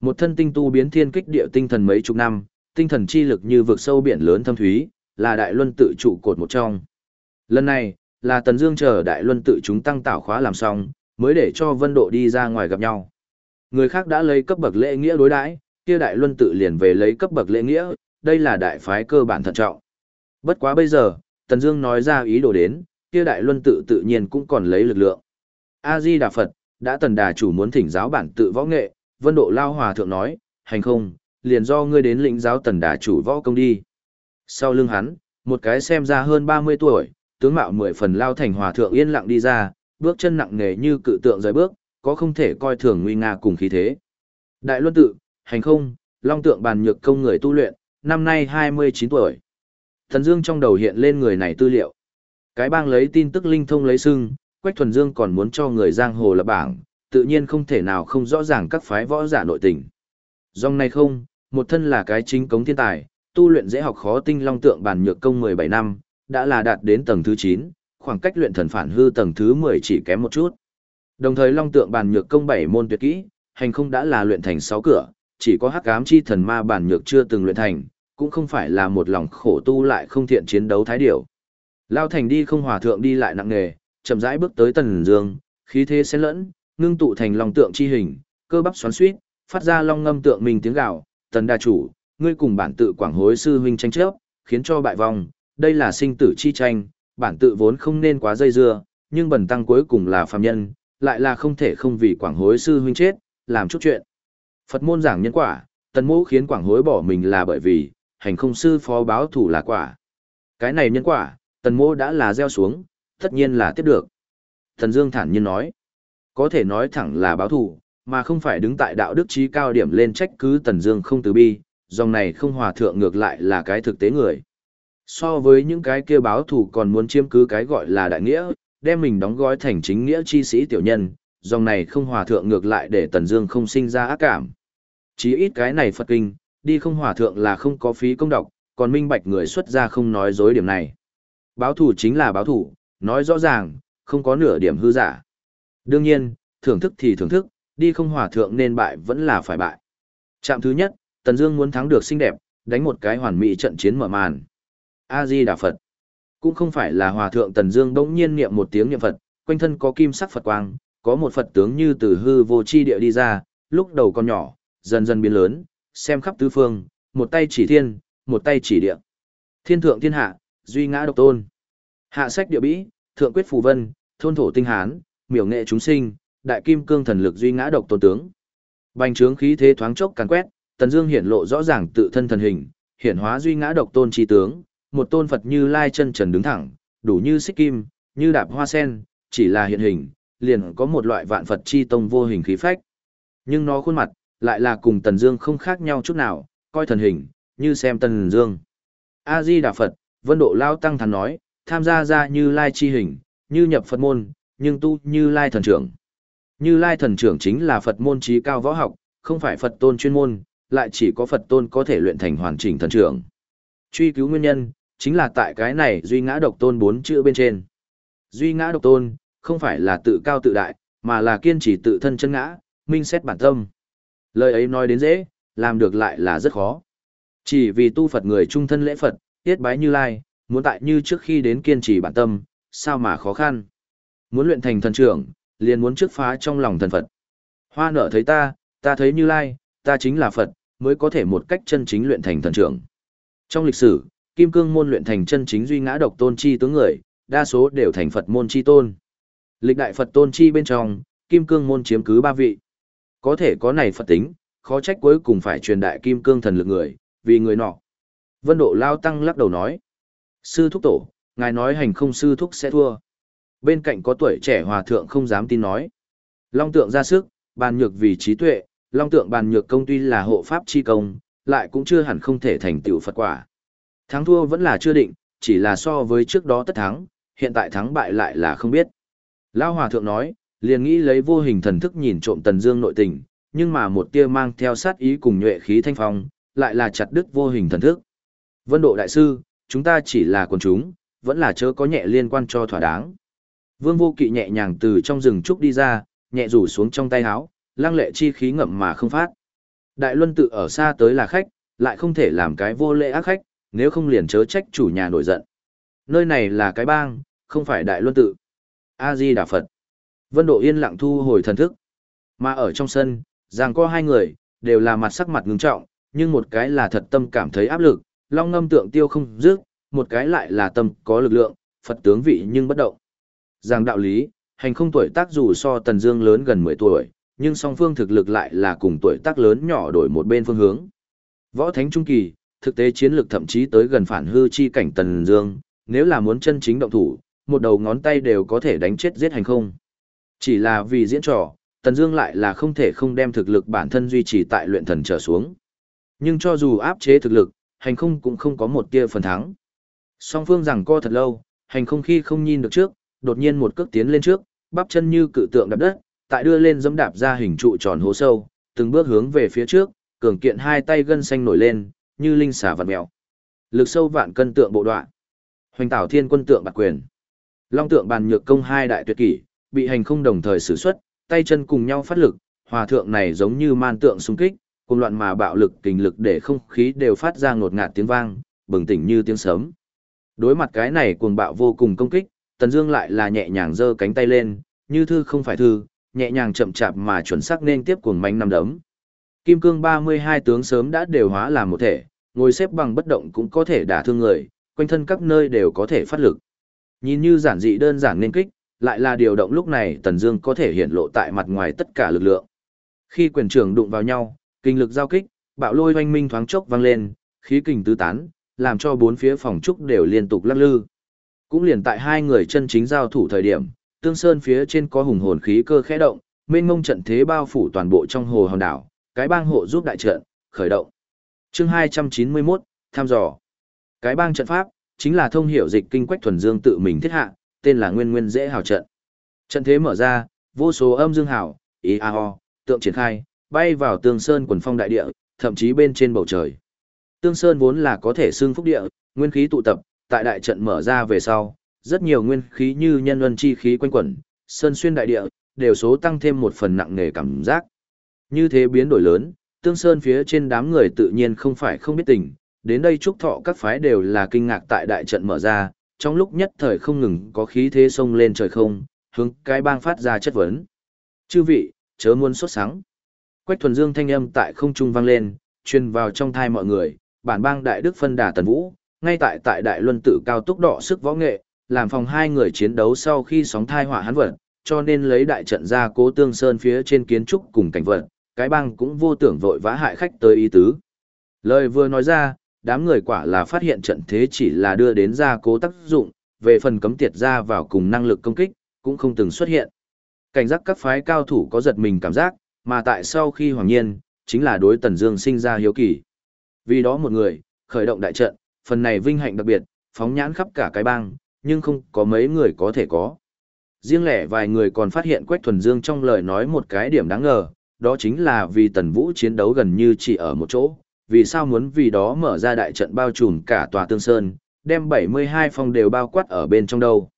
Một thân tinh tu biến thiên kích địa tinh thần mấy chục năm, tinh thần chi lực như vực sâu biển lớn thâm thúy, là đại luân tự trụ cột một trong. Lần này, là Tần Dương chờ đại luân tự chúng tăng tạo khóa làm xong, mới để cho Vân Độ đi ra ngoài gặp nhau. Người khác đã lấy cấp bậc lễ nghĩa đối đãi, kia đại luân tự liền về lấy cấp bậc lễ nghĩa, đây là đại phái cơ bản thận trọng. Bất quá bây giờ, Tần Dương nói ra ý đồ đến, kia đại luân tự tự nhiên cũng còn lấy lực lượng. A Di Đà Phật, đã Tần Đà chủ muốn thỉnh giáo bản tự võ nghệ, Vân Độ lao hòa thượng nói, hành không, liền do ngươi đến lĩnh giáo Tần Đà chủ võ công đi. Sau lưng hắn, một cái xem ra hơn 30 tuổi, tướng mạo mười phần lao thành hòa thượng yên lặng đi ra, bước chân nặng nề như cự tượng rời bước, có không thể coi thường nguy nga cùng khí thế. Đại Luân tự, hành không, long tượng bàn nhược công người tu luyện, năm nay 29 tuổi. Thần Dương trong đầu hiện lên người này tư liệu. Cái bang lấy tin tức linh thông lấy sưng, Quách Thuần Dương còn muốn cho người giang hồ lập bảng, tự nhiên không thể nào không rõ ràng các phái võ giả nội tình. Dòng này không, một thân là cái chính cống thiên tài, tu luyện dễ học khó tinh long tượng bàn nhược công 17 năm, đã là đạt đến tầng thứ 9, khoảng cách luyện thần phản hư tầng thứ 10 chỉ kém một chút. Đồng thời long tượng bàn nhược công 7 môn tuyệt kỹ, hành không đã là luyện thành 6 cửa, chỉ có hắc ám chi thần ma bàn nhược chưa từng luyện thành, cũng không phải là một lòng khổ tu lại không thiện chiến đấu thái điểu. Lao thành đi không hòa thượng đi lại nặng nghề, chậm rãi bước tới tần dương, khí thế xen lẫn, ngưng tụ thành long tượng chi hình, cơ bắp xoắn xuýt, phát ra long ngâm tượng mình tiếng gào, "Tần đa chủ, ngươi cùng bản tự quảng hối sư huynh tranh chấp, khiến cho bại vong, đây là sinh tử chi tranh, bản tự vốn không nên quá dây dưa, nhưng bần tăng cuối cùng là phàm nhân, lại là không thể không vì quảng hối sư huynh chết, làm chút chuyện." Phật môn giảng nhân quả, tần mô khiến quảng hối bỏ mình là bởi vì, hành không sư phó báo thủ là quả. Cái này nhân quả, tần mô đã là gieo xuống, tất nhiên là tiếp được. Thần Dương thản nhiên nói, có thể nói thẳng là báo thù mà không phải đứng tại đạo đức trí cao điểm lên trách cứ Tần Dương không từ bi, dòng này không hòa thượng ngược lại là cái thực tế người. So với những cái kia báo thù còn muốn chiếm cứ cái gọi là đại nghĩa, đem mình đóng gói thành chính nghĩa chi sĩ tiểu nhân, dòng này không hòa thượng ngược lại để Tần Dương không sinh ra ác cảm. Chí ít cái này Phật kinh, đi không hòa thượng là không có phí công đọc, còn minh bạch người xuất gia không nói dối điểm này. Báo thủ chính là báo thủ, nói rõ ràng, không có nửa điểm hư giả. Đương nhiên, thưởng thức thì thưởng thức, đi không hòa thượng nên bại vẫn là phải bại. Trạm thứ nhất, Tần Dương muốn thắng được xinh đẹp, đánh một cái hoàn mỹ trận chiến mở màn. A Di Đà Phật. Cũng không phải là hòa thượng Tần Dương bỗng nhiên niệm một tiếng niệm Phật, quanh thân có kim sắc Phật quang, có một Phật tướng như từ hư vô chi địa đi ra, lúc đầu còn nhỏ, dần dần biến lớn, xem khắp tứ phương, một tay chỉ thiên, một tay chỉ địa. Thiên thượng thiên hạ, duy ngã độc tôn. Hạ sách địa bĩ, thượng quyết phù vân, thôn thổ tinh hán, miểu nghệ chúng sinh, đại kim cương thần lực duy ngã độc tôn tướng. Bành trướng khí thế thoáng chốc càn quét, Tần Dương hiển lộ rõ ràng tự thân thần hình, hiển hóa duy ngã độc tôn chi tướng, một tôn Phật như lai chân trần đứng thẳng, đủ như xích kim, như đạp hoa sen, chỉ là hiện hình, liền có một loại vạn Phật chi tông vô hình khí phách. Nhưng nó khuôn mặt, lại là cùng Tần Dương không khác nhau chút nào, coi thần hình, như xem Tần Dương. A Di Đà Phật, Vân Độ lao tăng thần nói, tham gia ra như lai chi hình, như nhập Phật môn, nhưng tu như lai thần trưởng. Như lai thần trưởng chính là Phật môn trí cao võ học, không phải Phật tôn chuyên môn, lại chỉ có Phật tôn có thể luyện thành hoàn chỉnh thần trưởng. Truy cứu nguyên nhân, chính là tại cái này duy ngã độc tôn bốn chữ bên trên. Duy ngã độc tôn, không phải là tự cao tự đại, mà là kiên trì tự thân chân ngã, minh xét bản tâm. Lời ấy nói đến dễ, làm được lại là rất khó. Chỉ vì tu Phật người trung thân lễ Phật, tiết bái như lai, muốn tại như trước khi đến kiên trì bản tâm, sao mà khó khăn. Muốn luyện thành thần trưởng, liền muốn trước phá trong lòng thần Phật. Hoa nở thấy ta, ta thấy như lai, ta chính là Phật, mới có thể một cách chân chính luyện thành thần trưởng. Trong lịch sử, Kim Cương môn luyện thành chân chính duy ngã độc tôn chi tướng người, đa số đều thành Phật môn chi tôn. Lịch đại Phật tôn chi bên trong, Kim Cương môn chiếm cứ ba vị. Có thể có này Phật tính, khó trách cuối cùng phải truyền đại Kim Cương thần lực người, vì người nọ. Vân Độ Lao Tăng lắc đầu nói. Sư thúc tổ, ngài nói hành không sư thúc sẽ thua. Bên cạnh có tuổi trẻ hòa thượng không dám tin nói. Long tượng ra sức, bàn nhược vì trí tuệ, long tượng bàn nhược công tuy là hộ pháp chi công, lại cũng chưa hẳn không thể thành tựu Phật quả. Thắng thua vẫn là chưa định, chỉ là so với trước đó tất thắng, hiện tại thắng bại lại là không biết. Lao hòa thượng nói, liền nghĩ lấy vô hình thần thức nhìn trộm tần dương nội tình, nhưng mà một tia mang theo sát ý cùng nhuệ khí thanh phong, lại là chặt đứt vô hình thần thức. Vân độ đại sư, chúng ta chỉ là quần chúng, vẫn là chớ có nhẹ liên quan cho thỏa đáng. Vương vô kỵ nhẹ nhàng từ trong rừng trúc đi ra, nhẹ rủ xuống trong tay áo, lang lệ chi khí ngậm mà không phát. Đại luân tự ở xa tới là khách, lại không thể làm cái vô lễ ác khách, nếu không liền chớ trách chủ nhà nổi giận. Nơi này là cái bang, không phải đại luân tự. A-di Đà Phật. Vân Độ yên lặng thu hồi thần thức. Mà ở trong sân, giang có hai người, đều là mặt sắc mặt ngưng trọng, nhưng một cái là thật tâm cảm thấy áp lực, long ngâm tượng tiêu không dứt, một cái lại là tâm có lực lượng, Phật tướng vị nhưng bất động. Rằng đạo lý, hành không tuổi tác dù so Tần Dương lớn gần 10 tuổi, nhưng song phương thực lực lại là cùng tuổi tác lớn nhỏ đổi một bên phương hướng. Võ Thánh Trung Kỳ, thực tế chiến lược thậm chí tới gần phản hư chi cảnh Tần Dương, nếu là muốn chân chính động thủ, một đầu ngón tay đều có thể đánh chết giết hành không. Chỉ là vì diễn trò, Tần Dương lại là không thể không đem thực lực bản thân duy trì tại luyện thần trở xuống. Nhưng cho dù áp chế thực lực, hành không cũng không có một tia phần thắng. Song phương rằng co thật lâu, hành không khi không nhìn được trước, đột nhiên một cước tiến lên trước, bắp chân như cự tượng đạp đất, tại đưa lên dẫm đạp ra hình trụ tròn hố sâu, từng bước hướng về phía trước, cường kiện hai tay gân xanh nổi lên, như linh xà vặn mèo. Lực sâu vạn cân tượng bộ đoạn. Hoành tảo thiên quân tượng bạc quyền. Long tượng bàn nhược công hai đại tuyệt kỷ, bị hành không đồng thời sử xuất, tay chân cùng nhau phát lực, hòa thượng này giống như man tượng xung kích, cùng loạn mà bạo lực kình lực để không khí đều phát ra ngột ngạt tiếng vang, bừng tỉnh như tiếng sấm. Đối mặt cái này cuồng bạo vô cùng công kích, Tần Dương lại là nhẹ nhàng giơ cánh tay lên, như thư không phải thư, nhẹ nhàng chậm chạp mà chuẩn xác nên tiếp cuồng mãnh năm đấm. Kim cương 32 tướng sớm đã đều hóa làm một thể, ngồi xếp bằng bất động cũng có thể đả thương người, quanh thân các nơi đều có thể phát lực. Nhìn như giản dị đơn giản nên kích, lại là điều động lúc này Tần Dương có thể hiện lộ tại mặt ngoài tất cả lực lượng. Khi quyền trưởng đụng vào nhau, kinh lực giao kích, bạo lôi oanh minh thoáng chốc vang lên, khí kình tứ tán, làm cho bốn phía phòng trúc đều liên tục lắc lư. Cũng liền tại hai người chân chính giao thủ thời điểm, tương sơn phía trên có hùng hồn khí cơ khẽ động, mênh mông trận thế bao phủ toàn bộ trong hồ hòn đảo, cái bang hộ giúp đại trận, khởi động. Chương 291, thăm dò. Cái bang trận pháp, chính là thông hiểu dịch kinh quách thuần dương tự mình thiết hạ, tên là Nguyên Nguyên dễ hào trận. Trận thế mở ra, vô số âm dương hào, ý a ho, tượng triển khai, bay vào tương sơn quần phong đại địa, thậm chí bên trên bầu trời. Tương sơn vốn là có thể xương phúc địa, nguyên khí tụ tập, tại đại trận mở ra về sau, rất nhiều nguyên khí như nhân luân chi khí quanh quẩn, sơn xuyên đại địa, đều số tăng thêm một phần nặng nề cảm giác. Như thế biến đổi lớn, tương sơn phía trên đám người tự nhiên không phải không biết tình, đến đây trúc thọ các phái đều là kinh ngạc tại đại trận mở ra, trong lúc nhất thời không ngừng có khí thế sông lên trời không, hướng cái bang phát ra chất vấn. Chư vị, chớ muôn xuất sáng. Quách thuần dương thanh âm tại không trung vang lên, truyền vào trong thai mọi người, bản bang đại đức phân đà tần vũ, ngay tại tại đại luân tự cao tốc đỏ sức võ nghệ, làm phòng hai người chiến đấu sau khi sóng thai hỏa hắn vật, cho nên lấy đại trận ra cố tương sơn phía trên kiến trúc cùng cảnh vật, cái băng cũng vô tưởng vội vã hại khách tới ý tứ. Lời vừa nói ra, đám người quả là phát hiện trận thế chỉ là đưa đến ra cố tác dụng, về phần cấm tiệt ra vào cùng năng lực công kích, cũng không từng xuất hiện. Cảnh giác các phái cao thủ có giật mình cảm giác, mà tại sau khi hoàng nhiên, chính là đối Tần Dương sinh ra hiếu kỳ. Vì đó một người, khởi động đại trận, phần này vinh hạnh đặc biệt, phóng nhãn khắp cả cái bang, nhưng không có mấy người có thể có. Riêng lẻ vài người còn phát hiện Quách Thuần Dương trong lời nói một cái điểm đáng ngờ, đó chính là vì Tần Vũ chiến đấu gần như chỉ ở một chỗ, vì sao muốn vì đó mở ra đại trận bao trùm cả tòa tương sơn, đem 72 phòng đều bao quát ở bên trong đâu.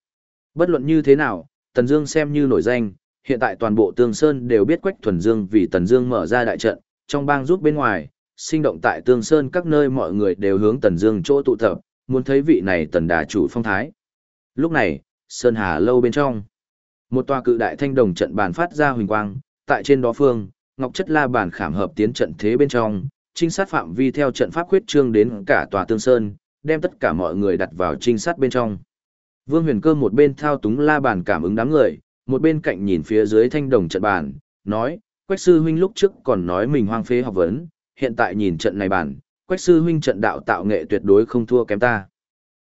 Bất luận như thế nào, Tần Dương xem như nổi danh, hiện tại toàn bộ tương sơn đều biết Quách Thuần Dương vì Tần Dương mở ra đại trận, trong bang giúp bên ngoài, sinh động tại tương sơn các nơi mọi người đều hướng Tần Dương chỗ tụ tập, muốn thấy vị này Tần đà chủ phong thái. Lúc này, Sơn Hà lâu bên trong, một tòa cự đại thanh đồng trận bàn phát ra huỳnh quang, tại trên đó phương, ngọc chất la bàn khảm hợp tiến trận thế bên trong, trinh sát phạm vi theo trận pháp quyết trương đến cả tòa tương sơn, đem tất cả mọi người đặt vào trinh sát bên trong. Vương Huyền Cơ một bên thao túng la bàn cảm ứng đám người, một bên cạnh nhìn phía dưới thanh đồng trận bàn, nói, Quách sư huynh lúc trước còn nói mình hoang phế học vấn, hiện tại nhìn trận này bản Quách sư huynh trận đạo tạo nghệ tuyệt đối không thua kém ta.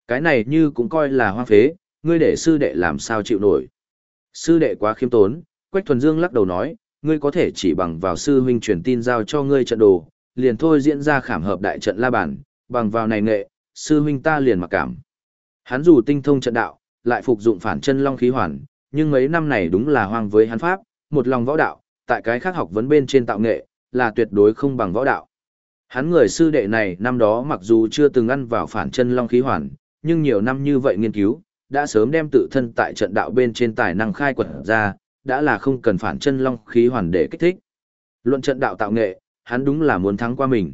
Cái này như cũng coi là hoang phế, ngươi để sư đệ làm sao chịu nổi. Sư đệ quá khiêm tốn, Quách Thuần Dương lắc đầu nói, ngươi có thể chỉ bằng vào sư huynh truyền tin giao cho ngươi trận đồ, liền thôi diễn ra khảm hợp đại trận la bàn, bằng vào này nghệ, sư huynh ta liền mặc cảm. Hắn dù tinh thông trận đạo, lại phục dụng phản chân long khí hoàn, nhưng mấy năm này đúng là hoang với hắn pháp, một lòng võ đạo, tại cái khác học vấn bên trên tạo nghệ, là tuyệt đối không bằng võ đạo. Hắn người sư đệ này năm đó mặc dù chưa từng ăn vào phản chân long khí hoàn, nhưng nhiều năm như vậy nghiên cứu, đã sớm đem tự thân tại trận đạo bên trên tài năng khai quật ra, đã là không cần phản chân long khí hoàn để kích thích. Luận trận đạo tạo nghệ, hắn đúng là muốn thắng qua mình.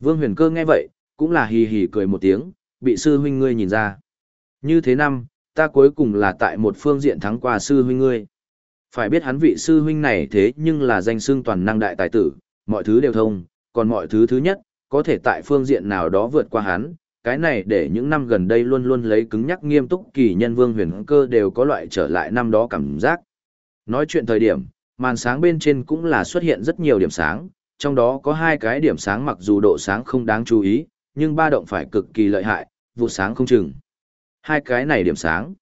Vương huyền cơ nghe vậy, cũng là hì hì cười một tiếng, bị sư huynh ngươi nhìn ra. Như thế năm, ta cuối cùng là tại một phương diện thắng qua sư huynh ngươi. Phải biết hắn vị sư huynh này thế nhưng là danh xưng toàn năng đại tài tử, mọi thứ đều thông, còn mọi thứ thứ nhất, có thể tại phương diện nào đó vượt qua hắn, cái này để những năm gần đây luôn luôn lấy cứng nhắc nghiêm túc kỳ nhân vương huyền cơ đều có loại trở lại năm đó cảm giác. Nói chuyện thời điểm, màn sáng bên trên cũng là xuất hiện rất nhiều điểm sáng, trong đó có hai cái điểm sáng mặc dù độ sáng không đáng chú ý, nhưng ba động phải cực kỳ lợi hại, vụ sáng không chừng. Hai cái này điểm sáng.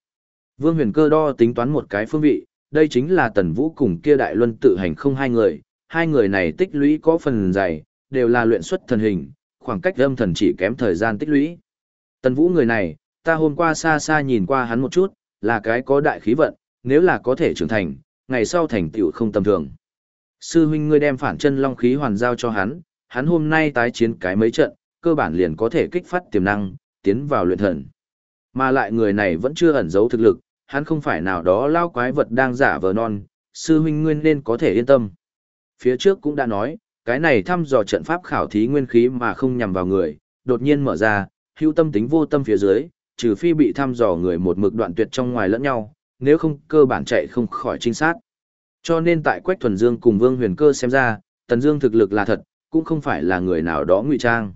Vương huyền cơ đo tính toán một cái phương vị, đây chính là tần vũ cùng kia đại luân tự hành không hai người, hai người này tích lũy có phần dày, đều là luyện xuất thần hình, khoảng cách âm thần chỉ kém thời gian tích lũy. Tần vũ người này, ta hôm qua xa xa nhìn qua hắn một chút, là cái có đại khí vận, nếu là có thể trưởng thành, ngày sau thành tựu không tầm thường. Sư huynh ngươi đem phản chân long khí hoàn giao cho hắn, hắn hôm nay tái chiến cái mấy trận, cơ bản liền có thể kích phát tiềm năng, tiến vào luyện thần. Mà lại người này vẫn chưa ẩn giấu thực lực, hắn không phải nào đó lao quái vật đang giả vờ non, sư huynh nguyên nên có thể yên tâm. Phía trước cũng đã nói, cái này thăm dò trận pháp khảo thí nguyên khí mà không nhằm vào người, đột nhiên mở ra, hữu tâm tính vô tâm phía dưới, trừ phi bị thăm dò người một mực đoạn tuyệt trong ngoài lẫn nhau, nếu không cơ bản chạy không khỏi trinh sát. Cho nên tại Quách Thuần Dương cùng Vương Huyền Cơ xem ra, Tần Dương thực lực là thật, cũng không phải là người nào đó ngụy trang.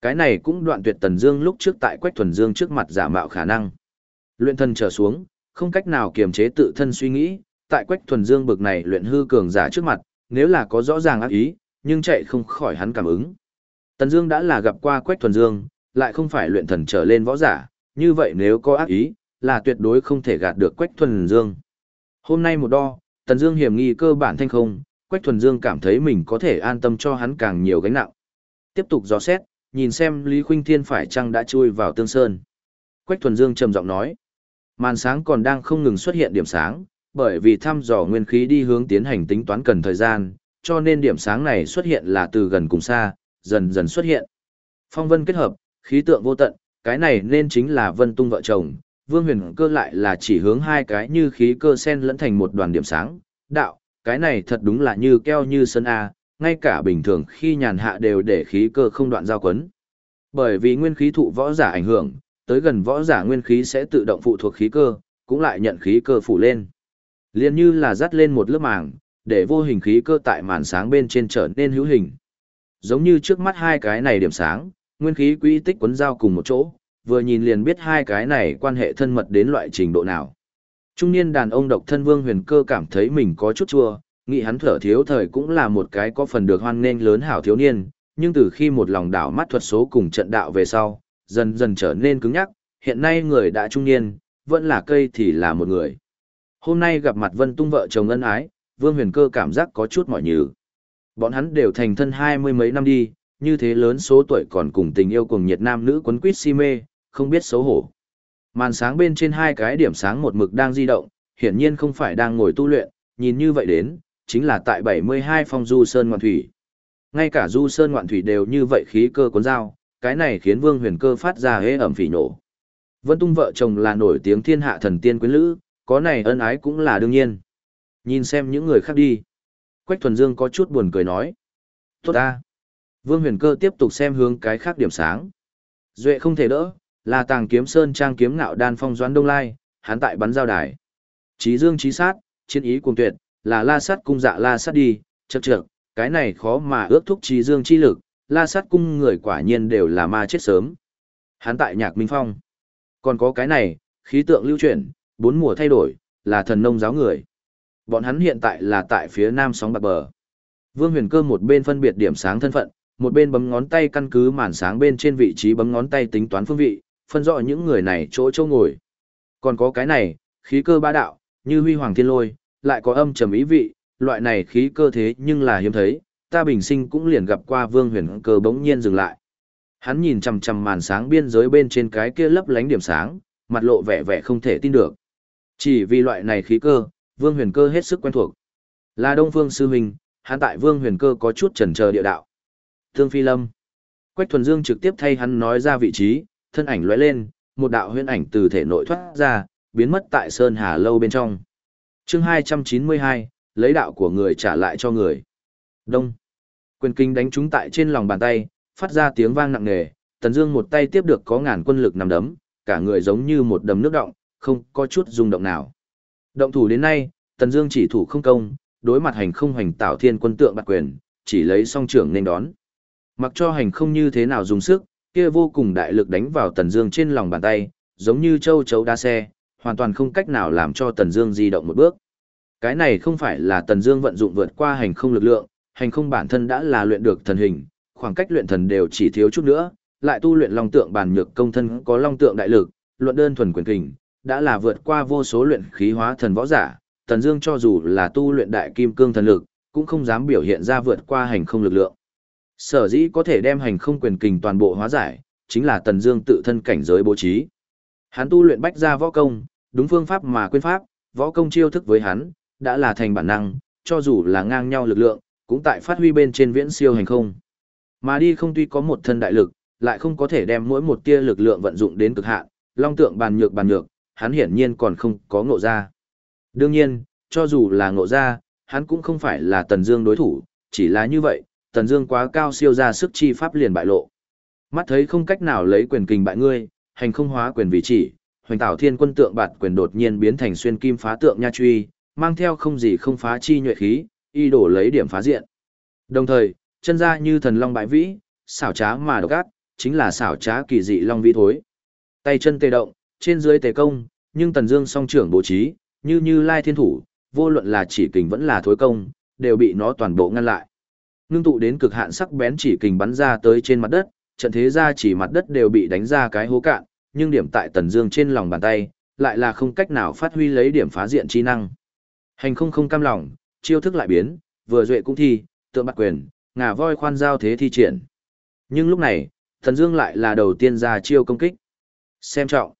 Cái này cũng đoạn tuyệt Tần Dương lúc trước tại Quách Thuần Dương trước mặt giả mạo khả năng. Luyện thân trở xuống, không cách nào kiềm chế tự thân suy nghĩ, tại Quách Thuần Dương bực này luyện hư cường giả trước mặt, nếu là có rõ ràng ác ý, nhưng chạy không khỏi hắn cảm ứng. Tần Dương đã là gặp qua Quách Thuần Dương, lại không phải luyện thần trở lên võ giả, như vậy nếu có ác ý, là tuyệt đối không thể gạt được Quách Thuần Dương. Hôm nay một đo, Tần Dương hiểm nghi cơ bản thanh không, Quách Thuần Dương cảm thấy mình có thể an tâm cho hắn càng nhiều gánh nặng. Tiếp tục dò xét, nhìn xem Lý Khuynh Thiên phải chăng đã chui vào tương sơn. Quách Thuần Dương trầm giọng nói, màn sáng còn đang không ngừng xuất hiện điểm sáng, bởi vì thăm dò nguyên khí đi hướng tiến hành tính toán cần thời gian, cho nên điểm sáng này xuất hiện là từ gần cùng xa, dần dần xuất hiện. Phong vân kết hợp, khí tượng vô tận, cái này nên chính là Vân Tung vợ chồng, Vương Huyền Cơ lại là chỉ hướng hai cái như khí cơ sen lẫn thành một đoàn điểm sáng. Đạo, cái này thật đúng là như keo như sân A, ngay cả bình thường khi nhàn hạ đều để khí cơ không đoạn giao quấn. Bởi vì nguyên khí thụ võ giả ảnh hưởng, tới gần võ giả nguyên khí sẽ tự động phụ thuộc khí cơ, cũng lại nhận khí cơ phụ lên. Liên như là dắt lên một lớp màng, để vô hình khí cơ tại màn sáng bên trên trở nên hữu hình. Giống như trước mắt hai cái này điểm sáng, nguyên khí quỹ tích quấn giao cùng một chỗ, vừa nhìn liền biết hai cái này quan hệ thân mật đến loại trình độ nào. Trung niên đàn ông độc thân Vương Huyền Cơ cảm thấy mình có chút chua, nghĩ hắn thở thiếu thời cũng là một cái có phần được hoan nghênh lớn hảo thiếu niên, nhưng từ khi một lòng đảo mắt thuật số cùng trận đạo về sau, dần dần trở nên cứng nhắc, hiện nay người đã trung niên, vẫn là cây thì là một người. Hôm nay gặp mặt Vân Tung vợ chồng ân ái, Vương Huyền Cơ cảm giác có chút mỏi nhừ. Bọn hắn đều thành thân hai mươi mấy năm đi, như thế lớn số tuổi còn cùng tình yêu cùng nhiệt nam nữ quấn quýt si mê, không biết xấu hổ. Màn sáng bên trên hai cái điểm sáng một mực đang di động, hiển nhiên không phải đang ngồi tu luyện, nhìn như vậy đến, chính là tại 72 phong du sơn ngoạn thủy. Ngay cả du sơn ngoạn thủy đều như vậy khí cơ cuốn dao, cái này khiến vương huyền cơ phát ra hế ẩm phỉ nổ. Vân tung vợ chồng là nổi tiếng thiên hạ thần tiên quyến lữ, có này ân ái cũng là đương nhiên. Nhìn xem những người khác đi. Quách thuần dương có chút buồn cười nói. Tốt ta. Vương huyền cơ tiếp tục xem hướng cái khác điểm sáng. Duệ không thể đỡ, là tàng kiếm sơn trang kiếm ngạo đan phong doãn đông lai, hắn tại bắn giao đài. Chí dương chí sát, chiến ý cuồng tuyệt, là la sát cung dạ la sát đi, chậc chậc, cái này khó mà ước thúc chí dương chi lực, la sát cung người quả nhiên đều là ma chết sớm. Hắn tại nhạc minh phong. Còn có cái này, khí tượng lưu chuyển, bốn mùa thay đổi, là thần nông giáo người. Bọn hắn hiện tại là tại phía nam sóng bạc bờ. Vương huyền cơ một bên phân biệt điểm sáng thân phận, một bên bấm ngón tay căn cứ màn sáng bên trên vị trí bấm ngón tay tính toán phương vị, phân rõ những người này chỗ chỗ ngồi. Còn có cái này, khí cơ ba đạo, như huy hoàng thiên lôi, lại có âm trầm ý vị, loại này khí cơ thế nhưng là hiếm thấy, ta bình sinh cũng liền gặp qua vương huyền cơ bỗng nhiên dừng lại. Hắn nhìn chằm chằm màn sáng biên giới bên trên cái kia lấp lánh điểm sáng, mặt lộ vẻ vẻ không thể tin được. Chỉ vì loại này khí cơ, vương huyền cơ hết sức quen thuộc. Là Đông Phương Sư Huynh, hắn tại vương huyền cơ có chút chần chờ địa đạo. Thương Phi Lâm. Quách Thuần Dương trực tiếp thay hắn nói ra vị trí, thân ảnh lóe lên, một đạo huyễn ảnh từ thể nội thoát ra, biến mất tại Sơn Hà lâu bên trong. Chương 292, lấy đạo của người trả lại cho người. Đông. Quyền kinh đánh trúng tại trên lòng bàn tay, phát ra tiếng vang nặng nề, Tần Dương một tay tiếp được có ngàn quân lực nằm đấm, cả người giống như một đầm nước động, không có chút rung động nào. Động thủ đến nay, Tần Dương chỉ thủ không công, đối mặt hành không hành tạo thiên quân tượng bạc quyền, chỉ lấy song trưởng nên đón. Mặc cho hành không như thế nào dùng sức, kia vô cùng đại lực đánh vào Tần Dương trên lòng bàn tay, giống như châu chấu đá xe, hoàn toàn không cách nào làm cho Tần Dương di động một bước. Cái này không phải là Tần Dương vận dụng vượt qua hành không lực lượng, hành không bản thân đã là luyện được thần hình, khoảng cách luyện thần đều chỉ thiếu chút nữa, lại tu luyện long tượng bản nhược công thân có long tượng đại lực, luận đơn thuần quyền kình, đã là vượt qua vô số luyện khí hóa thần võ giả, Tần Dương cho dù là tu luyện đại kim cương thần lực, cũng không dám biểu hiện ra vượt qua hành không lực lượng. Sở dĩ có thể đem hành không quyền kình toàn bộ hóa giải, chính là Tần Dương tự thân cảnh giới bố trí. Hắn tu luyện bách gia võ công, đúng phương pháp mà quên pháp, võ công chiêu thức với hắn, đã là thành bản năng, cho dù là ngang nhau lực lượng, cũng tại phát huy bên trên viễn siêu hành không. Mà đi không tuy có một thân đại lực, lại không có thể đem mỗi một tia lực lượng vận dụng đến cực hạn, long tượng bàn nhược bàn nhược, hắn hiển nhiên còn không có ngộ ra. Đương nhiên, cho dù là ngộ ra, hắn cũng không phải là Tần Dương đối thủ, chỉ là như vậy, Tần Dương quá cao siêu ra sức chi pháp liền bại lộ. Mắt thấy không cách nào lấy quyền kình bại ngươi, hành không hóa quyền vị chỉ, hoành tạo thiên quân tượng bạt quyền đột nhiên biến thành xuyên kim phá tượng nha truy, mang theo không gì không phá chi nhuệ khí, y đổ lấy điểm phá diện. Đồng thời, chân ra như thần long bại vĩ, xảo trá mà độc ác, chính là xảo trá kỳ dị long vĩ thối. Tay chân tê động, trên dưới tề công, nhưng Tần Dương song trưởng bố trí, như như lai thiên thủ, vô luận là chỉ kình vẫn là thối công, đều bị nó toàn bộ ngăn lại. Nương tụ đến cực hạn sắc bén chỉ kình bắn ra tới trên mặt đất, trận thế ra chỉ mặt đất đều bị đánh ra cái hố cạn, nhưng điểm tại Tần Dương trên lòng bàn tay, lại là không cách nào phát huy lấy điểm phá diện chi năng. Hành không không cam lòng, chiêu thức lại biến, vừa duệ cũng thi, tượng bạc quyền, ngả voi khoan giao thế thi triển. Nhưng lúc này, Tần Dương lại là đầu tiên ra chiêu công kích. Xem trọng.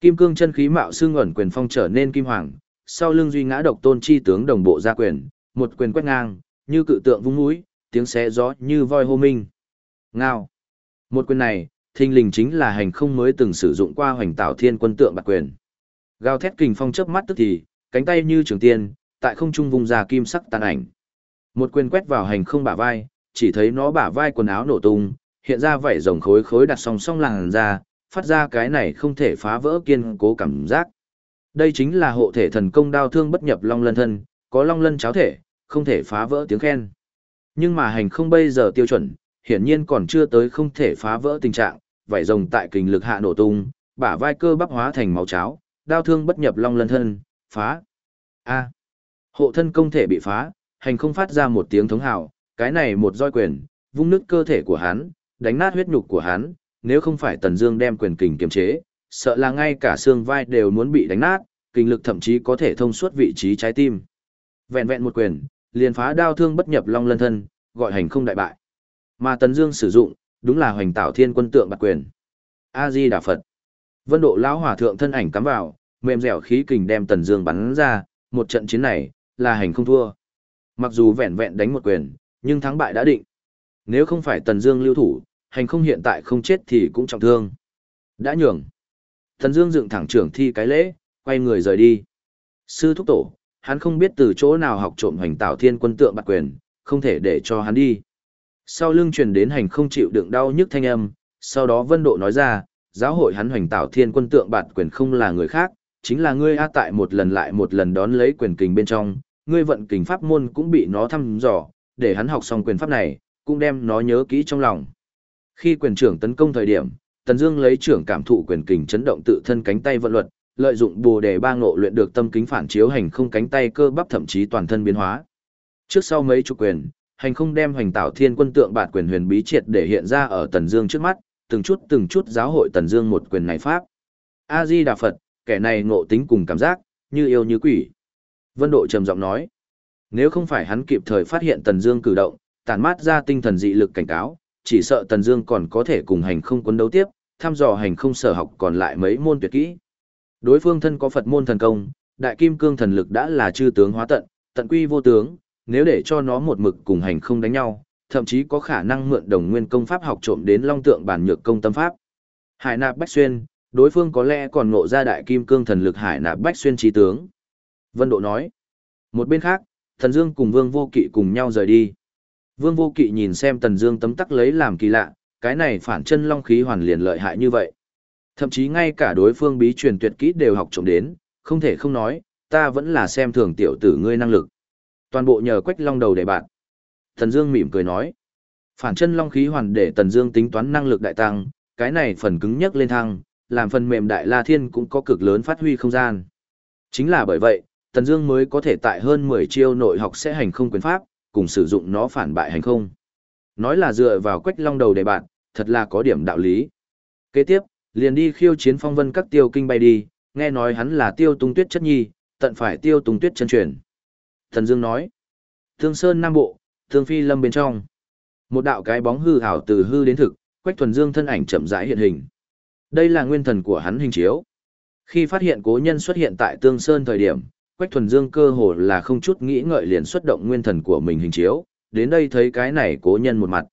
Kim cương chân khí mạo xương ẩn quyền phong trở nên kim hoàng, sau lưng duy ngã độc tôn chi tướng đồng bộ ra quyền, một quyền quét ngang, như cự tượng vung mũi, tiếng xé gió như voi hô minh. Ngao. Một quyền này, thinh lình chính là hành không mới từng sử dụng qua hoành tạo thiên quân tượng bạc quyền. Gào thét kình phong chớp mắt tức thì, cánh tay như trường tiên, tại không trung vùng ra kim sắc tàn ảnh. Một quyền quét vào hành không bả vai, chỉ thấy nó bả vai quần áo nổ tung, hiện ra vảy rồng khối khối đặt song song làng ra, phát ra cái này không thể phá vỡ kiên cố cảm giác. Đây chính là hộ thể thần công đao thương bất nhập long lân thân, có long lân cháo thể, không thể phá vỡ tiếng khen. Nhưng mà hành không bây giờ tiêu chuẩn, hiển nhiên còn chưa tới không thể phá vỡ tình trạng, vảy rồng tại kình lực hạ nổ tung, bả vai cơ bắp hóa thành máu cháo, đao thương bất nhập long lân thân, phá. A. Hộ thân công thể bị phá, hành không phát ra một tiếng thống hào, cái này một roi quyền, vung nứt cơ thể của hắn, đánh nát huyết nhục của hắn, nếu không phải Tần Dương đem quyền kình kiềm chế, sợ là ngay cả xương vai đều muốn bị đánh nát, kinh lực thậm chí có thể thông suốt vị trí trái tim. Vẹn vẹn một quyền, liền phá đao thương bất nhập long lân thân, gọi hành không đại bại. Mà Tần Dương sử dụng, đúng là hoành tạo thiên quân tượng bạc quyền. A Di Đà Phật. Vân Độ lão hòa thượng thân ảnh cắm vào, mềm dẻo khí kình đem Tần Dương bắn ra, một trận chiến này là hành không thua. Mặc dù vẹn vẹn đánh một quyền, nhưng thắng bại đã định. Nếu không phải Tần Dương lưu thủ, hành không hiện tại không chết thì cũng trọng thương. Đã nhường. Thần Dương dựng thẳng trưởng thi cái lễ, quay người rời đi. Sư thúc tổ, hắn không biết từ chỗ nào học trộm hành tạo thiên quân tượng bạc quyền, không thể để cho hắn đi. Sau lưng truyền đến hành không chịu đựng đau nhức thanh âm, sau đó Vân Độ nói ra, giáo hội hắn hoành tạo thiên quân tượng bạt quyền không là người khác, chính là ngươi A tại một lần lại một lần đón lấy quyền kình bên trong, ngươi vận kình pháp môn cũng bị nó thăm dò, để hắn học xong quyền pháp này, cũng đem nó nhớ kỹ trong lòng. Khi quyền trưởng tấn công thời điểm, Tần Dương lấy trưởng cảm thụ quyền kình chấn động tự thân cánh tay vận luật, lợi dụng Bồ đề ba ngộ luyện được tâm kính phản chiếu hành không cánh tay cơ bắp thậm chí toàn thân biến hóa. Trước sau mấy chục quyền, hành không đem hoành tạo thiên quân tượng bạt quyền huyền bí triệt để hiện ra ở Tần Dương trước mắt, từng chút từng chút giáo hội Tần Dương một quyền này pháp. A Di Đà Phật, kẻ này ngộ tính cùng cảm giác, như yêu như quỷ. Vân Độ trầm giọng nói, nếu không phải hắn kịp thời phát hiện Tần Dương cử động, tản mát ra tinh thần dị lực cảnh cáo, chỉ sợ Tần Dương còn có thể cùng hành không quân đấu tiếp, thăm dò hành không sở học còn lại mấy môn tuyệt kỹ. Đối phương thân có Phật môn thần công, đại kim cương thần lực đã là chư tướng hóa tận, tận quy vô tướng, nếu để cho nó một mực cùng hành không đánh nhau, thậm chí có khả năng mượn đồng nguyên công pháp học trộm đến long tượng bản nhược công tâm pháp. Hải nạp bách xuyên, đối phương có lẽ còn ngộ ra đại kim cương thần lực hải nạp bách xuyên trí tướng. Vân Độ nói. Một bên khác, thần dương cùng vương vô kỵ cùng nhau rời đi. Vương Vô Kỵ nhìn xem Tần Dương tấm tắc lấy làm kỳ lạ, cái này phản chân long khí hoàn liền lợi hại như vậy. Thậm chí ngay cả đối phương bí truyền tuyệt kỹ đều học trộm đến, không thể không nói, ta vẫn là xem thường tiểu tử ngươi năng lực. Toàn bộ nhờ Quách Long đầu để bạn. Tần Dương mỉm cười nói, phản chân long khí hoàn để Tần Dương tính toán năng lực đại tăng, cái này phần cứng nhất lên thăng, làm phần mềm đại La Thiên cũng có cực lớn phát huy không gian. Chính là bởi vậy, Tần Dương mới có thể tại hơn 10 chiêu nội học sẽ hành không quyền pháp, cùng sử dụng nó phản bại hành không. Nói là dựa vào quách long đầu để bạn, thật là có điểm đạo lý. Kế tiếp, liền đi khiêu chiến phong vân các tiêu kinh bay đi, nghe nói hắn là tiêu tung tuyết chất nhi, tận phải tiêu tung tuyết chân truyền. Thần Dương nói, Thương Sơn Nam Bộ, Thương Phi Lâm bên trong. Một đạo cái bóng hư ảo từ hư đến thực, Quách Thuần Dương thân ảnh chậm rãi hiện hình. Đây là nguyên thần của hắn hình chiếu. Khi phát hiện cố nhân xuất hiện tại Tương Sơn thời điểm, Quách Thuần Dương cơ hồ là không chút nghĩ ngợi liền xuất động nguyên thần của mình hình chiếu, đến đây thấy cái này cố nhân một mặt.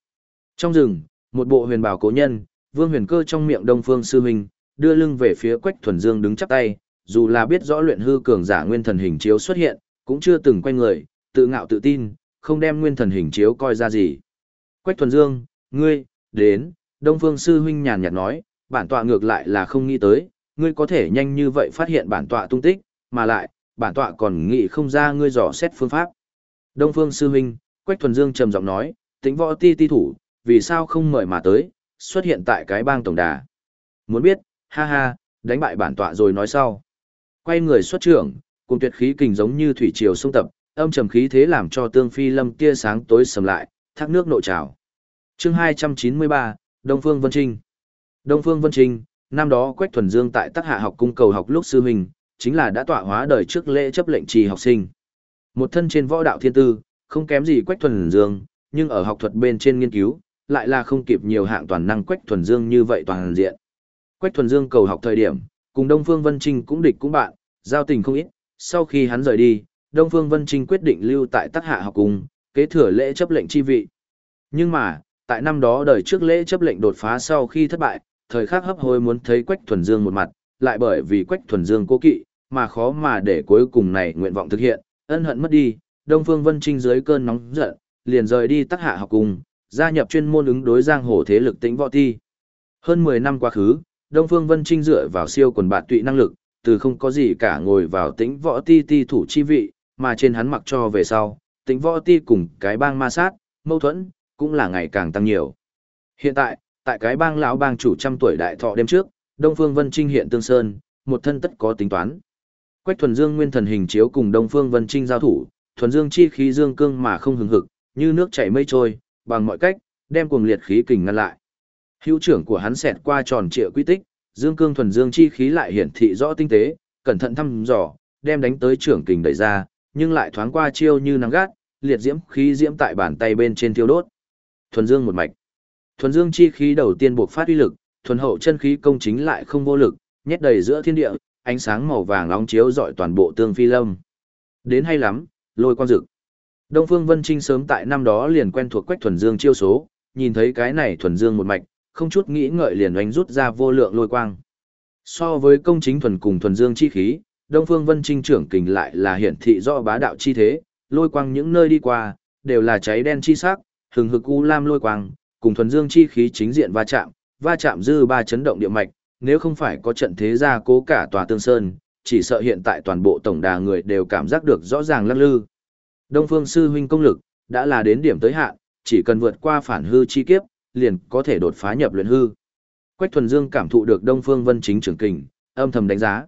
Trong rừng, một bộ huyền bào cố nhân, Vương Huyền Cơ trong miệng Đông Phương sư huynh, đưa lưng về phía Quách Thuần Dương đứng chắp tay, dù là biết rõ luyện hư cường giả nguyên thần hình chiếu xuất hiện, cũng chưa từng quay người, tự ngạo tự tin, không đem nguyên thần hình chiếu coi ra gì. Quách Thuần Dương, ngươi, đến, Đông Phương sư huynh nhàn nhạt nói, bản tọa ngược lại là không nghĩ tới, ngươi có thể nhanh như vậy phát hiện bản tọa tung tích, mà lại, bản tọa còn nghĩ không ra ngươi dò xét phương pháp. Đông Phương sư huynh, Quách Thuần Dương trầm giọng nói, tính võ ti ti thủ, vì sao không mời mà tới, xuất hiện tại cái bang tổng đà. Muốn biết, ha ha, đánh bại bản tọa rồi nói sau. Quay người xuất trưởng, cùng tuyệt khí kình giống như thủy triều sông tập, âm trầm khí thế làm cho tương phi lâm tia sáng tối sầm lại, thác nước nội trào. Chương 293, Đông Phương Vân Trinh. Đông Phương Vân Trinh, năm đó Quách Thuần Dương tại Tắc Hạ học cung cầu học lúc sư huynh, chính là đã tọa hóa đời trước lễ chấp lệnh trì học sinh. Một thân trên võ đạo thiên tư, không kém gì Quách Thuần Dương, nhưng ở học thuật bên trên nghiên cứu, lại là không kịp nhiều hạng toàn năng Quách Thuần Dương như vậy toàn diện. Quách Thuần Dương cầu học thời điểm, cùng Đông Phương Vân Trinh cũng địch cũng bạn, giao tình không ít, sau khi hắn rời đi, Đông Phương Vân Trinh quyết định lưu tại Tắc Hạ học cùng kế thừa lễ chấp lệnh chi vị. Nhưng mà, tại năm đó đời trước lễ chấp lệnh đột phá sau khi thất bại, thời khắc hấp hối muốn thấy Quách Thuần Dương một mặt, lại bởi vì Quách Thuần Dương cố kỵ, mà khó mà để cuối cùng này nguyện vọng thực hiện, ân hận mất đi, Đông Phương Vân Trinh dưới cơn nóng giận, liền rời đi tác hạ học cùng, gia nhập chuyên môn ứng đối giang hồ thế lực tĩnh võ ti. Hơn 10 năm quá khứ, Đông Phương Vân Trinh dựa vào siêu quần bạt tụy năng lực, từ không có gì cả ngồi vào tĩnh võ ti ti thủ chi vị, mà trên hắn mặc cho về sau, tĩnh võ ti cùng cái bang ma sát, mâu thuẫn, cũng là ngày càng tăng nhiều. Hiện tại, tại cái bang lão bang chủ trăm tuổi đại thọ đêm trước, Đông Phương Vân Trinh hiện tương sơn, một thân tất có tính toán. Quách thuần dương nguyên thần hình chiếu cùng Đông Phương Vân Trinh giao thủ, thuần dương chi khí dương cương mà không hừng hực, như nước chảy mây trôi, bằng mọi cách, đem cuồng liệt khí kình ngăn lại. Hữu trưởng của hắn xẹt qua tròn trịa quy tích, dương cương thuần dương chi khí lại hiển thị rõ tinh tế, cẩn thận thăm dò, đem đánh tới trưởng kình đẩy ra, nhưng lại thoáng qua chiêu như nắng gắt, liệt diễm khí diễm tại bàn tay bên trên thiêu đốt. Thuần dương một mạch. Thuần dương chi khí đầu tiên buộc phát uy lực, thuần hậu chân khí công chính lại không vô lực, nhét đầy giữa thiên địa, ánh sáng màu vàng nóng chiếu rọi toàn bộ tương phi lâm. Đến hay lắm, lôi quang dực. Đông Phương Vân Trinh sớm tại năm đó liền quen thuộc Quách Thuần Dương chiêu số, nhìn thấy cái này Thuần Dương một mạch, không chút nghĩ ngợi liền oanh rút ra vô lượng lôi quang. So với công chính thuần cùng Thuần Dương chi khí, Đông Phương Vân Trinh trưởng kình lại là hiển thị rõ bá đạo chi thế, lôi quang những nơi đi qua, đều là cháy đen chi sắc, hừng hực u lam lôi quang, cùng Thuần Dương chi khí chính diện va chạm, va chạm dư ba chấn động địa mạch, nếu không phải có trận thế gia cố cả tòa tương sơn, chỉ sợ hiện tại toàn bộ tổng đà người đều cảm giác được rõ ràng lắc lư. Đông Phương sư huynh công lực đã là đến điểm tới hạn, chỉ cần vượt qua phản hư chi kiếp, liền có thể đột phá nhập luyện hư. Quách Thuần Dương cảm thụ được Đông Phương Vân Chính trưởng kình, âm thầm đánh giá.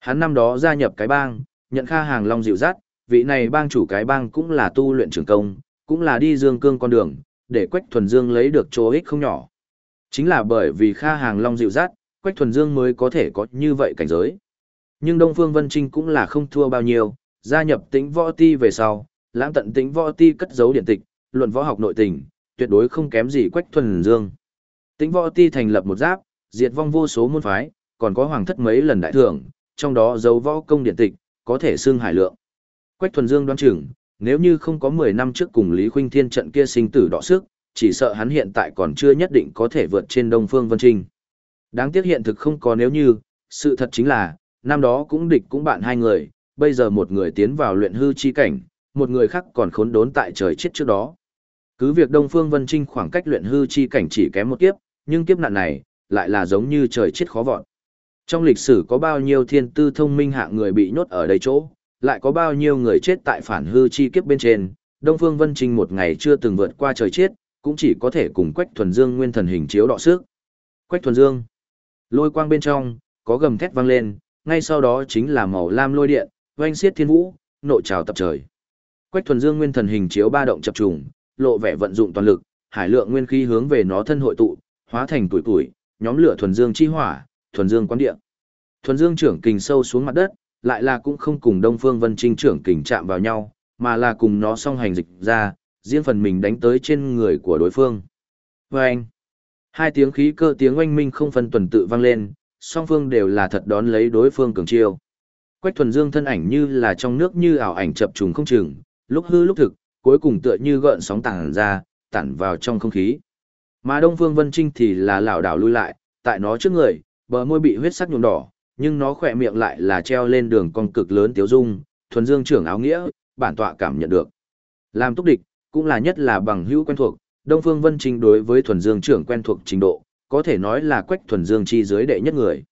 Hắn năm đó gia nhập cái bang, nhận Kha Hàng Long dịu dắt, vị này bang chủ cái bang cũng là tu luyện trưởng công, cũng là đi dương cương con đường, để Quách Thuần Dương lấy được chỗ ích không nhỏ. Chính là bởi vì Kha Hàng Long dịu dắt, Quách Thuần Dương mới có thể có như vậy cảnh giới. Nhưng Đông Phương Vân Trinh cũng là không thua bao nhiêu, gia nhập Tĩnh Võ Ti về sau, lãng tận Tĩnh Võ Ti cất giấu điện tịch, luận võ học nội tình, tuyệt đối không kém gì Quách Thuần Dương. Tĩnh Võ Ti thành lập một giáp, diệt vong vô số môn phái, còn có hoàng thất mấy lần đại thưởng, trong đó dấu võ công điện tịch, có thể xưng hải lượng. Quách Thuần Dương đoán chừng, nếu như không có 10 năm trước cùng Lý Khuynh Thiên trận kia sinh tử đọ sức, chỉ sợ hắn hiện tại còn chưa nhất định có thể vượt trên Đông Phương Vân Trinh. Đáng tiếc hiện thực không có nếu như, sự thật chính là, năm đó cũng địch cũng bạn hai người, bây giờ một người tiến vào luyện hư chi cảnh, một người khác còn khốn đốn tại trời chết trước đó. Cứ việc Đông Phương Vân Trinh khoảng cách luyện hư chi cảnh chỉ kém một kiếp, nhưng kiếp nạn này lại là giống như trời chết khó vọt. Trong lịch sử có bao nhiêu thiên tư thông minh hạng người bị nhốt ở đây chỗ, lại có bao nhiêu người chết tại phản hư chi kiếp bên trên, Đông Phương Vân Trinh một ngày chưa từng vượt qua trời chết, cũng chỉ có thể cùng Quách Thuần Dương nguyên thần hình chiếu đọ sức. Quách Thuần Dương, lôi quang bên trong, có gầm thét vang lên, ngay sau đó chính là màu lam lôi điện, oanh xiết thiên vũ, nộ trào tập trời. Quách Thuần Dương nguyên thần hình chiếu ba động chập trùng, lộ vẻ vận dụng toàn lực, hải lượng nguyên khí hướng về nó thân hội tụ, hóa thành tuổi tuổi, nhóm lửa thuần dương chi hỏa, thuần dương quán địa. Thuần dương trưởng kình sâu xuống mặt đất, lại là cũng không cùng Đông Phương Vân Trinh trưởng kình chạm vào nhau, mà là cùng nó song hành dịch ra, riêng phần mình đánh tới trên người của đối phương. Vâng! Hai tiếng khí cơ tiếng oanh minh không phân tuần tự vang lên, song phương đều là thật đón lấy đối phương cường chiêu. Quách thuần dương thân ảnh như là trong nước như ảo ảnh chập trùng không chừng, lúc hư lúc thực, cuối cùng tựa như gợn sóng tản ra, tản vào trong không khí. Mà Đông Phương Vân Trinh thì là lảo đảo lui lại, tại nó trước người, bờ môi bị huyết sắc nhuộm đỏ, nhưng nó khỏe miệng lại là treo lên đường cong cực lớn tiếu dung, thuần dương trưởng áo nghĩa, bản tọa cảm nhận được. Làm túc địch, cũng là nhất là bằng hữu quen thuộc, Đông Phương Vân Trinh đối với thuần dương trưởng quen thuộc trình độ, có thể nói là quách thuần dương chi dưới đệ nhất người.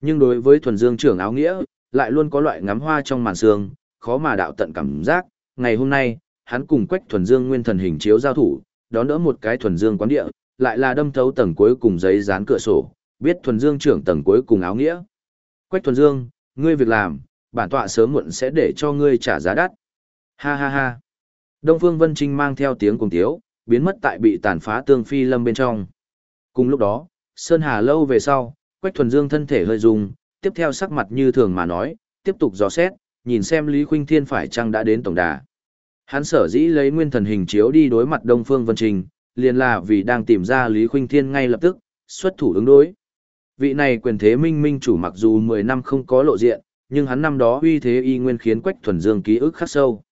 Nhưng đối với thuần dương trưởng áo nghĩa, lại luôn có loại ngắm hoa trong màn sương, khó mà đạo tận cảm giác, ngày hôm nay, hắn cùng quách thuần dương nguyên thần hình chiếu giao thủ, đón đỡ một cái thuần dương quán địa, lại là đâm thấu tầng cuối cùng giấy dán cửa sổ, biết thuần dương trưởng tầng cuối cùng áo nghĩa. Quách thuần dương, ngươi việc làm, bản tọa sớm muộn sẽ để cho ngươi trả giá đắt. Ha ha ha. Đông Phương Vân Trinh mang theo tiếng cùng tiếu, biến mất tại bị tàn phá tương phi lâm bên trong. Cùng lúc đó, Sơn Hà lâu về sau, Quách thuần dương thân thể hơi rung, tiếp theo sắc mặt như thường mà nói, tiếp tục dò xét, nhìn xem Lý Khuynh Thiên phải chăng đã đến tổng đà. Hắn sở dĩ lấy nguyên thần hình chiếu đi đối mặt Đông Phương Vân Trình, liền là vì đang tìm ra Lý Khuynh Thiên ngay lập tức, xuất thủ ứng đối. Vị này quyền thế minh minh chủ mặc dù 10 năm không có lộ diện, nhưng hắn năm đó uy thế y nguyên khiến Quách Thuần Dương ký ức khắc sâu.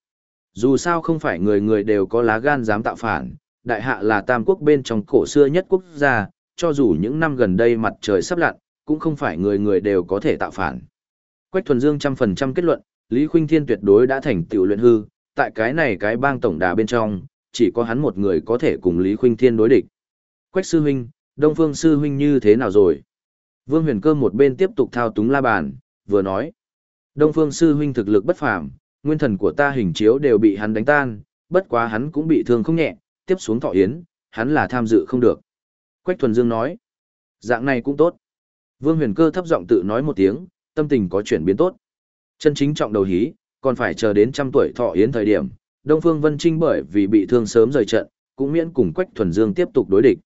Dù sao không phải người người đều có lá gan dám tạo phản, đại hạ là tam quốc bên trong cổ xưa nhất quốc gia, cho dù những năm gần đây mặt trời sắp lặn, cũng không phải người người đều có thể tạo phản. Quách Thuần Dương trăm phần trăm kết luận, Lý Khuynh Thiên tuyệt đối đã thành tiểu luyện hư, tại cái này cái bang tổng đà bên trong, chỉ có hắn một người có thể cùng Lý Khuynh Thiên đối địch. Quách sư huynh, Đông Phương sư huynh như thế nào rồi? Vương Huyền Cơ một bên tiếp tục thao túng la bàn, vừa nói: Đông Phương sư huynh thực lực bất phàm, nguyên thần của ta hình chiếu đều bị hắn đánh tan, bất quá hắn cũng bị thương không nhẹ, tiếp xuống thọ yến, hắn là tham dự không được. Quách Thuần Dương nói: Dạng này cũng tốt. Vương Huyền Cơ thấp giọng tự nói một tiếng, tâm tình có chuyển biến tốt. Chân chính trọng đầu hí, còn phải chờ đến trăm tuổi thọ yến thời điểm, Đông Phương Vân Trinh bởi vì bị thương sớm rời trận, cũng miễn cùng Quách Thuần Dương tiếp tục đối địch.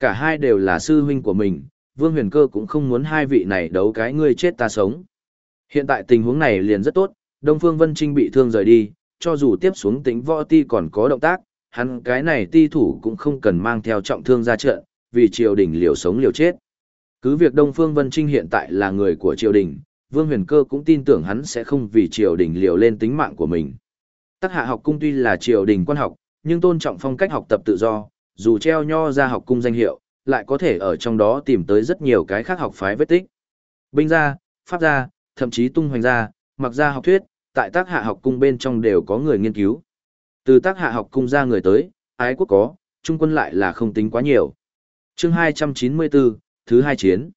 Cả hai đều là sư huynh của mình, Vương Huyền Cơ cũng không muốn hai vị này đấu cái ngươi chết ta sống. Hiện tại tình huống này liền rất tốt, Đông Phương Vân Trinh bị thương rời đi, cho dù tiếp xuống tính võ ti còn có động tác, hắn cái này ti thủ cũng không cần mang theo trọng thương ra trận, vì triều đình liều sống liều chết. Cứ việc Đông Phương Vân Trinh hiện tại là người của triều đình, Vương Huyền Cơ cũng tin tưởng hắn sẽ không vì triều đình liều lên tính mạng của mình. Tắc hạ học cung tuy là triều đình quan học, nhưng tôn trọng phong cách học tập tự do, dù treo nho ra học cung danh hiệu, lại có thể ở trong đó tìm tới rất nhiều cái khác học phái vết tích. Binh gia, pháp gia, thậm chí tung hoành gia, mặc gia học thuyết, tại tác hạ học cung bên trong đều có người nghiên cứu. Từ tác hạ học cung ra người tới, ái quốc có, trung quân lại là không tính quá nhiều. chương 294, thứ hai chiến.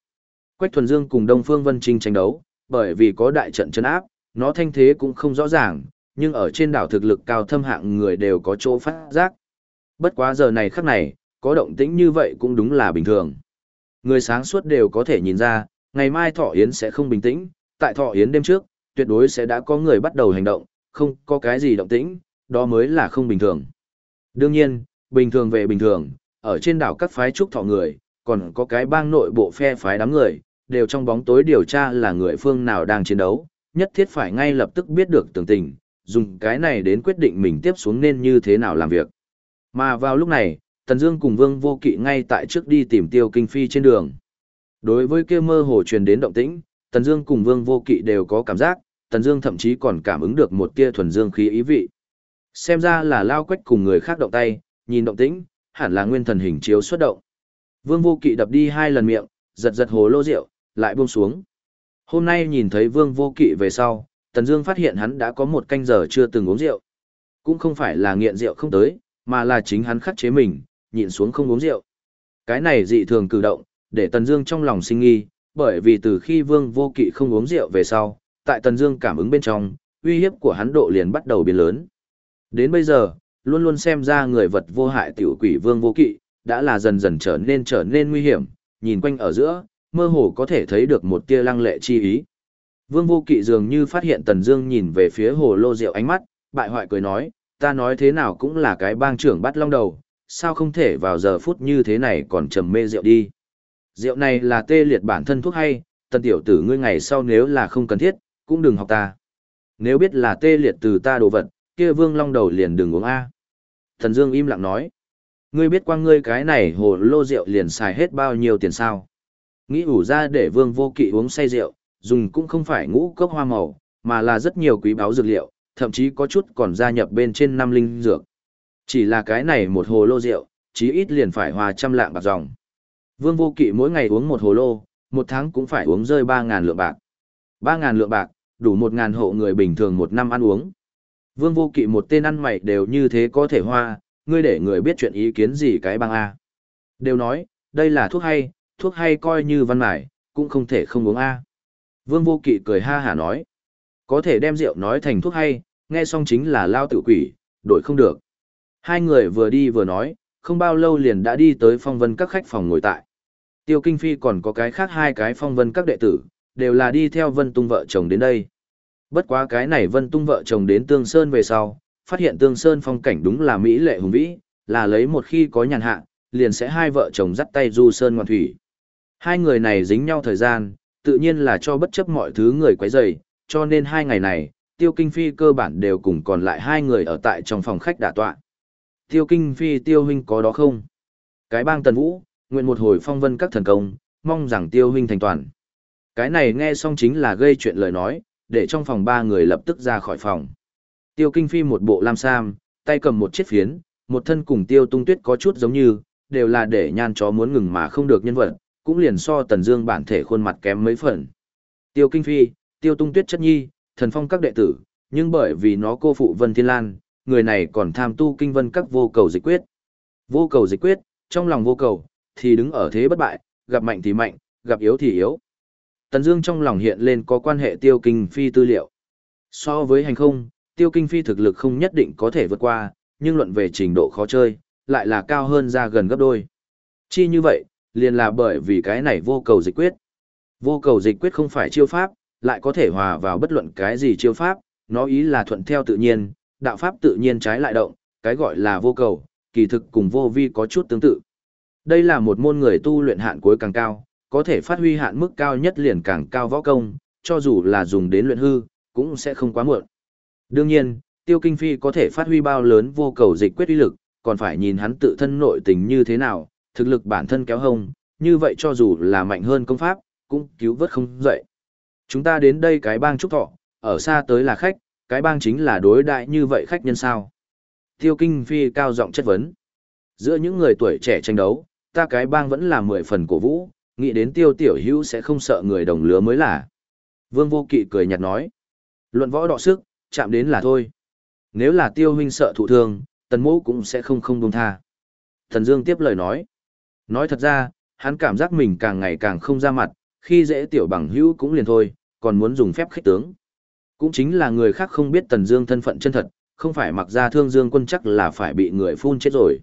Quách Thuần Dương cùng Đông Phương Vân Trinh tranh đấu, bởi vì có đại trận chấn áp, nó thanh thế cũng không rõ ràng, nhưng ở trên đảo thực lực cao thâm hạng người đều có chỗ phát giác. Bất quá giờ này khắc này, có động tĩnh như vậy cũng đúng là bình thường. Người sáng suốt đều có thể nhìn ra, ngày mai Thọ Yến sẽ không bình tĩnh, tại Thọ Yến đêm trước, tuyệt đối sẽ đã có người bắt đầu hành động, không có cái gì động tĩnh, đó mới là không bình thường. Đương nhiên, bình thường về bình thường, ở trên đảo các phái trúc thọ người, còn có cái bang nội bộ phe phái đám người, đều trong bóng tối điều tra là người phương nào đang chiến đấu, nhất thiết phải ngay lập tức biết được tường tình, dùng cái này đến quyết định mình tiếp xuống nên như thế nào làm việc. Mà vào lúc này, Tần Dương cùng Vương Vô Kỵ ngay tại trước đi tìm Tiêu Kinh Phi trên đường. Đối với kia mơ hồ truyền đến động tĩnh, Tần Dương cùng Vương Vô Kỵ đều có cảm giác, Tần Dương thậm chí còn cảm ứng được một tia thuần dương khí ý vị. Xem ra là lao quách cùng người khác động tay, nhìn động tĩnh, hẳn là nguyên thần hình chiếu xuất động. Vương Vô Kỵ đập đi hai lần miệng, giật giật hồ lô rượu, lại buông xuống. Hôm nay nhìn thấy Vương Vô Kỵ về sau, Tần Dương phát hiện hắn đã có một canh giờ chưa từng uống rượu. Cũng không phải là nghiện rượu không tới, mà là chính hắn khắc chế mình, nhịn xuống không uống rượu. Cái này dị thường cử động, để Tần Dương trong lòng sinh nghi, bởi vì từ khi Vương Vô Kỵ không uống rượu về sau, tại Tần Dương cảm ứng bên trong, uy hiếp của hắn độ liền bắt đầu biến lớn. Đến bây giờ, luôn luôn xem ra người vật vô hại tiểu quỷ Vương Vô Kỵ, đã là dần dần trở nên trở nên nguy hiểm, nhìn quanh ở giữa, mơ hồ có thể thấy được một tia lăng lệ chi ý. Vương Vô Kỵ dường như phát hiện Tần Dương nhìn về phía hồ lô rượu ánh mắt, bại hoại cười nói, ta nói thế nào cũng là cái bang trưởng bắt long đầu, sao không thể vào giờ phút như thế này còn trầm mê rượu đi. Rượu này là tê liệt bản thân thuốc hay, tần tiểu tử ngươi ngày sau nếu là không cần thiết, cũng đừng học ta. Nếu biết là tê liệt từ ta đồ vật, kia vương long đầu liền đừng uống A. Thần Dương im lặng nói, ngươi biết qua ngươi cái này hồ lô rượu liền xài hết bao nhiêu tiền sao. Nghĩ ủ ra để vương vô kỵ uống say rượu, dùng cũng không phải ngũ cốc hoa màu, mà là rất nhiều quý báu dược liệu, thậm chí có chút còn gia nhập bên trên năm linh dược. Chỉ là cái này một hồ lô rượu, chí ít liền phải hòa trăm lạng bạc dòng. Vương vô kỵ mỗi ngày uống một hồ lô, một tháng cũng phải uống rơi ba ngàn lượng bạc. ba ngàn lượng bạc, đủ một ngàn hộ người bình thường một năm ăn uống. Vương vô kỵ một tên ăn mày đều như thế có thể hoa, ngươi để người biết chuyện ý kiến gì cái băng A. Đều nói, đây là thuốc hay, thuốc hay coi như văn mải, cũng không thể không uống A. Vương vô kỵ cười ha hả nói, có thể đem rượu nói thành thuốc hay, nghe xong chính là lao tự quỷ, đổi không được. Hai người vừa đi vừa nói, không bao lâu liền đã đi tới phong vân các khách phòng ngồi tại. Tiêu Kinh Phi còn có cái khác hai cái phong vân các đệ tử, đều là đi theo Vân Tung vợ chồng đến đây. Bất quá cái này Vân Tung vợ chồng đến Tương Sơn về sau, phát hiện Tương Sơn phong cảnh đúng là mỹ lệ hùng vĩ, là lấy một khi có nhàn hạ, liền sẽ hai vợ chồng dắt tay du sơn ngoạn thủy. Hai người này dính nhau thời gian, tự nhiên là cho bất chấp mọi thứ người quấy rầy, cho nên hai ngày này, Tiêu Kinh Phi cơ bản đều cùng còn lại hai người ở tại trong phòng khách đả tọa. Tiêu Kinh Phi Tiêu huynh có đó không? Cái bang Tần Vũ, nguyện một hồi phong vân các thần công, mong rằng Tiêu huynh thành toàn. Cái này nghe xong chính là gây chuyện lời nói, để trong phòng ba người lập tức ra khỏi phòng. Tiêu Kinh Phi một bộ lam sam, tay cầm một chiếc phiến, một thân cùng Tiêu Tung Tuyết có chút giống như, đều là để nhan chó muốn ngừng mà không được nhân vật, cũng liền so Tần Dương bản thể khuôn mặt kém mấy phần. Tiêu Kinh Phi, Tiêu Tung Tuyết chất nhi, thần phong các đệ tử, nhưng bởi vì nó cô phụ Vân Thiên Lan, người này còn tham tu kinh vân các vô cầu dịch quyết. Vô cầu dịch quyết, trong lòng vô cầu, thì đứng ở thế bất bại, gặp mạnh thì mạnh, gặp yếu thì yếu. Tần Dương trong lòng hiện lên có quan hệ tiêu kinh phi tư liệu. So với hành không, tiêu kinh phi thực lực không nhất định có thể vượt qua, nhưng luận về trình độ khó chơi, lại là cao hơn ra gần gấp đôi. Chi như vậy, liền là bởi vì cái này vô cầu dịch quyết. Vô cầu dịch quyết không phải chiêu pháp, lại có thể hòa vào bất luận cái gì chiêu pháp, nó ý là thuận theo tự nhiên, đạo pháp tự nhiên trái lại động, cái gọi là vô cầu, kỳ thực cùng vô vi có chút tương tự. Đây là một môn người tu luyện hạn cuối càng cao, có thể phát huy hạn mức cao nhất liền càng cao võ công, cho dù là dùng đến luyện hư, cũng sẽ không quá muộn. Đương nhiên, tiêu kinh phi có thể phát huy bao lớn vô cầu dịch quyết uy lực, còn phải nhìn hắn tự thân nội tình như thế nào, thực lực bản thân kéo hông, như vậy cho dù là mạnh hơn công pháp, cũng cứu vớt không dậy. Chúng ta đến đây cái bang trúc thọ, ở xa tới là khách, cái bang chính là đối đại như vậy khách nhân sao. Tiêu Kinh Phi cao giọng chất vấn. Giữa những người tuổi trẻ tranh đấu, ta cái bang vẫn là mười phần cổ vũ, nghĩ đến tiêu tiểu hữu sẽ không sợ người đồng lứa mới là. Vương vô kỵ cười nhạt nói. Luận võ đọ sức, chạm đến là thôi. Nếu là tiêu huynh sợ thụ thương, tần mũ cũng sẽ không không buông tha. Thần Dương tiếp lời nói. Nói thật ra, hắn cảm giác mình càng ngày càng không ra mặt, khi dễ tiểu bằng hữu cũng liền thôi, còn muốn dùng phép khích tướng. Cũng chính là người khác không biết Tần Dương thân phận chân thật, không phải mặc ra thương Dương quân chắc là phải bị người phun chết rồi.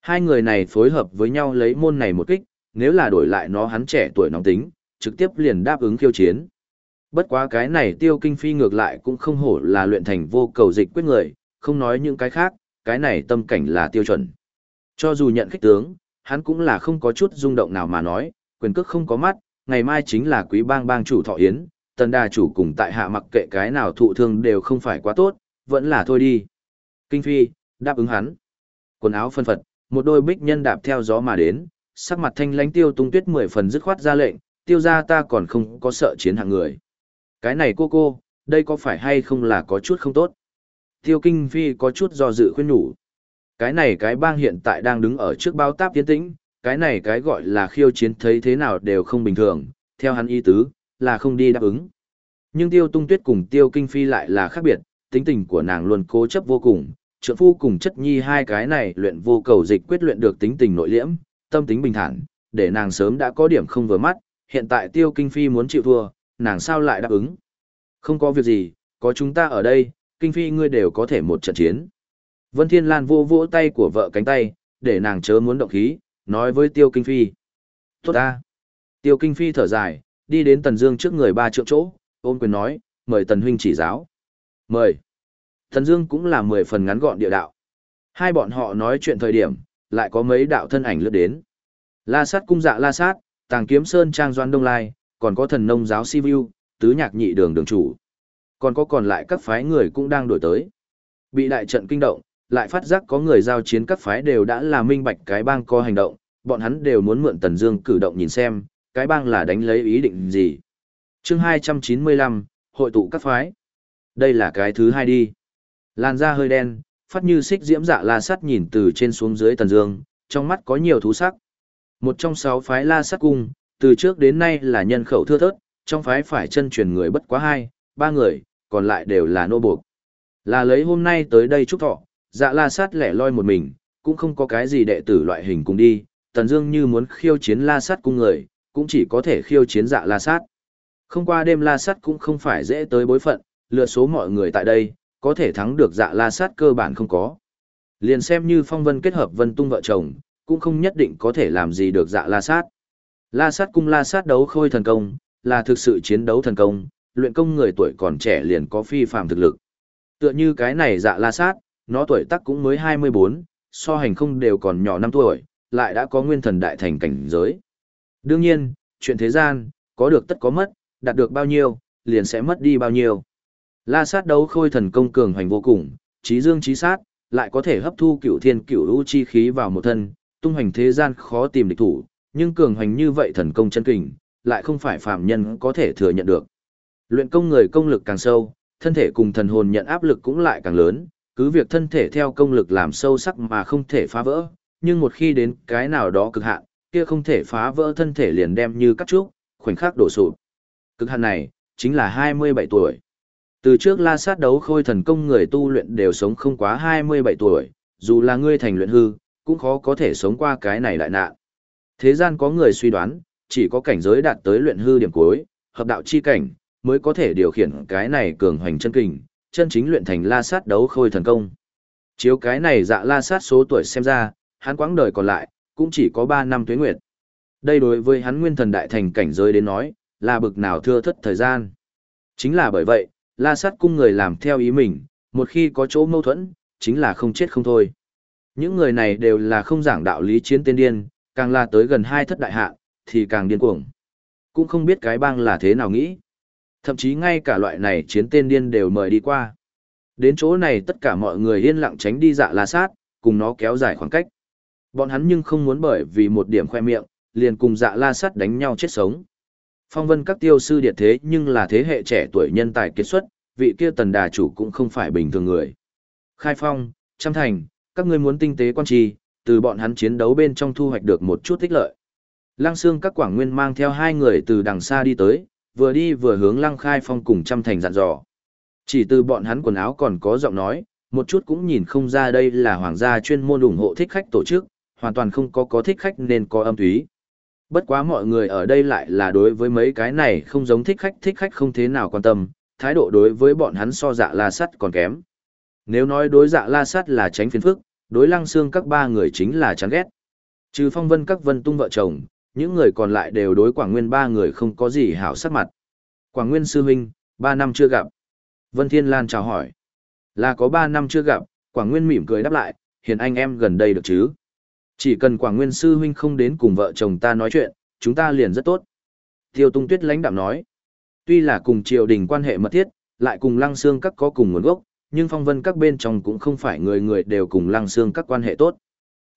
Hai người này phối hợp với nhau lấy môn này một kích, nếu là đổi lại nó hắn trẻ tuổi nóng tính, trực tiếp liền đáp ứng khiêu chiến. Bất quá cái này tiêu kinh phi ngược lại cũng không hổ là luyện thành vô cầu dịch quyết người, không nói những cái khác, cái này tâm cảnh là tiêu chuẩn. Cho dù nhận khách tướng, hắn cũng là không có chút rung động nào mà nói, quyền cước không có mắt, ngày mai chính là quý bang bang chủ thọ yến, tần đà chủ cùng tại hạ mặc kệ cái nào thụ thương đều không phải quá tốt, vẫn là thôi đi. Kinh Phi, đáp ứng hắn. Quần áo phân phật, một đôi bích nhân đạp theo gió mà đến, sắc mặt thanh lãnh tiêu tung tuyết mười phần dứt khoát ra lệnh, tiêu ra ta còn không có sợ chiến hạng người. Cái này cô cô, đây có phải hay không là có chút không tốt? Tiêu Kinh Phi có chút do dự khuyên nhủ. Cái này cái bang hiện tại đang đứng ở trước bao táp tiến tĩnh, cái này cái gọi là khiêu chiến thấy thế nào đều không bình thường, theo hắn ý tứ, là không đi đáp ứng. Nhưng tiêu tung tuyết cùng tiêu kinh phi lại là khác biệt, tính tình của nàng luôn cố chấp vô cùng, trượng phu cùng chất nhi hai cái này luyện vô cầu dịch quyết luyện được tính tình nội liễm, tâm tính bình thản, để nàng sớm đã có điểm không vừa mắt, hiện tại tiêu kinh phi muốn chịu thua, nàng sao lại đáp ứng. Không có việc gì, có chúng ta ở đây, kinh phi ngươi đều có thể một trận chiến. Vân Thiên Lan vô vỗ tay của vợ cánh tay, để nàng chớ muốn động khí, nói với tiêu kinh phi. Tốt ta. Tiêu kinh phi thở dài, đi đến Tần Dương trước người ba trượng chỗ, ôn quyền nói, mời Tần huynh chỉ giáo. Mời. Tần Dương cũng là mười phần ngắn gọn địa đạo. Hai bọn họ nói chuyện thời điểm, lại có mấy đạo thân ảnh lướt đến. La sát cung dạ la sát, tàng kiếm sơn trang doan đông lai, còn có thần nông giáo si vu, tứ nhạc nhị đường đường chủ. Còn có còn lại các phái người cũng đang đổi tới. Bị đại trận kinh động, lại phát giác có người giao chiến các phái đều đã là minh bạch cái bang có hành động, bọn hắn đều muốn mượn Tần Dương cử động nhìn xem, cái bang là đánh lấy ý định gì. Chương 295, hội tụ các phái. Đây là cái thứ hai đi. Làn da hơi đen, phát như xích diễm dạ la sắt nhìn từ trên xuống dưới Tần Dương, trong mắt có nhiều thú sắc. Một trong sáu phái La sắt Cung, từ trước đến nay là nhân khẩu thưa thớt, trong phái phải chân truyền người bất quá hai, ba người, còn lại đều là nô buộc. Là lấy hôm nay tới đây chúc thọ, dạ La Sát lẻ loi một mình, cũng không có cái gì đệ tử loại hình cùng đi, Tần Dương như muốn khiêu chiến La Sát Cung người, cũng chỉ có thể khiêu chiến dạ La Sát. Không qua đêm La Sát cũng không phải dễ tới bối phận, lựa số mọi người tại đây, có thể thắng được dạ La Sát cơ bản không có. Liền xem như phong vân kết hợp vân tung vợ chồng, cũng không nhất định có thể làm gì được dạ la sát. La sát cung la sát đấu khôi thần công, là thực sự chiến đấu thần công, luyện công người tuổi còn trẻ liền có phi phàm thực lực. Tựa như cái này dạ la sát, nó tuổi tác cũng mới 24, so hành không đều còn nhỏ 5 tuổi, lại đã có nguyên thần đại thành cảnh giới. Đương nhiên, chuyện thế gian, có được tất có mất, đạt được bao nhiêu, liền sẽ mất đi bao nhiêu. La sát đấu khôi thần công cường hoành vô cùng, trí dương trí sát, lại có thể hấp thu cửu thiên cửu lũ chi khí vào một thân, tung hoành thế gian khó tìm địch thủ, nhưng cường hoành như vậy thần công chân kình, lại không phải phàm nhân có thể thừa nhận được. Luyện công người công lực càng sâu, thân thể cùng thần hồn nhận áp lực cũng lại càng lớn, cứ việc thân thể theo công lực làm sâu sắc mà không thể phá vỡ, nhưng một khi đến cái nào đó cực hạn, kia không thể phá vỡ thân thể liền đem như cắt trúc, khoảnh khắc đổ sụp. Cực hạn này, chính là 27 tuổi. Từ trước la sát đấu khôi thần công người tu luyện đều sống không quá 27 tuổi, dù là ngươi thành luyện hư, cũng khó có thể sống qua cái này lại nạn. Thế gian có người suy đoán, chỉ có cảnh giới đạt tới luyện hư điểm cuối, hợp đạo chi cảnh, mới có thể điều khiển cái này cường hoành chân kình, chân chính luyện thành la sát đấu khôi thần công. Chiếu cái này dạ la sát số tuổi xem ra, hắn quãng đời còn lại, cũng chỉ có 3 năm tuế nguyệt. Đây đối với hắn nguyên thần đại thành cảnh giới đến nói, là bực nào thưa thất thời gian. Chính là bởi vậy, la sát cung người làm theo ý mình, một khi có chỗ mâu thuẫn, chính là không chết không thôi. Những người này đều là không giảng đạo lý chiến tên điên, càng là tới gần hai thất đại hạ, thì càng điên cuồng. Cũng không biết cái bang là thế nào nghĩ. Thậm chí ngay cả loại này chiến tên điên đều mời đi qua. Đến chỗ này tất cả mọi người yên lặng tránh đi dạ la sát, cùng nó kéo dài khoảng cách. Bọn hắn nhưng không muốn bởi vì một điểm khoe miệng, liền cùng dạ la sát đánh nhau chết sống. Phong vân các tiêu sư điệt thế nhưng là thế hệ trẻ tuổi nhân tài kết xuất, vị kia tần đà chủ cũng không phải bình thường người. Khai phong, trăm thành, các ngươi muốn tinh tế quan trì, từ bọn hắn chiến đấu bên trong thu hoạch được một chút tích lợi. Lăng xương các quảng nguyên mang theo hai người từ đằng xa đi tới, vừa đi vừa hướng Lăng Khai Phong cùng trăm thành dặn dò. Chỉ từ bọn hắn quần áo còn có giọng nói, một chút cũng nhìn không ra đây là hoàng gia chuyên môn ủng hộ thích khách tổ chức, hoàn toàn không có có thích khách nên có âm thúy. Bất quá mọi người ở đây lại là đối với mấy cái này không giống thích khách thích khách không thế nào quan tâm, thái độ đối với bọn hắn so dạ la sắt còn kém. Nếu nói đối dạ la sắt là tránh phiền phức, đối lăng xương các ba người chính là chán ghét. Trừ phong vân các vân tung vợ chồng, những người còn lại đều đối Quảng Nguyên ba người không có gì hảo sắc mặt. Quảng Nguyên sư huynh, ba năm chưa gặp. Vân Thiên Lan chào hỏi. Là có ba năm chưa gặp, Quảng Nguyên mỉm cười đáp lại, hiền anh em gần đây được chứ. Chỉ cần Quảng Nguyên sư huynh không đến cùng vợ chồng ta nói chuyện, chúng ta liền rất tốt. Tiêu Tung Tuyết lãnh đạm nói. Tuy là cùng triều đình quan hệ mật thiết, lại cùng lăng xương các có cùng nguồn gốc, nhưng phong vân các bên trong cũng không phải người người đều cùng lăng xương các quan hệ tốt.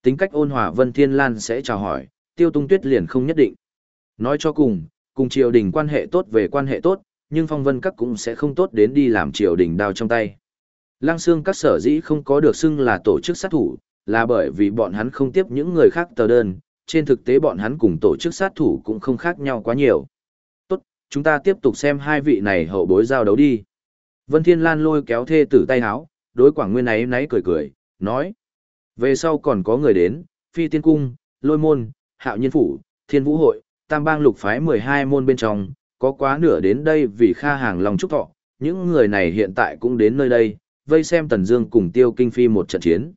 Tính cách ôn hòa Vân Thiên Lan sẽ chào hỏi, tiêu tung tuyết liền không nhất định. Nói cho cùng, cùng triều đình quan hệ tốt về quan hệ tốt, nhưng phong vân các cũng sẽ không tốt đến đi làm triều đình đao trong tay. Lăng xương các sở dĩ không có được xưng là tổ chức sát thủ, là bởi vì bọn hắn không tiếp những người khác tờ đơn, trên thực tế bọn hắn cùng tổ chức sát thủ cũng không khác nhau quá nhiều. Tốt, chúng ta tiếp tục xem hai vị này hậu bối giao đấu đi. Vân Thiên Lan lôi kéo thê tử tay háo, đối Quảng Nguyên ấy náy cười cười, nói. Về sau còn có người đến, phi tiên cung, lôi môn, hạo nhiên phủ, thiên vũ hội, tam bang lục phái 12 môn bên trong, có quá nửa đến đây vì kha hàng lòng trúc thọ, những người này hiện tại cũng đến nơi đây, vây xem Tần Dương cùng Tiêu Kinh Phi một trận chiến.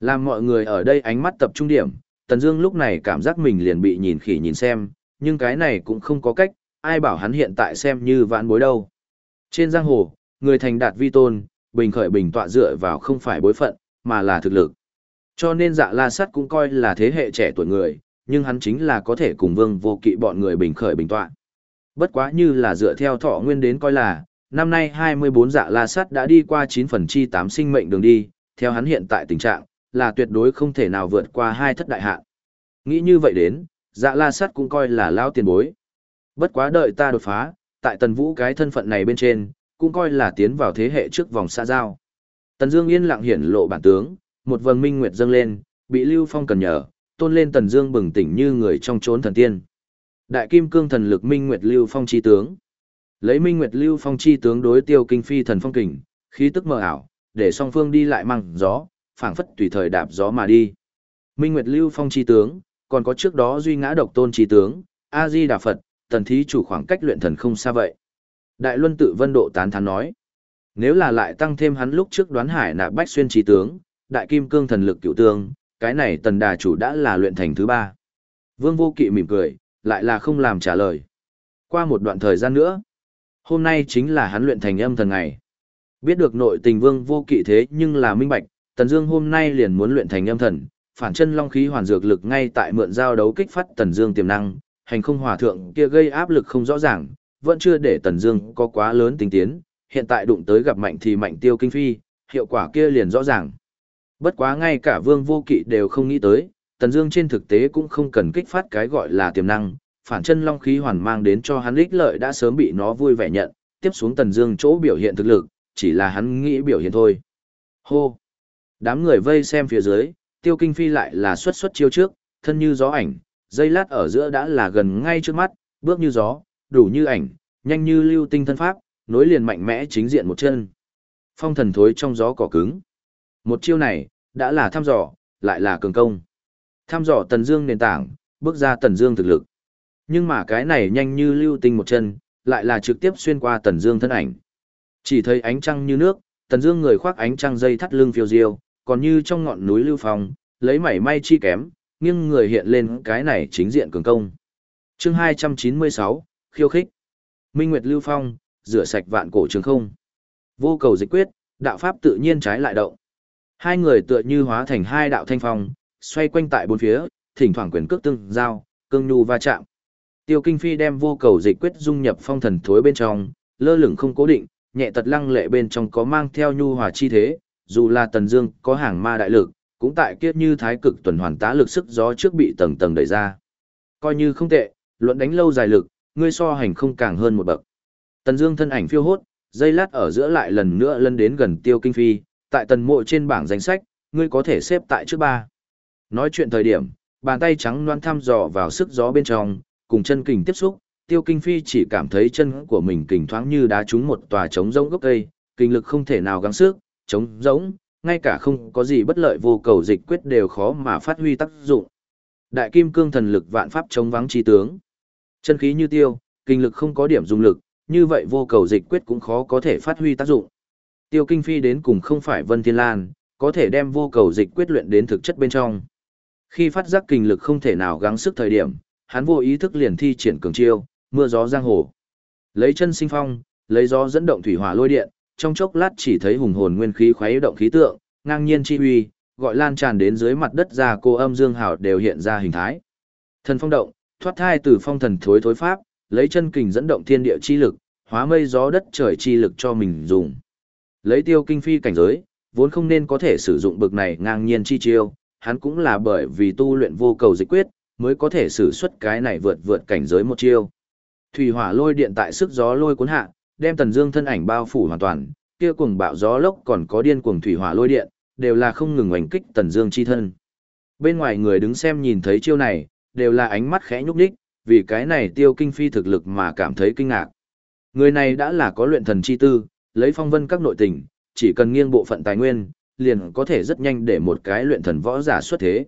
Làm mọi người ở đây ánh mắt tập trung điểm, Tần Dương lúc này cảm giác mình liền bị nhìn khỉ nhìn xem, nhưng cái này cũng không có cách, ai bảo hắn hiện tại xem như vãn bối đâu. Trên giang hồ, người thành đạt vi tôn, bình khởi bình tọa dựa vào không phải bối phận, mà là thực lực. Cho nên dạ la sắt cũng coi là thế hệ trẻ tuổi người, nhưng hắn chính là có thể cùng vương vô kỵ bọn người bình khởi bình tọa. Bất quá như là dựa theo thọ nguyên đến coi là, năm nay 24 dạ la sắt đã đi qua 9 phần chi 8 sinh mệnh đường đi, theo hắn hiện tại tình trạng, là tuyệt đối không thể nào vượt qua hai thất đại hạn. Nghĩ như vậy đến, dạ la sắt cũng coi là lao tiền bối. Bất quá đợi ta đột phá, tại tần vũ cái thân phận này bên trên, cũng coi là tiến vào thế hệ trước vòng xa giao. Tần Dương yên lặng hiển lộ bản tướng, một vầng minh nguyệt dâng lên, bị Lưu Phong cần nhờ, tôn lên Tần Dương bừng tỉnh như người trong chốn thần tiên. Đại kim cương thần lực minh nguyệt Lưu Phong chi tướng. Lấy minh nguyệt Lưu Phong chi tướng đối tiêu kinh phi thần phong kình, khí tức mờ ảo, để song phương đi lại mang gió, phảng phất tùy thời đạp gió mà đi. Minh nguyệt Lưu Phong chi tướng, còn có trước đó duy ngã độc tôn chi tướng, A Di Đà Phật, tần thí chủ khoảng cách luyện thần không xa vậy. Đại Luân tự vân độ tán thán nói. Nếu là lại tăng thêm hắn lúc trước đoán hải nạp bách xuyên Chi tướng, đại kim cương thần lực cựu tương, cái này tần đà chủ đã là luyện thành thứ ba. Vương vô kỵ mỉm cười, lại là không làm trả lời. Qua một đoạn thời gian nữa, hôm nay chính là hắn luyện thành âm thần ngày. Biết được nội tình vương vô kỵ thế nhưng là minh bạch, tần dương hôm nay liền muốn luyện thành âm thần, phản chân long khí hoàn dược lực ngay tại mượn giao đấu kích phát tần dương tiềm năng, hành không hòa thượng kia gây áp lực không rõ ràng, vẫn chưa để tần dương có quá lớn tình tiến, hiện tại đụng tới gặp mạnh thì mạnh tiêu kinh phi, hiệu quả kia liền rõ ràng. Bất quá ngay cả vương vô kỵ đều không nghĩ tới, Tần Dương trên thực tế cũng không cần kích phát cái gọi là tiềm năng, phản chân long khí hoàn mang đến cho hắn ích lợi đã sớm bị nó vui vẻ nhận, tiếp xuống Tần Dương chỗ biểu hiện thực lực, chỉ là hắn nghĩ biểu hiện thôi. Hô. Đám người vây xem phía dưới, Tiêu Kinh Phi lại là xuất xuất chiêu trước, thân như gió ảnh, dây lát ở giữa đã là gần ngay trước mắt, bước như gió, đủ như ảnh, nhanh như lưu tinh thân pháp, nối liền mạnh mẽ chính diện một chân. Phong thần thối trong gió cỏ cứng. Một chiêu này, đã là thăm dò, lại là cường công. Thăm dò Tần Dương nền tảng, bước ra Tần Dương thực lực. Nhưng mà cái này nhanh như lưu tinh một chân, lại là trực tiếp xuyên qua Tần Dương thân ảnh. Chỉ thấy ánh trăng như nước, Tần Dương người khoác ánh trăng dây thắt lưng phiêu diêu, còn như trong ngọn núi lưu phong, lấy mảy may chi kém, nhưng người hiện lên cái này chính diện cường công. Chương 296, khiêu khích. Minh Nguyệt Lưu Phong, rửa sạch vạn cổ trường không. Vô cầu dịch quyết, đạo pháp tự nhiên trái lại động. Hai người tựa như hóa thành hai đạo thanh phong, xoay quanh tại bốn phía, thỉnh thoảng quyền cước tương giao, cương nhu va chạm. Tiêu Kinh Phi đem vô cầu dịch quyết dung nhập phong thần thối bên trong, lơ lửng không cố định, nhẹ tật lăng lệ bên trong có mang theo nhu hòa chi thế, dù là Tần Dương có hàng ma đại lực, cũng tại kiếp như thái cực tuần hoàn tá lực sức gió trước bị tầng tầng đẩy ra. Coi như không tệ, luận đánh lâu dài lực, ngươi so hành không càng hơn một bậc. Tần Dương thân ảnh phiêu hốt, dây lát ở giữa lại lần nữa lân đến gần Tiêu Kinh Phi, tại tần mộ trên bảng danh sách, ngươi có thể xếp tại trước ba. Nói chuyện thời điểm, bàn tay trắng loan thăm dò vào sức gió bên trong, cùng chân kình tiếp xúc, Tiêu Kinh Phi chỉ cảm thấy chân của mình kình thoáng như đá trúng một tòa trống rỗng gốc cây, kinh lực không thể nào gắng sức, trống rỗng, ngay cả không có gì bất lợi vô cầu dịch quyết đều khó mà phát huy tác dụng. Đại kim cương thần lực vạn pháp chống vắng chi tướng. Chân khí như tiêu, kinh lực không có điểm dùng lực, như vậy vô cầu dịch quyết cũng khó có thể phát huy tác dụng. Tiêu Kinh Phi đến cùng không phải Vân Thiên Lan, có thể đem vô cầu dịch quyết luyện đến thực chất bên trong. Khi phát giác kinh lực không thể nào gắng sức thời điểm, hắn vô ý thức liền thi triển cường chiêu, mưa gió giang hồ. Lấy chân sinh phong, lấy gió dẫn động thủy hỏa lôi điện, trong chốc lát chỉ thấy hùng hồn nguyên khí khuấy động khí tượng, ngang nhiên chi uy, gọi lan tràn đến dưới mặt đất ra cô âm dương hào đều hiện ra hình thái. Thần phong động, thoát thai từ phong thần thối thối pháp, lấy chân kình dẫn động thiên địa chi lực, hóa mây gió đất trời chi lực cho mình dùng. Lấy tiêu kinh phi cảnh giới, vốn không nên có thể sử dụng bực này ngang nhiên chi chiêu, hắn cũng là bởi vì tu luyện vô cầu dịch quyết, mới có thể sử xuất cái này vượt vượt cảnh giới một chiêu. Thủy hỏa lôi điện tại sức gió lôi cuốn hạ, đem Tần Dương thân ảnh bao phủ hoàn toàn, kia cuồng bạo gió lốc còn có điên cuồng thủy hỏa lôi điện, đều là không ngừng oanh kích Tần Dương chi thân. Bên ngoài người đứng xem nhìn thấy chiêu này, đều là ánh mắt khẽ nhúc nhích, vì cái này Tiêu Kinh Phi thực lực mà cảm thấy kinh ngạc. Người này đã là có luyện thần chi tư, lấy phong vân các nội tình, chỉ cần nghiêng bộ phận tài nguyên, liền có thể rất nhanh để một cái luyện thần võ giả xuất thế.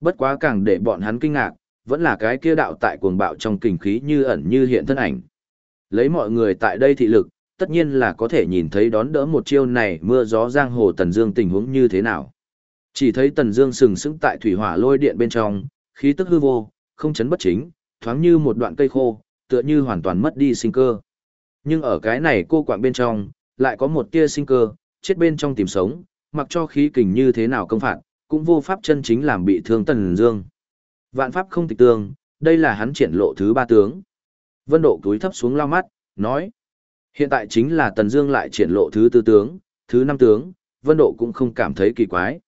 Bất quá càng để bọn hắn kinh ngạc, vẫn là cái kia đạo tại cuồng bạo trong kinh khí như ẩn như hiện thân ảnh. Lấy mọi người tại đây thị lực, tất nhiên là có thể nhìn thấy đón đỡ một chiêu này mưa gió giang hồ Tần Dương tình huống như thế nào. Chỉ thấy Tần Dương sừng sững tại thủy hỏa lôi điện bên trong, khí tức hư vô, không chấn bất chính, thoáng như một đoạn cây khô, tựa như hoàn toàn mất đi sinh cơ. Nhưng ở cái này cô quạng bên trong, lại có một tia sinh cơ, chết bên trong tìm sống, mặc cho khí kình như thế nào công phạt, cũng vô pháp chân chính làm bị thương Tần Dương. Vạn pháp không tịch tương, đây là hắn triển lộ thứ ba tướng. Vân Độ cúi thấp xuống lao mắt, nói: Hiện tại chính là Tần Dương lại triển lộ thứ tư tướng, thứ năm tướng, Vân Độ cũng không cảm thấy kỳ quái.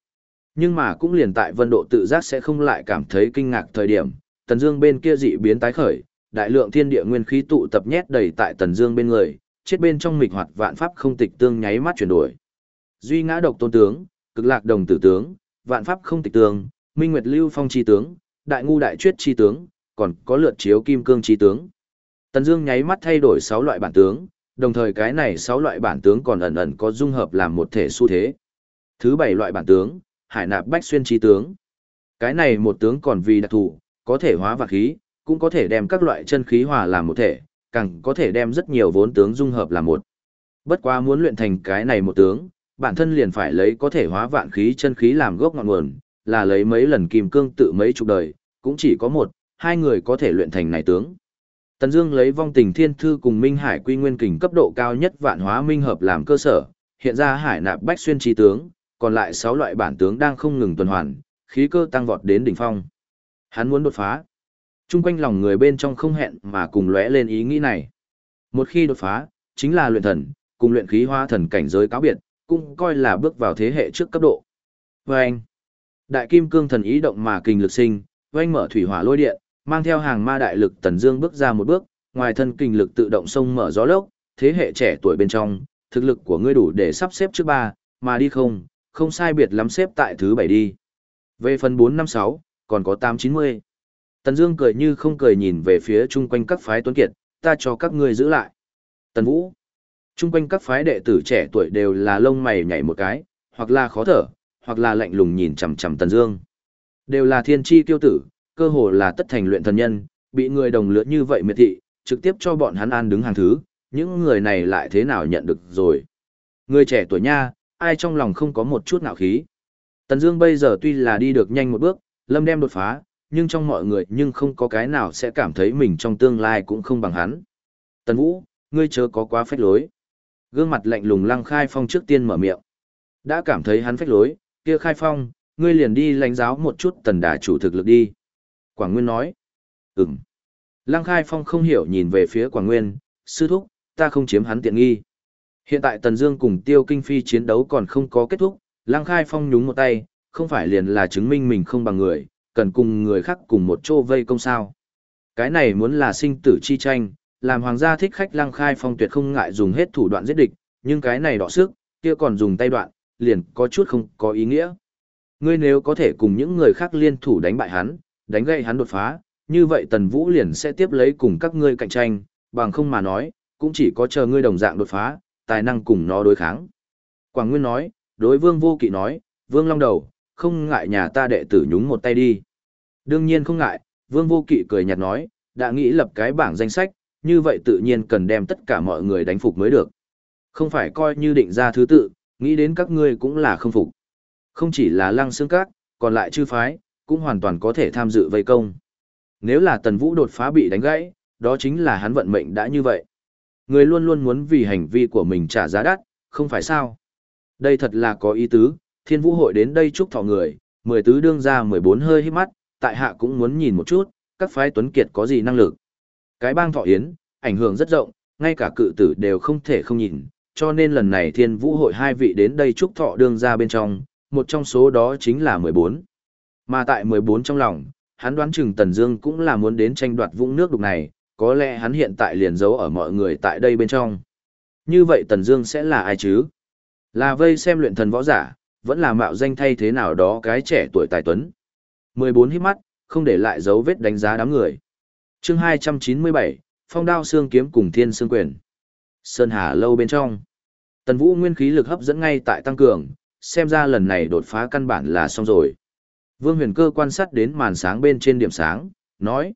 Nhưng mà cũng liền tại Vân Độ tự giác sẽ không lại cảm thấy kinh ngạc thời điểm, Tần Dương bên kia dị biến tái khởi, đại lượng thiên địa nguyên khí tụ tập nhét đầy tại Tần Dương bên người, chết bên trong mịch hoạt vạn pháp không tịch tương nháy mắt chuyển đổi. Duy ngã độc tôn tướng, cực lạc đồng tử tướng, vạn pháp không tịch tương, minh nguyệt lưu phong chi tướng, đại ngu đại chuyết chi tướng, còn có lượt chiếu kim cương chi tướng. Tần Dương nháy mắt thay đổi 6 loại bản tướng, đồng thời cái này 6 loại bản tướng còn ẩn ẩn có dung hợp làm một thể xu thế. Thứ 7 loại bản tướng, Hải Nạp Bách Xuyên chi tướng. Cái này một tướng còn vì đặc thù, có thể hóa vạn khí, cũng có thể đem các loại chân khí hòa làm một thể, càng có thể đem rất nhiều vốn tướng dung hợp làm một. Bất quá muốn luyện thành cái này một tướng, bản thân liền phải lấy có thể hóa vạn khí chân khí làm gốc ngọn nguồn, là lấy mấy lần kim cương tự mấy chục đời, cũng chỉ có một, hai người có thể luyện thành này tướng. Tần Dương lấy vong tình thiên thư cùng Minh Hải quy nguyên kình cấp độ cao nhất vạn hóa minh hợp làm cơ sở, hiện ra hải nạp bách xuyên chi tướng, còn lại 6 loại bản tướng đang không ngừng tuần hoàn, khí cơ tăng vọt đến đỉnh phong. Hắn muốn đột phá. Trung quanh lòng người bên trong không hẹn mà cùng lóe lên ý nghĩ này. Một khi đột phá, chính là luyện thần, cùng luyện khí hóa thần cảnh giới cáo biệt, cũng coi là bước vào thế hệ trước cấp độ. Vâng! Đại kim cương thần ý động mà kinh lực sinh, vang mở thủy hỏa lôi điện, mang theo hàng ma đại lực tần dương bước ra một bước, ngoài thân kinh lực tự động xông mở gió lốc, thế hệ trẻ tuổi bên trong, thực lực của ngươi đủ để sắp xếp trước ba, mà đi không, không sai biệt lắm xếp tại thứ bảy đi. Về phần bốn năm sáu, còn có tám chín mươi. Tần Dương cười như không cười nhìn về phía chung quanh các phái tuấn kiệt, ta cho các ngươi giữ lại. Tần Vũ. Chung quanh các phái đệ tử trẻ tuổi đều là lông mày nhảy một cái, hoặc là khó thở, hoặc là lạnh lùng nhìn chằm chằm Tần Dương. Đều là thiên chi kiêu tử, cơ hồ là tất thành luyện thần nhân, bị người đồng lứa như vậy miệt thị, trực tiếp cho bọn hắn an đứng hàng thứ, những người này lại thế nào nhận được rồi. Người trẻ tuổi nha, ai trong lòng không có một chút nào khí. Tần Dương bây giờ tuy là đi được nhanh một bước, lâm đem đột phá, nhưng trong mọi người nhưng không có cái nào sẽ cảm thấy mình trong tương lai cũng không bằng hắn. Tần Vũ, ngươi chớ có quá phách lối. Gương mặt lạnh lùng Lăng Khai Phong trước tiên mở miệng. Đã cảm thấy hắn phách lối, kia Khai Phong, ngươi liền đi lãnh giáo một chút tần đà chủ thực lực đi. Quảng Nguyên nói. Ừm. Lăng Khai Phong không hiểu nhìn về phía Quảng Nguyên, sư thúc, ta không chiếm hắn tiện nghi. Hiện tại Tần Dương cùng Tiêu Kinh Phi chiến đấu còn không có kết thúc, Lăng Khai Phong nhúng một tay, không phải liền là chứng minh mình không bằng người, cần cùng người khác cùng một chỗ vây công sao. Cái này muốn là sinh tử chi tranh, làm hoàng gia thích khách Lăng Khai Phong tuyệt không ngại dùng hết thủ đoạn giết địch, nhưng cái này đọ sức, kia còn dùng tay đoạn, liền có chút không có ý nghĩa. Ngươi nếu có thể cùng những người khác liên thủ đánh bại hắn, đánh gậy hắn đột phá, như vậy Tần Vũ liền sẽ tiếp lấy cùng các ngươi cạnh tranh, bằng không mà nói, cũng chỉ có chờ ngươi đồng dạng đột phá, tài năng cùng nó đối kháng. Quảng Nguyên nói, đối Vương Vô Kỵ nói, Vương Long Đầu, không ngại nhà ta đệ tử nhúng một tay đi. Đương nhiên không ngại, Vương Vô Kỵ cười nhạt nói, đã nghĩ lập cái bảng danh sách, như vậy tự nhiên cần đem tất cả mọi người đánh phục mới được. Không phải coi như định ra thứ tự, nghĩ đến các ngươi cũng là không phục. Không chỉ là lăng xương các, còn lại chư phái, cũng hoàn toàn có thể tham dự vây công. Nếu là Tần Vũ đột phá bị đánh gãy, đó chính là hắn vận mệnh đã như vậy. Người luôn luôn muốn vì hành vi của mình trả giá đắt, không phải sao? Đây thật là có ý tứ, thiên vũ hội đến đây chúc thọ người, mười tứ đương ra mười bốn hơi hít mắt, tại hạ cũng muốn nhìn một chút, các phái tuấn kiệt có gì năng lực. Cái bang thọ yến, ảnh hưởng rất rộng, ngay cả cự tử đều không thể không nhìn, cho nên lần này thiên vũ hội hai vị đến đây chúc thọ đương ra bên trong, một trong số đó chính là mười bốn. Mà tại 14 trong lòng, hắn đoán chừng Tần Dương cũng là muốn đến tranh đoạt vũng nước đục này, có lẽ hắn hiện tại liền giấu ở mọi người tại đây bên trong. Như vậy Tần Dương sẽ là ai chứ? Là vây xem luyện thần võ giả, vẫn là mạo danh thay thế nào đó cái trẻ tuổi tài tuấn. 14 hít mắt, không để lại dấu vết đánh giá đám người. Chương 297, Phong đao xương kiếm cùng Thiên xương quyền. Sơn Hà lâu bên trong. Tần Vũ nguyên khí lực hấp dẫn ngay tại tăng cường, xem ra lần này đột phá căn bản là xong rồi. Vương huyền cơ quan sát đến màn sáng bên trên điểm sáng, nói.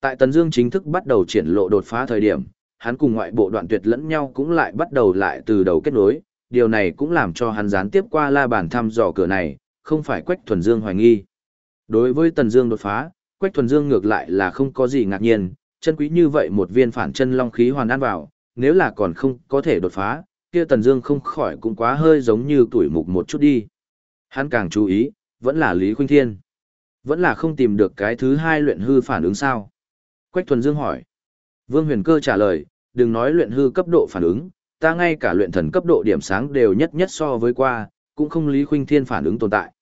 Tại Tần Dương chính thức bắt đầu triển lộ đột phá thời điểm, hắn cùng ngoại bộ đoạn tuyệt lẫn nhau cũng lại bắt đầu lại từ đầu kết nối, điều này cũng làm cho hắn gián tiếp qua la bàn thăm dò cửa này, không phải Quách Thuần Dương hoài nghi. Đối với Tần Dương đột phá, Quách Thuần Dương ngược lại là không có gì ngạc nhiên, chân quý như vậy một viên phản chân long khí hoàn ăn vào, nếu là còn không có thể đột phá, kia Tần Dương không khỏi cũng quá hơi giống như tuổi mục một chút đi. Hắn càng chú ý, vẫn là Lý Khuynh Thiên. Vẫn là không tìm được cái thứ hai luyện hư phản ứng sao? Quách Thuần Dương hỏi. Vương Huyền Cơ trả lời, đừng nói luyện hư cấp độ phản ứng, ta ngay cả luyện thần cấp độ điểm sáng đều nhất nhất so với qua, cũng không Lý Khuynh Thiên phản ứng tồn tại.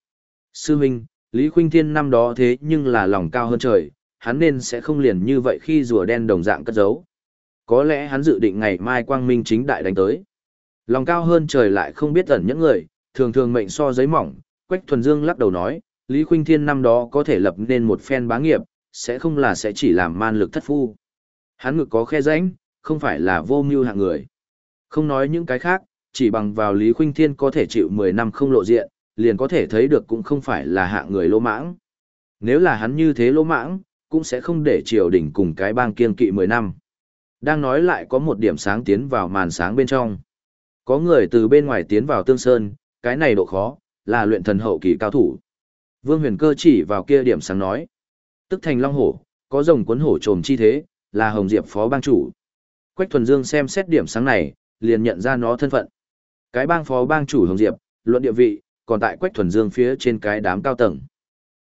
Sư huynh, Lý Khuynh Thiên năm đó thế nhưng là lòng cao hơn trời, hắn nên sẽ không liền như vậy khi rùa đen đồng dạng cất giấu. Có lẽ hắn dự định ngày mai quang minh chính đại đánh tới. Lòng cao hơn trời lại không biết ẩn những người, thường thường mệnh so giấy mỏng, Quách Thuần Dương lắc đầu nói, Lý Khuynh Thiên năm đó có thể lập nên một phen bá nghiệp, sẽ không là sẽ chỉ làm man lực thất phu. Hắn ngực có khe rãnh, không phải là vô mưu hạng người. Không nói những cái khác, chỉ bằng vào Lý Khuynh Thiên có thể chịu 10 năm không lộ diện, liền có thể thấy được cũng không phải là hạng người lỗ mãng. Nếu là hắn như thế lỗ mãng, cũng sẽ không để triều đình cùng cái bang kiên kỵ 10 năm. Đang nói lại có một điểm sáng tiến vào màn sáng bên trong. Có người từ bên ngoài tiến vào tương sơn, cái này độ khó, là luyện thần hậu kỳ cao thủ. Vương huyền cơ chỉ vào kia điểm sáng nói. Tức thành long hổ, có rồng cuốn hổ trồm chi thế, là Hồng Diệp phó bang chủ. Quách thuần dương xem xét điểm sáng này, liền nhận ra nó thân phận. Cái bang phó bang chủ Hồng Diệp, luận địa vị, còn tại Quách thuần dương phía trên cái đám cao tầng.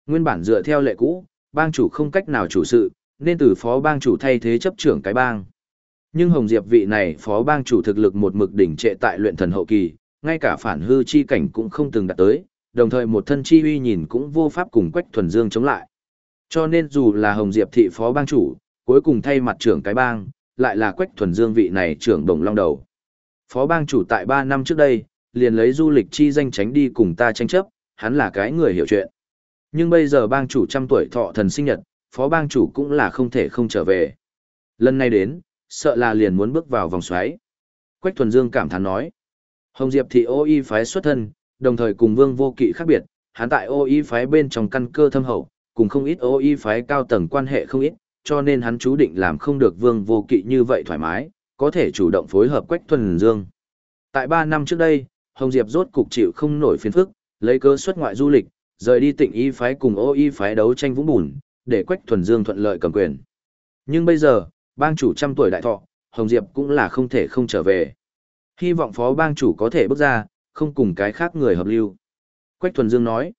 Nguyên bản dựa theo lệ cũ, bang chủ không cách nào chủ sự, nên từ phó bang chủ thay thế chấp trưởng cái bang. Nhưng Hồng Diệp vị này phó bang chủ thực lực một mực đỉnh trệ tại luyện thần hậu kỳ, ngay cả phản hư chi cảnh cũng không từng đạt tới, đồng thời một thân chi uy nhìn cũng vô pháp cùng Quách Thuần Dương chống lại. Cho nên dù là Hồng Diệp thị phó bang chủ, cuối cùng thay mặt trưởng cái bang, lại là Quách Thuần Dương vị này trưởng đồng long đầu. Phó bang chủ tại 3 năm trước đây, liền lấy du lịch chi danh tránh đi cùng ta tranh chấp, hắn là cái người hiểu chuyện. Nhưng bây giờ bang chủ trăm tuổi thọ thần sinh nhật, phó bang chủ cũng là không thể không trở về. Lần này đến, sợ là liền muốn bước vào vòng xoáy. Quách Thuần Dương cảm thán nói. Hồng Diệp thị ô y phái xuất thân, đồng thời cùng vương vô kỵ khác biệt, hắn tại ô y phái bên trong căn cơ thâm hậu, cùng không ít ô y phái cao tầng quan hệ không ít, cho nên hắn chú định làm không được vương vô kỵ như vậy thoải mái, có thể chủ động phối hợp Quách Thuần Dương. Tại 3 năm trước đây, Hồng Diệp rốt cục chịu không nổi phiền phức, lấy cơ xuất ngoại du lịch, rời đi tịnh y phái cùng ô y phái đấu tranh vũng bùn, để Quách Thuần Dương thuận lợi cầm quyền. Nhưng bây giờ, bang chủ trăm tuổi đại thọ, Hồng Diệp cũng là không thể không trở về. Hy vọng phó bang chủ có thể bước ra, không cùng cái khác người hợp lưu. Quách Thuần Dương nói,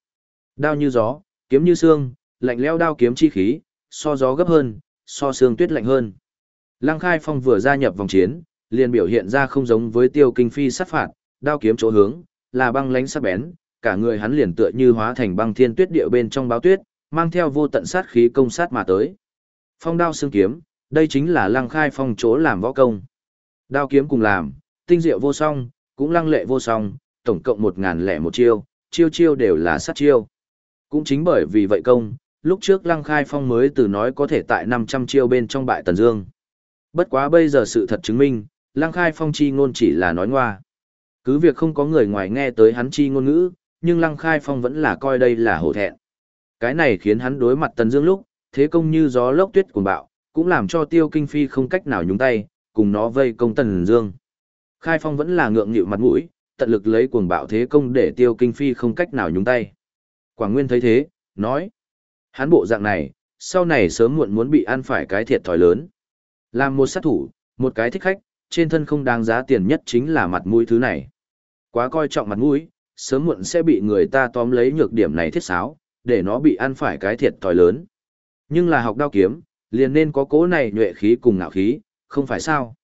đao như gió, kiếm như xương, lạnh leo đao kiếm chi khí, so gió gấp hơn, so xương tuyết lạnh hơn. Lăng Khai Phong vừa gia nhập vòng chiến, liền biểu hiện ra không giống với Tiêu Kinh Phi sát phạt, đao kiếm chỗ hướng, là băng lánh sắc bén, cả người hắn liền tựa như hóa thành băng thiên tuyết địa bên trong báo tuyết, mang theo vô tận sát khí công sát mà tới. Phong đao xương kiếm, đây chính là Lăng Khai Phong chỗ làm võ công. Đao kiếm cùng làm, tinh diệu vô song, cũng lăng lệ vô song, tổng cộng một ngàn lẻ một chiêu, chiêu chiêu đều là sát chiêu. Cũng chính bởi vì vậy công, lúc trước Lăng Khai Phong mới từ nói có thể tại 500 chiêu bên trong bại Tần Dương. Bất quá bây giờ sự thật chứng minh, Lăng Khai Phong chi ngôn chỉ là nói ngoa. Cứ việc không có người ngoài nghe tới hắn chi ngôn ngữ, nhưng Lăng Khai Phong vẫn là coi đây là hổ thẹn. Cái này khiến hắn đối mặt Tần Dương lúc, thế công như gió lốc tuyết cuồng bạo, cũng làm cho Tiêu Kinh Phi không cách nào nhúng tay, cùng nó vây công Tần Dương. Khai Phong vẫn là ngượng nghịu mặt mũi, tận lực lấy cuồng bạo thế công để Tiêu Kinh Phi không cách nào nhúng tay. Quảng Nguyên thấy thế, nói: Hắn bộ dạng này, sau này sớm muộn muốn bị ăn phải cái thiệt thòi lớn. Làm một sát thủ, một cái thích khách, trên thân không đáng giá tiền nhất chính là mặt mũi thứ này. Quá coi trọng mặt mũi, sớm muộn sẽ bị người ta tóm lấy nhược điểm này thiết sáo, để nó bị ăn phải cái thiệt thòi lớn. Nhưng là học đao kiếm, liền nên có cố này nhuệ khí cùng ngạo khí, không phải sao?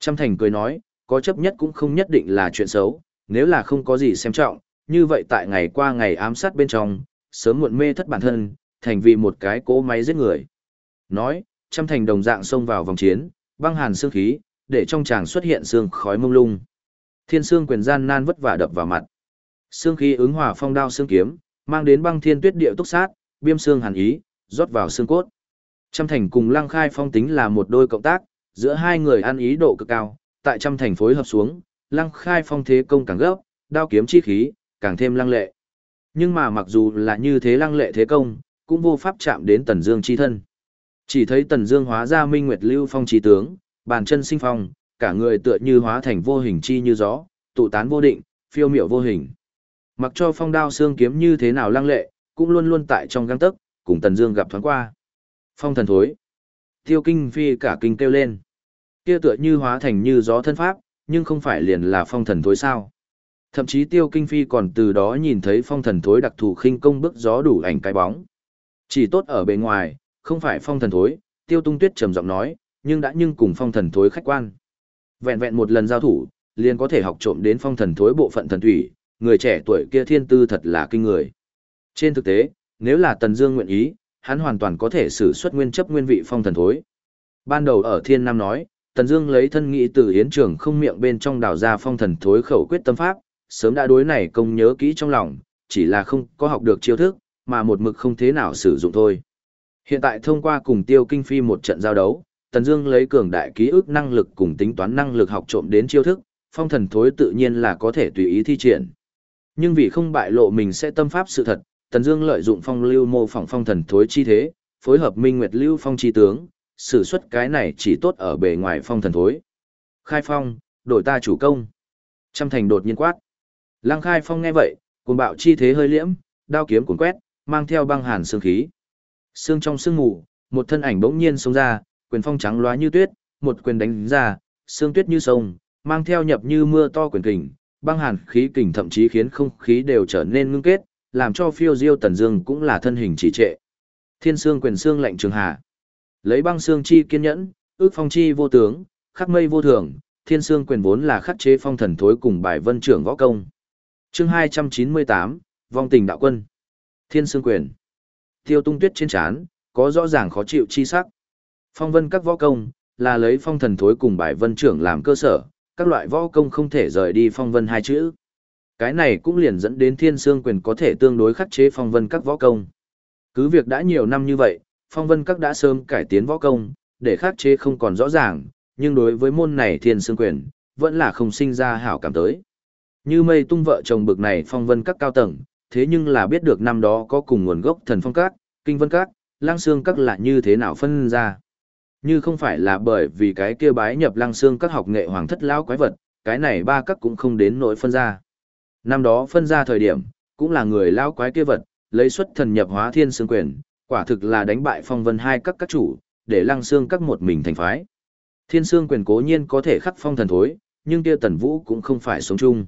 Trăm Thành cười nói, có chấp nhất cũng không nhất định là chuyện xấu, nếu là không có gì xem trọng, như vậy tại ngày qua ngày ám sát bên trong, sớm muộn mê thất bản thân, thành vì một cái cỗ máy giết người. Nói, trăm thành đồng dạng xông vào vòng chiến, băng hàn xương khí, để trong tràng xuất hiện xương khói mông lung. Thiên xương quyền gian nan vất vả đập vào mặt. Xương khí ứng hòa phong đao xương kiếm, mang đến băng thiên tuyết địa túc sát, biêm xương hàn ý, rót vào xương cốt. Trăm thành cùng lăng khai phong tính là một đôi cộng tác, giữa hai người ăn ý độ cực cao, tại trăm thành phối hợp xuống, lăng khai phong thế công càng gấp, đao kiếm chi khí, càng thêm lăng lệ. Nhưng mà mặc dù là như thế lăng lệ thế công, cũng vô pháp chạm đến Tần Dương chi thân. Chỉ thấy Tần Dương hóa ra Minh Nguyệt Lưu Phong chi tướng, bàn chân sinh phong, cả người tựa như hóa thành vô hình chi như gió, tụ tán vô định, phiêu miểu vô hình. Mặc cho phong đao xương kiếm như thế nào lăng lệ, cũng luôn luôn tại trong gang tấc, cùng Tần Dương gặp thoáng qua. Phong thần thối. Tiêu Kinh Phi cả kinh kêu lên. Kia tựa như hóa thành như gió thân pháp, nhưng không phải liền là phong thần thối sao? Thậm chí Tiêu Kinh Phi còn từ đó nhìn thấy phong thần thối đặc thù khinh công bức gió đủ ảnh cái bóng. Chỉ tốt ở bề ngoài, không phải phong thần thối, Tiêu Tung Tuyết trầm giọng nói, nhưng đã nhưng cùng phong thần thối khách quan. Vẹn vẹn một lần giao thủ, liền có thể học trộm đến phong thần thối bộ phận thần thủy, người trẻ tuổi kia thiên tư thật là kinh người. Trên thực tế, nếu là Tần Dương nguyện ý, hắn hoàn toàn có thể sử xuất nguyên chấp nguyên vị phong thần thối. Ban đầu ở Thiên Nam nói, Tần Dương lấy thân nghĩ từ yến trường không miệng bên trong đào ra phong thần thối khẩu quyết tâm pháp, sớm đã đối này công nhớ kỹ trong lòng, chỉ là không có học được chiêu thức, mà một mực không thế nào sử dụng thôi. Hiện tại thông qua cùng Tiêu Kinh Phi một trận giao đấu, Tần Dương lấy cường đại ký ức năng lực cùng tính toán năng lực học trộm đến chiêu thức, phong thần thối tự nhiên là có thể tùy ý thi triển. Nhưng vì không bại lộ mình sẽ tâm pháp sự thật, Tần Dương lợi dụng phong lưu mô phỏng phong thần thối chi thế, phối hợp Minh Nguyệt Lưu Phong chi tướng, sử xuất cái này chỉ tốt ở bề ngoài phong thần thối. Khai Phong, đổi ta chủ công. Trăm thành đột nhiên quát. Lăng Khai Phong nghe vậy, cuồng bạo chi thế hơi liễm, đao kiếm cuốn quét, mang theo băng hàn sương khí. Sương trong sương mù, một thân ảnh bỗng nhiên xông ra, quyền phong trắng loá như tuyết, một quyền đánh ra, sương tuyết như sông, mang theo nhập như mưa to quyền kình, băng hàn khí kình thậm chí khiến không khí đều trở nên ngưng kết, làm cho phiêu diêu tần dương cũng là thân hình trì trệ. Thiên xương quyền xương lạnh trường hà. Lấy băng xương chi kiên nhẫn, ước phong chi vô tướng, khắc mây vô thường, thiên xương quyền vốn là khắc chế phong thần thối cùng bài vân trưởng võ công. chương 298, vong tình đạo quân. Thiên xương quyền. Tiêu tung tuyết trên chán, có rõ ràng khó chịu chi sắc. Phong vân các võ công, là lấy phong thần thối cùng bài vân trưởng làm cơ sở, các loại võ công không thể rời đi phong vân hai chữ. Cái này cũng liền dẫn đến thiên sương quyền có thể tương đối khắc chế phong vân các võ công. Cứ việc đã nhiều năm như vậy, phong vân các đã sớm cải tiến võ công, để khắc chế không còn rõ ràng, nhưng đối với môn này thiên sương quyền, vẫn là không sinh ra hảo cảm tới. Như mây tung vợ chồng bực này phong vân các cao tầng, thế nhưng là biết được năm đó có cùng nguồn gốc thần phong các, kinh vân các, lang xương các là như thế nào phân ra. Như không phải là bởi vì cái kia bái nhập lăng xương các học nghệ hoàng thất lão quái vật, cái này ba các cũng không đến nỗi phân ra. Năm đó phân ra thời điểm, cũng là người lão quái kia vật, lấy xuất thần nhập hóa thiên xương quyền, quả thực là đánh bại phong vân hai các các chủ, để lăng xương các một mình thành phái. Thiên xương quyền cố nhiên có thể khắc phong thần thối, nhưng kia tần vũ cũng không phải sống chung.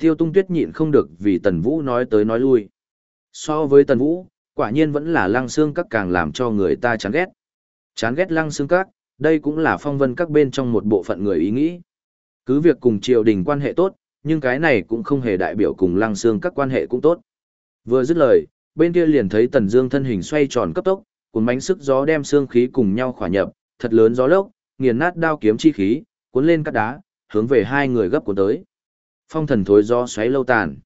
Tiêu tung tuyết nhịn không được vì tần vũ nói tới nói lui. So với tần vũ, quả nhiên vẫn là lăng xương các càng làm cho người ta chán ghét. Chán ghét lăng xương các, đây cũng là phong vân các bên trong một bộ phận người ý nghĩ. Cứ việc cùng triều đình quan hệ tốt, nhưng cái này cũng không hề đại biểu cùng lăng xương các quan hệ cũng tốt. Vừa dứt lời, bên kia liền thấy tần dương thân hình xoay tròn cấp tốc, cuốn bánh sức gió đem xương khí cùng nhau khỏa nhập, thật lớn gió lốc, nghiền nát đao kiếm chi khí, cuốn lên cát đá, hướng về hai người gấp cuốn tới. Phong thần thối gió xoáy lâu tàn.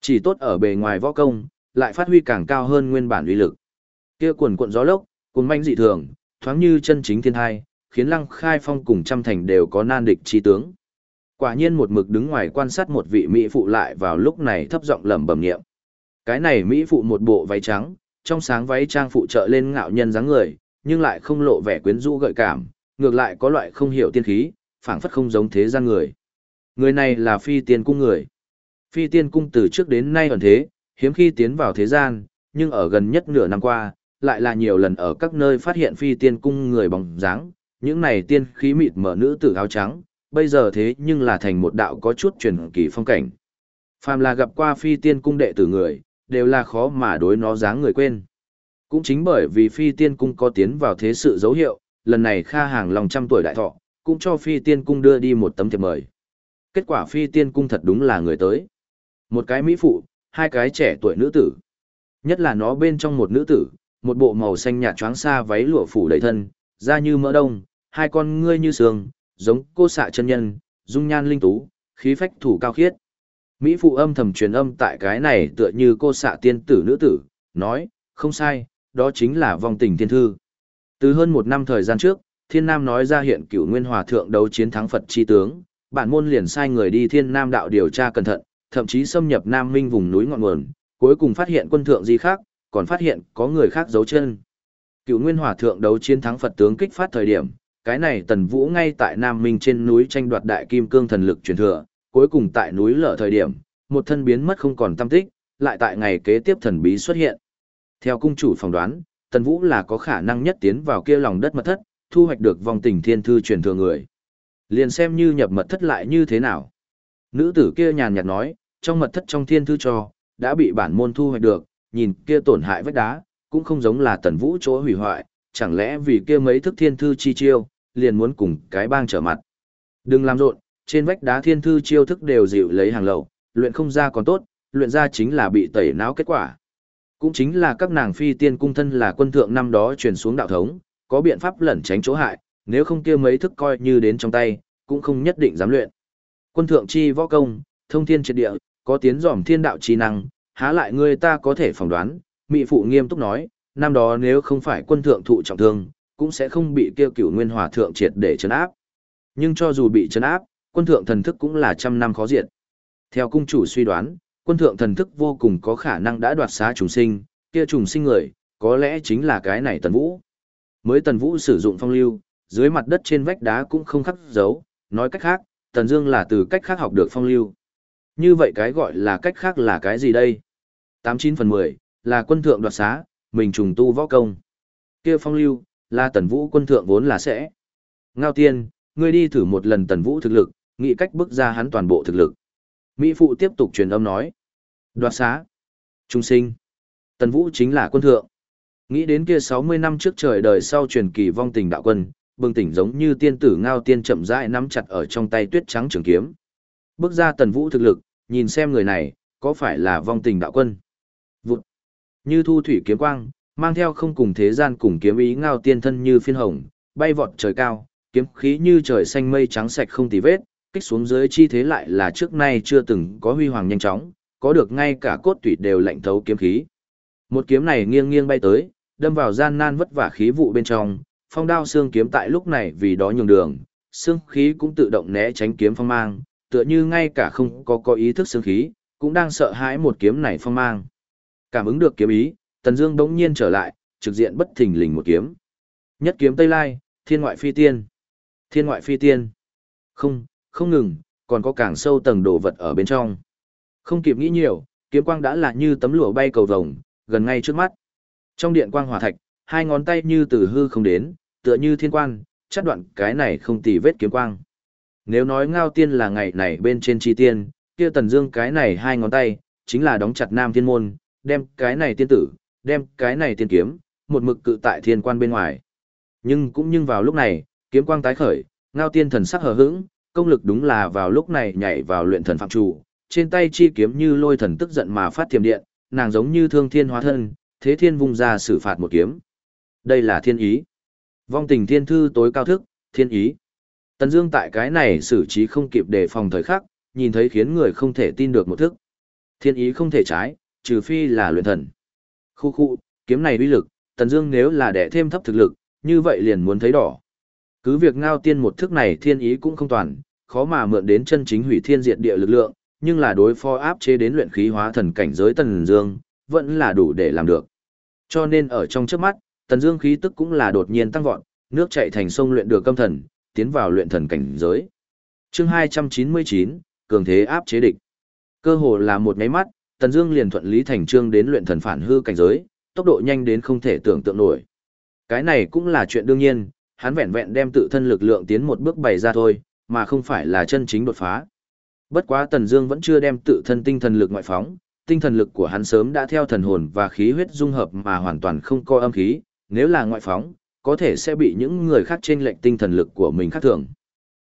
Chỉ tốt ở bề ngoài võ công, lại phát huy càng cao hơn nguyên bản uy lực. Kia cuồn cuộn gió lốc, cuốn bánh dị thường, thoáng như chân chính thiên hai, khiến Lăng Khai Phong cùng trăm thành đều có nan địch chi tướng. Quả nhiên một mực đứng ngoài quan sát một vị mỹ phụ lại vào lúc này thấp giọng lẩm bẩm niệm. Cái này mỹ phụ một bộ váy trắng, trong sáng váy trang phụ trợ lên ngạo nhân dáng người, nhưng lại không lộ vẻ quyến rũ gợi cảm, ngược lại có loại không hiểu tiên khí, phảng phất không giống thế gian người. Người này là phi tiên cung người. Phi tiên cung từ trước đến nay ẩn thế, hiếm khi tiến vào thế gian, nhưng ở gần nhất nửa năm qua, lại là nhiều lần ở các nơi phát hiện phi tiên cung người bóng dáng, những này tiên khí mịt mở nữ tử áo trắng, bây giờ thế nhưng là thành một đạo có chút truyền kỳ phong cảnh. Phàm là gặp qua phi tiên cung đệ tử người, đều là khó mà đối nó dáng người quên. Cũng chính bởi vì phi tiên cung có tiến vào thế sự dấu hiệu, lần này Kha Hàng lòng trăm tuổi đại thọ, cũng cho phi tiên cung đưa đi một tấm thiệp mời. Kết quả phi tiên cung thật đúng là người tới. Một cái mỹ phụ, hai cái trẻ tuổi nữ tử. Nhất là nó bên trong một nữ tử, một bộ màu xanh nhạt choáng xa váy lụa phủ đầy thân, da như mỡ đông, hai con ngươi như sương, giống cô xạ chân nhân, dung nhan linh tú, khí phách thủ cao khiết. Mỹ phụ âm thầm truyền âm tại cái này tựa như cô xạ tiên tử nữ tử, nói, không sai, đó chính là vong tình thiên thư. Từ hơn một năm thời gian trước, Thiên Nam nói ra hiện cửu nguyên hòa thượng đấu chiến thắng Phật chi tướng, bản môn liền sai người đi thiên nam đạo điều tra cẩn thận, thậm chí xâm nhập Nam Minh vùng núi ngọn nguồn, cuối cùng phát hiện quân thượng gì khác, còn phát hiện có người khác giấu chân. Cựu Nguyên Hòa thượng đấu chiến thắng Phật tướng kích phát thời điểm, cái này Tần Vũ ngay tại Nam Minh trên núi tranh đoạt đại kim cương thần lực truyền thừa, cuối cùng tại núi lở thời điểm, một thân biến mất không còn tâm tích, lại tại ngày kế tiếp thần bí xuất hiện. Theo cung chủ phỏng đoán, Tần Vũ là có khả năng nhất tiến vào kia lòng đất mật thất, thu hoạch được vòng tình thiên thư truyền thừa người. Liền xem như nhập mật thất lại như thế nào. Nữ tử kia nhàn nhạt nói, trong mật thất trong thiên thư cho, đã bị bản môn thu hoạch được, nhìn kia tổn hại vách đá, cũng không giống là tần vũ chỗ hủy hoại, chẳng lẽ vì kia mấy thức thiên thư chi chiêu, liền muốn cùng cái bang trở mặt. Đừng làm rộn, trên vách đá thiên thư chiêu thức đều dịu lấy hàng lậu, luyện không ra còn tốt, luyện ra chính là bị tẩy não kết quả. Cũng chính là các nàng phi tiên cung thân là quân thượng năm đó truyền xuống đạo thống, có biện pháp lẩn tránh chỗ hại, nếu không kia mấy thức coi như đến trong tay, cũng không nhất định dám luyện. Quân thượng chi võ công, thông thiên triệt địa, có tiến dòm thiên đạo chi năng, há lại người ta có thể phỏng đoán, Mị phụ nghiêm túc nói, năm đó nếu không phải quân thượng thụ trọng thương, cũng sẽ không bị kêu cửu nguyên hòa thượng triệt để chấn áp. Nhưng cho dù bị chấn áp, quân thượng thần thức cũng là trăm năm khó diệt. Theo cung chủ suy đoán, quân thượng thần thức vô cùng có khả năng đã đoạt xá trùng sinh, kia trùng sinh người, có lẽ chính là cái này tần vũ. Mới tần vũ sử dụng phong lưu, dưới mặt đất trên vách đá cũng không khắc dấu, nói cách khác, tần dương là từ cách khác học được phong lưu. Như vậy cái gọi là cách khác là cái gì đây? 89 phần 10, là quân thượng đoạt xá, mình trùng tu võ công. Kia phong lưu, là tần vũ quân thượng vốn là sẽ. Ngao tiên, ngươi đi thử một lần tần vũ thực lực, nghĩ cách bước ra hắn toàn bộ thực lực. Mỹ phụ tiếp tục truyền âm nói. Đoạt xá. Trung sinh. Tần vũ chính là quân thượng. Nghĩ đến kia 60 năm trước trời đời sau truyền kỳ vong tình đạo quân, bừng tỉnh giống như tiên tử ngao tiên chậm rãi nắm chặt ở trong tay tuyết trắng trường kiếm. Bước ra tần vũ thực lực, nhìn xem người này, có phải là vong tình đạo quân. Vụt. Như thu thủy kiếm quang, mang theo không cùng thế gian cùng kiếm ý ngao tiên thân như phiên hồng, bay vọt trời cao, kiếm khí như trời xanh mây trắng sạch không tì vết, kích xuống dưới chi thế lại là trước nay chưa từng có huy hoàng nhanh chóng, có được ngay cả cốt tủy đều lạnh thấu kiếm khí. Một kiếm này nghiêng nghiêng bay tới, đâm vào gian nan vất vả khí vụ bên trong, phong đao xương kiếm tại lúc này vì đó nhường đường, xương khí cũng tự động né tránh kiếm phong mang, tựa như ngay cả không có có ý thức xương khí, cũng đang sợ hãi một kiếm này phong mang. Cảm ứng được kiếm ý, Tần Dương bỗng nhiên trở lại, trực diện bất thình lình một kiếm. Nhất kiếm Tây Lai, Thiên ngoại phi tiên. Thiên ngoại phi tiên. Không, không ngừng, còn có càng sâu tầng đồ vật ở bên trong. Không kịp nghĩ nhiều, kiếm quang đã là như tấm lụa bay cầu vồng, gần ngay trước mắt. Trong điện quang hỏa thạch, hai ngón tay như từ hư không đến, tựa như thiên quan, chắt đoạn cái này không tì vết kiếm quang. Nếu nói ngao tiên là ngày này bên trên chi tiên, kia tần dương cái này hai ngón tay, chính là đóng chặt nam thiên môn, đem cái này tiên tử, đem cái này tiên kiếm, một mực cự tại thiên quan bên ngoài. Nhưng cũng nhưng vào lúc này, kiếm quang tái khởi, ngao tiên thần sắc hờ hững, công lực đúng là vào lúc này nhảy vào luyện thần phạm chủ, trên tay chi kiếm như lôi thần tức giận mà phát thiểm điện, nàng giống như thương thiên hóa thân, thế thiên vung ra xử phạt một kiếm. Đây là thiên ý. Vong tình thiên thư tối cao thức, thiên ý. Tần Dương tại cái này xử trí không kịp đề phòng thời khắc, nhìn thấy khiến người không thể tin được một thức. Thiên ý không thể trái, trừ phi là luyện thần. Khu khu, kiếm này uy lực, Tần Dương nếu là đẻ thêm thấp thực lực, như vậy liền muốn thấy đỏ. Cứ việc ngao tiên một thức này thiên ý cũng không toàn, khó mà mượn đến chân chính hủy thiên diệt địa lực lượng, nhưng là đối phó áp chế đến luyện khí hóa thần cảnh giới Tần Dương, vẫn là đủ để làm được. Cho nên ở trong chớp mắt, Tần Dương khí tức cũng là đột nhiên tăng vọt, nước chảy thành sông luyện được câm thần, tiến vào luyện thần cảnh giới. Chương 299, cường thế áp chế địch. Cơ hồ là một cái mắt, Tần Dương liền thuận lý thành chương đến luyện thần phản hư cảnh giới, tốc độ nhanh đến không thể tưởng tượng nổi. Cái này cũng là chuyện đương nhiên, hắn vẹn vẹn đem tự thân lực lượng tiến một bước bày ra thôi, mà không phải là chân chính đột phá. Bất quá Tần Dương vẫn chưa đem tự thân tinh thần lực ngoại phóng, tinh thần lực của hắn sớm đã theo thần hồn và khí huyết dung hợp mà hoàn toàn không có âm khí, nếu là ngoại phóng, có thể sẽ bị những người khác chênh lệch tinh thần lực của mình khác thường.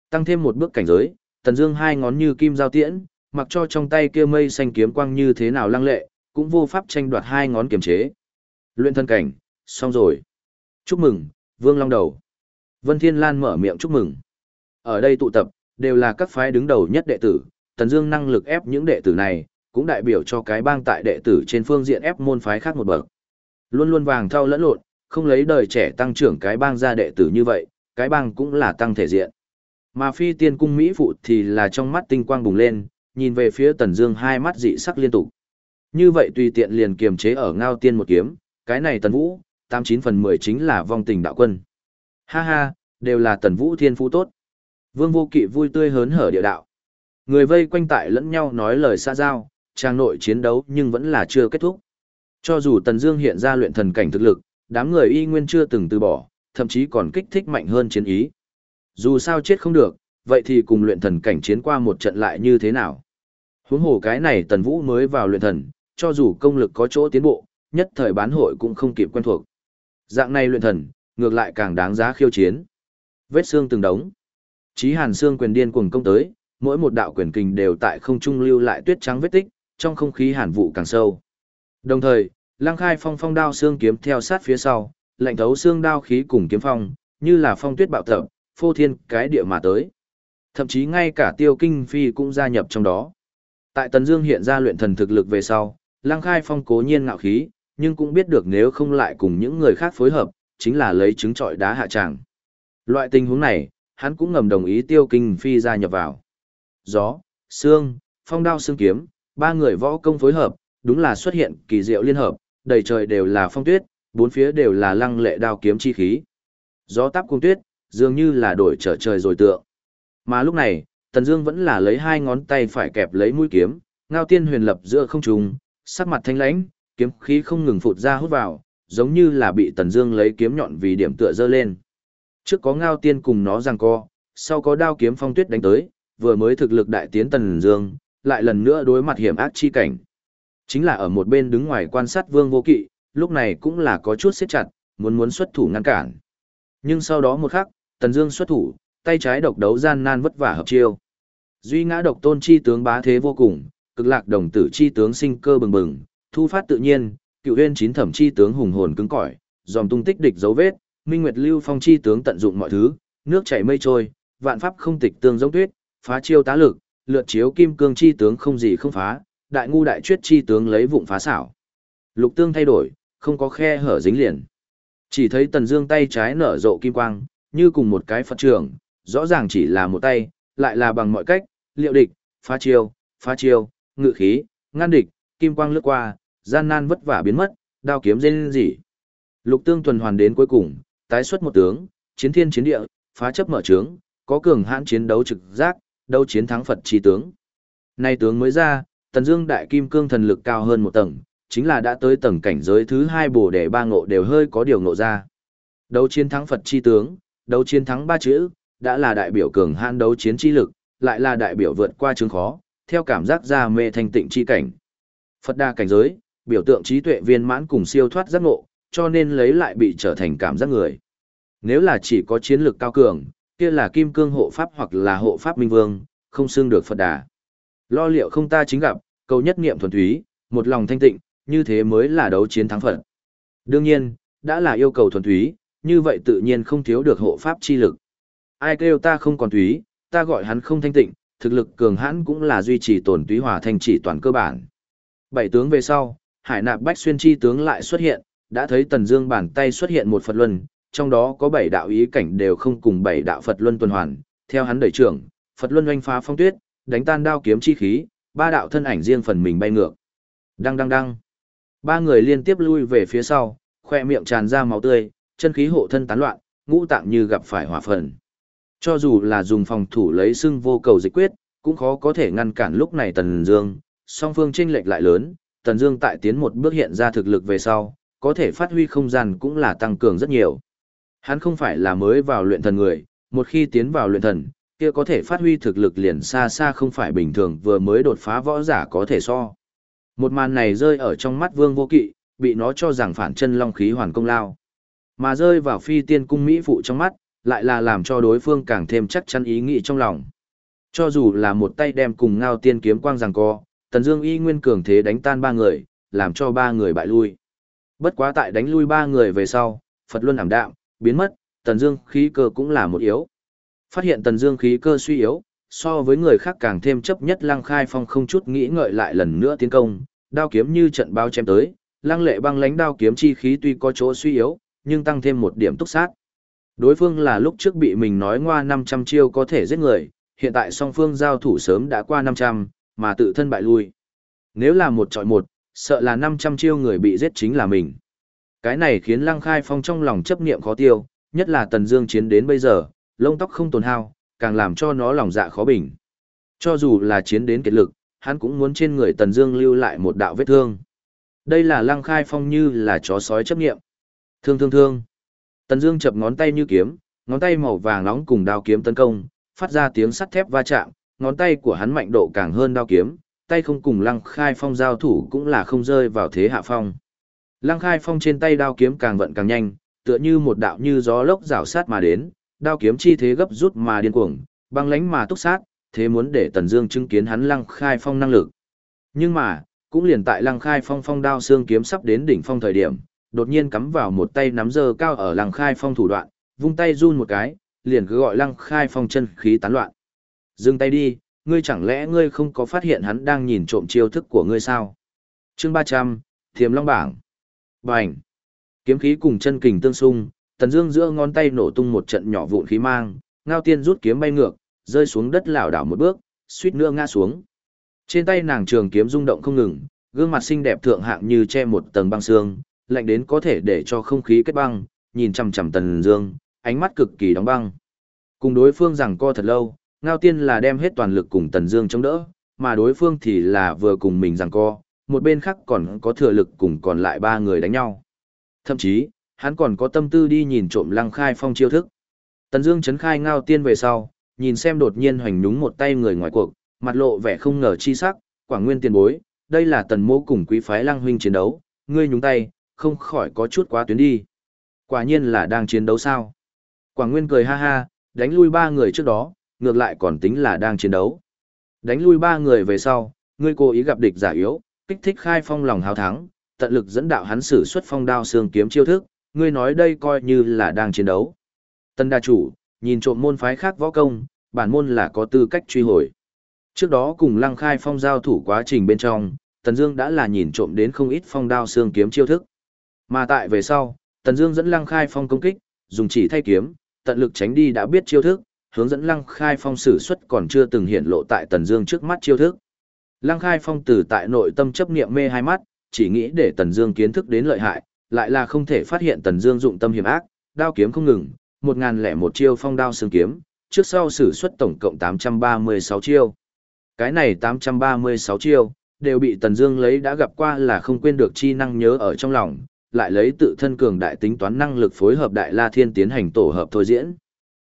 Tăng thêm một bước cảnh giới, Tần Dương hai ngón như kim giao tiễn, mặc cho trong tay kia mây xanh kiếm quang như thế nào lăng lệ, cũng vô pháp tranh đoạt hai ngón kiềm chế. Luyện thân cảnh, xong rồi. Chúc mừng, Vương Long Đầu. Vân Thiên Lan mở miệng chúc mừng. Ở đây tụ tập, đều là các phái đứng đầu nhất đệ tử, Tần Dương năng lực ép những đệ tử này, cũng đại biểu cho cái bang tại đệ tử trên phương diện ép môn phái khác một bậc. Luôn luôn vàng thau lẫn lộn, không lấy đời trẻ tăng trưởng cái bang ra đệ tử như vậy, cái bang cũng là tăng thể diện. Mà phi tiên cung Mỹ phụ thì là trong mắt tinh quang bùng lên, nhìn về phía Tần Dương hai mắt dị sắc liên tục. Như vậy tùy tiện liền kiềm chế ở ngao tiên một kiếm, cái này Tần Vũ, tám chín phần mười chính là vong tình đạo quân. Ha ha, đều là Tần Vũ thiên phú tốt. Vương Vô Kỵ vui tươi hớn hở địa đạo. Người vây quanh tại lẫn nhau nói lời xa giao, trang nội chiến đấu nhưng vẫn là chưa kết thúc. Cho dù Tần Dương hiện ra luyện thần cảnh thực lực, đám người y nguyên chưa từng từ bỏ, thậm chí còn kích thích mạnh hơn chiến ý. Dù sao chết không được, vậy thì cùng luyện thần cảnh chiến qua một trận lại như thế nào? Huống hồ cái này Tần Vũ mới vào luyện thần, cho dù công lực có chỗ tiến bộ, nhất thời bán hội cũng không kịp quen thuộc. Dạng này luyện thần, ngược lại càng đáng giá khiêu chiến. Vết xương từng đống. Chí Hàn Sương quyền điên cuồng công tới, mỗi một đạo quyền kình đều tại không trung lưu lại tuyết trắng vết tích, trong không khí hàn vụ càng sâu. Đồng thời, Lăng Khai Phong phong đao xương kiếm theo sát phía sau, lạnh thấu xương đao khí cùng kiếm phong, như là phong tuyết bạo tập, phô thiên cái địa mà tới. Thậm chí ngay cả Tiêu Kinh Phi cũng gia nhập trong đó. Tại Tần Dương hiện ra luyện thần thực lực về sau, Lăng Khai Phong cố nhiên ngạo khí, nhưng cũng biết được nếu không lại cùng những người khác phối hợp, chính là lấy trứng trọi đá hạ trạng. Loại tình huống này, hắn cũng ngầm đồng ý Tiêu Kinh Phi gia nhập vào. Gió, xương, phong đao xương kiếm, ba người võ công phối hợp, đúng là xuất hiện kỳ diệu liên hợp, đầy trời đều là phong tuyết, bốn phía đều là lăng lệ đao kiếm chi khí. Gió táp cung tuyết, dường như là đổi trở trời rồi tượng. Mà lúc này, Tần Dương vẫn là lấy hai ngón tay phải kẹp lấy mũi kiếm, ngao tiên huyền lập giữa không trung, sắc mặt thanh lãnh, kiếm khí không ngừng phụt ra hút vào, giống như là bị Tần Dương lấy kiếm nhọn vì điểm tựa dơ lên. Trước có ngao tiên cùng nó giằng co, sau có đao kiếm phong tuyết đánh tới, vừa mới thực lực đại tiến Tần Dương, lại lần nữa đối mặt hiểm ác chi cảnh. Chính là ở một bên đứng ngoài quan sát Vương Vô Kỵ, lúc này cũng là có chút siết chặt, muốn muốn xuất thủ ngăn cản. Nhưng sau đó một khắc, Tần Dương xuất thủ, tay trái độc đấu gian nan vất vả hợp chiêu. Duy ngã độc tôn chi tướng bá thế vô cùng, cực lạc đồng tử chi tướng sinh cơ bừng bừng, thu phát tự nhiên, cựu huyên chín thẩm chi tướng hùng hồn cứng cỏi, dòm tung tích địch dấu vết, minh nguyệt lưu phong chi tướng tận dụng mọi thứ, nước chảy mây trôi, vạn pháp không tịch tương giống tuyết, phá chiêu tá lực, lượt chiếu kim cương chi tướng không gì không phá, đại ngu đại chuyết chi tướng lấy vụng phá xảo. Lục tương thay đổi, không có khe hở dính liền. Chỉ thấy Tần Dương tay trái nở rộ kim quang, như cùng một cái Phật trường, rõ ràng chỉ là một tay, lại là bằng mọi cách, liệu địch, phá chiêu, phá chiêu, ngự khí, ngăn địch, kim quang lướt qua, gian nan vất vả biến mất, đao kiếm rên rỉ. Lục tương tuần hoàn đến cuối cùng, tái xuất một tướng, chiến thiên chiến địa, phá chấp mở trướng, có cường hãn chiến đấu trực giác, đấu chiến thắng Phật chi tướng. Nay tướng mới ra, Tần Dương đại kim cương thần lực cao hơn một tầng, chính là đã tới tầng cảnh giới thứ hai bổ để ba ngộ đều hơi có điều ngộ ra. Đấu chiến thắng Phật chi tướng, đấu chiến thắng ba chữ, đã là đại biểu cường hãn đấu chiến chi lực, lại là đại biểu vượt qua chứng khó, theo cảm giác ra mê thanh tịnh chi cảnh. Phật đa cảnh giới, biểu tượng trí tuệ viên mãn cùng siêu thoát giác ngộ, cho nên lấy lại bị trở thành cảm giác người. Nếu là chỉ có chiến lực cao cường, kia là kim cương hộ pháp hoặc là hộ pháp minh vương, không xưng được Phật đà. Lo liệu không ta chính gặp, cầu nhất niệm thuần túy, một lòng thanh tịnh, như thế mới là đấu chiến thắng Phật. Đương nhiên, đã là yêu cầu thuần túy, như vậy tự nhiên không thiếu được hộ pháp chi lực. Ai kêu ta không còn túy, ta gọi hắn không thanh tịnh, thực lực cường hãn cũng là duy trì tổn túy hòa thanh chỉ toàn cơ bản. Bảy tướng về sau, hải nạp bách xuyên chi tướng lại xuất hiện, đã thấy tần dương bàn tay xuất hiện một Phật luân, trong đó có bảy đạo ý cảnh đều không cùng bảy đạo Phật luân tuần hoàn, theo hắn đẩy trưởng, Phật luân oanh phá phong tuyết, đánh tan đao kiếm chi khí, ba đạo thân ảnh riêng phần mình bay ngược. Đăng đăng đăng. Ba người liên tiếp lui về phía sau, khoe miệng tràn ra máu tươi, chân khí hộ thân tán loạn, ngũ tạng như gặp phải hỏa phần. Cho dù là dùng phòng thủ lấy xưng vô cầu dịch quyết, cũng khó có thể ngăn cản lúc này Tần Dương, song phương chênh lệch lại lớn, Tần Dương tại tiến một bước hiện ra thực lực về sau, có thể phát huy không gian cũng là tăng cường rất nhiều. Hắn không phải là mới vào luyện thần người, một khi tiến vào luyện thần, kia có thể phát huy thực lực liền xa xa không phải bình thường vừa mới đột phá võ giả có thể so. Một màn này rơi ở trong mắt Vương Vô Kỵ, bị nó cho rằng phản chân long khí hoàn công lao. Mà rơi vào phi tiên cung Mỹ phụ trong mắt, lại là làm cho đối phương càng thêm chắc chắn ý nghĩ trong lòng. Cho dù là một tay đem cùng ngao tiên kiếm quang rằng co, Tần Dương y nguyên cường thế đánh tan ba người, làm cho ba người bại lui. Bất quá tại đánh lui ba người về sau, Phật Luân ảm đạm, biến mất, Tần Dương khí cơ cũng là một yếu. Phát hiện Tần Dương khí cơ suy yếu, so với người khác càng thêm chấp nhất Lăng Khai Phong không chút nghĩ ngợi lại lần nữa tiến công, đao kiếm như trận bao chém tới, Lăng Lệ băng lãnh đao kiếm chi khí tuy có chỗ suy yếu, nhưng tăng thêm một điểm túc sát. Đối phương là lúc trước bị mình nói ngoa 500 chiêu có thể giết người, hiện tại song phương giao thủ sớm đã qua 500, mà tự thân bại lui. Nếu là một trọi một, sợ là 500 chiêu người bị giết chính là mình. Cái này khiến Lăng Khai Phong trong lòng chấp niệm khó tiêu, nhất là Tần Dương chiến đến bây giờ, lông tóc không tổn hao, càng làm cho nó lòng dạ khó bình. Cho dù là chiến đến kết lực, hắn cũng muốn trên người Tần Dương lưu lại một đạo vết thương. Đây là Lăng Khai Phong như là chó sói chấp niệm. Thương thương thương. Tần Dương chập ngón tay như kiếm, ngón tay màu vàng nóng cùng đao kiếm tấn công, phát ra tiếng sắt thép va chạm, ngón tay của hắn mạnh độ càng hơn đao kiếm, tay không cùng Lăng Khai Phong giao thủ cũng là không rơi vào thế hạ phong. Lăng Khai Phong trên tay đao kiếm càng vận càng nhanh, tựa như một đạo như gió lốc rào sát mà đến, đao kiếm chi thế gấp rút mà điên cuồng, băng lãnh mà túc sát, thế muốn để Tần Dương chứng kiến hắn Lăng Khai Phong năng lực. Nhưng mà, cũng liền tại Lăng Khai Phong phong đao xương kiếm sắp đến đỉnh phong thời điểm, đột nhiên cắm vào một tay nắm giơ cao ở Lăng Khai Phong thủ đoạn, vung tay run một cái, liền cứ gọi Lăng Khai Phong chân khí tán loạn. Dừng tay đi, ngươi chẳng lẽ ngươi không có phát hiện hắn đang nhìn trộm chiêu thức của ngươi sao? Chương 300, Thiềm Long bảng. Bành. Kiếm khí cùng chân kình tương xung, Tần Dương giữa ngón tay nổ tung một trận nhỏ vụn khí mang, Ngao Tiên rút kiếm bay ngược, rơi xuống đất lảo đảo một bước, suýt nữa ngã xuống. Trên tay nàng trường kiếm rung động không ngừng, gương mặt xinh đẹp thượng hạng như che một tầng băng sương, lạnh đến có thể để cho không khí kết băng, nhìn chằm chằm Tần Dương, ánh mắt cực kỳ đóng băng. Cùng đối phương giằng co thật lâu, Ngao Tiên là đem hết toàn lực cùng Tần Dương chống đỡ, mà đối phương thì là vừa cùng mình giằng co, một bên khác còn có thừa lực cùng còn lại ba người đánh nhau. Thậm chí, hắn còn có tâm tư đi nhìn trộm Lăng Khai Phong chiêu thức. Tần Dương chấn khai Ngao Tiên về sau, nhìn xem đột nhiên hoành nhúng một tay người ngoài cuộc, mặt lộ vẻ không ngờ chi sắc, Quả Nguyên tiền bối, đây là Tần Mỗ cùng Quý phái Lăng huynh chiến đấu, ngươi nhúng tay, không khỏi có chút quá tuyến đi. Quả nhiên là đang chiến đấu sao? Quả Nguyên cười ha ha, đánh lui ba người trước đó, ngược lại còn tính là đang chiến đấu. Đánh lui ba người về sau, ngươi cố ý gặp địch giả yếu, kích thích khai phong lòng hào thắng, tận lực dẫn đạo hắn sử xuất phong đao xương kiếm chiêu thức, ngươi nói đây coi như là đang chiến đấu. Tân đa chủ, nhìn trộm môn phái khác võ công, bản môn là có tư cách truy hồi. Trước đó cùng lăng khai phong giao thủ quá trình bên trong, Tần Dương đã là nhìn trộm đến không ít phong đao xương kiếm chiêu thức. Mà tại về sau, Tần Dương dẫn lăng khai phong công kích, dùng chỉ thay kiếm, tận lực tránh đi đã biết chiêu thức, hướng dẫn lăng khai phong sử xuất còn chưa từng hiện lộ tại Tần Dương trước mắt chiêu thức. Lăng khai phong từ tại nội tâm chấp niệm mê hai mắt, chỉ nghĩ để Tần Dương kiến thức đến lợi hại, lại là không thể phát hiện Tần Dương dụng tâm hiểm ác, đao kiếm không ngừng, một ngàn lẻ một chiêu phong đao xương kiếm, trước sau sử xuất tổng cộng 836 chiêu. Cái này 836 chiêu, đều bị Tần Dương lấy đã gặp qua là không quên được chi năng nhớ ở trong lòng, lại lấy tự thân cường đại tính toán năng lực phối hợp Đại La Thiên tiến hành tổ hợp thôi diễn.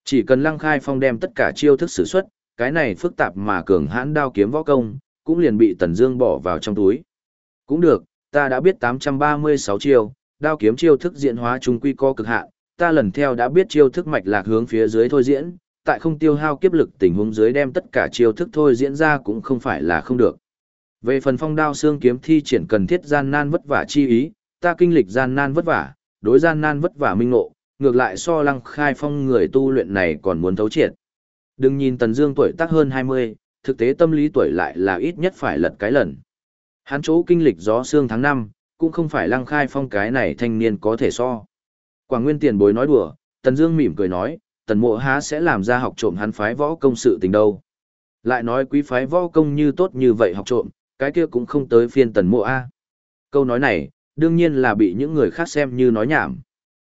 Chỉ cần Lăng Khai Phong đem tất cả chiêu thức sử xuất, cái này phức tạp mà cường hãn đao kiếm võ công, cũng liền bị Tần Dương bỏ vào trong túi. Cũng được, ta đã biết 836 chiêu, đao kiếm chiêu thức diễn hóa trung quy có cực hạn, ta lần theo đã biết chiêu thức mạch lạc hướng phía dưới thôi diễn, tại không tiêu hao kiếp lực tình huống dưới đem tất cả chiêu thức thôi diễn ra cũng không phải là không được. Về phần phong đao xương kiếm thi triển cần thiết gian nan vất vả chi ý, ta kinh lịch gian nan vất vả, đối gian nan vất vả minh ngộ, ngược lại so lăng khai phong người tu luyện này còn muốn thấu triệt. Đừng nhìn Tần Dương tuổi tác hơn 20, thực tế tâm lý tuổi lại là ít nhất phải lật cái lần. Hắn chỗ kinh lịch gió xương tháng 5, cũng không phải lăng khai phong cái này thanh niên có thể so. Quảng Nguyên tiền bối nói đùa, Tần Dương mỉm cười nói, Tần Mộ há sẽ làm ra học trộm hắn phái võ công sự tình đâu. Lại nói quý phái võ công như tốt như vậy học trộm, cái kia cũng không tới phiên Tần Mộ a. Câu nói này, đương nhiên là bị những người khác xem như nói nhảm.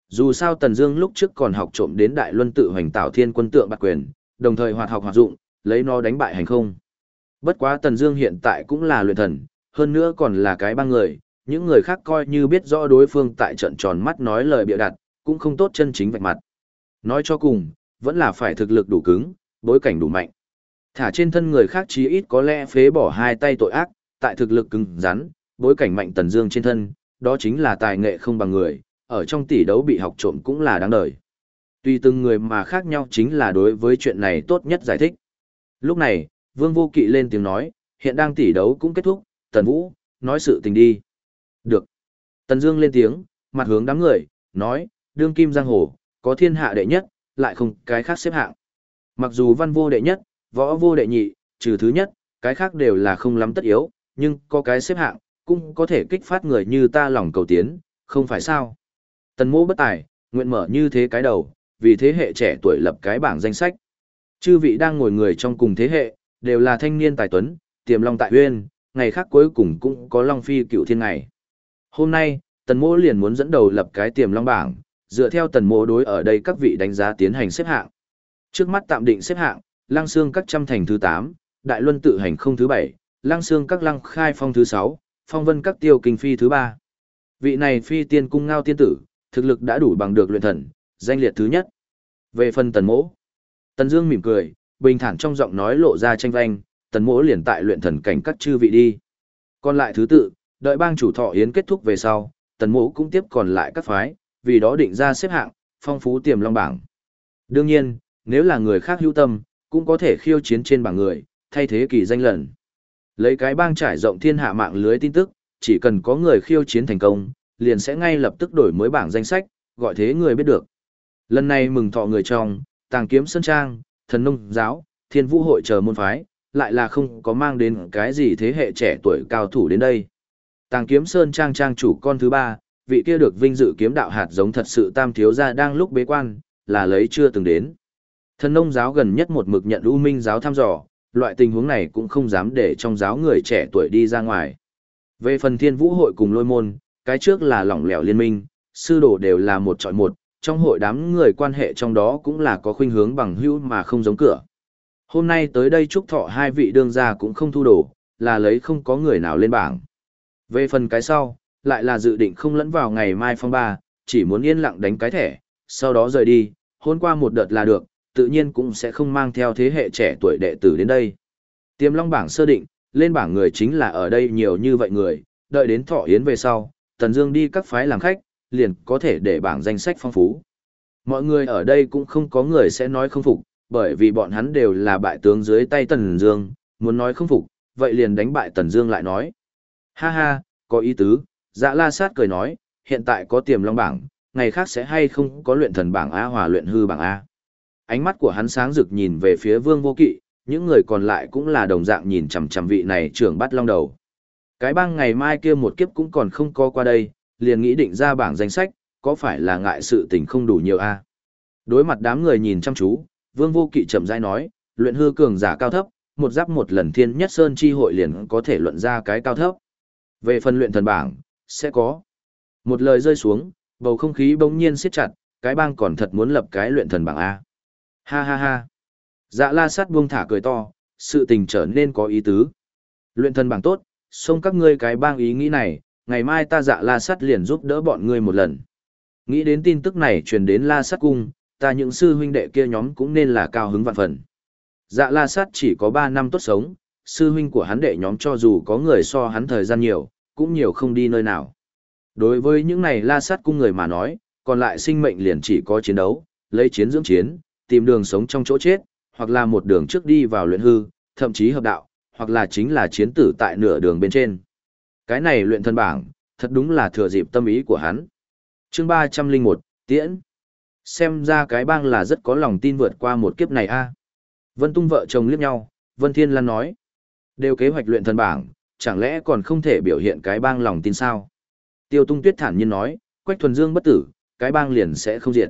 Dù sao Tần Dương lúc trước còn học trộm đến Đại Luân tự hoành tạo thiên quân tượng bạc quyền, đồng thời hoạt học hoạt dụng, lấy nó đánh bại hành không. Bất quá Tần Dương hiện tại cũng là luyện thần, hơn nữa còn là cái băng người, những người khác coi như biết rõ đối phương tại trận tròn mắt nói lời bịa đặt, cũng không tốt chân chính vạch mặt. Nói cho cùng, vẫn là phải thực lực đủ cứng, bối cảnh đủ mạnh. Thả trên thân người khác chí ít có lẽ phế bỏ hai tay tội ác, tại thực lực cứng rắn, bối cảnh mạnh Tần Dương trên thân, đó chính là tài nghệ không bằng người, ở trong tỷ đấu bị học trộm cũng là đáng đời. Tuy từng người mà khác nhau chính là đối với chuyện này tốt nhất giải thích. Lúc này, Vương Vô Kỵ lên tiếng nói, hiện đang tỷ đấu cũng kết thúc, Tần Vũ, nói sự tình đi. Được. Tần Dương lên tiếng, mặt hướng đám người, nói, đương kim giang hồ, có thiên hạ đệ nhất, lại không cái khác xếp hạng. Mặc dù văn vô đệ nhất, võ vô đệ nhị, trừ thứ nhất, cái khác đều là không lắm tất yếu, nhưng có cái xếp hạng, cũng có thể kích phát người như ta lòng cầu tiến, không phải sao. Tần mô bất tài, nguyện mở như thế cái đầu, vì thế hệ trẻ tuổi lập cái bảng danh sách. Chư vị đang ngồi người trong cùng thế hệ, đều là thanh niên tài tuấn, tiềm long tại huyên, ngày khác cuối cùng cũng có long phi cựu thiên ngày. Hôm nay, tần mô liền muốn dẫn đầu lập cái tiềm long bảng, dựa theo tần mô đối ở đây các vị đánh giá tiến hành xếp hạng. Trước mắt tạm định xếp hạng, Lang xương các trăm thành thứ 8, đại luân tự hành không thứ 7, Lang xương các lăng khai phong thứ 6, phong vân các tiêu kinh phi thứ 3. Vị này phi tiên cung ngao tiên tử, thực lực đã đủ bằng được luyện thần, danh liệt thứ nhất. Về phần tần mỗ, tần dương mỉm cười, bình thản trong giọng nói lộ ra tranh vanh, tần mỗ liền tại luyện thần cảnh các chư vị đi. Còn lại thứ tự, đợi bang chủ thọ yến kết thúc về sau, tần mỗ cũng tiếp còn lại các phái, vì đó định ra xếp hạng, phong phú tiềm long bảng. Đương nhiên, nếu là người khác hữu tâm, cũng có thể khiêu chiến trên bảng người, thay thế kỳ danh lần. Lấy cái bang trải rộng thiên hạ mạng lưới tin tức, chỉ cần có người khiêu chiến thành công, liền sẽ ngay lập tức đổi mới bảng danh sách, gọi thế người biết được. Lần này mừng thọ người trong, tàng kiếm sơn trang, thần nông giáo, thiên vũ hội chờ môn phái, lại là không có mang đến cái gì thế hệ trẻ tuổi cao thủ đến đây. Tàng kiếm sơn trang trang chủ con thứ ba, vị kia được vinh dự kiếm đạo hạt giống thật sự tam thiếu gia đang lúc bế quan, là lấy chưa từng đến. Thần nông giáo gần nhất một mực nhận U Minh giáo thăm dò, loại tình huống này cũng không dám để trong giáo người trẻ tuổi đi ra ngoài. Về phần thiên vũ hội cùng lôi môn, cái trước là lỏng lẻo liên minh, sư đồ đều là một trọi một, trong hội đám người quan hệ trong đó cũng là có khuynh hướng bằng hữu mà không giống cửa. Hôm nay tới đây chúc thọ hai vị đương gia cũng không thu đồ, là lấy không có người nào lên bảng. Về phần cái sau, lại là dự định không lẫn vào ngày mai phong ba, chỉ muốn yên lặng đánh cái thẻ, sau đó rời đi, hôn qua một đợt là được, tự nhiên cũng sẽ không mang theo thế hệ trẻ tuổi đệ tử đến đây. Tiềm long bảng sơ định, lên bảng người chính là ở đây nhiều như vậy người, đợi đến thọ yến về sau, Tần Dương đi các phái làm khách, liền có thể để bảng danh sách phong phú. Mọi người ở đây cũng không có người sẽ nói không phục, bởi vì bọn hắn đều là bại tướng dưới tay Tần Dương, muốn nói không phục, vậy liền đánh bại Tần Dương lại nói. Ha ha, có ý tứ, Dạ La Sát cười nói, hiện tại có tiềm long bảng, ngày khác sẽ hay không có luyện thần bảng A hòa luyện hư bảng A. Ánh mắt của hắn sáng rực nhìn về phía Vương Vô Kỵ, những người còn lại cũng là đồng dạng nhìn chằm chằm vị này trưởng bắt long đầu. Cái bang ngày mai kia một kiếp cũng còn không có qua đây, liền nghĩ định ra bảng danh sách, có phải là ngại sự tình không đủ nhiều a? Đối mặt đám người nhìn chăm chú, Vương Vô Kỵ chậm rãi nói, luyện hư cường giả cao thấp, một giáp một lần thiên nhất sơn chi hội liền có thể luận ra cái cao thấp. Về phần luyện thần bảng, sẽ có. Một lời rơi xuống, bầu không khí bỗng nhiên siết chặt, cái bang còn thật muốn lập cái luyện thần bảng A. Ha ha ha. Dạ la sát buông thả cười to, sự tình trở nên có ý tứ. Luyện thần bảng tốt, xông các ngươi cái bang ý nghĩ này, ngày mai ta dạ la sát liền giúp đỡ bọn ngươi một lần. Nghĩ đến tin tức này truyền đến la sát cung, ta những sư huynh đệ kia nhóm cũng nên là cao hứng vạn phần. Dạ la sát chỉ có 3 năm tốt sống, sư huynh của hắn đệ nhóm cho dù có người so hắn thời gian nhiều, cũng nhiều không đi nơi nào. Đối với những này la sát cung người mà nói, còn lại sinh mệnh liền chỉ có chiến đấu, lấy chiến dưỡng chiến, tìm đường sống trong chỗ chết, hoặc là một đường trước đi vào luyện hư, thậm chí hợp đạo, hoặc là chính là chiến tử tại nửa đường bên trên. Cái này luyện thân bảng, thật đúng là thừa dịp tâm ý của hắn. chương 301, Tiễn. Xem ra cái bang là rất có lòng tin vượt qua một kiếp này a Vân Tung vợ chồng liếc nhau, Vân Thiên Lan nói. Đều kế hoạch luyện thân bảng, chẳng lẽ còn không thể biểu hiện cái bang lòng tin sao? Tiêu Tung Tuyết thản nhiên nói, Quách Thuần Dương bất tử, cái bang liền sẽ không diệt.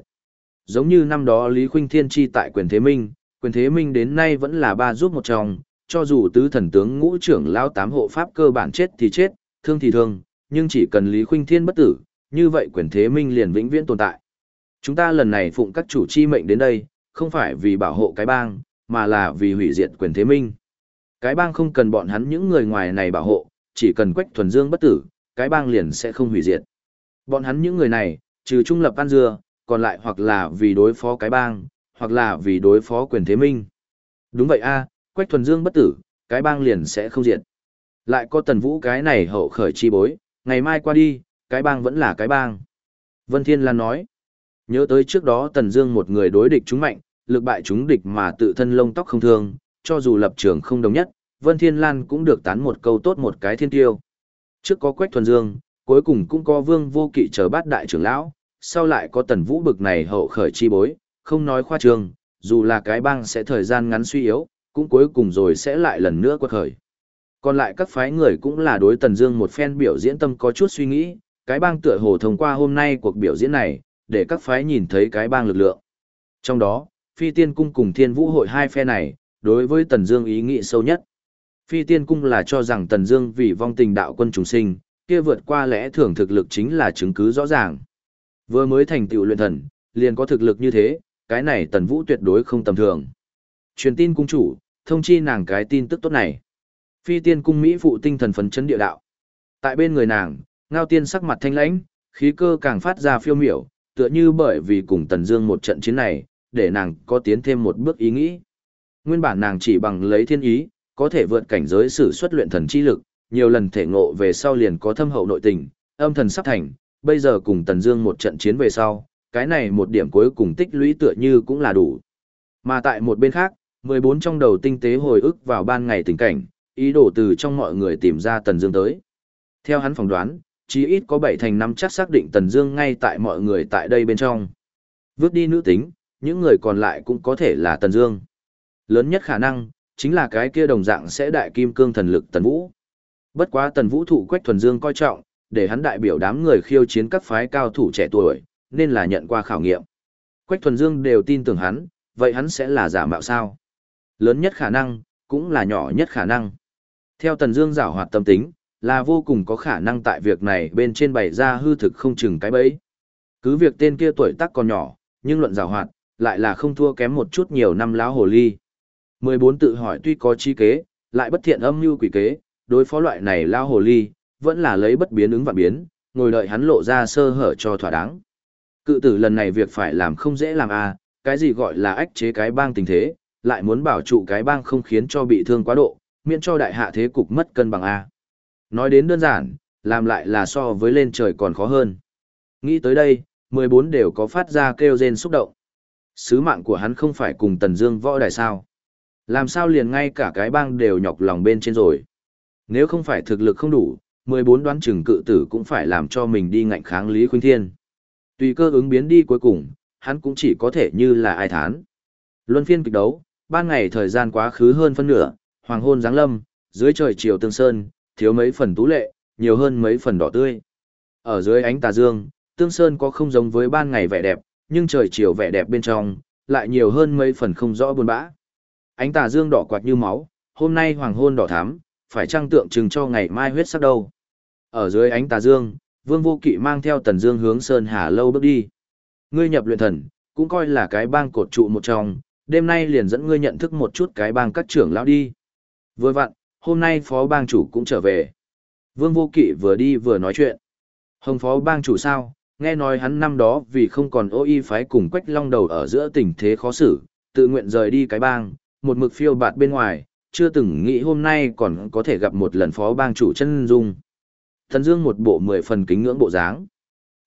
Giống như năm đó Lý Khuynh Thiên chi tại quyền thế minh, quyền thế minh đến nay vẫn là ba giúp một chồng cho dù tứ thần tướng ngũ trưởng lao tám hộ pháp cơ bản chết thì chết, thương thì thương, nhưng chỉ cần Lý Khuynh Thiên bất tử, như vậy quyền thế minh liền vĩnh viễn tồn tại. Chúng ta lần này phụng các chủ chi mệnh đến đây, không phải vì bảo hộ cái bang, mà là vì hủy diệt quyền thế minh. Cái bang không cần bọn hắn những người ngoài này bảo hộ, chỉ cần quách thuần dương bất tử, cái bang liền sẽ không hủy diệt. Bọn hắn những người này, trừ trung lập ăn dưa, còn lại hoặc là vì đối phó cái bang, hoặc là vì đối phó quyền thế minh. Đúng vậy a, Quách thuần dương bất tử, cái bang liền sẽ không diệt. Lại có tần vũ cái này hậu khởi chi bối, ngày mai qua đi, cái bang vẫn là cái bang. Vân Thiên Lan nói, nhớ tới trước đó tần dương một người đối địch chúng mạnh, lực bại chúng địch mà tự thân lông tóc không thương, cho dù lập trường không đồng nhất, Vân Thiên Lan cũng được tán một câu tốt một cái thiên tiêu. Trước có Quách thuần dương, cuối cùng cũng có vương vô kỵ chờ bát đại trưởng lão, sau lại có tần vũ bực này hậu khởi chi bối, không nói khoa trương, dù là cái bang sẽ thời gian ngắn suy yếu, cũng cuối cùng rồi sẽ lại lần nữa quật khởi. Còn lại các phái người cũng là đối Tần Dương một phen biểu diễn tâm có chút suy nghĩ, cái bang tựa hồ thông qua hôm nay cuộc biểu diễn này, để các phái nhìn thấy cái bang lực lượng. Trong đó, Phi Tiên Cung cùng Thiên Vũ hội hai phe này, đối với Tần Dương ý nghĩ sâu nhất. Phi Tiên Cung là cho rằng Tần Dương vì vong tình đạo quân trùng sinh, kia vượt qua lẽ thường thực lực chính là chứng cứ rõ ràng. Vừa mới thành tựu luyện thần, liền có thực lực như thế, cái này Tần Vũ tuyệt đối không tầm thường. Truyền tin cung chủ, thông chi nàng cái tin tức tốt này. Phi Tiên Cung Mỹ phụ tinh thần phấn chấn địa đạo. Tại bên người nàng, Ngao Tiên sắc mặt thanh lãnh, khí cơ càng phát ra phiêu miểu, tựa như bởi vì cùng Tần Dương một trận chiến này, để nàng có tiến thêm một bước ý nghĩ. Nguyên bản nàng chỉ bằng lấy thiên ý, có thể vượt cảnh giới sử xuất luyện thần chi lực, nhiều lần thể ngộ về sau liền có thâm hậu nội tình, âm thần sắp thành, bây giờ cùng Tần Dương một trận chiến về sau, cái này một điểm cuối cùng tích lũy tựa như cũng là đủ. Mà tại một bên khác, 14 trong đầu tinh tế hồi ức vào ban ngày tình cảnh, ý đồ từ trong mọi người tìm ra Tần Dương tới. Theo hắn phỏng đoán, chí ít có 7 thành năm chắc xác định Tần Dương ngay tại mọi người tại đây bên trong. Vước đi nữ tính, những người còn lại cũng có thể là Tần Dương. Lớn nhất khả năng, chính là cái kia đồng dạng sẽ đại kim cương thần lực Tần Vũ. Bất quá Tần Vũ thụ Quách Thuần Dương coi trọng, để hắn đại biểu đám người khiêu chiến các phái cao thủ trẻ tuổi, nên là nhận qua khảo nghiệm. Quách Thuần Dương đều tin tưởng hắn, vậy hắn sẽ là giả mạo sao? Lớn nhất khả năng, cũng là nhỏ nhất khả năng. Theo Tần Dương giảo hoạt tâm tính, là vô cùng có khả năng tại việc này bên trên bày ra hư thực không chừng cái bẫy. Cứ việc tên kia tuổi tác còn nhỏ, nhưng luận giảo hoạt, lại là không thua kém một chút nhiều năm láo hồ ly. 14 tự hỏi tuy có chi kế, lại bất thiện âm mưu quỷ kế, đối phó loại này lao hồ ly, vẫn là lấy bất biến ứng vạn biến, ngồi đợi hắn lộ ra sơ hở cho thỏa đáng. Cự tử lần này việc phải làm không dễ làm a, à, cái gì gọi là ách chế cái bang tình thế, lại muốn bảo trụ cái bang không khiến cho bị thương quá độ, miễn cho đại hạ thế cục mất cân bằng a. Nói đến đơn giản, làm lại là so với lên trời còn khó hơn. Nghĩ tới đây, 14 đều có phát ra kêu rên xúc động. Sứ mạng của hắn không phải cùng Tần Dương võ đại sao? Làm sao liền ngay cả cái bang đều nhọc lòng bên trên rồi? Nếu không phải thực lực không đủ, 14 đoán chừng cự tử cũng phải làm cho mình đi ngạnh kháng Lý Khuynh Thiên. Tùy cơ ứng biến đi cuối cùng, hắn cũng chỉ có thể như là ai thán. Luân phiên kịch đấu, ban ngày thời gian quá khứ hơn phân nửa, hoàng hôn giáng lâm, dưới trời chiều tương sơn, thiếu mấy phần tú lệ, nhiều hơn mấy phần đỏ tươi. Ở dưới ánh tà dương, tương sơn có không giống với ban ngày vẻ đẹp, nhưng trời chiều vẻ đẹp bên trong, lại nhiều hơn mấy phần không rõ buồn bã. Ánh tà dương đỏ quạt như máu, hôm nay hoàng hôn đỏ thắm, phải trang tượng trưng cho ngày mai huyết sắc đâu. Ở dưới ánh tà dương, Vương Vô Kỵ mang theo Tần Dương hướng Sơn Hà lâu bước đi. Ngươi nhập luyện thần, cũng coi là cái bang cột trụ một trong, đêm nay liền dẫn ngươi nhận thức một chút cái bang các trưởng lão đi. Vừa vặn, hôm nay phó bang chủ cũng trở về. Vương Vô Kỵ vừa đi vừa nói chuyện. Hồng phó bang chủ sao, nghe nói hắn năm đó vì không còn ô y phái cùng quách long đầu ở giữa tình thế khó xử, tự nguyện rời đi cái bang, một mực phiêu bạt bên ngoài, chưa từng nghĩ hôm nay còn có thể gặp một lần phó bang chủ chân dung. Thần Dương một bộ mười phần kính ngưỡng bộ dáng.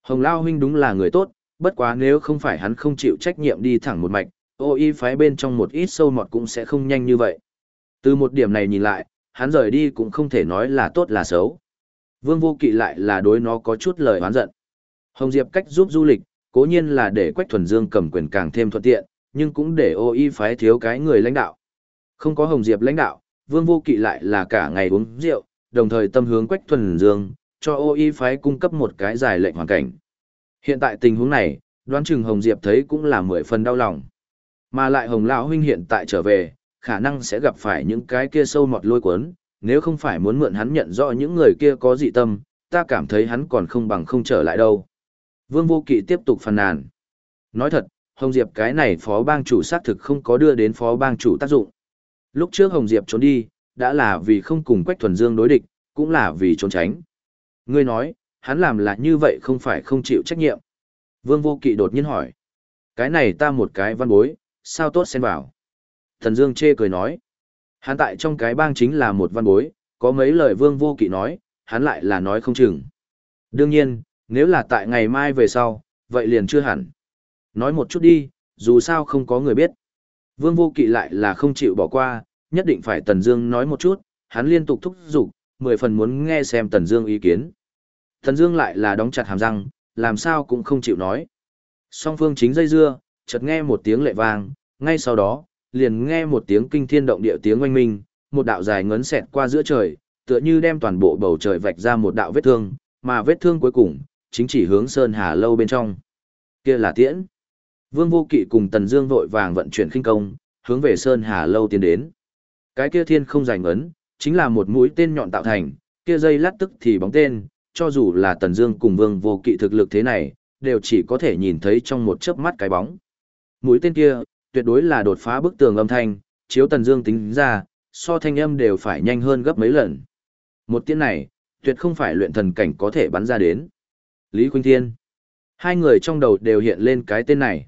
Hồng Lao huynh đúng là người tốt, bất quá nếu không phải hắn không chịu trách nhiệm đi thẳng một mạch, ô y phái bên trong một ít sâu mọt cũng sẽ không nhanh như vậy. Từ một điểm này nhìn lại, hắn rời đi cũng không thể nói là tốt là xấu. Vương vô kỵ lại là đối nó có chút lời oán giận. Hồng Diệp cách giúp du lịch, cố nhiên là để Quách Thuần Dương cầm quyền càng thêm thuận tiện, nhưng cũng để ô y phái thiếu cái người lãnh đạo. Không có Hồng Diệp lãnh đạo, Vương Vô Kỵ lại là cả ngày uống rượu, đồng thời tâm hướng Quách Thuần Dương, cho ô y phái cung cấp một cái giải lệnh hoàn cảnh. Hiện tại tình huống này, đoán chừng Hồng Diệp thấy cũng là mười phần đau lòng. Mà lại Hồng Lão huynh hiện tại trở về, khả năng sẽ gặp phải những cái kia sâu mọt lôi cuốn, nếu không phải muốn mượn hắn nhận rõ những người kia có dị tâm, ta cảm thấy hắn còn không bằng không trở lại đâu. Vương Vô Kỵ tiếp tục phàn nàn. Nói thật, Hồng Diệp cái này phó bang chủ xác thực không có đưa đến phó bang chủ tác dụng. Lúc trước Hồng Diệp trốn đi, đã là vì không cùng Quách Thuần Dương đối địch, cũng là vì trốn tránh. Ngươi nói, hắn làm là như vậy không phải không chịu trách nhiệm. Vương Vô Kỵ đột nhiên hỏi. Cái này ta một cái văn bối, sao tốt xen vào. Thần Dương chê cười nói. Hắn tại trong cái bang chính là một văn bối, có mấy lời Vương Vô Kỵ nói, hắn lại là nói không chừng. Đương nhiên, nếu là tại ngày mai về sau, vậy liền chưa hẳn. Nói một chút đi, dù sao không có người biết. Vương Vô Kỵ lại là không chịu bỏ qua, nhất định phải Tần Dương nói một chút, hắn liên tục thúc giục, mười phần muốn nghe xem Tần Dương ý kiến. Tần Dương lại là đóng chặt hàm răng, làm sao cũng không chịu nói. Song phương chính dây dưa, chợt nghe một tiếng lệ vang, ngay sau đó, liền nghe một tiếng kinh thiên động địa tiếng oanh minh, một đạo dài ngấn xẹt qua giữa trời, tựa như đem toàn bộ bầu trời vạch ra một đạo vết thương, mà vết thương cuối cùng chính chỉ hướng Sơn Hà lâu bên trong. Kia là tiễn. Vương Vô Kỵ cùng Tần Dương vội vàng vận chuyển khinh công, hướng về Sơn Hà lâu tiến đến. Cái kia thiên không dài ngấn, chính là một mũi tên nhọn tạo thành, kia dây lát tức thì bóng tên, cho dù là Tần Dương cùng Vương Vô Kỵ thực lực thế này, đều chỉ có thể nhìn thấy trong một chớp mắt cái bóng. Mũi tên kia, tuyệt đối là đột phá bức tường âm thanh, chiếu Tần Dương tính ra, so thanh âm đều phải nhanh hơn gấp mấy lần. Một tiếng này, tuyệt không phải luyện thần cảnh có thể bắn ra đến. Lý Khuynh Thiên. Hai người trong đầu đều hiện lên cái tên này.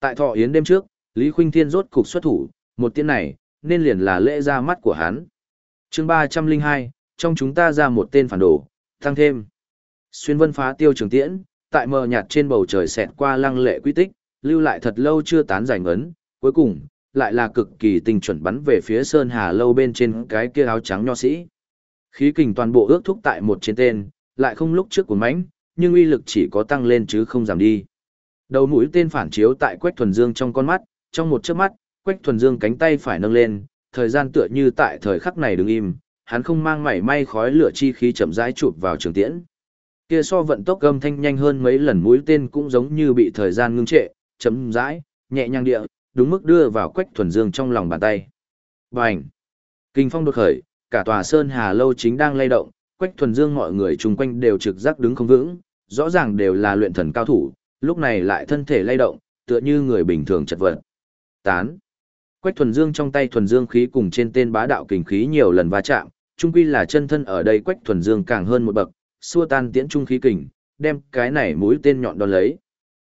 Tại thọ yến đêm trước, Lý Khuynh Thiên rốt cục xuất thủ, một tiếng này, nên liền là lễ ra mắt của hắn. Chương ba trăm linh hai, trong chúng ta ra một tên phản đồ, tăng thêm. Xuyên vân phá tiêu trường tiễn, tại mờ nhạt trên bầu trời xẹt qua lăng lệ quy tích, lưu lại thật lâu chưa tán giải ngấn, cuối cùng, lại là cực kỳ tinh chuẩn bắn về phía Sơn Hà lâu bên trên cái kia áo trắng nho sĩ. Khí kình toàn bộ ước thúc tại một trên tên, lại không lúc trước của mãnh, nhưng uy lực chỉ có tăng lên chứ không giảm đi. Đầu mũi tên phản chiếu tại Quách Thuần Dương trong con mắt, trong một chớp mắt, Quách Thuần Dương cánh tay phải nâng lên, thời gian tựa như tại thời khắc này đứng im, hắn không mang mảy may khói lửa chi khí chậm rãi chụp vào trường tiễn. Kia so vận tốc gầm thanh nhanh hơn mấy lần mũi tên cũng giống như bị thời gian ngưng trệ, chấm rãi, nhẹ nhàng địa, đúng mức đưa vào Quách Thuần Dương trong lòng bàn tay. Bành! Kinh phong đột khởi, cả tòa sơn hà lâu chính đang lay động, Quách Thuần Dương mọi người chung quanh đều trực giác đứng không vững, rõ ràng đều là luyện thần cao thủ, lúc này lại thân thể lay động, tựa như người bình thường chật vật. Tán. Quách thuần dương trong tay thuần dương khí cùng trên tên bá đạo kình khí nhiều lần va chạm, trung quy là chân thân ở đây quách thuần dương càng hơn một bậc, xua tan tiễn trung khí kình, đem cái này mũi tên nhọn đón lấy.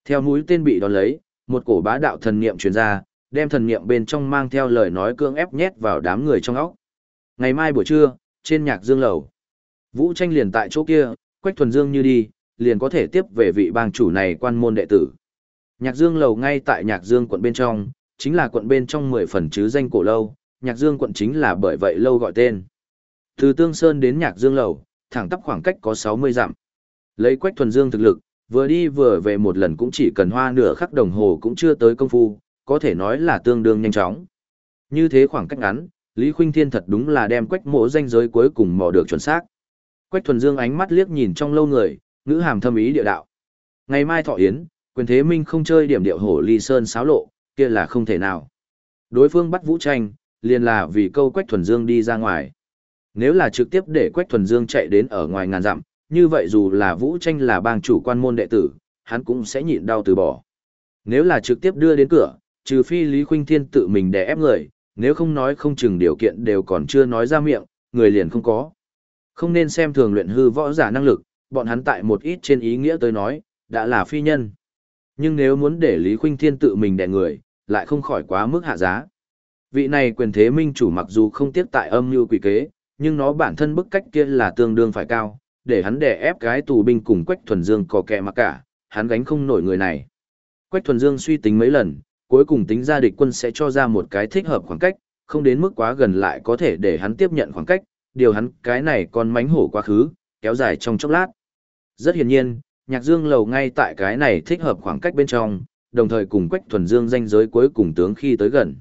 Theo mũi tên bị đón lấy, một cổ bá đạo thần niệm truyền ra, đem thần niệm bên trong mang theo lời nói cương ép nhét vào đám người trong óc. Ngày mai buổi trưa, trên nhạc dương lầu, Vũ tranh liền tại chỗ kia, quách thuần dương như đi, liền có thể tiếp về vị bang chủ này quan môn đệ tử. Nhạc Dương lầu ngay tại Nhạc Dương quận bên trong, chính là quận bên trong 10 phần chứ danh cổ lâu, Nhạc Dương quận chính là bởi vậy lâu gọi tên. Từ Tương Sơn đến Nhạc Dương lầu, thẳng tắp khoảng cách có 60 dặm. Lấy Quách Thuần Dương thực lực, vừa đi vừa về một lần cũng chỉ cần hoa nửa khắc đồng hồ cũng chưa tới công phu, có thể nói là tương đương nhanh chóng. Như thế khoảng cách ngắn, Lý Khuynh Thiên thật đúng là đem Quách Mộ danh giới cuối cùng mò được chuẩn xác. Quách Thuần Dương ánh mắt liếc nhìn trong lâu người, ngữ hàm thâm ý địa đạo. Ngày mai thọ yến, quyền thế minh không chơi điểm điệu hổ ly sơn xáo lộ, kia là không thể nào. Đối phương bắt vũ tranh, liền là vì câu Quách Thuần Dương đi ra ngoài. Nếu là trực tiếp để Quách Thuần Dương chạy đến ở ngoài ngàn dặm, như vậy dù là vũ tranh là bang chủ quan môn đệ tử, hắn cũng sẽ nhịn đau từ bỏ. Nếu là trực tiếp đưa đến cửa, trừ phi Lý Khuynh Thiên tự mình đè ép người, nếu không nói không chừng điều kiện đều còn chưa nói ra miệng, người liền không có. Không nên xem thường luyện hư võ giả năng lực, bọn hắn tại một ít trên ý nghĩa tới nói, đã là phi nhân. Nhưng nếu muốn để Lý Khuynh Thiên tự mình đè người, lại không khỏi quá mức hạ giá. Vị này quyền thế minh chủ mặc dù không tiếc tại âm như quỷ kế, nhưng nó bản thân bức cách kia là tương đương phải cao, để hắn đè ép cái tù binh cùng Quách Thuần Dương có kẻ mà cả, hắn gánh không nổi người này. Quách Thuần Dương suy tính mấy lần, cuối cùng tính ra địch quân sẽ cho ra một cái thích hợp khoảng cách, không đến mức quá gần lại có thể để hắn tiếp nhận khoảng cách, điều hắn cái này còn mánh hổ quá khứ, kéo dài trong chốc lát. Rất hiển nhiên, nhạc dương lầu ngay tại cái này thích hợp khoảng cách bên trong, đồng thời cùng Quách Thuần Dương danh giới cuối cùng tướng khi tới gần.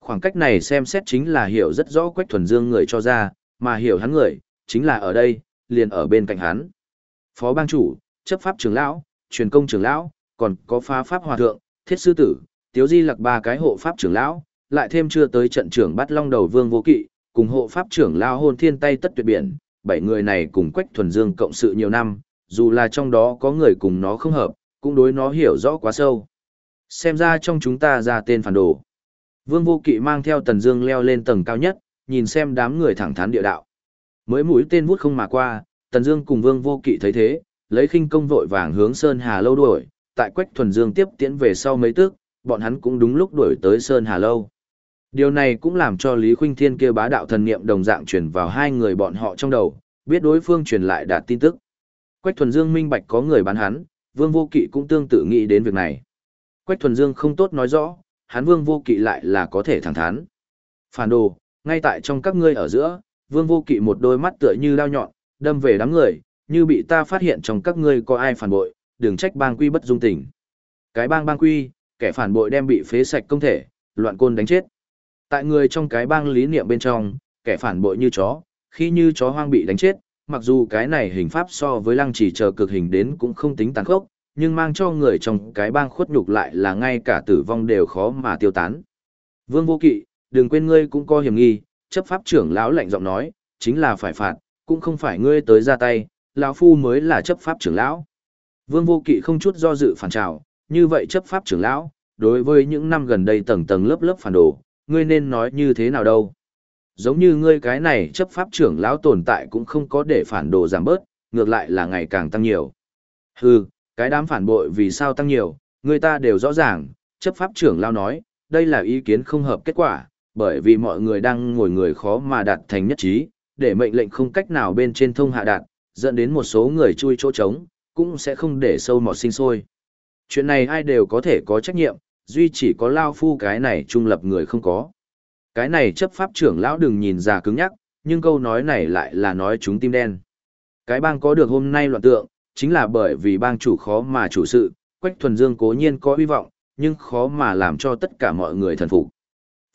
Khoảng cách này xem xét chính là hiểu rất rõ Quách Thuần Dương người cho ra, mà hiểu hắn người, chính là ở đây, liền ở bên cạnh hắn. Phó bang chủ, chấp pháp trưởng lão, truyền công trưởng lão, còn có phá pháp hòa thượng, thiết sư tử, tiếu di lặc ba cái hộ pháp trưởng lão, lại thêm chưa tới trận trưởng bắt long đầu vương vô kỵ, cùng hộ pháp trưởng lão hôn thiên tay tất tuyệt biển, bảy người này cùng Quách Thuần Dương cộng sự nhiều năm, dù là trong đó có người cùng nó không hợp, cũng đối nó hiểu rõ quá sâu. Xem ra trong chúng ta ra tên phản đồ. Vương Vô Kỵ mang theo Tần Dương leo lên tầng cao nhất, nhìn xem đám người thẳng thắn địa đạo. Mới mũi tên vút không mà qua, Tần Dương cùng Vương Vô Kỵ thấy thế, lấy khinh công vội vàng hướng Sơn Hà lâu đuổi, tại Quách Thuần Dương tiếp tiến về sau mấy tức, bọn hắn cũng đúng lúc đuổi tới Sơn Hà lâu. Điều này cũng làm cho Lý Khuynh Thiên kia bá đạo thần niệm đồng dạng truyền vào hai người bọn họ trong đầu, biết đối phương truyền lại đạt tin tức. Quách Thuần Dương minh bạch có người bán hắn, Vương Vô Kỵ cũng tương tự nghĩ đến việc này. Quách Thuần Dương không tốt nói rõ, hắn Vương Vô Kỵ lại là có thể thẳng thắn. Phản đồ, ngay tại trong các ngươi ở giữa, Vương Vô Kỵ một đôi mắt tựa như lao nhọn, đâm về đám người, như bị ta phát hiện trong các ngươi có ai phản bội, đừng trách bang quy bất dung tình. Cái bang bang quy, kẻ phản bội đem bị phế sạch công thể, loạn côn đánh chết. Tại người trong cái bang lý niệm bên trong, kẻ phản bội như chó, khi như chó hoang bị đánh chết, mặc dù cái này hình pháp so với lăng chỉ chờ cực hình đến cũng không tính tàn khốc, nhưng mang cho người trong cái bang khuất nhục lại là ngay cả tử vong đều khó mà tiêu tán. Vương Vô Kỵ, đừng quên ngươi cũng có hiểm nghi, chấp pháp trưởng lão lạnh giọng nói, chính là phải phạt, cũng không phải ngươi tới ra tay, lão phu mới là chấp pháp trưởng lão. Vương Vô Kỵ không chút do dự phản trào, như vậy chấp pháp trưởng lão, đối với những năm gần đây tầng tầng lớp lớp phản đồ, ngươi nên nói như thế nào đâu? Giống như ngươi cái này chấp pháp trưởng lão tồn tại cũng không có để phản đồ giảm bớt, ngược lại là ngày càng tăng nhiều. Hừ, cái đám phản bội vì sao tăng nhiều, người ta đều rõ ràng, chấp pháp trưởng lão nói, đây là ý kiến không hợp kết quả, bởi vì mọi người đang ngồi người khó mà đạt thành nhất trí, để mệnh lệnh không cách nào bên trên thông hạ đạt, dẫn đến một số người chui chỗ trống, cũng sẽ không để sâu mọt sinh sôi. Chuyện này ai đều có thể có trách nhiệm, duy chỉ có Lao Phu cái này trung lập người không có. Cái này chấp pháp trưởng lão đừng nhìn già cứng nhắc, nhưng câu nói này lại là nói chúng tim đen. Cái bang có được hôm nay loạn tượng, chính là bởi vì bang chủ khó mà chủ sự, Quách Thuần Dương cố nhiên có hy vọng, nhưng khó mà làm cho tất cả mọi người thần phục.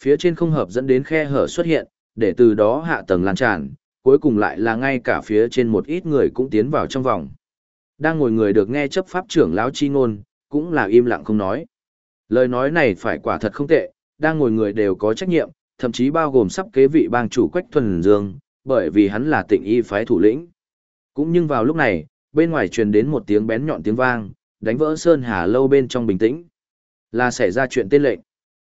Phía trên không hợp dẫn đến khe hở xuất hiện, để từ đó hạ tầng lan tràn, cuối cùng lại là ngay cả phía trên một ít người cũng tiến vào trong vòng. Đang ngồi người được nghe chấp pháp trưởng lão chi ngôn, cũng là im lặng không nói. Lời nói này phải quả thật không tệ, đang ngồi người đều có trách nhiệm, thậm chí bao gồm sắp kế vị bang chủ Quách Thuần Dương, bởi vì hắn là tịnh y phái thủ lĩnh. Cũng nhưng vào lúc này, bên ngoài truyền đến một tiếng bén nhọn tiếng vang, đánh vỡ sơn hà lâu bên trong bình tĩnh. Là xảy ra chuyện tên lệnh.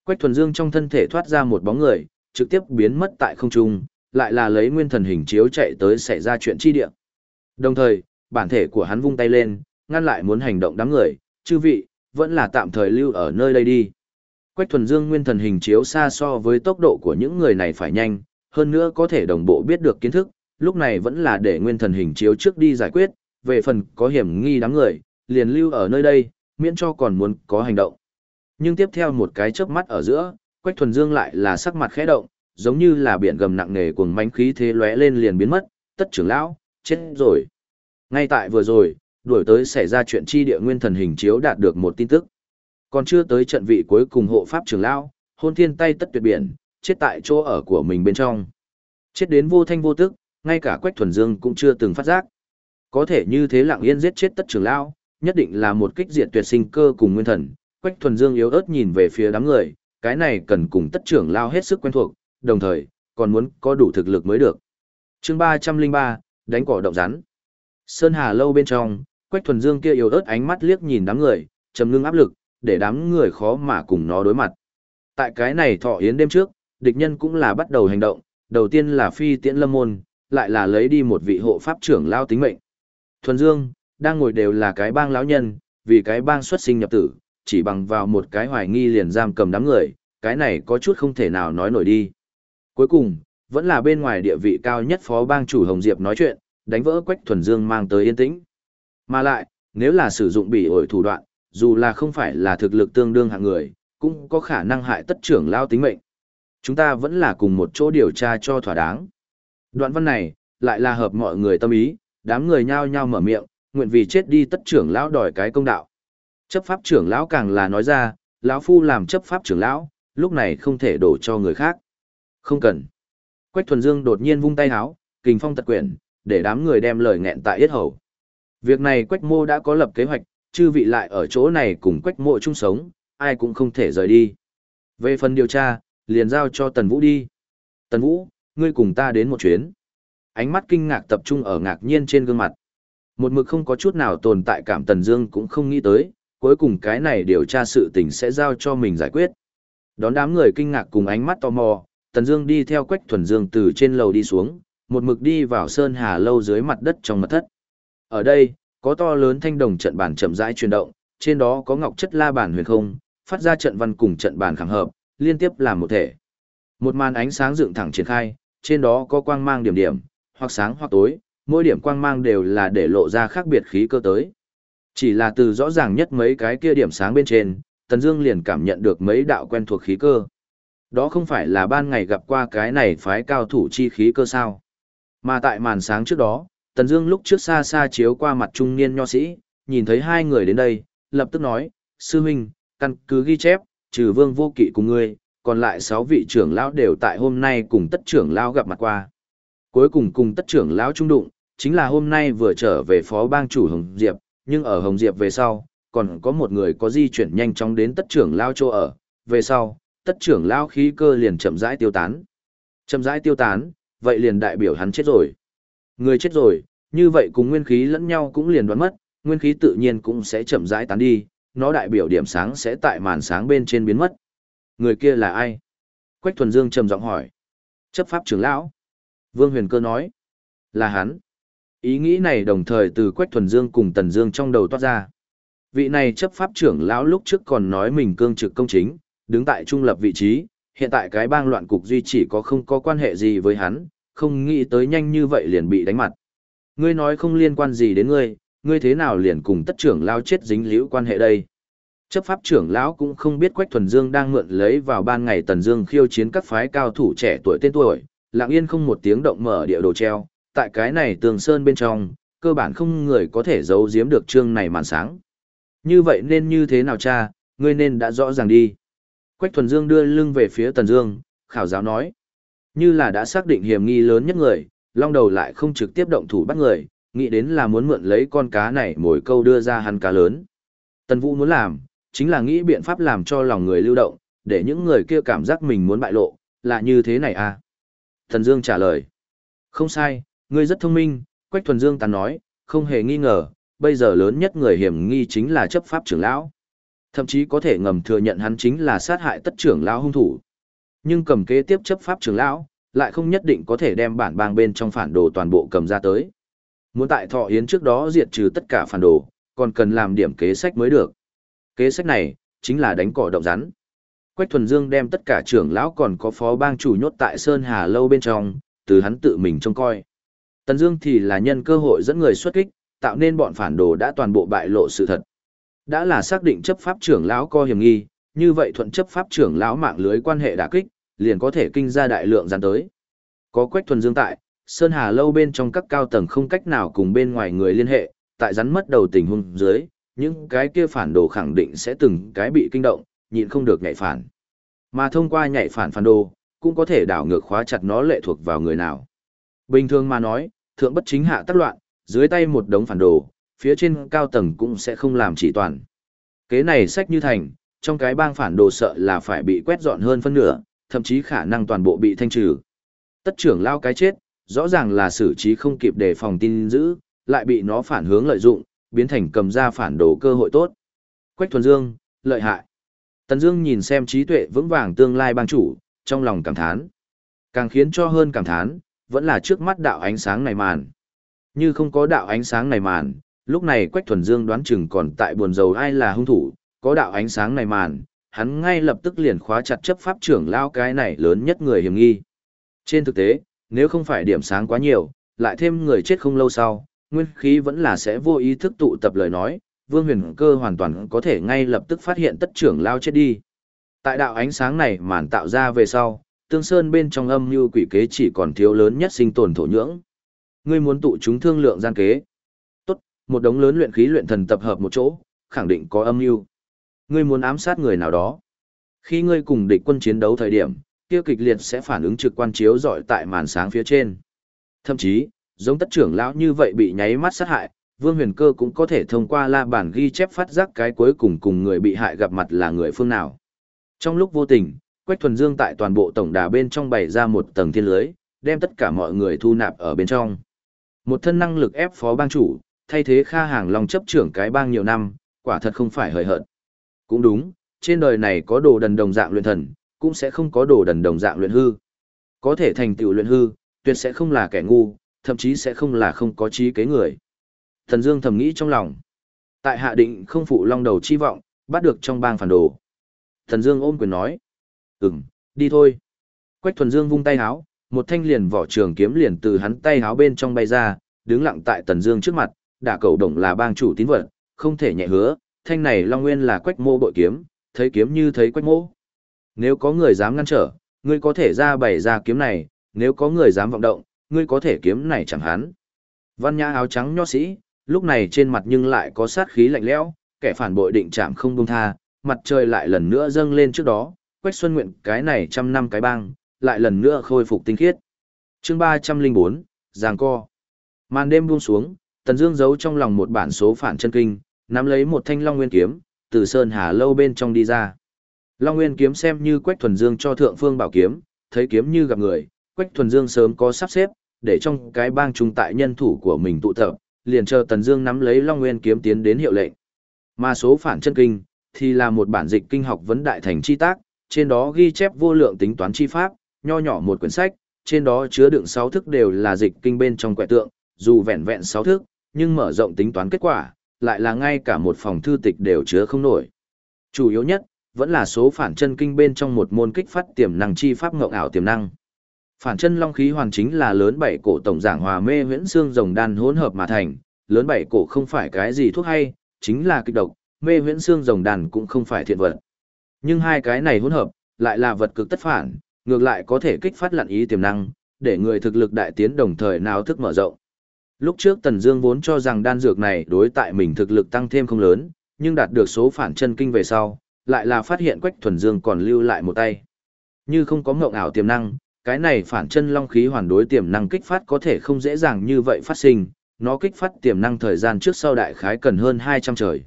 Quách Thuần Dương trong thân thể thoát ra một bóng người, trực tiếp biến mất tại không trung, lại là lấy nguyên thần hình chiếu chạy tới xảy ra chuyện chi địa. Đồng thời, bản thể của hắn vung tay lên, ngăn lại muốn hành động đám người, chư vị, vẫn là tạm thời lưu ở nơi đây đi. Quách thuần dương nguyên thần hình chiếu xa so với tốc độ của những người này phải nhanh, hơn nữa có thể đồng bộ biết được kiến thức, lúc này vẫn là để nguyên thần hình chiếu trước đi giải quyết, về phần có hiểm nghi đám người, liền lưu ở nơi đây, miễn cho còn muốn có hành động. Nhưng tiếp theo một cái chớp mắt ở giữa, Quách thuần dương lại là sắc mặt khẽ động, giống như là biển gầm nặng nề cuồng mãnh khí thế lóe lên liền biến mất, tất trưởng lão, chết rồi. Ngay tại vừa rồi, đuổi tới xảy ra chuyện chi địa nguyên thần hình chiếu đạt được một tin tức. Còn chưa tới trận vị cuối cùng hộ pháp trưởng lão, hôn thiên tay tất tuyệt biển, chết tại chỗ ở của mình bên trong. Chết đến vô thanh vô tức, ngay cả Quách Thuần Dương cũng chưa từng phát giác. Có thể như thế lặng yên giết chết tất trưởng lão, nhất định là một kích diệt tuyệt sinh cơ cùng nguyên thần. Quách Thuần Dương yếu ớt nhìn về phía đám người, cái này cần cùng tất trưởng lao hết sức quen thuộc, đồng thời còn muốn có đủ thực lực mới được. Chương ba trăm linh ba đánh cỏ động rắn. Sơn Hà lâu bên trong, Quách Thuần Dương kia yếu ớt ánh mắt liếc nhìn đám người, trầm ngưng áp lực, để đám người khó mà cùng nó đối mặt. Tại cái này thọ yến đêm trước, địch nhân cũng là bắt đầu hành động, đầu tiên là phi tiễn lâm môn, lại là lấy đi một vị hộ pháp trưởng lao tính mệnh. Thuần Dương, đang ngồi đều là cái bang lão nhân, vì cái bang xuất sinh nhập tử, chỉ bằng vào một cái hoài nghi liền giam cầm đám người, cái này có chút không thể nào nói nổi đi. Cuối cùng, vẫn là bên ngoài địa vị cao nhất phó bang chủ Hồng Diệp nói chuyện, đánh vỡ Quách Thuần Dương mang tới yên tĩnh. Mà lại, nếu là sử dụng bị ổi thủ đoạn, dù là không phải là thực lực tương đương hạng người, cũng có khả năng hại tất trưởng lao tính mệnh. Chúng ta vẫn là cùng một chỗ điều tra cho thỏa đáng. Đoạn văn này, lại là hợp mọi người tâm ý, đám người nhao nhao mở miệng, nguyện vì chết đi tất trưởng lão đòi cái công đạo. Chấp pháp trưởng lão càng là nói ra, lão phu làm chấp pháp trưởng lão, lúc này không thể đổ cho người khác. Không cần. Quách thuần dương đột nhiên vung tay háo, kình phong tật quyển, để đám người đem lời nghẹn tại yết hầu. Việc này Quách Mô đã có lập kế hoạch, chư vị lại ở chỗ này cùng Quách Mộ chung sống, ai cũng không thể rời đi. Về phần điều tra, liền giao cho Tần Vũ đi. Tần Vũ, ngươi cùng ta đến một chuyến. Ánh mắt kinh ngạc tập trung ở ngạc nhiên trên gương mặt. Một mực không có chút nào tồn tại cảm Tần Dương cũng không nghĩ tới, cuối cùng cái này điều tra sự tình sẽ giao cho mình giải quyết. Đón đám người kinh ngạc cùng ánh mắt tò mò, Tần Dương đi theo Quách Thuần Dương từ trên lầu đi xuống, một mực đi vào sơn hà lâu dưới mặt đất trong mật thất. Ở đây, có to lớn thanh đồng trận bản chậm rãi chuyển động, trên đó có ngọc chất la bàn huyền không, phát ra trận văn cùng trận bản khẳng hợp, liên tiếp làm một thể. Một màn ánh sáng dựng thẳng triển khai, trên đó có quang mang điểm điểm, hoặc sáng hoặc tối, mỗi điểm quang mang đều là để lộ ra khác biệt khí cơ tới. Chỉ là từ rõ ràng nhất mấy cái kia điểm sáng bên trên, Tần Dương liền cảm nhận được mấy đạo quen thuộc khí cơ. Đó không phải là ban ngày gặp qua cái này phái cao thủ chi khí cơ sao? Mà tại màn sáng trước đó, Tần Dương lúc trước xa xa chiếu qua mặt trung niên nho sĩ, nhìn thấy hai người đến đây, lập tức nói, sư huynh, căn cứ ghi chép, trừ vương vô kỵ cùng ngươi, còn lại sáu vị trưởng lão đều tại hôm nay cùng tất trưởng lão gặp mặt qua. Cuối cùng cùng tất trưởng lão trung đụng, chính là hôm nay vừa trở về phó bang chủ Hồng Diệp, nhưng ở Hồng Diệp về sau, còn có một người có di chuyển nhanh chóng đến tất trưởng lao chỗ ở, về sau, tất trưởng lao khí cơ liền chậm rãi tiêu tán. Chậm rãi tiêu tán, vậy liền đại biểu hắn chết rồi. Người chết rồi, như vậy cùng nguyên khí lẫn nhau cũng liền đoán mất, nguyên khí tự nhiên cũng sẽ chậm rãi tán đi, nó đại biểu điểm sáng sẽ tại màn sáng bên trên biến mất. Người kia là ai? Quách Thuần Dương trầm giọng hỏi. Chấp pháp trưởng lão. Vương Huyền Cơ nói. Là hắn. Ý nghĩ này đồng thời từ Quách Thuần Dương cùng Tần Dương trong đầu toát ra. Vị này chấp pháp trưởng lão lúc trước còn nói mình cương trực công chính, đứng tại trung lập vị trí, hiện tại cái bang loạn cục duy chỉ có không có quan hệ gì với hắn, không nghĩ tới nhanh như vậy liền bị đánh mặt. Ngươi nói không liên quan gì đến ngươi, ngươi thế nào liền cùng tất trưởng lão chết dính liễu quan hệ đây? Chấp pháp trưởng lão cũng không biết Quách Thuần Dương đang mượn lấy vào ban ngày Tần Dương khiêu chiến các phái cao thủ trẻ tuổi tên tuổi, lặng yên không một tiếng động mở địa đồ treo, tại cái này tường sơn bên trong, cơ bản không người có thể giấu giếm được chương này màn sáng. Như vậy nên như thế nào cha, ngươi nên đã rõ ràng đi. Quách Thuần Dương đưa lưng về phía Tần Dương, khảo giáo nói. Như là đã xác định hiểm nghi lớn nhất người, long đầu lại không trực tiếp động thủ bắt người, nghĩ đến là muốn mượn lấy con cá này mồi câu đưa ra hắn cá lớn. Tần Vũ muốn làm, chính là nghĩ biện pháp làm cho lòng người lưu động, để những người kia cảm giác mình muốn bại lộ, là như thế này à? Thần Dương trả lời. Không sai, ngươi rất thông minh, Quách Thuần Dương tàn nói, không hề nghi ngờ, bây giờ lớn nhất người hiểm nghi chính là chấp pháp trưởng lão. Thậm chí có thể ngầm thừa nhận hắn chính là sát hại tất trưởng lão hung thủ. Nhưng cầm kế tiếp chấp pháp trưởng lão, lại không nhất định có thể đem bản bang bên trong phản đồ toàn bộ cầm ra tới. Muốn tại thọ yến trước đó diệt trừ tất cả phản đồ, còn cần làm điểm kế sách mới được. Kế sách này, chính là đánh cỏ động rắn. Quách Thuần Dương đem tất cả trưởng lão còn có phó bang chủ nhốt tại Sơn Hà Lâu bên trong, từ hắn tự mình trông coi. Tần Dương thì là nhân cơ hội dẫn người xuất kích, tạo nên bọn phản đồ đã toàn bộ bại lộ sự thật. Đã là xác định chấp pháp trưởng lão có hiểm nghi, như vậy thuận chấp pháp trưởng lão mạng lưới quan hệ đả kích, liền có thể kinh ra đại lượng gian tới. Có Quách Thuần Dương tại, Sơn Hà Lâu bên trong các cao tầng không cách nào cùng bên ngoài người liên hệ, tại rắn mất đầu tình huống dưới, những cái kia phản đồ khẳng định sẽ từng cái bị kinh động, nhịn không được nhảy phản. Mà thông qua nhảy phản phản đồ, cũng có thể đảo ngược khóa chặt nó lệ thuộc vào người nào. Bình thường mà nói, thượng bất chính hạ tắc loạn, dưới tay một đống phản đồ, phía trên cao tầng cũng sẽ không làm chỉ toàn. Kế này sách như thành, trong cái bang phản đồ sợ là phải bị quét dọn hơn phân nửa, thậm chí khả năng toàn bộ bị thanh trừ. Tất trưởng lao cái chết, rõ ràng là xử trí không kịp để phòng tin giữ, lại bị nó phản hướng lợi dụng, biến thành cầm ra phản đồ cơ hội tốt. Quách Thuần Dương, lợi hại. Tần Dương nhìn xem trí tuệ vững vàng tương lai bang chủ, trong lòng cảm thán. Càng khiến cho hơn cảm thán, vẫn là trước mắt đạo ánh sáng này màn. Như không có đạo ánh sáng này màn, lúc này Quách Thuần Dương đoán chừng còn tại buồn rầu ai là hung thủ, có đạo ánh sáng này màn, hắn ngay lập tức liền khóa chặt chấp pháp trưởng lao cái này lớn nhất người hiểm nghi. Trên thực tế, nếu không phải điểm sáng quá nhiều, lại thêm người chết không lâu sau, nguyên khí vẫn là sẽ vô ý thức tụ tập lời nói, Vương Huyền Cơ hoàn toàn có thể ngay lập tức phát hiện tất trưởng lao chết đi. Tại đạo ánh sáng này màn tạo ra về sau, tương sơn bên trong âm như quỷ kế chỉ còn thiếu lớn nhất sinh tồn thổ nhưỡng. Ngươi muốn tụ chúng thương lượng gian kế. Tốt, một đống lớn luyện khí luyện thần tập hợp một chỗ, khẳng định có âm mưu. Ngươi muốn ám sát người nào đó. Khi ngươi cùng địch quân chiến đấu thời điểm, kia kịch liệt sẽ phản ứng trực quan chiếu rọi tại màn sáng phía trên. Thậm chí, giống tất trưởng lão như vậy bị nháy mắt sát hại, Vương Huyền Cơ cũng có thể thông qua la bản ghi chép phát giác cái cuối cùng cùng người bị hại gặp mặt là người phương nào. Trong lúc vô tình, Quách Thuần Dương tại toàn bộ tổng đà bên trong bày ra một tầng thiên lưới, đem tất cả mọi người thu nạp ở bên trong. Một thân năng lực ép phó bang chủ, thay thế Kha Hàng Long chấp trưởng cái bang nhiều năm, quả thật không phải hời hợt. Cũng đúng, trên đời này có đồ đần đồng dạng luyện thần, cũng sẽ không có đồ đần đồng dạng luyện hư. Có thể thành tựu luyện hư, tuyệt sẽ không là kẻ ngu, thậm chí sẽ không là không có trí kế người. Thần Dương thầm nghĩ trong lòng. Tại hạ định không phụ long đầu chi vọng, bắt được trong bang phản đồ. Thần Dương ôm quyền nói. Ừm, đi thôi. Quách Thuần Dương vung tay háo, một thanh liền vỏ trường kiếm liền từ hắn tay háo bên trong bay ra, đứng lặng tại Tần Dương trước mặt, đả cầu đồng là bang chủ tín vật, không thể nhẹ hứa, thanh này Long Nguyên là Quách Mô bội kiếm, thấy kiếm như thấy Quách Mô. Nếu có người dám ngăn trở, ngươi có thể ra bày ra kiếm này, nếu có người dám vọng động, ngươi có thể kiếm này chẳng hắn. Văn nhã áo trắng nho sĩ, lúc này trên mặt nhưng lại có sát khí lạnh lẽo, kẻ phản bội định chạm không buông tha, mặt trời lại lần nữa dâng lên trước đó, Quách Xuân nguyện cái này trăm năm cái bang, lại lần nữa khôi phục tinh khiết. Chương 304, Giàng co. Màn đêm buông xuống, Tần Dương giấu trong lòng một bản số phản chân kinh, nắm lấy một thanh Long Nguyên kiếm, từ Sơn Hà lâu bên trong đi ra. Long Nguyên kiếm xem như Quách Thuần Dương cho thượng phương bảo kiếm, thấy kiếm như gặp người, Quách Thuần Dương sớm có sắp xếp, để trong cái bang trung tại nhân thủ của mình tụ tập, liền chờ Tần Dương nắm lấy Long Nguyên kiếm tiến đến hiệu lệnh. Mà số phản chân kinh thì là một bản dịch kinh học vấn đại thành chi tác, trên đó ghi chép vô lượng tính toán chi pháp, nho nhỏ một quyển sách, trên đó chứa đựng sáu thức đều là dịch kinh bên trong quẻ tượng, dù vẹn vẹn sáu thức, nhưng mở rộng tính toán kết quả, lại là ngay cả một phòng thư tịch đều chứa không nổi. Chủ yếu nhất, vẫn là số phản chân kinh bên trong một môn kích phát tiềm năng chi pháp ngộng ảo tiềm năng. Phản chân long khí hoàn chính là lớn bảy cổ tổng giảng hòa mê huyễn xương rồng đan hỗn hợp mà thành, lớn bảy cổ không phải cái gì thuốc hay, chính là kịch độc, mê huyễn xương rồng đan cũng không phải thiện vật. Nhưng hai cái này hỗn hợp, lại là vật cực tất phản, ngược lại có thể kích phát lặn ý tiềm năng, để người thực lực đại tiến đồng thời nào thức mở rộng. Lúc trước Tần Dương vốn cho rằng đan dược này đối tại mình thực lực tăng thêm không lớn, nhưng đạt được số phản chân kinh về sau, lại là phát hiện Quách Thuần Dương còn lưu lại một tay. Như không có ngộng ảo tiềm năng, cái này phản chân long khí hoàn đối tiềm năng kích phát có thể không dễ dàng như vậy phát sinh, nó kích phát tiềm năng thời gian trước sau đại khái cần hơn 200 trời.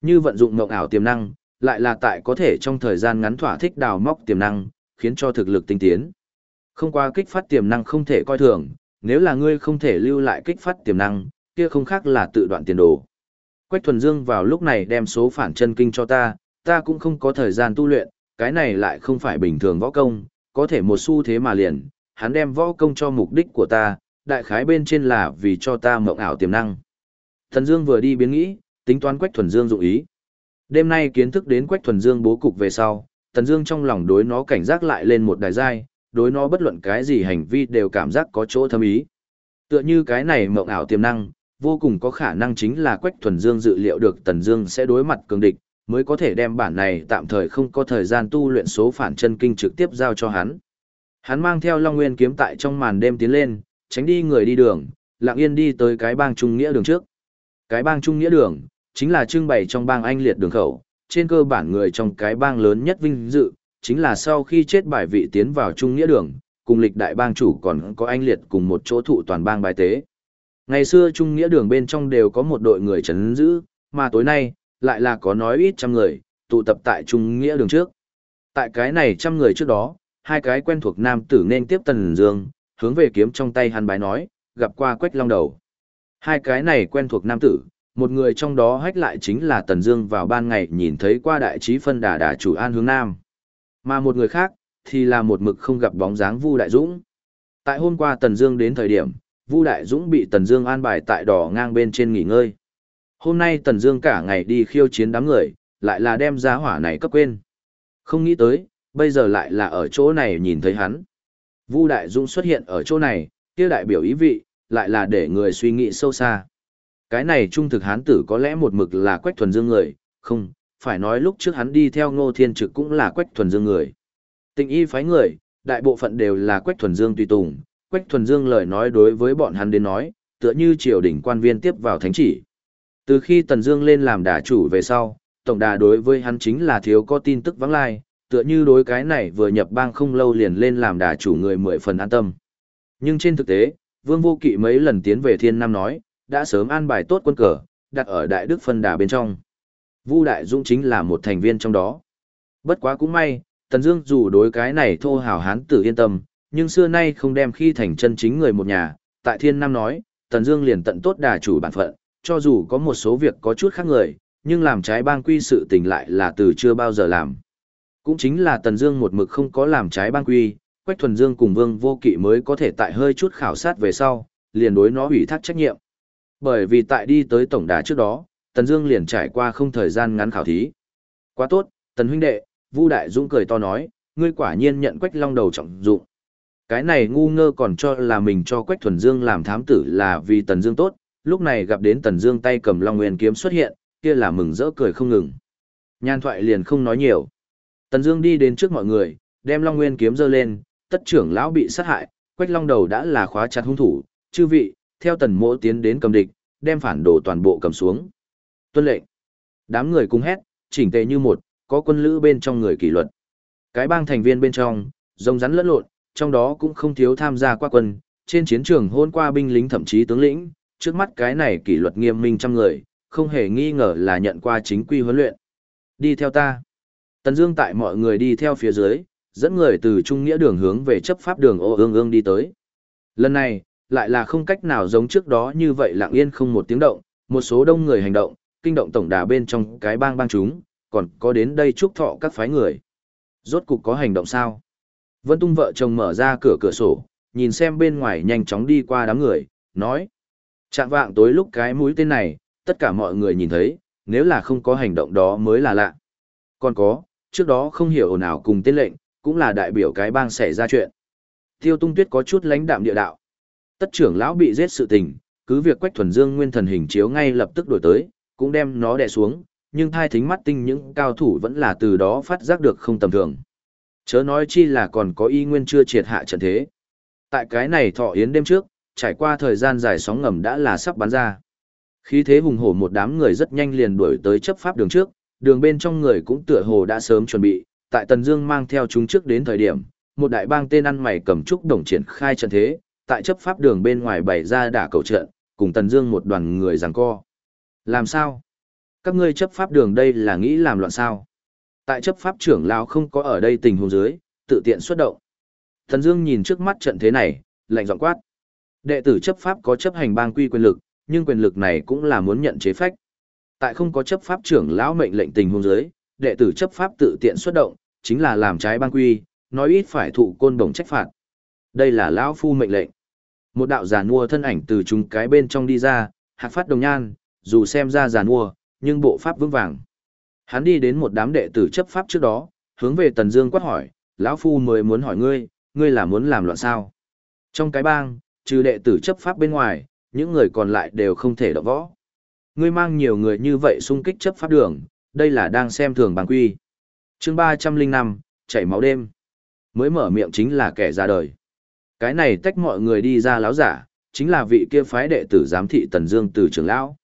Như vận dụng ngộng ảo tiềm năng, lại là tại có thể trong thời gian ngắn thỏa thích đào móc tiềm năng, khiến cho thực lực tinh tiến. Không qua kích phát tiềm năng không thể coi thường, nếu là ngươi không thể lưu lại kích phát tiềm năng, kia không khác là tự đoạn tiền đồ. Quách Thuần Dương vào lúc này đem số phản chân kinh cho ta, ta cũng không có thời gian tu luyện, cái này lại không phải bình thường võ công, có thể một xu thế mà liền, hắn đem võ công cho mục đích của ta, đại khái bên trên là vì cho ta mộng ảo tiềm năng. Thần Dương vừa đi biến nghĩ, tính toán Quách Thuần Dương dụng ý. Đêm nay kiến thức đến Quách Thuần Dương bố cục về sau, tần Dương trong lòng đối nó cảnh giác lại lên một đài giai, đối nó bất luận cái gì hành vi đều cảm giác có chỗ thâm ý. Tựa như cái này mộng ảo tiềm năng, vô cùng có khả năng chính là Quách Thuần Dương dự liệu được Tần Dương sẽ đối mặt cường địch, mới có thể đem bản này tạm thời không có thời gian tu luyện số phản chân kinh trực tiếp giao cho hắn. Hắn mang theo Long Nguyên kiếm tại trong màn đêm tiến lên, tránh đi người đi đường, lặng yên đi tới cái bang trung nghĩa đường trước. Cái bang trung nghĩa đường chính là trưng bày trong bang anh liệt đường khẩu, trên cơ bản người trong cái bang lớn nhất vinh dự, chính là sau khi chết bài vị tiến vào trung nghĩa đường, cùng lịch đại bang chủ còn có anh liệt cùng một chỗ thụ toàn bang bài tế. Ngày xưa trung nghĩa đường bên trong đều có một đội người chấn giữ, mà tối nay, lại là có nói ít trăm người, tụ tập tại trung nghĩa đường trước. Tại cái này trăm người trước đó, hai cái quen thuộc nam tử nên tiếp Tần Dương, hướng về kiếm trong tay hắn bái nói, gặp qua Quách Long Đầu. Hai cái này quen thuộc nam tử, một người trong đó hách lại chính là Tần Dương vào ban ngày nhìn thấy qua đại trí phân đà đà chủ An hướng Nam. Mà một người khác, thì là một mực không gặp bóng dáng Vu Đại Dũng. Tại hôm qua Tần Dương đến thời điểm, Vu Đại Dũng bị Tần Dương an bài tại đỏ ngang bên trên nghỉ ngơi. Hôm nay Tần Dương cả ngày đi khiêu chiến đám người, lại là đem giá hỏa này cấp quên. Không nghĩ tới, bây giờ lại là ở chỗ này nhìn thấy hắn. Vu Đại Dũng xuất hiện ở chỗ này, kia đại biểu ý vị, lại là để người suy nghĩ sâu xa. Cái này trung thực hán tử có lẽ một mực là Quách Thuần Dương người, không, phải nói lúc trước hắn đi theo Ngô Thiên Trực cũng là Quách Thuần Dương người. Tình y phái người, đại bộ phận đều là Quách Thuần Dương tùy tùng, Quách Thuần Dương lời nói đối với bọn hắn đến nói, tựa như triều đình quan viên tiếp vào thánh chỉ. Từ khi Tần Dương lên làm đà chủ về sau, tổng đà đối với hắn chính là thiếu có tin tức vắng lai, tựa như đối cái này vừa nhập bang không lâu liền lên làm đà chủ người mười phần an tâm. Nhưng trên thực tế, Vương Vô Kỵ mấy lần tiến về Thiên Nam nói, đã sớm an bài tốt quân cờ, đặt ở Đại Đức phân đà bên trong. Vu Đại Dũng chính là một thành viên trong đó. Bất quá cũng may, Tần Dương dù đối cái này thô hào hán tử yên tâm, nhưng xưa nay không đem khi thành chân chính người một nhà, tại Thiên Nam nói, Tần Dương liền tận tốt đà chủ bản phận, cho dù có một số việc có chút khác người, nhưng làm trái bang quy sự tình lại là từ chưa bao giờ làm. Cũng chính là Tần Dương một mực không có làm trái bang quy, Quách Thuần Dương cùng Vương Vô Kỵ mới có thể tại hơi chút khảo sát về sau, liền đối nó ủy thác trách nhiệm. Bởi vì tại đi tới tổng đà trước đó, Tần Dương liền trải qua không thời gian ngắn khảo thí. Quá tốt, Tần huynh đệ, Vu Đại Dũng cười to nói, ngươi quả nhiên nhận Quách Long đầu trọng dụng. Cái này ngu ngơ còn cho là mình cho Quách Thuần Dương làm thám tử là vì Tần Dương tốt, lúc này gặp đến Tần Dương tay cầm Long Nguyên kiếm xuất hiện, kia là mừng rỡ cười không ngừng. Nhan thoại liền không nói nhiều. Tần Dương đi đến trước mọi người, đem Long Nguyên kiếm giơ lên, tất trưởng lão bị sát hại, Quách Long đầu đã là khóa chặt hung thủ, chư vị, theo Tần Mỗ tiến đến cầm địch, đem phản đồ toàn bộ cầm xuống. Tuân lệnh. Đám người cùng hét, chỉnh tề như một, có quân lữ bên trong người kỷ luật. Cái bang thành viên bên trong, rồng rắn lẫn lộn, trong đó cũng không thiếu tham gia qua quân, trên chiến trường hôn qua binh lính thậm chí tướng lĩnh, trước mắt cái này kỷ luật nghiêm minh trăm người, không hề nghi ngờ là nhận qua chính quy huấn luyện. Đi theo ta. Tần Dương tại mọi người đi theo phía dưới, dẫn người từ trung nghĩa đường hướng về chấp pháp đường ô ương ương đi tới. Lần này, lại là không cách nào giống trước đó như vậy lặng yên không một tiếng động, một số đông người hành động, kinh động tổng đà bên trong cái bang bang chúng, còn có đến đây chúc thọ các phái người. Rốt cục có hành động sao? Vân Tung vợ chồng mở ra cửa cửa sổ, nhìn xem bên ngoài nhanh chóng đi qua đám người, nói. Trạng vạng tối lúc cái mũi tên này, tất cả mọi người nhìn thấy, nếu là không có hành động đó mới là lạ. Còn có, trước đó không hiểu nào cùng tên lệnh, cũng là đại biểu cái bang xảy ra chuyện. Tiêu tung tuyết có chút lãnh đạm địa đạo. Tất trưởng lão bị giết sự tình, cứ việc quách thuần dương nguyên thần hình chiếu ngay lập tức đổi tới, cũng đem nó đè xuống, nhưng thai thính mắt tinh những cao thủ vẫn là từ đó phát giác được không tầm thường. Chớ nói chi là còn có y nguyên chưa triệt hạ trận thế. Tại cái này thọ yến đêm trước, trải qua thời gian dài sóng ngầm đã là sắp bắn ra. Khí thế hùng hổ một đám người rất nhanh liền đuổi tới chấp pháp đường trước, đường bên trong người cũng tựa hồ đã sớm chuẩn bị, tại Tần Dương mang theo chúng trước đến thời điểm, một đại bang tên ăn mày cầm trúc đồng triển khai trận thế, tại chấp pháp đường bên ngoài bày ra đả cầu trận, cùng Tần Dương một đoàn người giằng co. Làm sao? Các ngươi chấp pháp đường đây là nghĩ làm loạn sao? Tại chấp pháp trưởng lão không có ở đây tình huống dưới, tự tiện xuất động. Tần Dương nhìn trước mắt trận thế này, lạnh giọng quát. Đệ tử chấp pháp có chấp hành bang quy quyền lực, nhưng quyền lực này cũng là muốn nhận chế phách. Tại không có chấp pháp trưởng lão mệnh lệnh tình huống dưới, đệ tử chấp pháp tự tiện xuất động, chính là làm trái bang quy, nói ít phải thụ côn đồng trách phạt. Đây là lão phu mệnh lệnh. Một đạo giàn mua thân ảnh từ chúng cái bên trong đi ra, hạc phát đồng nhan, dù xem ra giàn mua, nhưng bộ pháp vững vàng. Hắn đi đến một đám đệ tử chấp pháp trước đó, hướng về Tần Dương quát hỏi, lão phu mới muốn hỏi ngươi, ngươi là muốn làm loạn sao? Trong cái bang, trừ đệ tử chấp pháp bên ngoài, những người còn lại đều không thể động võ. Ngươi mang nhiều người như vậy xung kích chấp pháp đường, đây là đang xem thường bang quy. Chương 305, chảy máu đêm. Mới mở miệng chính là kẻ ra đời. Cái này tách mọi người đi ra láo giả, chính là vị kia phái đệ tử giám thị Tần Dương từ trưởng lão.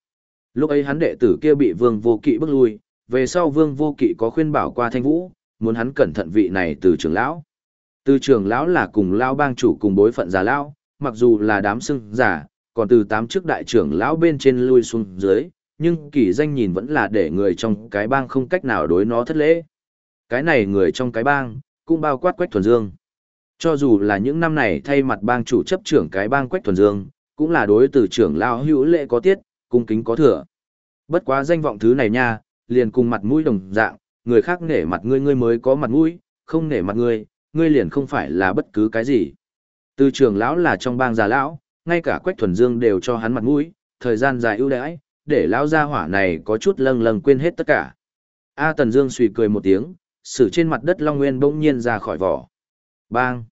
Lúc ấy hắn đệ tử kia bị Vương Vô Kỵ bức lui, về sau Vương Vô Kỵ có khuyên bảo qua Thanh Vũ, muốn hắn cẩn thận vị này từ trưởng lão. Từ trưởng lão là cùng lão bang chủ cùng bối phận già lão, mặc dù là đám sưng giả, còn từ tám trước đại trưởng lão bên trên lui xuống dưới, nhưng kỳ danh nhìn vẫn là để người trong cái bang không cách nào đối nó thất lễ. Cái này người trong cái bang, cũng bao quát Quách Thuần Dương. Cho dù là những năm này thay mặt bang chủ chấp trưởng cái bang Quách Thuần Dương, cũng là đối từ trưởng lão hữu lễ có tiết, cung kính có thừa. Bất quá danh vọng thứ này nha, liền cùng mặt mũi đồng dạng, người khác nể mặt ngươi ngươi mới có mặt mũi, không nể mặt ngươi, ngươi liền không phải là bất cứ cái gì. Từ trưởng lão là trong bang già lão, ngay cả Quách Thuần Dương đều cho hắn mặt mũi, thời gian dài ưu đãi, để lão gia hỏa này có chút lâng lâng quên hết tất cả. A Tần Dương suy cười một tiếng, sử trên mặt đất Long Nguyên bỗng nhiên ra khỏi vỏ. Bang!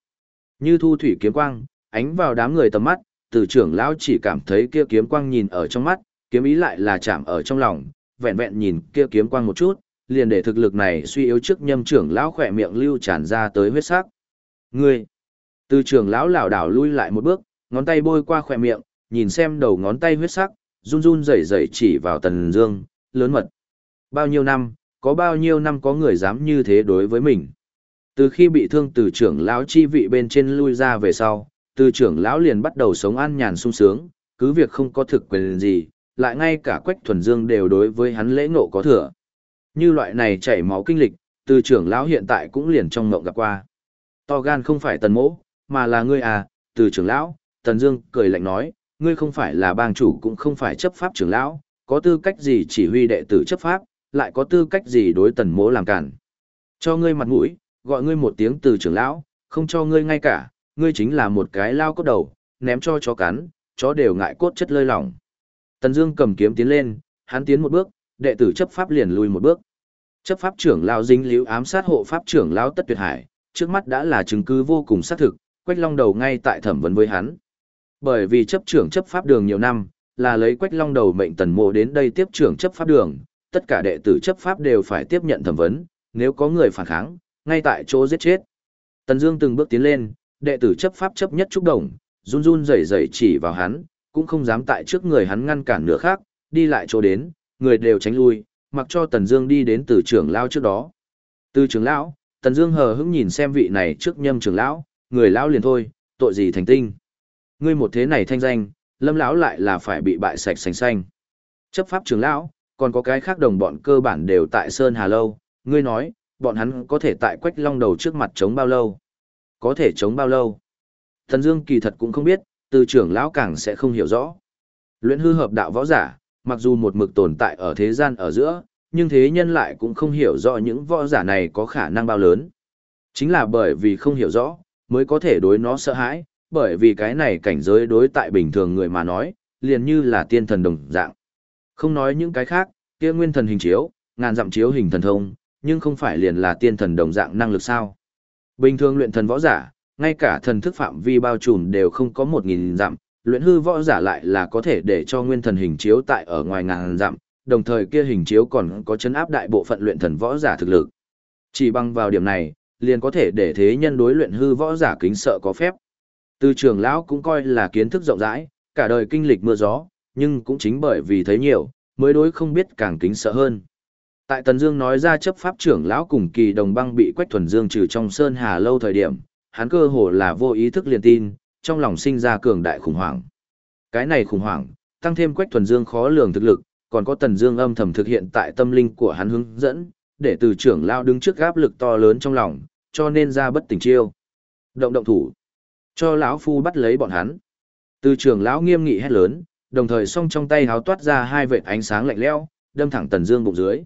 Như thu thủy kiếm quang, ánh vào đám người tầm mắt, từ trưởng lão chỉ cảm thấy kia kiếm quang nhìn ở trong mắt, kiếm ý lại là chạm ở trong lòng, vẹn vẹn nhìn kia kiếm quang một chút, liền để thực lực này suy yếu trước nhâm trưởng lão khỏe miệng lưu tràn ra tới huyết sắc. Ngươi! Từ trưởng lão lảo đảo lui lại một bước, ngón tay bôi qua khỏe miệng, nhìn xem đầu ngón tay huyết sắc, run run rẩy rẩy chỉ vào Tần Dương, lớn mật. Bao nhiêu năm, có bao nhiêu năm có người dám như thế đối với mình. Từ khi bị thương từ trưởng lão chi vị bên trên lui ra về sau, từ trưởng lão liền bắt đầu sống an nhàn sung sướng, cứ việc không có thực quyền gì, lại ngay cả Quách Thuần Dương đều đối với hắn lễ ngộ có thừa. Như loại này chảy máu kinh lịch, từ trưởng lão hiện tại cũng liền trong ngộng gặp qua. To gan không phải tần mỗ, mà là ngươi à, từ trưởng lão, tần dương cười lạnh nói, ngươi không phải là bang chủ cũng không phải chấp pháp trưởng lão, có tư cách gì chỉ huy đệ tử chấp pháp, lại có tư cách gì đối tần mỗ làm cản. Cho ngươi mặt mũi, gọi ngươi một tiếng từ trưởng lão, không cho ngươi ngay cả, ngươi chính là một cái lao cốt đầu, ném cho chó cắn, chó đều ngại cốt chất lơi lỏng. Tần Dương cầm kiếm tiến lên, hắn tiến một bước, đệ tử chấp pháp liền lùi một bước. Chấp pháp trưởng lão dính líu ám sát hộ pháp trưởng lão Tất Tuyệt Hải, trước mắt đã là chứng cứ vô cùng xác thực, Quách Long đầu ngay tại thẩm vấn với hắn. Bởi vì chấp trưởng chấp pháp đường nhiều năm, là lấy Quách Long đầu mệnh Tần Mộ đến đây tiếp trưởng chấp pháp đường, tất cả đệ tử chấp pháp đều phải tiếp nhận thẩm vấn, nếu có người phản kháng, ngay tại chỗ giết chết. Tần Dương từng bước tiến lên, đệ tử chấp pháp chấp nhất trúc đồng, run run rẩy rẩy chỉ vào hắn, cũng không dám tại trước người hắn ngăn cản nửa khác, đi lại chỗ đến, người đều tránh lui, mặc cho Tần Dương đi đến từ trưởng lão trước đó. Từ trưởng lão, Tần Dương hờ hững nhìn xem vị này trước nhâm trưởng lão, người lão liền thôi, tội gì thành tinh. Ngươi một thế này thanh danh, Lâm lão lại là phải bị bại sạch sành xanh. Chấp pháp trưởng lão, còn có cái khác đồng bọn cơ bản đều tại Sơn Hà Lâu, ngươi nói, bọn hắn có thể tại Quách Long đầu trước mặt chống bao lâu? Có thể chống bao lâu? Thần Dương kỳ thật cũng không biết, từ trưởng lão càng sẽ không hiểu rõ. Luyện hư hợp đạo võ giả, mặc dù một mực tồn tại ở thế gian ở giữa, nhưng thế nhân lại cũng không hiểu rõ những võ giả này có khả năng bao lớn. Chính là bởi vì không hiểu rõ, mới có thể đối nó sợ hãi, bởi vì cái này cảnh giới đối tại bình thường người mà nói, liền như là tiên thần đồng dạng. Không nói những cái khác, kia nguyên thần hình chiếu, ngàn dặm chiếu hình thần thông, nhưng không phải liền là tiên thần đồng dạng năng lực sao. Bình thường luyện thần võ giả, ngay cả thần thức phạm vi bao trùm đều không có một nghìn dặm, luyện hư võ giả lại là có thể để cho nguyên thần hình chiếu tại ở ngoài ngàn dặm, đồng thời kia hình chiếu còn có chấn áp đại bộ phận luyện thần võ giả thực lực. Chỉ bằng vào điểm này, liền có thể để thế nhân đối luyện hư võ giả kính sợ có phép. Từ trường lão cũng coi là kiến thức rộng rãi, cả đời kinh lịch mưa gió, nhưng cũng chính bởi vì thấy nhiều, mới đối không biết càng kính sợ hơn. Tại Tần Dương nói ra chấp pháp trưởng lão cùng kỳ đồng băng bị Quách Thuần Dương trừ trong sơn hà lâu thời điểm, hắn cơ hồ là vô ý thức liền tin, trong lòng sinh ra cường đại khủng hoảng. Cái này khủng hoảng, tăng thêm Quách Thuần Dương khó lường thực lực, còn có Tần Dương âm thầm thực hiện tại tâm linh của hắn hướng dẫn, để từ trưởng lão đứng trước áp lực to lớn trong lòng, cho nên ra bất tỉnh chiêu. Động động thủ, cho lão phu bắt lấy bọn hắn. Từ trưởng lão nghiêm nghị hét lớn, đồng thời song trong tay háo toát ra hai vệt ánh sáng lạnh lẽo, đâm thẳng Tần Dương bụng dưới.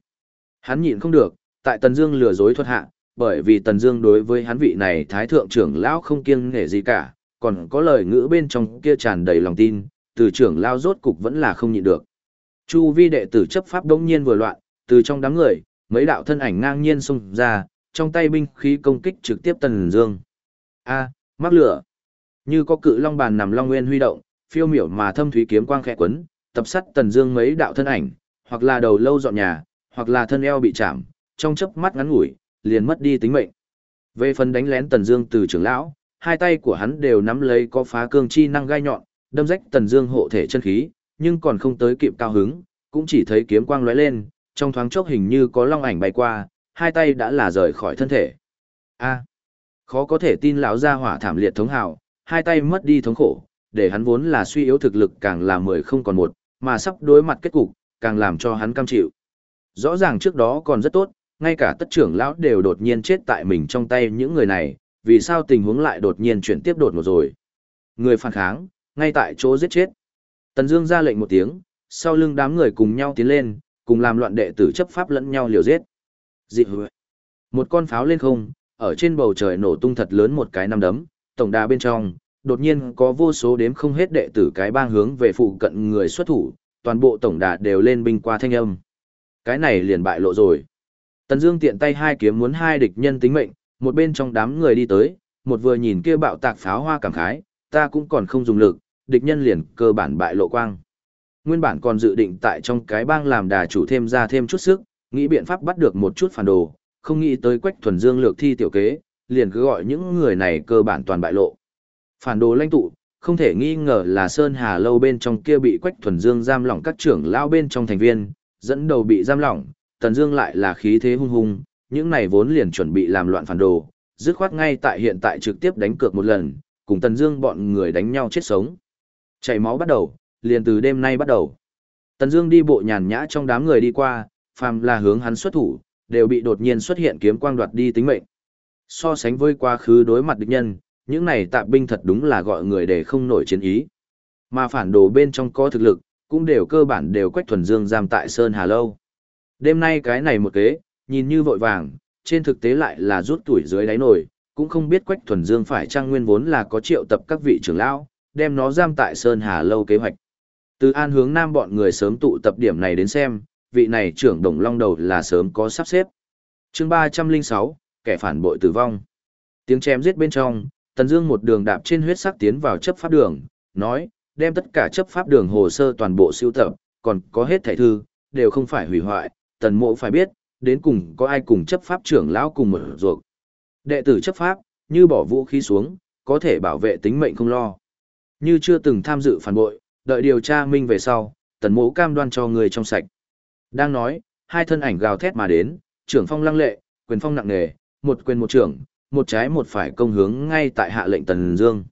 Hắn nhịn không được, tại Tần Dương lừa dối thuật hạ, bởi vì Tần Dương đối với hắn vị này thái thượng trưởng lão không kiêng nể gì cả, còn có lời ngữ bên trong kia tràn đầy lòng tin, từ trưởng lão rốt cục vẫn là không nhịn được. Chu vi đệ tử chấp pháp đống nhiên vừa loạn, từ trong đám người, mấy đạo thân ảnh ngang nhiên xông ra, trong tay binh khí công kích trực tiếp Tần Dương. A, mắc lửa. Như có cự long bàn nằm long nguyên huy động, phiêu miểu mà thâm thúy kiếm quang khẽ quấn, tập sát Tần Dương mấy đạo thân ảnh, hoặc là đầu lâu dọn nhà, hoặc là thân eo bị chạm, trong chớp mắt ngắn ngủi, liền mất đi tính mệnh. Về phần đánh lén Tần Dương từ trưởng lão, hai tay của hắn đều nắm lấy có phá cương chi năng gai nhọn, đâm rách Tần Dương hộ thể chân khí, nhưng còn không tới kịp cao hứng, cũng chỉ thấy kiếm quang lóe lên, trong thoáng chốc hình như có long ảnh bay qua, hai tay đã là rời khỏi thân thể. A, khó có thể tin lão gia hỏa thảm liệt thống hào, hai tay mất đi thống khổ, để hắn vốn là suy yếu thực lực càng là mười không còn một, mà sắp đối mặt kết cục, càng làm cho hắn cam chịu. Rõ ràng trước đó còn rất tốt, ngay cả tất trưởng lão đều đột nhiên chết tại mình trong tay những người này, vì sao tình huống lại đột nhiên chuyển tiếp đột ngột rồi. Người phản kháng, ngay tại chỗ giết chết. Tần Dương ra lệnh một tiếng, sau lưng đám người cùng nhau tiến lên, cùng làm loạn đệ tử chấp pháp lẫn nhau liều giết. Dị hứa. Một con pháo lên không, ở trên bầu trời nổ tung thật lớn một cái năm đấm, tổng đà bên trong, đột nhiên có vô số đếm không hết đệ tử cái bang hướng về phụ cận người xuất thủ, toàn bộ tổng đà đều lên binh qua thanh âm. Cái này liền bại lộ rồi. Tần Dương tiện tay hai kiếm muốn hai địch nhân tính mệnh, một bên trong đám người đi tới, một vừa nhìn kia bạo tạc pháo hoa cảm khái, ta cũng còn không dùng lực, địch nhân liền cơ bản bại lộ quang. Nguyên bản còn dự định tại trong cái bang làm đà chủ thêm ra thêm chút sức, nghĩ biện pháp bắt được một chút phản đồ, không nghĩ tới Quách Thuần Dương lược thi tiểu kế, liền cứ gọi những người này cơ bản toàn bại lộ. Phản đồ lãnh tụ, không thể nghi ngờ là Sơn Hà lâu bên trong kia bị Quách Thuần Dương giam lỏng các trưởng lao bên trong thành viên, dẫn đầu bị giam lỏng, Tần Dương lại là khí thế hung hùng, những này vốn liền chuẩn bị làm loạn phản đồ, dứt khoát ngay tại hiện tại trực tiếp đánh cược một lần, cùng Tần Dương bọn người đánh nhau chết sống. Chảy máu bắt đầu, liền từ đêm nay bắt đầu. Tần Dương đi bộ nhàn nhã trong đám người đi qua, phàm là hướng hắn xuất thủ, đều bị đột nhiên xuất hiện kiếm quang đoạt đi tính mệnh. So sánh với quá khứ đối mặt địch nhân, những này tạp binh thật đúng là gọi người để không nổi chiến ý. Mà phản đồ bên trong có thực lực, cũng đều cơ bản đều quách thuần dương giam tại Sơn Hà Lâu. Đêm nay cái này một kế, nhìn như vội vàng, trên thực tế lại là rút tuổi dưới đáy nổi, cũng không biết quách thuần dương phải trang nguyên vốn là có triệu tập các vị trưởng lão, đem nó giam tại Sơn Hà Lâu kế hoạch. Từ an hướng nam bọn người sớm tụ tập điểm này đến xem, vị này trưởng đồng long đầu là sớm có sắp xếp. chương 306, kẻ phản bội tử vong. Tiếng chém giết bên trong, Tần Dương một đường đạp trên huyết sắc tiến vào chấp pháp đường, nói, đem tất cả chấp pháp đường hồ sơ toàn bộ siêu tập, còn có hết thảy thư, đều không phải hủy hoại, Tần Mộ phải biết, đến cùng có ai cùng chấp pháp trưởng lão cùng mở ruột. Đệ tử chấp pháp, như bỏ vũ khí xuống, có thể bảo vệ tính mệnh không lo. Như chưa từng tham dự phản bội, đợi điều tra minh về sau, Tần Mộ cam đoan cho người trong sạch. Đang nói, hai thân ảnh gào thét mà đến, trưởng phong lăng lệ, quyền phong nặng nề, một quyền một trưởng, một trái một phải công hướng ngay tại hạ lệnh Tần Dương.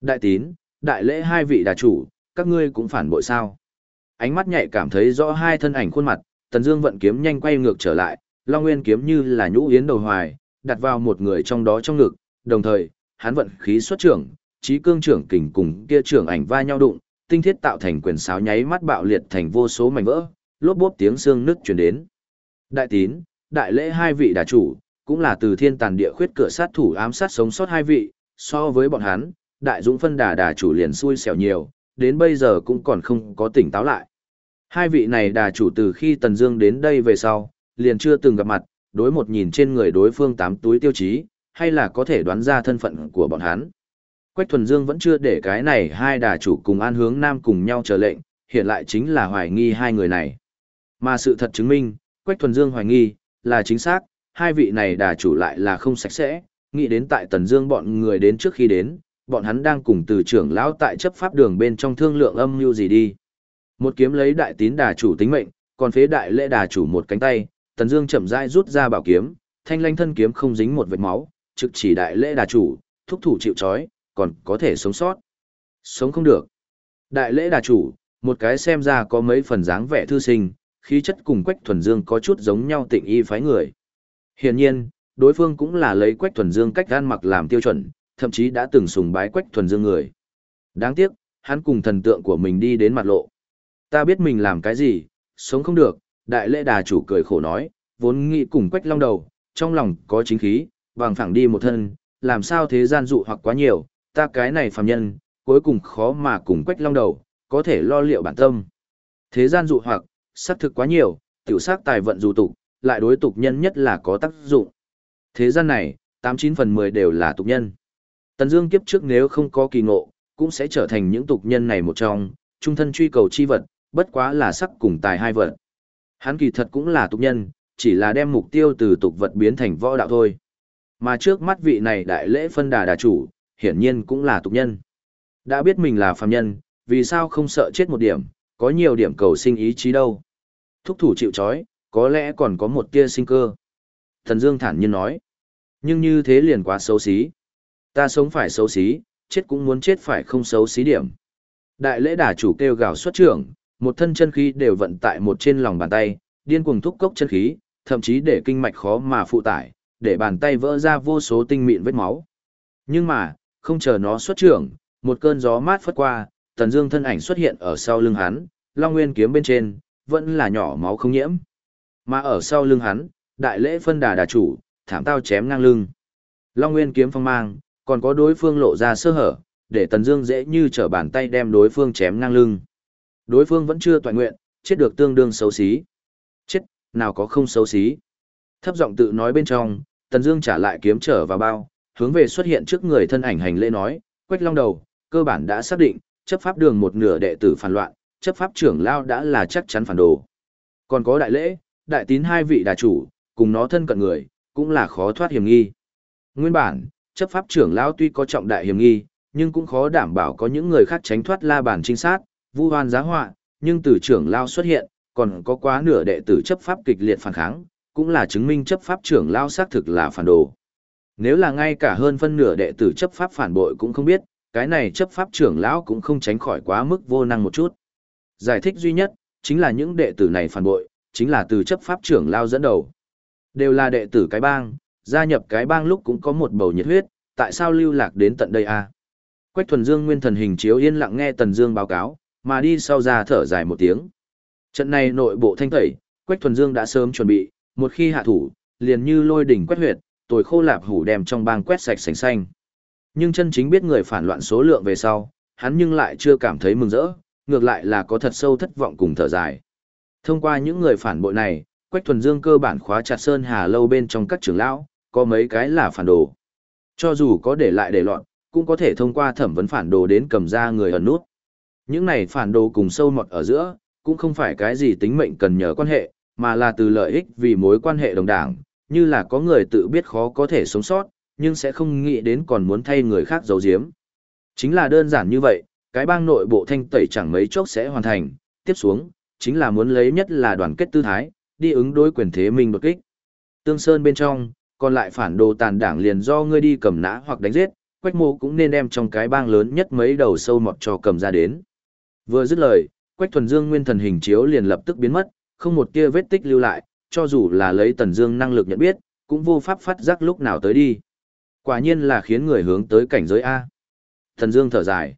Đại tín, đại lễ hai vị đà chủ, các ngươi cũng phản bội sao. Ánh mắt nhạy cảm thấy rõ hai thân ảnh khuôn mặt, Tần Dương vận kiếm nhanh quay ngược trở lại, Long Nguyên kiếm như là nhũ yến đầu hoài, đặt vào một người trong đó trong ngực, đồng thời, hắn vận khí xuất trưởng, trí cương trưởng kình cùng kia trưởng ảnh va nhau đụng, tinh thiết tạo thành quyền sáo nháy mắt bạo liệt thành vô số mảnh vỡ, lốp bốp tiếng xương nứt truyền đến. Đại tín, đại lễ hai vị đà chủ, cũng là từ thiên tàn địa khuyết cửa sát thủ ám sát sống sót hai vị, so với bọn hắn, đại dũng phân đà đà chủ liền xui xẻo nhiều, đến bây giờ cũng còn không có tỉnh táo lại. Hai vị này đà chủ từ khi Tần Dương đến đây về sau, liền chưa từng gặp mặt, đối một nhìn trên người đối phương tám túi tiêu chí, hay là có thể đoán ra thân phận của bọn hắn. Quách Thuần Dương vẫn chưa để cái này hai đà chủ cùng An Hướng Nam cùng nhau chờ lệnh, hiện lại chính là hoài nghi hai người này. Mà sự thật chứng minh, Quách Thuần Dương hoài nghi, là chính xác, hai vị này đà chủ lại là không sạch sẽ, nghĩ đến tại Tần Dương bọn người đến trước khi đến, bọn hắn đang cùng từ trưởng lão tại chấp pháp đường bên trong thương lượng âm mưu gì đi. Một kiếm lấy đại tín đà chủ tính mệnh, còn phế đại lễ đà chủ một cánh tay, Tần Dương chậm rãi rút ra bảo kiếm, thanh lanh thân kiếm không dính một vệt máu, trực chỉ đại lễ đà chủ, thúc thủ chịu trói, còn có thể sống sót. Sống không được. Đại lễ đà chủ, một cái xem ra có mấy phần dáng vẻ thư sinh, khí chất cùng Quách Thuần Dương có chút giống nhau tịnh y phái người. Hiển nhiên, đối phương cũng là lấy Quách Thuần Dương cách gan mặc làm tiêu chuẩn, thậm chí đã từng sùng bái Quách Thuần Dương người. Đáng tiếc, hắn cùng thần tượng của mình đi đến mặt lộ. Ta biết mình làm cái gì, sống không được, đại lễ đà chủ cười khổ nói, vốn nghĩ cùng Quách Long đầu, trong lòng có chính khí, bằng phẳng đi một thân, làm sao thế gian dụ hoặc quá nhiều, ta cái này phàm nhân, cuối cùng khó mà cùng Quách Long đầu, có thể lo liệu bản tâm. Thế gian dụ hoặc, sắc thực quá nhiều, tiểu sắc tài vận dù tục, lại đối tục nhân nhất là có tác dụng. Thế gian này, 89 phần 10 đều là tục nhân. Tần Dương kiếp trước nếu không có kỳ ngộ, cũng sẽ trở thành những tục nhân này một trong, trung thân truy cầu chi vật, bất quá là sắc cùng tài hai vật. Hắn kỳ thật cũng là tục nhân, chỉ là đem mục tiêu từ tục vật biến thành võ đạo thôi. Mà trước mắt vị này đại lễ phân đà đà chủ, hiển nhiên cũng là tục nhân. Đã biết mình là phàm nhân, vì sao không sợ chết một điểm, có nhiều điểm cầu sinh ý chí đâu. Thúc thủ chịu trói, có lẽ còn có một tia sinh cơ. Thần Dương thản nhiên nói. Nhưng như thế liền quá xấu xí. Ta sống phải xấu xí, chết cũng muốn chết phải không xấu xí điểm. Đại lễ đà chủ kêu gào xuất trưởng, một thân chân khí đều vận tại một trên lòng bàn tay, điên cuồng thúc cốc chân khí, thậm chí để kinh mạch khó mà phụ tải, để bàn tay vỡ ra vô số tinh mịn vết máu. Nhưng mà, không chờ nó xuất trưởng, một cơn gió mát phất qua, Tần Dương thân ảnh xuất hiện ở sau lưng hắn, Long Nguyên kiếm bên trên, vẫn là nhỏ máu không nhiễm. Mà ở sau lưng hắn, đại lễ phân đà đà chủ, thảm tao chém ngang lưng. Long Nguyên kiếm phong mang, còn có đối phương lộ ra sơ hở, để Tần Dương dễ như trở bàn tay đem đối phương chém ngang lưng. Đối phương vẫn chưa toàn nguyện, chết được tương đương xấu xí. Chết, nào có không xấu xí. Thấp giọng tự nói bên trong, Tần Dương trả lại kiếm trở vào bao, hướng về xuất hiện trước người thân ảnh hành lễ nói, Quách Long đầu, cơ bản đã xác định, chấp pháp đường một nửa đệ tử phản loạn, chấp pháp trưởng lao đã là chắc chắn phản đồ. Còn có đại lễ, đại tín hai vị đà chủ, cùng nó thân cận người, cũng là khó thoát hiểm nghi. Nguyên bản, chấp pháp trưởng lão tuy có trọng đại hiểm nghi, nhưng cũng khó đảm bảo có những người khác tránh thoát la bàn trinh sát, vu hoan giá họa, nhưng từ trưởng lão xuất hiện, còn có quá nửa đệ tử chấp pháp kịch liệt phản kháng, cũng là chứng minh chấp pháp trưởng lão xác thực là phản đồ. Nếu là ngay cả hơn phân nửa đệ tử chấp pháp phản bội cũng không biết, cái này chấp pháp trưởng lão cũng không tránh khỏi quá mức vô năng một chút. Giải thích duy nhất, chính là những đệ tử này phản bội, chính là từ chấp pháp trưởng lão dẫn đầu. Đều là đệ tử cái bang, gia nhập cái bang lúc cũng có một bầu nhiệt huyết, tại sao lưu lạc đến tận đây a? À? Quách thuần dương nguyên thần hình chiếu yên lặng nghe Tần Dương báo cáo, mà đi sau ra thở dài một tiếng. Trận này nội bộ thanh tẩy, Quách thuần dương đã sớm chuẩn bị, một khi hạ thủ, liền như lôi đỉnh quét huyệt, tồi khô lạp hủ đem trong bang quét sạch sành xanh. Nhưng chân chính biết người phản loạn số lượng về sau, hắn nhưng lại chưa cảm thấy mừng rỡ, ngược lại là có thật sâu thất vọng cùng thở dài. Thông qua những người phản bội này, Quách Thuần Dương cơ bản khóa chặt Sơn Hà lâu bên trong các trưởng lão, có mấy cái là phản đồ. Cho dù có để lại để loạn, cũng có thể thông qua thẩm vấn phản đồ đến cầm ra người ẩn nút. Những này phản đồ cùng sâu mọt ở giữa, cũng không phải cái gì tính mệnh cần nhờ quan hệ, mà là từ lợi ích vì mối quan hệ đồng đảng, như là có người tự biết khó có thể sống sót, nhưng sẽ không nghĩ đến còn muốn thay người khác giấu giếm. Chính là đơn giản như vậy, cái bang nội bộ thanh tẩy chẳng mấy chốc sẽ hoàn thành, tiếp xuống, chính là muốn lấy nhất là đoàn kết tư thái, đi ứng đối quyền thế mình đột kích. Tương Sơn bên trong, còn lại phản đồ tàn đảng liền do ngươi đi cầm nã hoặc đánh giết, quách mô cũng nên đem trong cái bang lớn nhất mấy đầu sâu mọt cho cầm ra đến. Vừa dứt lời, Quách Thuần Dương nguyên thần hình chiếu liền lập tức biến mất, không một tia vết tích lưu lại, cho dù là lấy Tần Dương năng lực nhận biết, cũng vô pháp phát giác lúc nào tới đi. Quả nhiên là khiến người hướng tới cảnh giới a. thần Dương thở dài.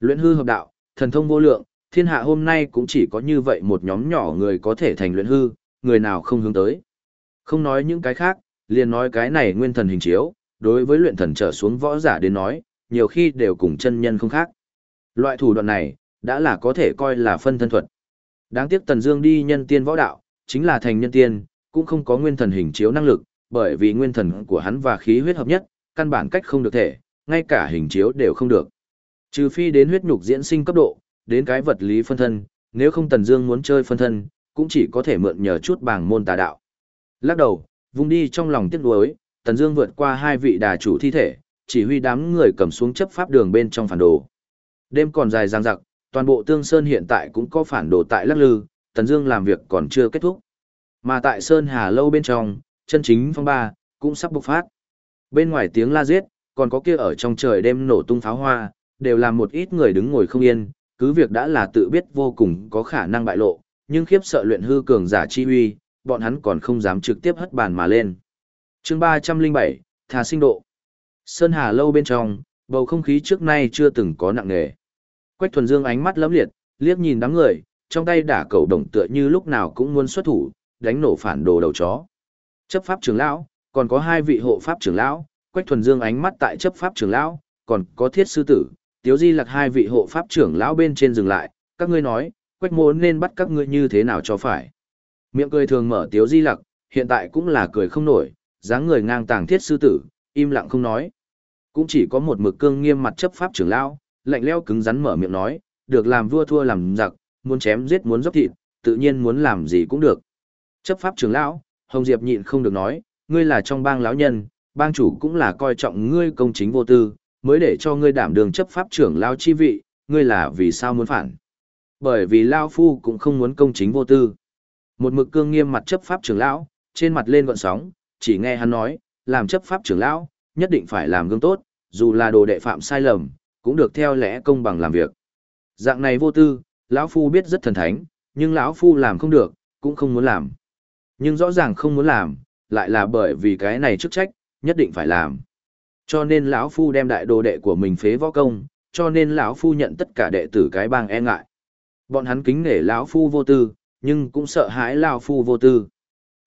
Luyện hư hợp đạo, thần thông vô lượng, thiên hạ hôm nay cũng chỉ có như vậy một nhóm nhỏ người có thể thành luyện hư, người nào không hướng tới. Không nói những cái khác, liền nói cái này nguyên thần hình chiếu, đối với luyện thần trở xuống võ giả đến nói, nhiều khi đều cùng chân nhân không khác. Loại thủ đoạn này, đã là có thể coi là phân thân thuật. Đáng tiếc Tần Dương đi nhân tiên võ đạo, chính là thành nhân tiên, cũng không có nguyên thần hình chiếu năng lực, bởi vì nguyên thần của hắn và khí huyết hợp nhất, căn bản cách không được thể, ngay cả hình chiếu đều không được. Trừ phi đến huyết nhục diễn sinh cấp độ, đến cái vật lý phân thân, nếu không Tần Dương muốn chơi phân thân, cũng chỉ có thể mượn nhờ chút bảng môn tà đạo. Lắc đầu, vung đi trong lòng tiếc nuối, Tần Dương vượt qua hai vị đà chủ thi thể, chỉ huy đám người cầm xuống chấp pháp đường bên trong phản đồ. Đêm còn dài dằng dặc, toàn bộ Tương Sơn hiện tại cũng có phản đồ tại lắc lư, Tần Dương làm việc còn chưa kết thúc. Mà tại Sơn Hà lâu bên trong, chân chính phong ba cũng sắp bộc phát. Bên ngoài tiếng la giết, còn có kia ở trong trời đêm nổ tung pháo hoa, đều làm một ít người đứng ngồi không yên, cứ việc đã là tự biết vô cùng có khả năng bại lộ, nhưng khiếp sợ luyện hư cường giả chi uy, bọn hắn còn không dám trực tiếp hất bàn mà lên. Chương 307, Thà sinh độ. Sơn Hà lâu bên trong, bầu không khí trước nay chưa từng có nặng nề. Quách Thuần Dương ánh mắt lấm liệt, liếc nhìn đám người, trong tay đả cầu đồng tựa như lúc nào cũng muốn xuất thủ, đánh nổ phản đồ đầu chó. Chấp pháp trưởng lão, còn có hai vị hộ pháp trưởng lão, Quách Thuần Dương ánh mắt tại chấp pháp trưởng lão, còn có thiết sư tử, Tiếu Di Lặc hai vị hộ pháp trưởng lão bên trên dừng lại, các ngươi nói, Quách Mộ nên bắt các ngươi như thế nào cho phải. Miệng cười thường mở Tiếu Di Lặc, hiện tại cũng là cười không nổi, dáng người ngang tàng thiết sư tử, im lặng không nói. Cũng chỉ có một mực cương nghiêm mặt chấp pháp trưởng lão, lạnh lẽo cứng rắn mở miệng nói, được làm vua thua làm giặc, muốn chém giết muốn dốc thịt, tự nhiên muốn làm gì cũng được. Chấp pháp trưởng lão, Hồng Diệp nhịn không được nói, ngươi là trong bang lão nhân, bang chủ cũng là coi trọng ngươi công chính vô tư, mới để cho ngươi đảm đường chấp pháp trưởng lão chi vị, ngươi là vì sao muốn phản? Bởi vì lão phu cũng không muốn công chính vô tư. Một mực cương nghiêm mặt chấp pháp trưởng lão, trên mặt lên gọn sóng, chỉ nghe hắn nói, làm chấp pháp trưởng lão, nhất định phải làm gương tốt, dù là đồ đệ phạm sai lầm, cũng được theo lẽ công bằng làm việc. Dạng này vô tư, lão phu biết rất thần thánh, nhưng lão phu làm không được, cũng không muốn làm. Nhưng rõ ràng không muốn làm, lại là bởi vì cái này chức trách, nhất định phải làm. Cho nên lão phu đem đại đồ đệ của mình phế võ công, cho nên lão phu nhận tất cả đệ tử cái bang e ngại. Bọn hắn kính nể lão phu vô tư, nhưng cũng sợ hãi lão phu vô tư.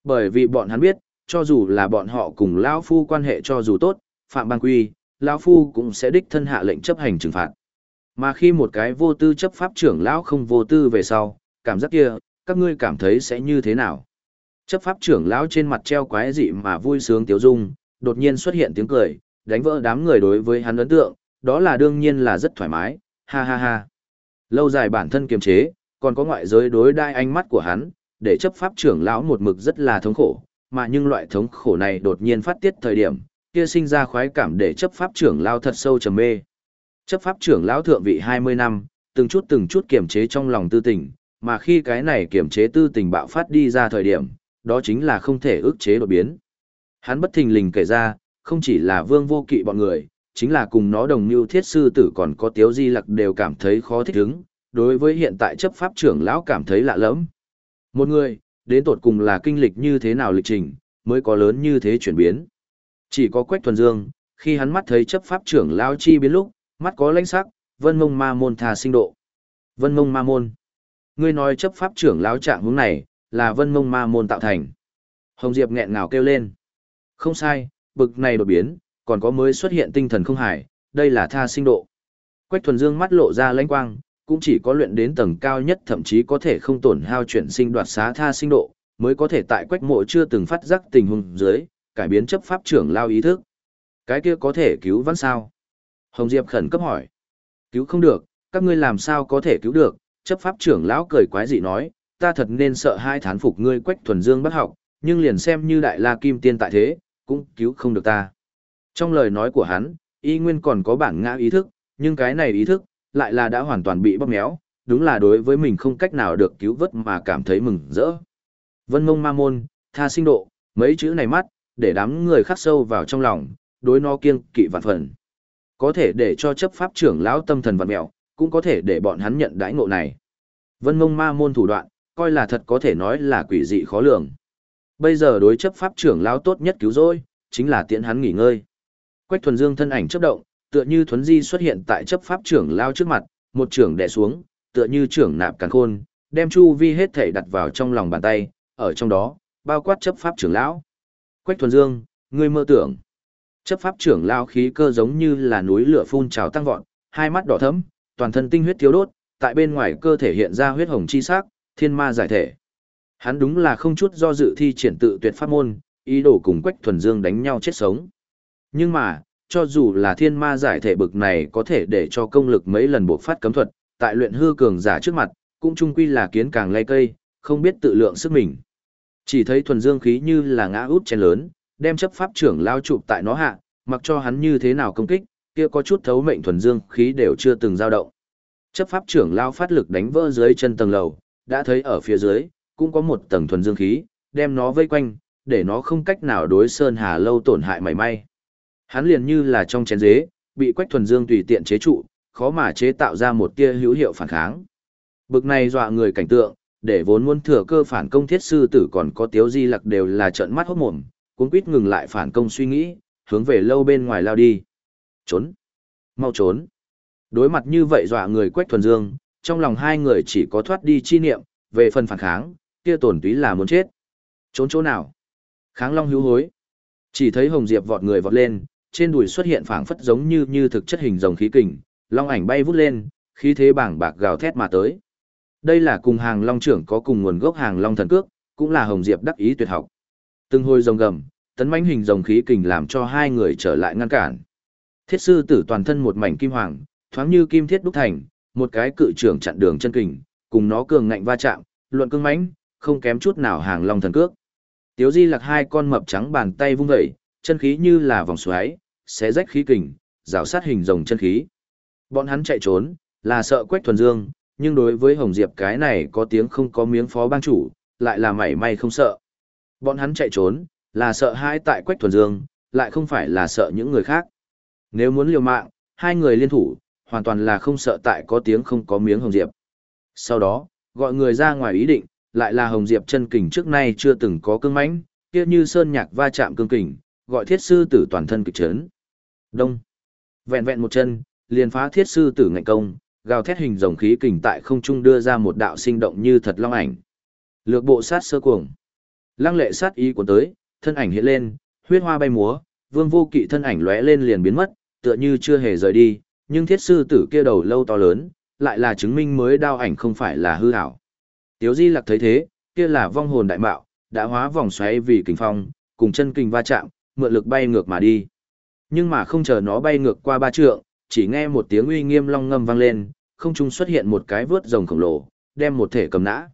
Bởi vì bọn hắn biết, cho dù là bọn họ cùng lão phu quan hệ cho dù tốt, phạm bang quy, lão phu cũng sẽ đích thân hạ lệnh chấp hành trừng phạt. Mà khi một cái vô tư chấp pháp trưởng lão không vô tư về sau, cảm giác kia, các ngươi cảm thấy sẽ như thế nào? Chấp pháp trưởng lão trên mặt treo quái dị mà vui sướng tiếu dung, đột nhiên xuất hiện tiếng cười, đánh vỡ đám người đối với hắn ấn tượng, đó là đương nhiên là rất thoải mái, ha ha ha. Lâu dài bản thân kiềm chế, còn có ngoại giới đối đai ánh mắt của hắn, để chấp pháp trưởng lão một mực rất là thống khổ, mà nhưng loại thống khổ này đột nhiên phát tiết thời điểm, kia sinh ra khoái cảm để chấp pháp trưởng lão thật sâu trầm mê. Chấp pháp trưởng lão thượng vị 20 năm, từng chút từng chút kiềm chế trong lòng tư tình, mà khi cái này kiềm chế tư tình bạo phát đi ra thời điểm, đó chính là không thể ức chế đột biến. Hắn bất thình lình kể ra, không chỉ là vương vô kỵ bọn người, chính là cùng nó đồng mưu thiết sư tử còn có tiếu di lặc đều cảm thấy khó thích ứng, đối với hiện tại chấp pháp trưởng lão cảm thấy lạ lẫm. Một người, đến tột cùng là kinh lịch như thế nào lịch trình, mới có lớn như thế chuyển biến. Chỉ có Quách Thuần Dương, khi hắn mắt thấy chấp pháp trưởng lão chi biến lúc, mắt có lãnh sắc, vân mông ma môn thà sinh độ. Vân mông ma môn. Ngươi nói chấp pháp trưởng lão trạng hướng này, là vân mông ma môn tạo thành. Hồng Diệp nghẹn ngào kêu lên. Không sai, bực này đột biến, còn có mới xuất hiện tinh thần không hải, đây là tha sinh độ. Quách thuần dương mắt lộ ra lãnh quang, cũng chỉ có luyện đến tầng cao nhất thậm chí có thể không tổn hao chuyển sinh đoạt xá tha sinh độ, mới có thể tại quách mộ chưa từng phát giác tình huống dưới, cải biến chấp pháp trưởng lao ý thức. Cái kia có thể cứu vãn sao? Hồng Diệp khẩn cấp hỏi. Cứu không được, các ngươi làm sao có thể cứu được? Chấp pháp trưởng lão cười quái dị nói, ta thật nên sợ hai thán phục ngươi quách thuần dương bất học, nhưng liền xem như đại la kim tiên tại thế, cũng cứu không được ta. Trong lời nói của hắn, y nguyên còn có bản ngã ý thức, nhưng cái này ý thức, lại là đã hoàn toàn bị bóp méo, đúng là đối với mình không cách nào được cứu vớt mà cảm thấy mừng rỡ. Vân mông ma môn, tha sinh độ, mấy chữ này mắt, để đám người khắc sâu vào trong lòng, đối nó kiêng kỵ vạn phần. Có thể để cho chấp pháp trưởng lão tâm thần vạn mẹo, cũng có thể để bọn hắn nhận đãi ngộ này. Vân mông ma môn thủ đoạn, coi là thật có thể nói là quỷ dị khó lường. Bây giờ đối chấp pháp trưởng lão tốt nhất cứu rồi, chính là tiễn hắn nghỉ ngơi. Quách thuần dương thân ảnh chấp động, tựa như thuấn di xuất hiện tại chấp pháp trưởng lao trước mặt, một trưởng đè xuống, tựa như trưởng nạp càn khôn, đem chu vi hết thể đặt vào trong lòng bàn tay, ở trong đó, bao quát chấp pháp trưởng lão. Quách thuần dương, ngươi mơ tưởng. Chấp pháp trưởng lao khí cơ giống như là núi lửa phun trào tăng vọt, hai mắt đỏ thẫm, toàn thân tinh huyết thiếu đốt, tại bên ngoài cơ thể hiện ra huyết hồng chi sắc, thiên ma giải thể. Hắn đúng là không chút do dự thi triển tự tuyệt pháp môn, ý đồ cùng Quách Thuần Dương đánh nhau chết sống. Nhưng mà, cho dù là thiên ma giải thể bực này có thể để cho công lực mấy lần buộc phát cấm thuật, tại luyện hư cường giả trước mặt, cũng chung quy là kiến càng lay cây, không biết tự lượng sức mình. Chỉ thấy thuần dương khí như là ngã út chén lớn, đem chấp pháp trưởng lao chụp tại nó hạ, mặc cho hắn như thế nào công kích, kia có chút thấu mệnh thuần dương khí đều chưa từng dao động. Chấp pháp trưởng lao phát lực đánh vỡ dưới chân tầng lầu, đã thấy ở phía dưới, cũng có một tầng thuần dương khí, đem nó vây quanh, để nó không cách nào đối sơn hà lâu tổn hại mảy may. Hắn liền như là trong chén dế, bị quách thuần dương tùy tiện chế trụ, khó mà chế tạo ra một tia hữu hiệu phản kháng. Bực này dọa người cảnh tượng, để vốn muốn thừa cơ phản công thiết sư tử còn có tiếu di lặc đều là trợn mắt hốt mồm, cuống quýt ngừng lại phản công suy nghĩ, hướng về lâu bên ngoài lao đi. Trốn! Mau trốn! Đối mặt như vậy dọa người quách thuần dương, trong lòng hai người chỉ có thoát đi chi niệm, về phần phản kháng, kia tổn túy là muốn chết. Trốn chỗ nào? Kháng long hữu hối. Chỉ thấy Hồng Diệp vọt người vọt lên, trên đùi xuất hiện phảng phất giống như như thực chất hình rồng khí kình, long ảnh bay vút lên, khí thế bảng bạc gào thét mà tới. Đây là cùng hàng long trưởng có cùng nguồn gốc hàng long thần cước, cũng là Hồng Diệp đắc ý tuyệt học. Từng hồi rồng gầm, tấn mãnh hình rồng khí kình làm cho hai người trở lại ngăn cản. Thiết sư tử toàn thân một mảnh kim hoàng, thoáng như kim thiết đúc thành, một cái cự trưởng chặn đường chân kình, cùng nó cường ngạnh va chạm, luận cương mãnh, không kém chút nào hàng long thần cước. Tiếu Di Lặc hai con mập trắng bàn tay vung dậy, chân khí như là vòng xoáy, xé rách khí kình, rào sát hình rồng chân khí. Bọn hắn chạy trốn, là sợ Quách Thuần Dương, nhưng đối với Hồng Diệp cái này có tiếng không có miếng phó bang chủ, lại là mảy may không sợ. Bọn hắn chạy trốn, là sợ hãi tại Quách Thuần Dương, lại không phải là sợ những người khác. Nếu muốn liều mạng, hai người liên thủ, hoàn toàn là không sợ tại có tiếng không có miếng Hồng Diệp. Sau đó, gọi người ra ngoài ý định, lại là Hồng Diệp chân kình trước nay chưa từng có cương mãnh, kia như sơn nhạc va chạm cương kình, gọi thiết sư tử toàn thân kịch chấn. Đông. Vẹn vẹn một chân, liền phá thiết sư tử ngạnh công, gào thét hình rồng khí kình tại không trung đưa ra một đạo sinh động như thật long ảnh. Lược bộ sát sơ cuồng. Lăng lệ sát ý của tới, thân ảnh hiện lên, huyết hoa bay múa, vương vô kỵ thân ảnh lóe lên liền biến mất, tựa như chưa hề rời đi, nhưng thiết sư tử kia đầu lâu to lớn, lại là chứng minh mới đao ảnh không phải là hư ảo. Tiếu Di Lặc thấy thế, kia là vong hồn đại mạo, đã hóa vòng xoáy vì kình phong, cùng chân kình va chạm, mượn lực bay ngược mà đi. Nhưng mà không chờ nó bay ngược qua ba trượng, chỉ nghe một tiếng uy nghiêm long ngâm vang lên, không trung xuất hiện một cái vớt rồng khổng lồ, đem một thể cầm nã.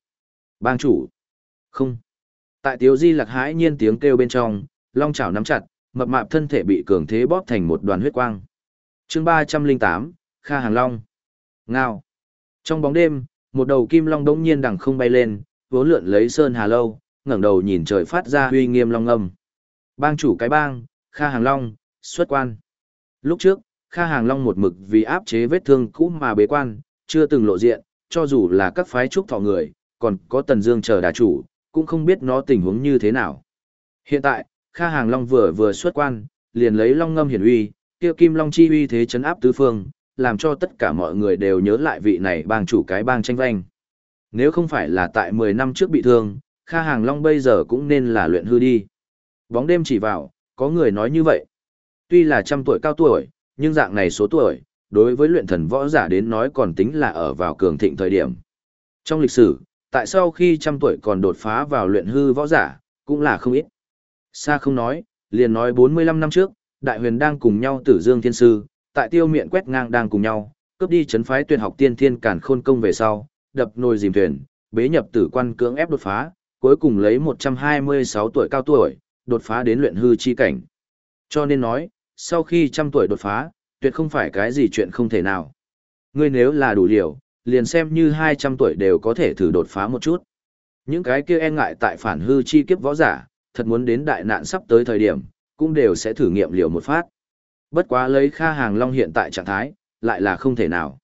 Bang chủ. Không. Tại Tiếu Di lạc hãi nhiên tiếng kêu bên trong, long chảo nắm chặt, mập mạp thân thể bị cường thế bóp thành một đoàn huyết quang. Chương ba trăm linh tám Kha Hàng Long. Ngao. Trong bóng đêm, một đầu kim long đống nhiên đằng không bay lên, vốn lượn lấy sơn hà lâu, ngẩng đầu nhìn trời phát ra uy nghiêm long âm. Bang chủ cái bang, Kha Hàng Long, xuất quan. Lúc trước, Kha Hàng Long một mực vì áp chế vết thương cũ mà bế quan, chưa từng lộ diện, cho dù là các phái trúc thọ người, còn có Tần Dương chờ đà chủ, cũng không biết nó tình huống như thế nào. Hiện tại, Kha Hàng Long vừa vừa xuất quan, liền lấy long ngâm hiển uy, kia kim long chi uy thế chấn áp tứ phương, làm cho tất cả mọi người đều nhớ lại vị này bang chủ cái bang tranh vanh. Nếu không phải là tại 10 năm trước bị thương, Kha Hàng Long bây giờ cũng nên là luyện hư đi. Bóng đêm chỉ vào, có người nói như vậy. Tuy là trăm tuổi cao tuổi, nhưng dạng này số tuổi, đối với luyện thần võ giả đến nói còn tính là ở vào cường thịnh thời điểm. Trong lịch sử, tại sao khi trăm tuổi còn đột phá vào luyện hư võ giả, cũng là không ít. Xa không nói, liền nói 45 năm trước, Đại huyền đang cùng nhau tử dương thiên sư, tại tiêu miệng quét ngang đang cùng nhau, cướp đi chấn phái tuyển học tiên thiên cản khôn công về sau, đập nồi dìm thuyền, bế nhập tử quan cưỡng ép đột phá, cuối cùng lấy 126 tuổi cao tuổi, đột phá đến luyện hư chi cảnh. Cho nên nói, sau khi trăm tuổi đột phá, tuyệt không phải cái gì chuyện không thể nào. Ngươi nếu là đủ liều, liền xem như 200 tuổi đều có thể thử đột phá một chút. Những cái kia e ngại tại phản hư chi kiếp võ giả, thật muốn đến đại nạn sắp tới thời điểm, cũng đều sẽ thử nghiệm liều một phát. Bất quá lấy Kha Hàng Long hiện tại trạng thái, lại là không thể nào.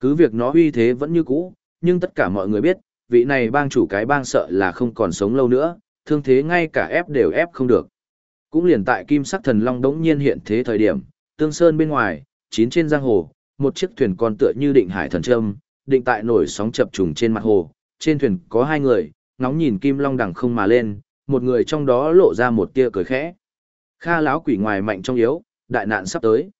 Cứ việc nó uy thế vẫn như cũ, nhưng tất cả mọi người biết, vị này bang chủ cái bang sợ là không còn sống lâu nữa, thương thế ngay cả ép đều ép không được. Cũng liền tại Kim Sắc Thần Long đống nhiên hiện thế thời điểm, Tương Sơn bên ngoài, chín trên giang hồ, một chiếc thuyền con tựa như định hải thần trâm, định tại nổi sóng chập trùng trên mặt hồ, trên thuyền có hai người, ngóng nhìn Kim Long đằng không mà lên, một người trong đó lộ ra một tia cười khẽ. Kha láo quỷ ngoài mạnh trong yếu, đại nạn sắp tới.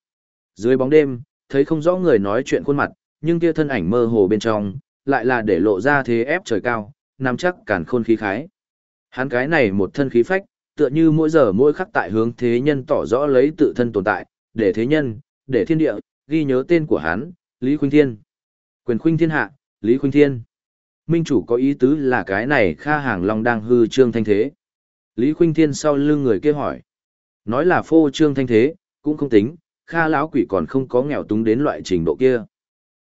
Dưới bóng đêm, thấy không rõ người nói chuyện khuôn mặt, nhưng tia thân ảnh mơ hồ bên trong, lại là để lộ ra thế ép trời cao, nắm chắc cản khôn khí khái. Hắn cái này một thân khí phách, tựa như mỗi giờ mỗi khắc tại hướng thế nhân tỏ rõ lấy tự thân tồn tại, để thế nhân, để thiên địa, ghi nhớ tên của hắn, Lý Khuynh Thiên. Quyền Khuynh Thiên hạ, Lý Khuynh Thiên. Minh chủ có ý tứ là cái này Kha Hàng Long đang hư trương thanh thế. Lý Khuynh Thiên sau lưng người kia hỏi. Nói là phô trương thanh thế, cũng không tính, Kha lão quỷ còn không có nghèo túng đến loại trình độ kia.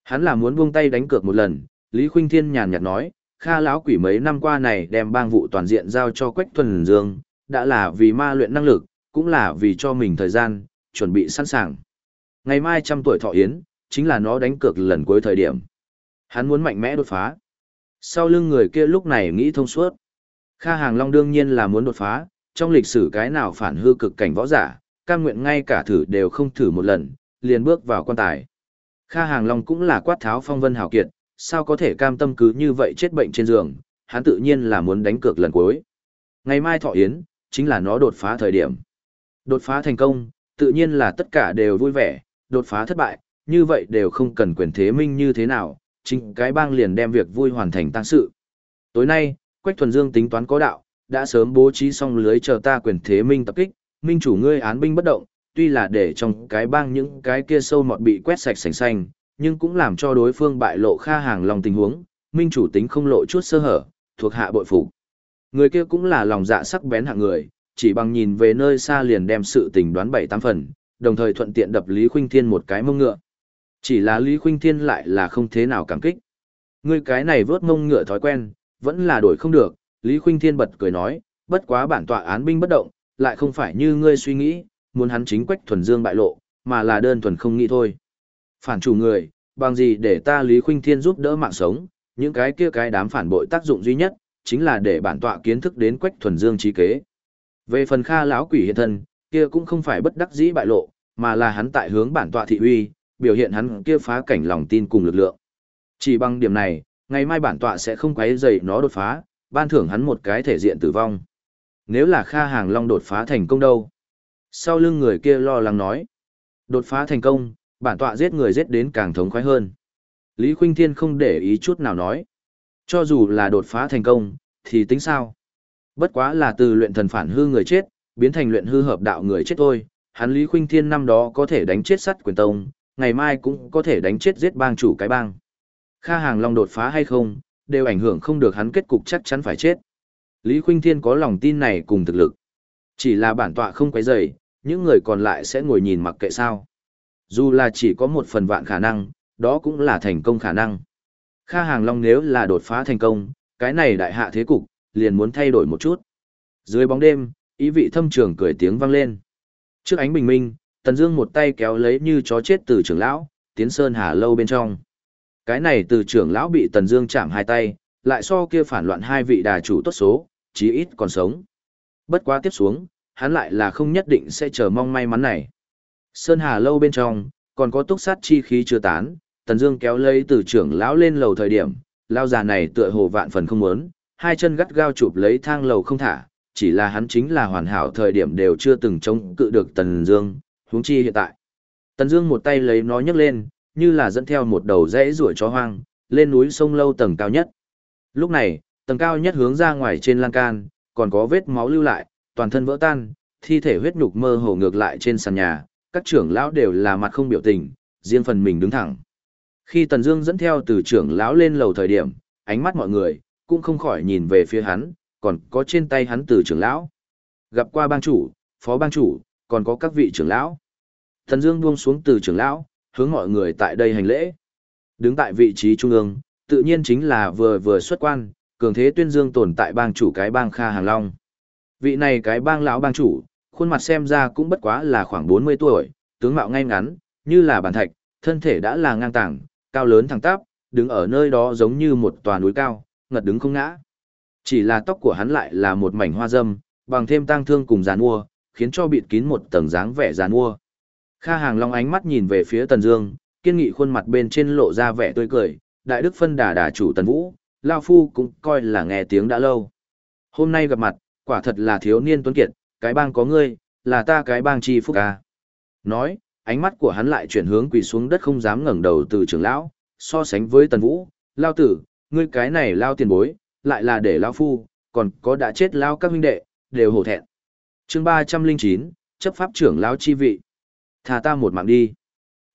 Hắn là muốn buông tay đánh cược một lần, Lý Khuynh Thiên nhàn nhạt nói, Kha lão quỷ mấy năm qua này đem bang vụ toàn diện giao cho Quách Thuần Dương, đã là vì ma luyện năng lực, cũng là vì cho mình thời gian, chuẩn bị sẵn sàng. Ngày mai trăm tuổi thọ yến, chính là nó đánh cược lần cuối thời điểm. Hắn muốn mạnh mẽ đột phá. Sau lưng người kia lúc này nghĩ thông suốt. Kha Hàng Long đương nhiên là muốn đột phá, trong lịch sử cái nào phản hư cực cảnh võ giả, cam nguyện ngay cả thử đều không thử một lần, liền bước vào quan tài. Kha Hàng Long cũng là quát tháo phong vân hào kiệt, sao có thể cam tâm cứ như vậy chết bệnh trên giường, hắn tự nhiên là muốn đánh cược lần cuối. Ngày mai thọ yến, chính là nó đột phá thời điểm. Đột phá thành công, tự nhiên là tất cả đều vui vẻ, đột phá thất bại, như vậy đều không cần quyền thế minh như thế nào, chính cái bang liền đem việc vui hoàn thành tăng sự. Tối nay, Quách Thuần Dương tính toán có đạo, đã sớm bố trí xong lưới chờ ta quyền thế minh tập kích, minh chủ ngươi án binh bất động, tuy là để trong cái bang những cái kia sâu mọt bị quét sạch sành xanh, nhưng cũng làm cho đối phương bại lộ kha hàng lòng tình huống, minh chủ tính không lộ chút sơ hở, thuộc hạ bội phục. Người kia cũng là lòng dạ sắc bén hạng người, chỉ bằng nhìn về nơi xa liền đem sự tình đoán bảy tám phần, đồng thời thuận tiện đập Lý Khuynh Thiên một cái mông ngựa. Chỉ là Lý Khuynh Thiên lại là không thế nào cảm kích. Ngươi cái này vớt mông ngựa thói quen, vẫn là đổi không được, Lý Khuynh Thiên bật cười nói, bất quá bản tọa án binh bất động, lại không phải như ngươi suy nghĩ, muốn hắn chính quách thuần dương bại lộ, mà là đơn thuần không nghĩ thôi. Phản chủ người, bằng gì để ta Lý Khuynh Thiên giúp đỡ mạng sống, những cái kia cái đám phản bội tác dụng duy nhất, chính là để bản tọa kiến thức đến quách thuần dương trí kế. Về phần Kha lão quỷ hiện thân, kia cũng không phải bất đắc dĩ bại lộ, mà là hắn tại hướng bản tọa thị uy, biểu hiện hắn kia phá cảnh lòng tin cùng lực lượng. Chỉ bằng điểm này, ngày mai bản tọa sẽ không quấy rầy nó đột phá, ban thưởng hắn một cái thể diện tử vong. Nếu là Kha Hàng Long đột phá thành công đâu? Sau lưng người kia lo lắng nói. Đột phá thành công, bản tọa giết người giết đến càng thống khoái hơn. Lý Khuynh Thiên không để ý chút nào nói. Cho dù là đột phá thành công, thì tính sao? Bất quá là từ luyện thần phản hư người chết, biến thành luyện hư hợp đạo người chết thôi. Hắn Lý Khuynh Thiên năm đó có thể đánh chết sắt quyền tông, ngày mai cũng có thể đánh chết giết bang chủ cái bang. Kha Hàng Long đột phá hay không, đều ảnh hưởng không được hắn kết cục chắc chắn phải chết. Lý Khuynh Thiên có lòng tin này cùng thực lực. Chỉ là bản tọa không quấy rầy, những người còn lại sẽ ngồi nhìn mặc kệ sao. Dù là chỉ có một phần vạn khả năng, đó cũng là thành công khả năng. Kha Hàng Long nếu là đột phá thành công, cái này đại hạ thế cục, liền muốn thay đổi một chút. Dưới bóng đêm, ý vị thâm trường cười tiếng vang lên. Trước ánh bình minh, Tần Dương một tay kéo lấy như chó chết từ trưởng lão, tiến sơn hà lâu bên trong. Cái này từ trưởng lão bị Tần Dương chạm hai tay, lại so kia phản loạn hai vị đà chủ tốt số, chí ít còn sống. Bất quá tiếp xuống, hắn lại là không nhất định sẽ chờ mong may mắn này. Sơn Hà lâu bên trong, còn có túc sát chi khí chưa tán, Tần Dương kéo lấy từ trưởng lão lên lầu thời điểm, lão già này tựa hồ vạn phần không muốn, hai chân gắt gao chụp lấy thang lầu không thả, chỉ là hắn chính là hoàn hảo thời điểm đều chưa từng chống cự được Tần Dương, huống chi hiện tại. Tần Dương một tay lấy nó nhấc lên, như là dẫn theo một đầu rẽ rủa chó hoang, lên núi sông lâu tầng cao nhất. Lúc này, tầng cao nhất hướng ra ngoài trên lan can, còn có vết máu lưu lại, toàn thân vỡ tan, thi thể huyết nhục mơ hồ ngược lại trên sàn nhà, các trưởng lão đều là mặt không biểu tình, riêng phần mình đứng thẳng. Khi Tần Dương dẫn theo từ trưởng lão lên lầu thời điểm, ánh mắt mọi người cũng không khỏi nhìn về phía hắn, còn có trên tay hắn từ trưởng lão. Gặp qua bang chủ, phó bang chủ, còn có các vị trưởng lão. Tần Dương buông xuống từ trưởng lão, hướng mọi người tại đây hành lễ. Đứng tại vị trí trung ương, tự nhiên chính là vừa vừa xuất quan, cường thế tuyên dương tồn tại bang chủ cái bang Kha Hàng Long. Vị này cái bang lão bang chủ, khuôn mặt xem ra cũng bất quá là khoảng 40 tuổi, tướng mạo ngay ngắn, như là bàn thạch, thân thể đã là ngang tàng, cao lớn thẳng tắp, đứng ở nơi đó giống như một tòa núi cao, ngật đứng không ngã. Chỉ là tóc của hắn lại là một mảnh hoa dâm, bằng thêm tang thương cùng giàn mua, khiến cho bịt kín một tầng dáng vẻ giàn mua. Kha Hàng Long ánh mắt nhìn về phía Tần Dương, kiên nghị khuôn mặt bên trên lộ ra vẻ tươi cười, đại đức phân đà đà chủ Tần Vũ, lão phu cũng coi là nghe tiếng đã lâu. Hôm nay gặp mặt, quả thật là thiếu niên tuấn kiệt, cái bang có ngươi, là ta cái bang chi phúc a. Nói, ánh mắt của hắn lại chuyển hướng quỳ xuống đất không dám ngẩng đầu từ trưởng lão, so sánh với Tần Vũ, lao tử, ngươi cái này lao tiền bối, lại là để lao phu, còn có đã chết lao các huynh đệ, đều hổ thẹn. chương ba trăm linh chín chấp pháp trưởng lão chi vị. Thà ta một mạng đi.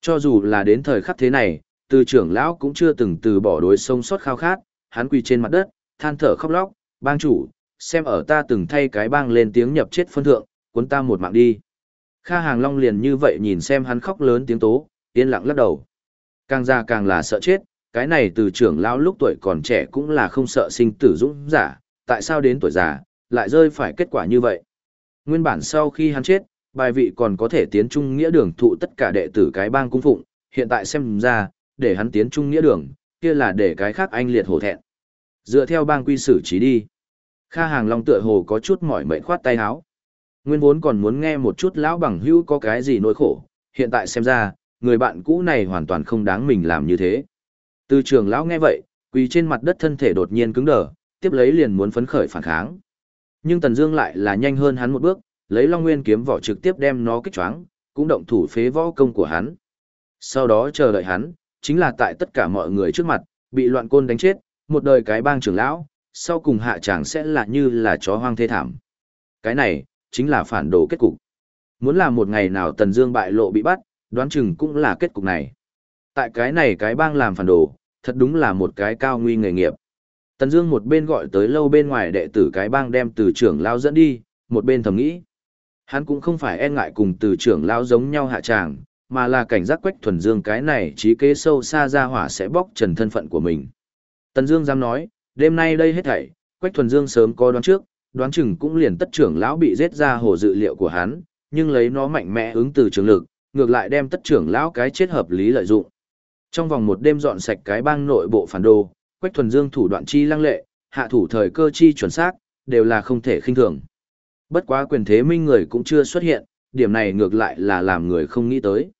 Cho dù là đến thời khắc thế này, từ trưởng lão cũng chưa từng từ bỏ đối sông sót khao khát, hắn quỳ trên mặt đất, than thở khóc lóc, bang chủ, xem ở ta từng thay cái bang lên tiếng nhập chết phân thượng, cuốn ta một mạng đi. Kha Hàng Long liền như vậy nhìn xem hắn khóc lớn tiếng tố, yên lặng lắc đầu. Càng già càng là sợ chết, cái này từ trưởng lão lúc tuổi còn trẻ cũng là không sợ sinh tử dũng giả, tại sao đến tuổi già, lại rơi phải kết quả như vậy. Nguyên bản sau khi hắn chết, bài vị còn có thể tiến trung nghĩa đường thụ tất cả đệ tử cái bang cung phụng, hiện tại xem ra, để hắn tiến trung nghĩa đường, kia là để cái khác anh liệt hổ thẹn. Dựa theo bang quy xử trí đi. Kha Hàng Long tựa hồ có chút mỏi mệt khoát tay háo. Nguyên vốn còn muốn nghe một chút lão bằng hữu có cái gì nỗi khổ, hiện tại xem ra, người bạn cũ này hoàn toàn không đáng mình làm như thế. Từ trường lão nghe vậy, quỳ trên mặt đất thân thể đột nhiên cứng đờ, tiếp lấy liền muốn phấn khởi phản kháng. Nhưng Tần Dương lại là nhanh hơn hắn một bước, lấy Long Nguyên kiếm vỏ trực tiếp đem nó kích choáng, cũng động thủ phế võ công của hắn. Sau đó chờ đợi hắn, chính là tại tất cả mọi người trước mặt, bị loạn côn đánh chết, một đời cái bang trưởng lão, sau cùng hạ tràng sẽ là như là chó hoang thê thảm. Cái này, chính là phản đồ kết cục. Muốn làm một ngày nào Tần Dương bại lộ bị bắt, đoán chừng cũng là kết cục này. Tại cái này cái bang làm phản đồ, thật đúng là một cái cao nguy nghề nghiệp. Tần Dương một bên gọi tới lâu bên ngoài đệ tử cái bang đem từ trưởng lão dẫn đi, một bên thầm nghĩ. Hắn cũng không phải e ngại cùng từ trưởng lão giống nhau hạ tràng, mà là cảnh giác Quách Thuần Dương cái này trí kế sâu xa ra hỏa sẽ bóc trần thân phận của mình. Tần Dương dám nói, đêm nay đây hết thảy, Quách Thuần Dương sớm có đoán trước, đoán chừng cũng liền tất trưởng lão bị giết ra hồ dự liệu của hắn, nhưng lấy nó mạnh mẽ ứng từ trường lực, ngược lại đem tất trưởng lão cái chết hợp lý lợi dụng. Trong vòng một đêm dọn sạch cái bang nội bộ phản đồ, Quách Thuần Dương thủ đoạn chi lăng lệ, hạ thủ thời cơ chi chuẩn xác, đều là không thể khinh thường. Bất quá quyền thế minh người cũng chưa xuất hiện, điểm này ngược lại là làm người không nghĩ tới.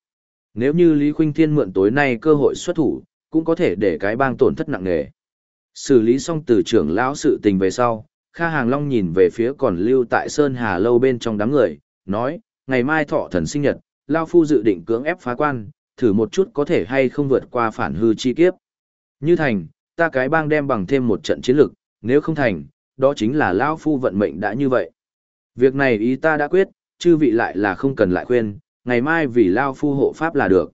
Nếu như Lý Khuynh Thiên mượn tối nay cơ hội xuất thủ, cũng có thể để cái bang tổn thất nặng nề. Xử lý xong từ trưởng lão sự tình về sau, Kha Hàng Long nhìn về phía còn lưu tại Sơn Hà Lâu bên trong đám người, nói, ngày mai thọ thần sinh nhật, Lao Phu dự định cưỡng ép phá quan, thử một chút có thể hay không vượt qua phản hư chi kiếp. Như thành, ta cái bang đem bằng thêm một trận chiến lực, nếu không thành, đó chính là Lao Phu vận mệnh đã như vậy. Việc này ý ta đã quyết, chư vị lại là không cần lại khuyên, ngày mai vì Lao Phu hộ pháp là được.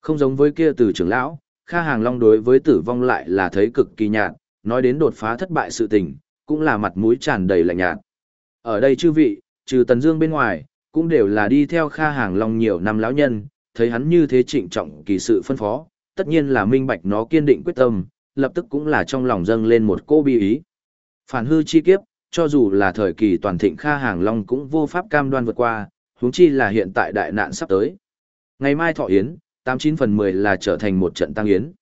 Không giống với kia từ trưởng lão, Kha Hàng Long đối với tử vong lại là thấy cực kỳ nhạt, nói đến đột phá thất bại sự tình, cũng là mặt mũi tràn đầy lạnh nhạt. Ở đây chư vị, trừ Tần Dương bên ngoài, cũng đều là đi theo Kha Hàng Long nhiều năm lão nhân, thấy hắn như thế trịnh trọng kỳ sự phân phó, tất nhiên là minh bạch nó kiên định quyết tâm, lập tức cũng là trong lòng dâng lên một cô bi ý. Phản hư chi kiếp, cho dù là thời kỳ toàn thịnh Kha Hàng Long cũng vô pháp cam đoan vượt qua, huống chi là hiện tại đại nạn sắp tới. Ngày mai thọ yến, 89 phần 10 là trở thành một trận tăng yến.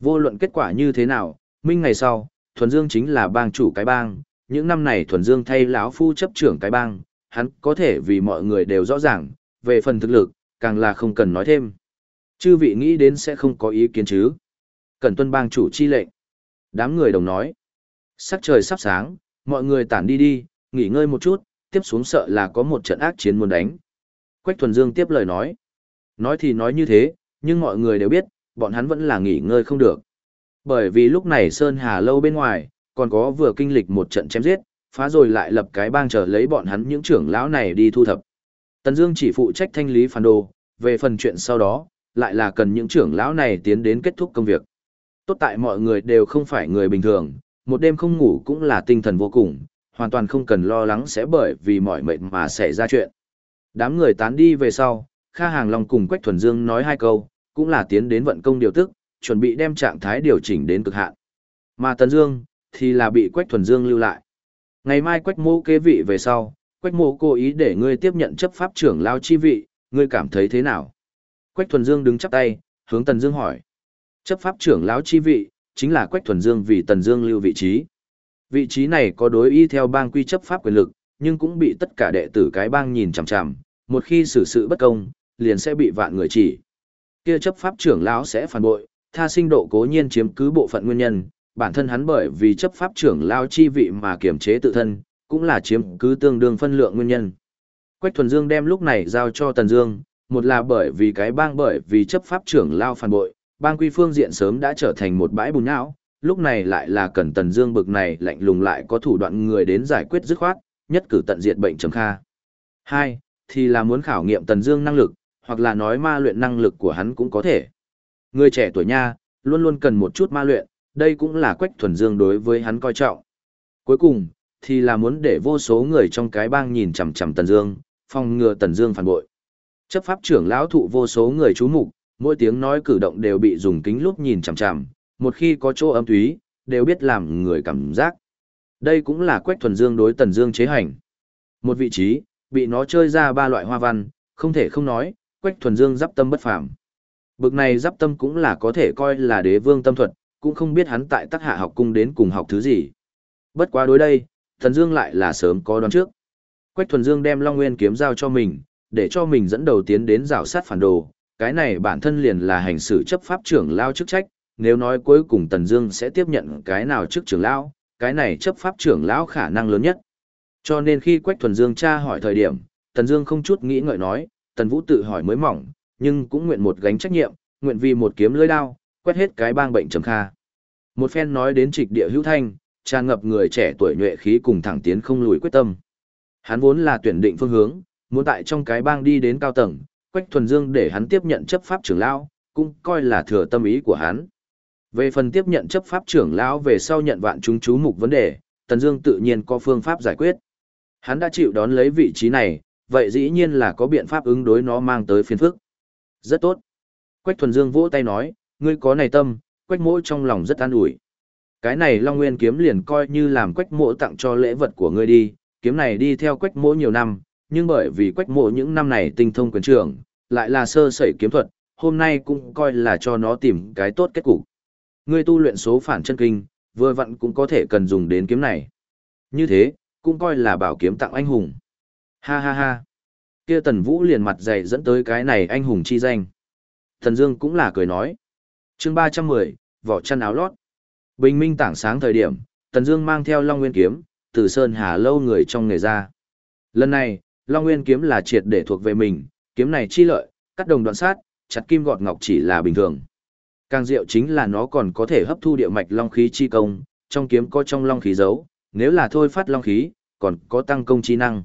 Vô luận kết quả như thế nào, minh ngày sau, Thuần Dương chính là bang chủ cái bang, những năm này Thuần Dương thay lão phu chấp trưởng cái bang, hắn có thể vì mọi người đều rõ ràng, về phần thực lực, càng là không cần nói thêm. Chư vị nghĩ đến sẽ không có ý kiến chứ? Cần tuân bang chủ chi lệnh. Đám người đồng nói. Sắc trời sắp sáng, mọi người tản đi đi, nghỉ ngơi một chút, tiếp xuống sợ là có một trận ác chiến muốn đánh. Quách Thuần Dương tiếp lời nói. Nói thì nói như thế, nhưng mọi người đều biết, bọn hắn vẫn là nghỉ ngơi không được. Bởi vì lúc này Sơn Hà lâu bên ngoài, còn có vừa kinh lịch một trận chém giết, phá rồi lại lập cái bang chờ lấy bọn hắn những trưởng lão này đi thu thập. Tần Dương chỉ phụ trách thanh lý phản đồ, về phần chuyện sau đó, lại là cần những trưởng lão này tiến đến kết thúc công việc. Tốt tại mọi người đều không phải người bình thường, một đêm không ngủ cũng là tinh thần vô cùng, hoàn toàn không cần lo lắng sẽ bởi vì mỏi mệt mà xảy ra chuyện. Đám người tán đi về sau, Kha Hàng Long cùng Quách Thuần Dương nói hai câu, cũng là tiến đến vận công điều tức, chuẩn bị đem trạng thái điều chỉnh đến cực hạn. Mà Tần Dương thì là bị Quách Thuần Dương lưu lại. Ngày mai Quách Mộ kế vị về sau, Quách Mộ cố ý để ngươi tiếp nhận chấp pháp trưởng lao chi vị, ngươi cảm thấy thế nào? Quách Thuần Dương đứng chắp tay, hướng Tần Dương hỏi. Chấp pháp trưởng lão chi vị, chính là Quách Thuần Dương vì Tần Dương lưu vị trí. Vị trí này có đối y theo bang quy chấp pháp quyền lực, nhưng cũng bị tất cả đệ tử cái bang nhìn chằm chằm, một khi xử sự bất công, liền sẽ bị vạn người chỉ. Kia chấp pháp trưởng lão sẽ phản bội, tha sinh độ cố nhiên chiếm cứ bộ phận nguyên nhân, bản thân hắn bởi vì chấp pháp trưởng lao chi vị mà kiềm chế tự thân, cũng là chiếm cứ tương đương phân lượng nguyên nhân. Quách Thuần Dương đem lúc này giao cho Tần Dương, một là bởi vì cái bang bởi vì chấp pháp trưởng lao phản bội, bang quy phương diện sớm đã trở thành một bãi bùn nhão, lúc này lại là cần Tần Dương bực này lạnh lùng lại có thủ đoạn người đến giải quyết dứt khoát, nhất cử tận diệt bệnh trầm kha. Hai, thì là muốn khảo nghiệm Tần Dương năng lực, hoặc là nói ma luyện năng lực của hắn cũng có thể. Người trẻ tuổi nha, luôn luôn cần một chút ma luyện, đây cũng là Quách Thuần Dương đối với hắn coi trọng. Cuối cùng, thì là muốn để vô số người trong cái bang nhìn chằm chằm Tần Dương, phòng ngừa Tần Dương phản bội. Chấp pháp trưởng lão thụ vô số người chú mục, mỗi tiếng nói cử động đều bị dùng kính lúp nhìn chằm chằm, một khi có chỗ âm thúy, đều biết làm người cảm giác. Đây cũng là Quách Thuần Dương đối Tần Dương chế hành. Một vị trí, bị nó chơi ra ba loại hoa văn, không thể không nói, Quách Thuần Dương giáp tâm bất phàm. Bực này giáp tâm cũng là có thể coi là đế vương tâm thuật, cũng không biết hắn tại Tắc Hạ học cung đến cùng học thứ gì. Bất quá đối đây, Thần Dương lại là sớm có đoán trước. Quách Thuần Dương đem Long Nguyên kiếm giao cho mình, để cho mình dẫn đầu tiến đến rào sát phản đồ, cái này bản thân liền là hành xử chấp pháp trưởng lao chức trách, nếu nói cuối cùng Tần Dương sẽ tiếp nhận cái nào chức trưởng lão, cái này chấp pháp trưởng lão khả năng lớn nhất. Cho nên khi Quách Thuần Dương tra hỏi thời điểm, Tần Dương không chút nghĩ ngợi nói, Tần Vũ tự hỏi mới mỏng, nhưng cũng nguyện một gánh trách nhiệm, nguyện vì một kiếm lưỡi đao, quét hết cái bang bệnh trầm kha. Một phen nói đến trịch địa hữu thanh, tràn ngập người trẻ tuổi nhuệ khí cùng thẳng tiến không lùi quyết tâm. Hắn vốn là tuyển định phương hướng, muốn tại trong cái bang đi đến cao tầng, Quách Thuần Dương để hắn tiếp nhận chấp pháp trưởng lão, cũng coi là thừa tâm ý của hắn. Về phần tiếp nhận chấp pháp trưởng lão về sau nhận vạn chúng chú mục vấn đề, Tần Dương tự nhiên có phương pháp giải quyết. Hắn đã chịu đón lấy vị trí này, vậy dĩ nhiên là có biện pháp ứng đối nó mang tới phiền phức. Rất tốt. Quách Thuần Dương vỗ tay nói, ngươi có này tâm, Quách Mỗ trong lòng rất an ủi. Cái này Long Nguyên kiếm liền coi như làm Quách Mỗ tặng cho lễ vật của ngươi đi, kiếm này đi theo Quách Mỗ nhiều năm, nhưng bởi vì Quách Mỗ những năm này tinh thông quyền trường, lại là sơ sẩy kiếm thuật, hôm nay cũng coi là cho nó tìm cái tốt kết cục. Ngươi tu luyện số phản chân kinh, vừa vặn cũng có thể cần dùng đến kiếm này. Như thế, cũng coi là bảo kiếm tặng anh hùng. Ha ha ha. Kia Tần Vũ liền mặt dày dẫn tới cái này anh hùng chi danh. Thần Dương cũng là cười nói. Chương ba trăm mười vỏ chăn áo lót. Bình minh tảng sáng thời điểm, Tần Dương mang theo Long Nguyên kiếm, từ Sơn Hà lâu người trong nghề ra. Lần này, Long Nguyên kiếm là triệt để thuộc về mình, kiếm này chi lợi, cắt đồng đoạn sát, chặt kim gọt ngọc chỉ là bình thường. Càng diệu chính là nó còn có thể hấp thu địa mạch long khí chi công, trong kiếm có trong long khí giấu, nếu là thôi phát long khí, còn có tăng công chi năng.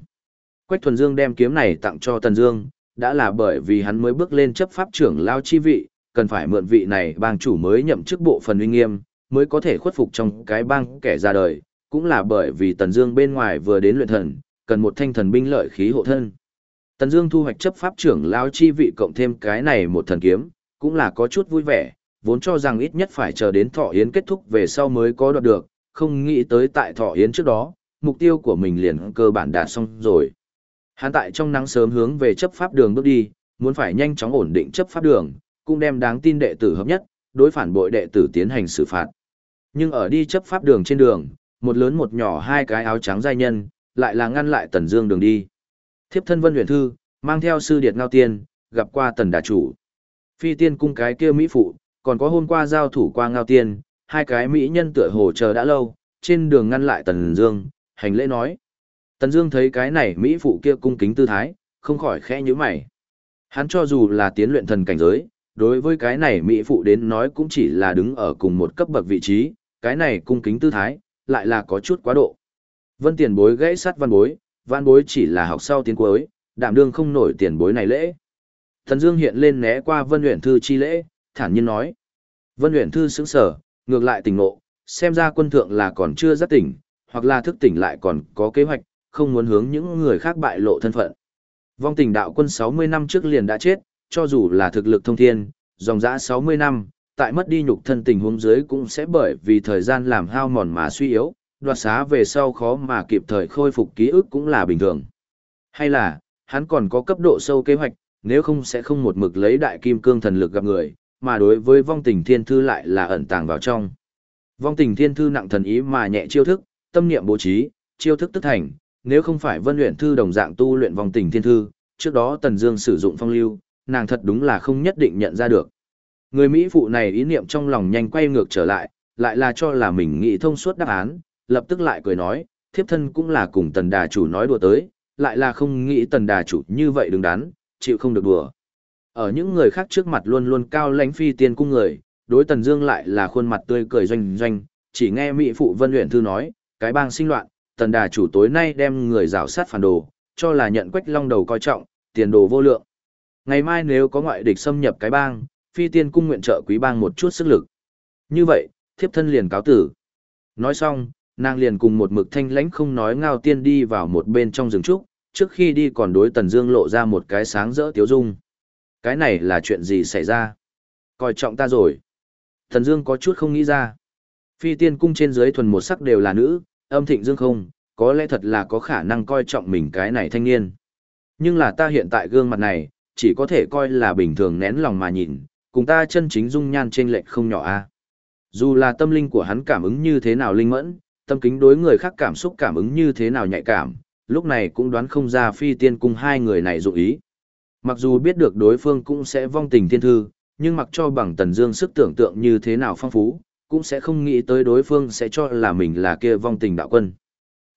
Quách Thuần Dương đem kiếm này tặng cho Tần Dương, đã là bởi vì hắn mới bước lên chấp pháp trưởng lao chi vị, cần phải mượn vị này bang chủ mới nhậm chức bộ phần uy nghiêm, mới có thể khuất phục trong cái bang kẻ ra đời, cũng là bởi vì Tần Dương bên ngoài vừa đến luyện thần, cần một thanh thần binh lợi khí hộ thân. Tần Dương thu hoạch chấp pháp trưởng lao chi vị cộng thêm cái này một thần kiếm, cũng là có chút vui vẻ, vốn cho rằng ít nhất phải chờ đến thọ yến kết thúc về sau mới có đoạt được, không nghĩ tới tại thọ yến trước đó, mục tiêu của mình liền cơ bản đạt xong rồi. Hắn tại trong nắng sớm hướng về chấp pháp đường bước đi, muốn phải nhanh chóng ổn định chấp pháp đường, cũng đem đáng tin đệ tử hợp nhất, đối phản bội đệ tử tiến hành xử phạt. Nhưng ở đi chấp pháp đường trên đường, một lớn một nhỏ hai cái áo trắng giai nhân, lại là ngăn lại Tần Dương đường đi. Thiếp thân Vân Huyền Thư, mang theo sư điệt ngao tiên, gặp qua Tần đà chủ. Phi tiên cung cái kia mỹ phụ, còn có hôm qua giao thủ qua ngao tiên, hai cái mỹ nhân tựa hồ chờ đã lâu, trên đường ngăn lại Tần Dương, hành lễ nói. Tần Dương thấy cái này mỹ phụ kia cung kính tư thái, không khỏi khẽ nhíu mày. Hắn cho dù là tiến luyện thần cảnh giới, đối với cái này mỹ phụ đến nói cũng chỉ là đứng ở cùng một cấp bậc vị trí, cái này cung kính tư thái, lại là có chút quá độ. Vân tiền bối gãy sắt văn bối, văn bối chỉ là học sau tiến cuối, đảm đương không nổi tiền bối này lễ. Tần Dương hiện lên né qua Vân Uyển Thư chi lễ, thản nhiên nói. Vân Uyển Thư sững sờ, ngược lại tỉnh ngộ, xem ra quân thượng là còn chưa giác tỉnh, hoặc là thức tỉnh lại còn có kế hoạch, không muốn hướng những người khác bại lộ thân phận. Vong tình đạo quân 60 năm trước liền đã chết, cho dù là thực lực thông thiên, dòng dã 60 năm, tại mất đi nhục thân tình huống dưới cũng sẽ bởi vì thời gian làm hao mòn mà suy yếu, đoạt xá về sau khó mà kịp thời khôi phục ký ức cũng là bình thường. Hay là, hắn còn có cấp độ sâu kế hoạch, nếu không sẽ không một mực lấy đại kim cương thần lực gặp người, mà đối với vong tình thiên thư lại là ẩn tàng vào trong. Vong tình thiên thư nặng thần ý mà nhẹ chiêu thức, tâm niệm bố trí, chiêu thức tức thành, nếu không phải vân luyện thư đồng dạng tu luyện vòng tình thiên thư, trước đó Tần Dương sử dụng phong lưu, nàng thật đúng là không nhất định nhận ra được. Người Mỹ phụ này ý niệm trong lòng nhanh quay ngược trở lại, lại là cho là mình nghĩ thông suốt đáp án, lập tức lại cười nói, thiếp thân cũng là cùng tần đà chủ nói đùa tới, lại là không nghĩ tần đà chủ như vậy đứng đắn, chịu không được đùa. Ở những người khác trước mặt luôn luôn cao lãnh phi tiên cung người, đối tần dương lại là khuôn mặt tươi cười doanh doanh, chỉ nghe Mỹ phụ vân luyện thư nói, cái bang sinh loạn, tần đà chủ tối nay đem người rào sát phản đồ, cho là nhận quách long đầu coi trọng, tiền đồ vô lượng. Ngày mai nếu có ngoại địch xâm nhập cái bang, phi tiên cung nguyện trợ quý bang một chút sức lực. Như vậy, thiếp thân liền cáo tử. Nói xong, nàng liền cùng một mực thanh lãnh không nói ngao tiên đi vào một bên trong rừng trúc, trước khi đi còn đối Tần Dương lộ ra một cái sáng rỡ tiếu dung. Cái này là chuyện gì xảy ra? Coi trọng ta rồi. Tần Dương có chút không nghĩ ra. Phi tiên cung trên dưới thuần một sắc đều là nữ, âm thịnh dương không, có lẽ thật là có khả năng coi trọng mình cái này thanh niên. Nhưng là ta hiện tại gương mặt này, chỉ có thể coi là bình thường nén lòng mà nhìn, cùng ta chân chính dung nhan trên lệch không nhỏ a. Dù là tâm linh của hắn cảm ứng như thế nào linh mẫn, tâm kính đối người khác cảm xúc cảm ứng như thế nào nhạy cảm, lúc này cũng đoán không ra phi tiên cung hai người này dụng ý. Mặc dù biết được đối phương cũng sẽ vong tình thiên thư, nhưng mặc cho bằng tần dương sức tưởng tượng như thế nào phong phú, cũng sẽ không nghĩ tới đối phương sẽ cho là mình là kia vong tình đạo quân.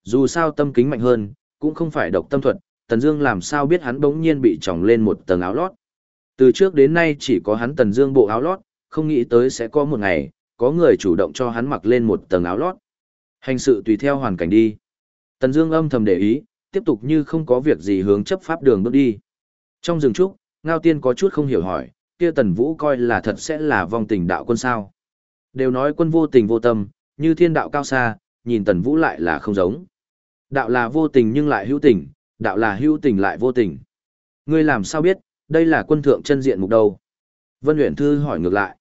Dù sao tâm kính mạnh hơn, cũng không phải độc tâm thuật, tần dương làm sao biết hắn bỗng nhiên bị tròng lên một tầng áo lót. Từ trước đến nay chỉ có hắn tần dương bộ áo lót, không nghĩ tới sẽ có một ngày, có người chủ động cho hắn mặc lên một tầng áo lót. Hành sự tùy theo hoàn cảnh đi. Tần Dương âm thầm để ý, tiếp tục như không có việc gì hướng chấp pháp đường bước đi. Trong rừng trúc, Ngao Tiên có chút không hiểu hỏi, kia Tần Vũ coi là thật sẽ là vong tình đạo quân sao? Đều nói quân vô tình vô tâm, như thiên đạo cao xa, nhìn Tần Vũ lại là không giống. Đạo là vô tình nhưng lại hữu tình, đạo là hữu tình lại vô tình. Ngươi làm sao biết, đây là quân thượng chân diện mục đầu Vân Uyển Thư hỏi ngược lại.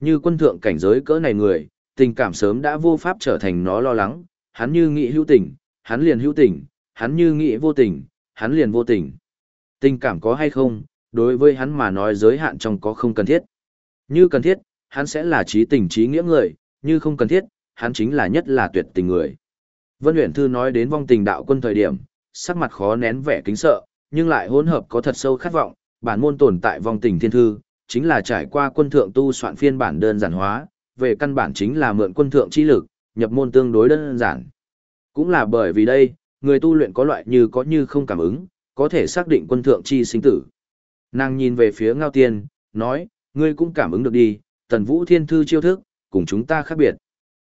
Như quân thượng cảnh giới cỡ này người, tình cảm sớm đã vô pháp trở thành nó lo lắng, hắn như nghĩ hữu tình, hắn liền hữu tình, hắn như nghĩ vô tình, hắn liền vô tình. Tình cảm có hay không, đối với hắn mà nói giới hạn trong có không cần thiết. Như cần thiết, hắn sẽ là trí tình trí nghĩa người, như không cần thiết, hắn chính là nhất là tuyệt tình người. Vân Uyển Thư nói đến vong tình đạo quân thời điểm, sắc mặt khó nén vẻ kính sợ, nhưng lại hỗn hợp có thật sâu khát vọng, bản môn tồn tại vong tình thiên thư, chính là trải qua quân thượng tu soạn phiên bản đơn giản hóa, về căn bản chính là mượn quân thượng chi lực, nhập môn tương đối đơn giản. Cũng là bởi vì đây, người tu luyện có loại như có như không cảm ứng, có thể xác định quân thượng chi sinh tử. Nàng nhìn về phía Ngao Tiên, nói, ngươi cũng cảm ứng được đi, tần vũ thiên thư chiêu thức, cùng chúng ta khác biệt.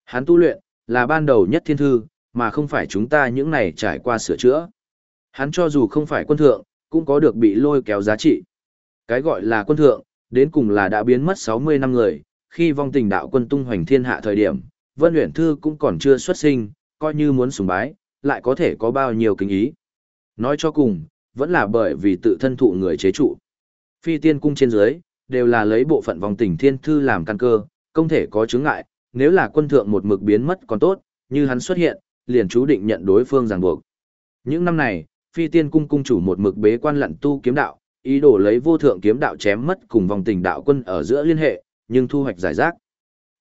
Hắn tu luyện, là ban đầu nhất thiên thư, mà không phải chúng ta những này trải qua sửa chữa. Hắn cho dù không phải quân thượng, cũng có được bị lôi kéo giá trị. Cái gọi là quân thượng, đến cùng là đã biến mất 60 năm người, khi vong tình đạo quân tung hoành thiên hạ thời điểm, Vân Uyển Thư cũng còn chưa xuất sinh, coi như muốn sùng bái, lại có thể có bao nhiêu kính ý. Nói cho cùng, vẫn là bởi vì tự thân thụ người chế trụ. Phi tiên cung trên dưới, đều là lấy bộ phận vong tình thiên thư làm căn cơ, không thể có chứng ngại, nếu là quân thượng một mực biến mất còn tốt, như hắn xuất hiện, liền chú định nhận đối phương ràng buộc. Những năm này, phi tiên cung cung chủ một mực bế quan lặn tu kiếm đạo, ý đồ lấy vô thượng kiếm đạo chém mất cùng vòng tình đạo quân ở giữa liên hệ, nhưng thu hoạch giải rác.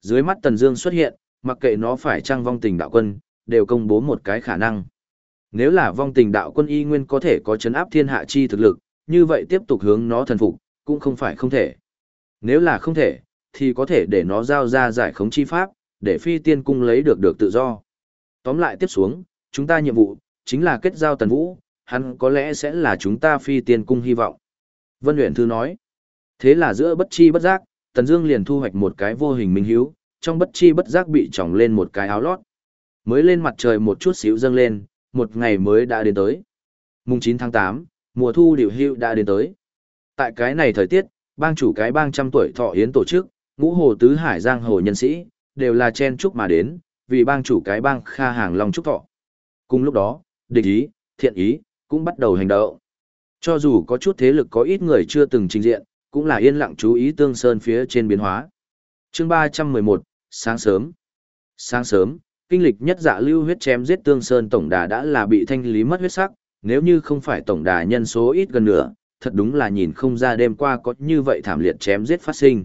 Dưới mắt Tần Dương xuất hiện, mặc kệ nó phải trang vong tình đạo quân, đều công bố một cái khả năng. Nếu là vong tình đạo quân y nguyên có thể có chấn áp thiên hạ chi thực lực, như vậy tiếp tục hướng nó thần phục, cũng không phải không thể. Nếu là không thể, thì có thể để nó giao ra giải khống chi pháp, để phi tiên cung lấy được được tự do. Tóm lại tiếp xuống, chúng ta nhiệm vụ, chính là kết giao tần vũ, hắn có lẽ sẽ là chúng ta phi tiên cung hy vọng. Vân Uyển Thư nói, thế là giữa bất chi bất giác, Tần Dương liền thu hoạch một cái vô hình minh hiếu, trong bất chi bất giác bị tròng lên một cái áo lót. Mới lên mặt trời một chút xíu dâng lên, một ngày mới đã đến tới. Mùng 9 tháng 8, mùa thu điều hưu đã đến tới. Tại cái này thời tiết, bang chủ cái bang trăm tuổi thọ yến tổ chức, ngũ hồ tứ hải giang hồ nhân sĩ, đều là chen chúc mà đến, vì bang chủ cái bang kha hàng long chúc thọ. Cùng lúc đó, địch ý, thiện ý, cũng bắt đầu hành động. Cho dù có chút thế lực có ít người chưa từng trình diện, cũng là yên lặng chú ý tương sơn phía trên biến hóa. chương 311, sáng sớm. Sáng sớm, kinh lịch nhất dạ lưu huyết chém giết tương sơn tổng đà đã là bị thanh lý mất huyết sắc, nếu như không phải tổng đà nhân số ít gần nữa, thật đúng là nhìn không ra đêm qua có như vậy thảm liệt chém giết phát sinh.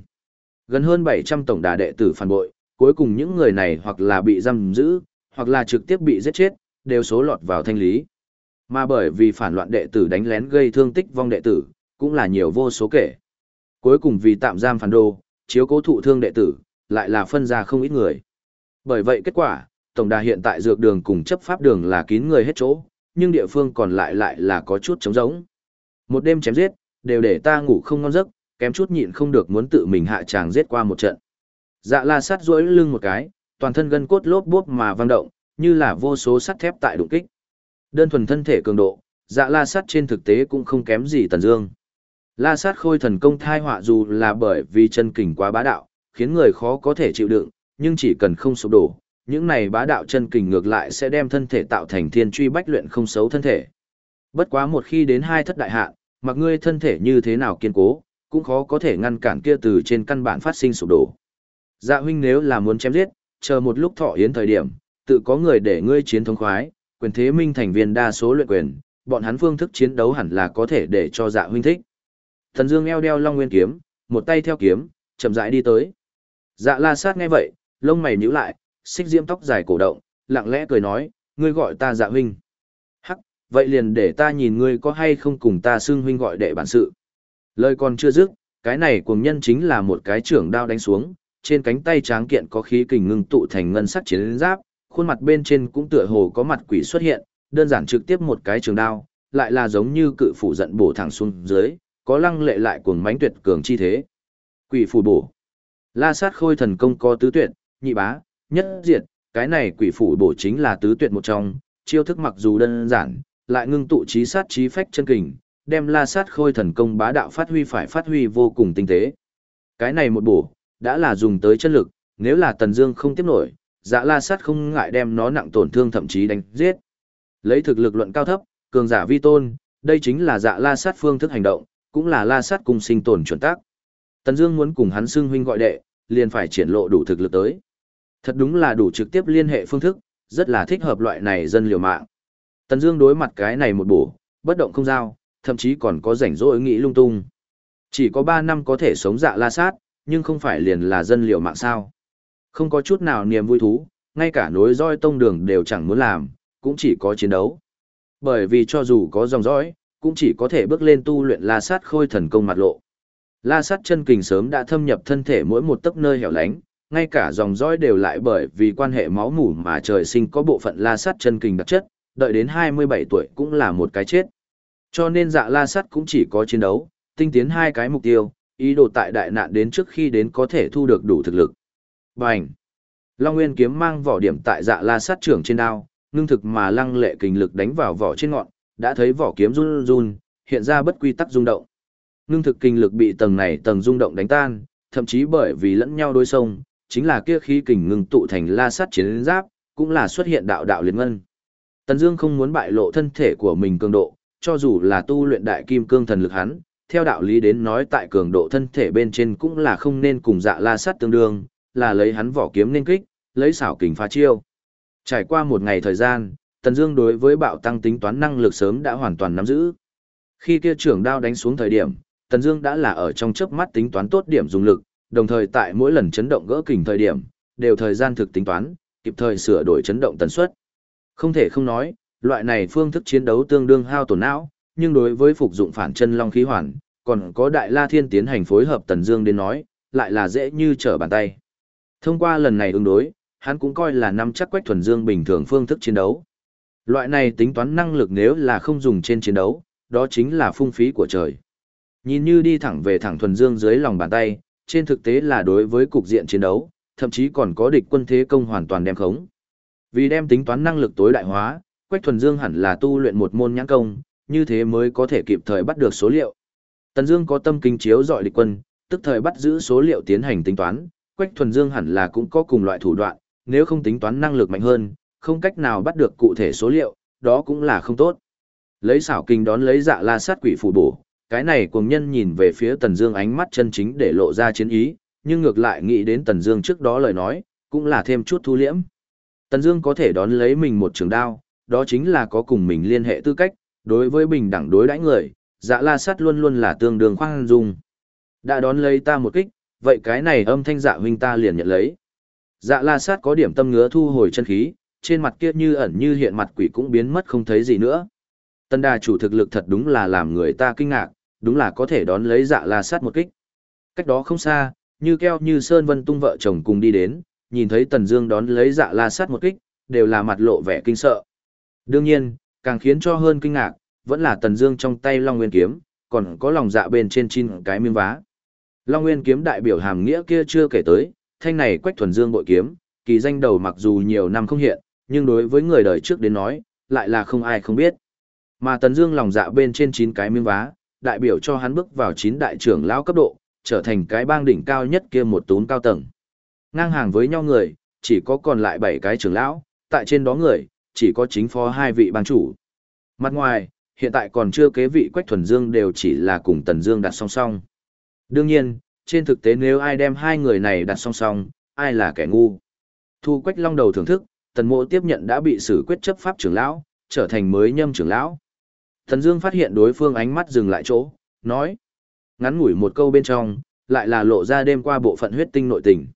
Gần hơn 700 tổng đà đệ tử phản bội, cuối cùng những người này hoặc là bị giam giữ, hoặc là trực tiếp bị giết chết, đều số lọt vào thanh lý. Mà bởi vì phản loạn đệ tử đánh lén gây thương tích vong đệ tử, cũng là nhiều vô số kể. Cuối cùng vì tạm giam phản đồ, chiếu cố thụ thương đệ tử, lại là phân ra không ít người. Bởi vậy kết quả, tổng đà hiện tại dược đường cùng chấp pháp đường là kín người hết chỗ, nhưng địa phương còn lại lại là có chút trống rỗng. Một đêm chém giết, đều để ta ngủ không ngon giấc, kém chút nhịn không được muốn tự mình hạ tràng giết qua một trận. Dạ la sát duỗi lưng một cái, toàn thân gân cốt lốp bốp mà vang động, như là vô số sắt thép tại đụng kích. Đơn thuần thân thể cường độ, dạ la sát trên thực tế cũng không kém gì tần dương. La sát khôi thần công thai họa dù là bởi vì chân kình quá bá đạo, khiến người khó có thể chịu đựng, nhưng chỉ cần không sụp đổ, những này bá đạo chân kình ngược lại sẽ đem thân thể tạo thành thiên truy bách luyện không xấu thân thể. Bất quá một khi đến hai thất đại hạ, mặc ngươi thân thể như thế nào kiên cố, cũng khó có thể ngăn cản kia từ trên căn bản phát sinh sụp đổ. Dạ huynh nếu là muốn chém giết, chờ một lúc thọ yến thời điểm, tự có người để ngươi chiến thống khoái, quyền thế minh thành viên đa số luyện quyền, bọn hắn phương thức chiến đấu hẳn là có thể để cho dạ huynh thích. Thần Dương eo đeo Long Nguyên kiếm, một tay theo kiếm, chậm rãi đi tới. Dạ La Sát nghe vậy, lông mày nhíu lại, xích diễm tóc dài cổ động, lặng lẽ cười nói, ngươi gọi ta Dạ huynh. Vậy liền để ta nhìn ngươi có hay không cùng ta xưng huynh gọi đệ bản sự. Lời còn chưa dứt, cái này cuồng nhân chính là một cái trưởng đao đánh xuống, trên cánh tay tráng kiện có khí kình ngưng tụ thành ngân sắc chiến giáp, khuôn mặt bên trên cũng tựa hồ có mặt quỷ xuất hiện, đơn giản trực tiếp một cái trường đao, lại là giống như cự phủ giận bổ thẳng xuống dưới, có lăng lệ lại cuồng mãnh tuyệt cường chi thế. Quỷ phủ bổ. La sát khôi thần công có tứ tuyệt, nhị bá, nhất diệt, cái này quỷ phủ bổ chính là tứ tuyệt một trong, chiêu thức mặc dù đơn giản, lại ngưng tụ trí sát trí phách chân kình, đem la sát khôi thần công bá đạo phát huy phải phát huy vô cùng tinh tế. Cái này một bổ, đã là dùng tới chân lực, nếu là tần dương không tiếp nổi, dạ la sát không ngại đem nó nặng tổn thương thậm chí đánh giết. Lấy thực lực luận cao thấp, cường giả vi tôn, đây chính là dạ la sát phương thức hành động, cũng là la sát cùng sinh tồn chuẩn tắc Tần Dương muốn cùng hắn xưng huynh gọi đệ, liền phải triển lộ đủ thực lực tới. Thật đúng là đủ trực tiếp liên hệ phương thức, rất là thích hợp loại này dân liều mạng. Tần Dương đối mặt cái này một bổ, bất động không giao, thậm chí còn có rảnh rỗi nghĩ lung tung. Chỉ có 3 năm có thể sống dạ la sát, nhưng không phải liền là dân liều mạng sao. Không có chút nào niềm vui thú, ngay cả nối roi tông đường đều chẳng muốn làm, cũng chỉ có chiến đấu. Bởi vì cho dù có dòng dõi, cũng chỉ có thể bước lên tu luyện la sát khôi thần công mặt lộ. La sát chân kình sớm đã thâm nhập thân thể mỗi một tấc nơi hẻo lánh, ngay cả dòng dõi đều lại bởi vì quan hệ máu mủ mà trời sinh có bộ phận la sát chân kình đặc chất, đợi đến 27 tuổi cũng là một cái chết. Cho nên dạ la Sắt cũng chỉ có chiến đấu, tinh tiến hai cái mục tiêu, ý đồ tại đại nạn đến trước khi đến có thể thu được đủ thực lực. Bành! Long Nguyên kiếm mang vỏ điểm tại dạ la sát trưởng trên đao, ngưng thực mà lăng lệ kình lực đánh vào vỏ trên ngọn, đã thấy vỏ kiếm run run, hiện ra bất quy tắc rung động. Ngưng thực kinh lực bị tầng này tầng rung động đánh tan, thậm chí bởi vì lẫn nhau đối sông, chính là kia khí kình ngưng tụ thành la sát chiến giáp, cũng là xuất hiện đạo đạo liên ngân. Tần Dương không muốn bại lộ thân thể của mình cường độ, cho dù là tu luyện đại kim cương thần lực hắn, theo đạo lý đến nói tại cường độ thân thể bên trên cũng là không nên cùng dạ la sát tương đương, là lấy hắn vỏ kiếm nên kích, lấy xảo kình phá chiêu. Trải qua một ngày thời gian, Tần Dương đối với bạo tăng tính toán năng lực sớm đã hoàn toàn nắm giữ. Khi kia trưởng đao đánh xuống thời điểm, Tần Dương đã là ở trong chớp mắt tính toán tốt điểm dùng lực, đồng thời tại mỗi lần chấn động gỡ kình thời điểm, đều thời gian thực tính toán, kịp thời sửa đổi chấn động tần suất. Không thể không nói, loại này phương thức chiến đấu tương đương hao tổn não, nhưng đối với phục dụng phản chân long khí hoàn, còn có Đại La Thiên tiến hành phối hợp Tần Dương đến nói, lại là dễ như trở bàn tay. Thông qua lần này ứng đối, hắn cũng coi là năm chắc Quách Thuần Dương bình thường phương thức chiến đấu. Loại này tính toán năng lực nếu là không dùng trên chiến đấu, đó chính là phung phí của trời. Nhìn như đi thẳng về thẳng thuần dương dưới lòng bàn tay, trên thực tế là đối với cục diện chiến đấu, thậm chí còn có địch quân thế công hoàn toàn đem khống. Vì đem tính toán năng lực tối đại hóa, Quách thuần dương hẳn là tu luyện một môn nhãn công, như thế mới có thể kịp thời bắt được số liệu. Tần Dương có tâm kinh chiếu dọi địch quân, tức thời bắt giữ số liệu tiến hành tính toán, Quách thuần dương hẳn là cũng có cùng loại thủ đoạn, nếu không tính toán năng lực mạnh hơn, không cách nào bắt được cụ thể số liệu, đó cũng là không tốt. Lấy xảo kinh đón lấy dạ la sát quỷ phù bổ, cái này cuồng nhân nhìn về phía Tần Dương ánh mắt chân chính để lộ ra chiến ý, nhưng ngược lại nghĩ đến Tần Dương trước đó lời nói, cũng là thêm chút thu liễm. Tần Dương có thể đón lấy mình một trường đao, đó chính là có cùng mình liên hệ tư cách, đối với bình đẳng đối đãi người, Dạ La Sát luôn luôn là tương đương khoan dung. Đã đón lấy ta một kích, vậy cái này âm thanh dạ huynh ta liền nhận lấy. Dạ la sát có điểm tâm ngứa thu hồi chân khí, trên mặt kia như ẩn như hiện mặt quỷ cũng biến mất không thấy gì nữa. Tân đà chủ thực lực thật đúng là làm người ta kinh ngạc, đúng là có thể đón lấy dạ la sát một kích. Cách đó không xa, như keo như sơn vân tung vợ chồng cùng đi đến, nhìn thấy tần dương đón lấy dạ la sát một kích, đều là mặt lộ vẻ kinh sợ. Đương nhiên, càng khiến cho hơn kinh ngạc, vẫn là tần dương trong tay long nguyên kiếm, còn có lòng dạ bên trên chín cái miếng vá. Long nguyên kiếm đại biểu hàm nghĩa kia chưa kể tới, thanh này quách thuần dương bội kiếm, kỳ danh đầu mặc dù nhiều năm không hiện, nhưng đối với người đời trước đến nói, lại là không ai không biết. Mà Tần Dương lòng dạ bên trên chín cái miếng vá, đại biểu cho hắn bước vào chín đại trưởng lão cấp độ, trở thành cái bang đỉnh cao nhất kia một tún cao tầng. Ngang hàng với nhau người, chỉ có còn lại 7 cái trưởng lão, tại trên đó người, chỉ có chính phó hai vị bang chủ. Mặt ngoài, hiện tại còn chưa kế vị Quách Thuần Dương đều chỉ là cùng Tần Dương đặt song song. Đương nhiên, trên thực tế nếu ai đem hai người này đặt song song, ai là kẻ ngu. Thu Quách Long đầu thưởng thức, Tần Mộ tiếp nhận đã bị xử quyết chấp pháp trưởng lão, trở thành mới nhâm trưởng lão. tần Dương phát hiện đối phương ánh mắt dừng lại chỗ, nói. Ngắn ngủi một câu bên trong, lại là lộ ra đêm qua bộ phận huyết tinh nội tình.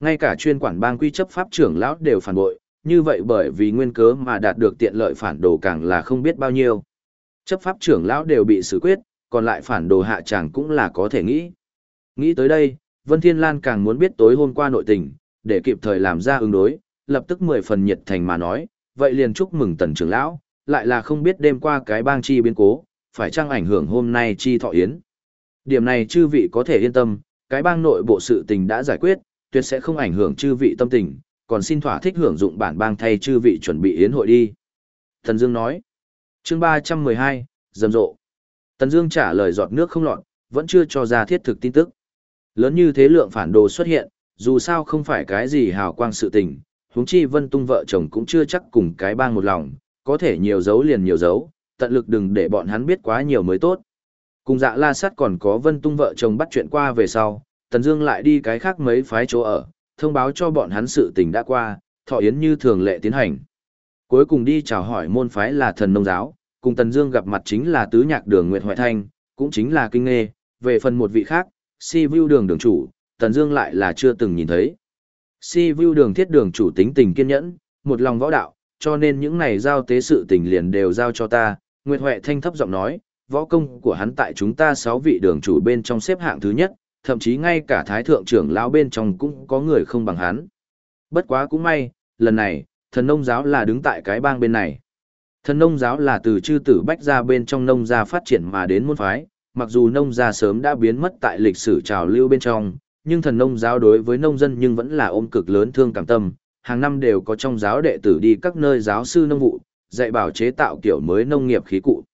Ngay cả chuyên quản bang quy chấp pháp trưởng lão đều phản bội, như vậy bởi vì nguyên cớ mà đạt được tiện lợi phản đồ càng là không biết bao nhiêu. Chấp pháp trưởng lão đều bị xử quyết, còn lại phản đồ hạ chẳng cũng là có thể nghĩ. Nghĩ tới đây, Vân Thiên Lan càng muốn biết tối hôm qua nội tình, để kịp thời làm ra ứng đối, lập tức mười phần nhiệt thành mà nói, vậy liền chúc mừng tần trưởng lão, lại là không biết đêm qua cái bang chi biến cố, phải chăng ảnh hưởng hôm nay chi thọ yến. Điểm này chư vị có thể yên tâm, cái bang nội bộ sự tình đã giải quyết, tuyệt sẽ không ảnh hưởng chư vị tâm tình, còn xin thỏa thích hưởng dụng bản bang thay chư vị chuẩn bị yến hội đi. Thần Dương nói, chương 312, rầm rộ. Tần Dương trả lời giọt nước không lọt, vẫn chưa cho ra thiết thực tin tức. Lớn như thế lượng phản đồ xuất hiện, dù sao không phải cái gì hào quang sự tình, huống chi Vân Tung vợ chồng cũng chưa chắc cùng cái bang một lòng, có thể nhiều dấu liền nhiều dấu, tận lực đừng để bọn hắn biết quá nhiều mới tốt. Cùng dạ la sát còn có Vân Tung vợ chồng bắt chuyện qua về sau, Tần Dương lại đi cái khác mấy phái chỗ ở, thông báo cho bọn hắn sự tình đã qua, thọ yến như thường lệ tiến hành. Cuối cùng đi chào hỏi môn phái là thần nông giáo, cùng Tần Dương gặp mặt chính là tứ nhạc đường Nguyệt Hoại Thanh, cũng chính là kinh nghê, về phần một vị khác, Si View đường đường chủ, Tần Dương lại là chưa từng nhìn thấy. Si View đường thiết đường chủ tính tình kiên nhẫn, một lòng võ đạo, cho nên những này giao tế sự tình liền đều giao cho ta. Nguyệt Hoại thanh thấp giọng nói, võ công của hắn tại chúng ta sáu vị đường chủ bên trong xếp hạng thứ nhất, thậm chí ngay cả thái thượng trưởng lão bên trong cũng có người không bằng hắn. Bất quá cũng may, lần này, thần nông giáo là đứng tại cái bang bên này. Thần nông giáo là từ chư tử bách ra bên trong nông gia phát triển mà đến môn phái, mặc dù nông gia sớm đã biến mất tại lịch sử trào lưu bên trong, nhưng thần nông giáo đối với nông dân nhưng vẫn là ôm cực lớn thương cảm tâm, hàng năm đều có trong giáo đệ tử đi các nơi giáo sư nông vụ, dạy bảo chế tạo kiểu mới nông nghiệp khí cụ.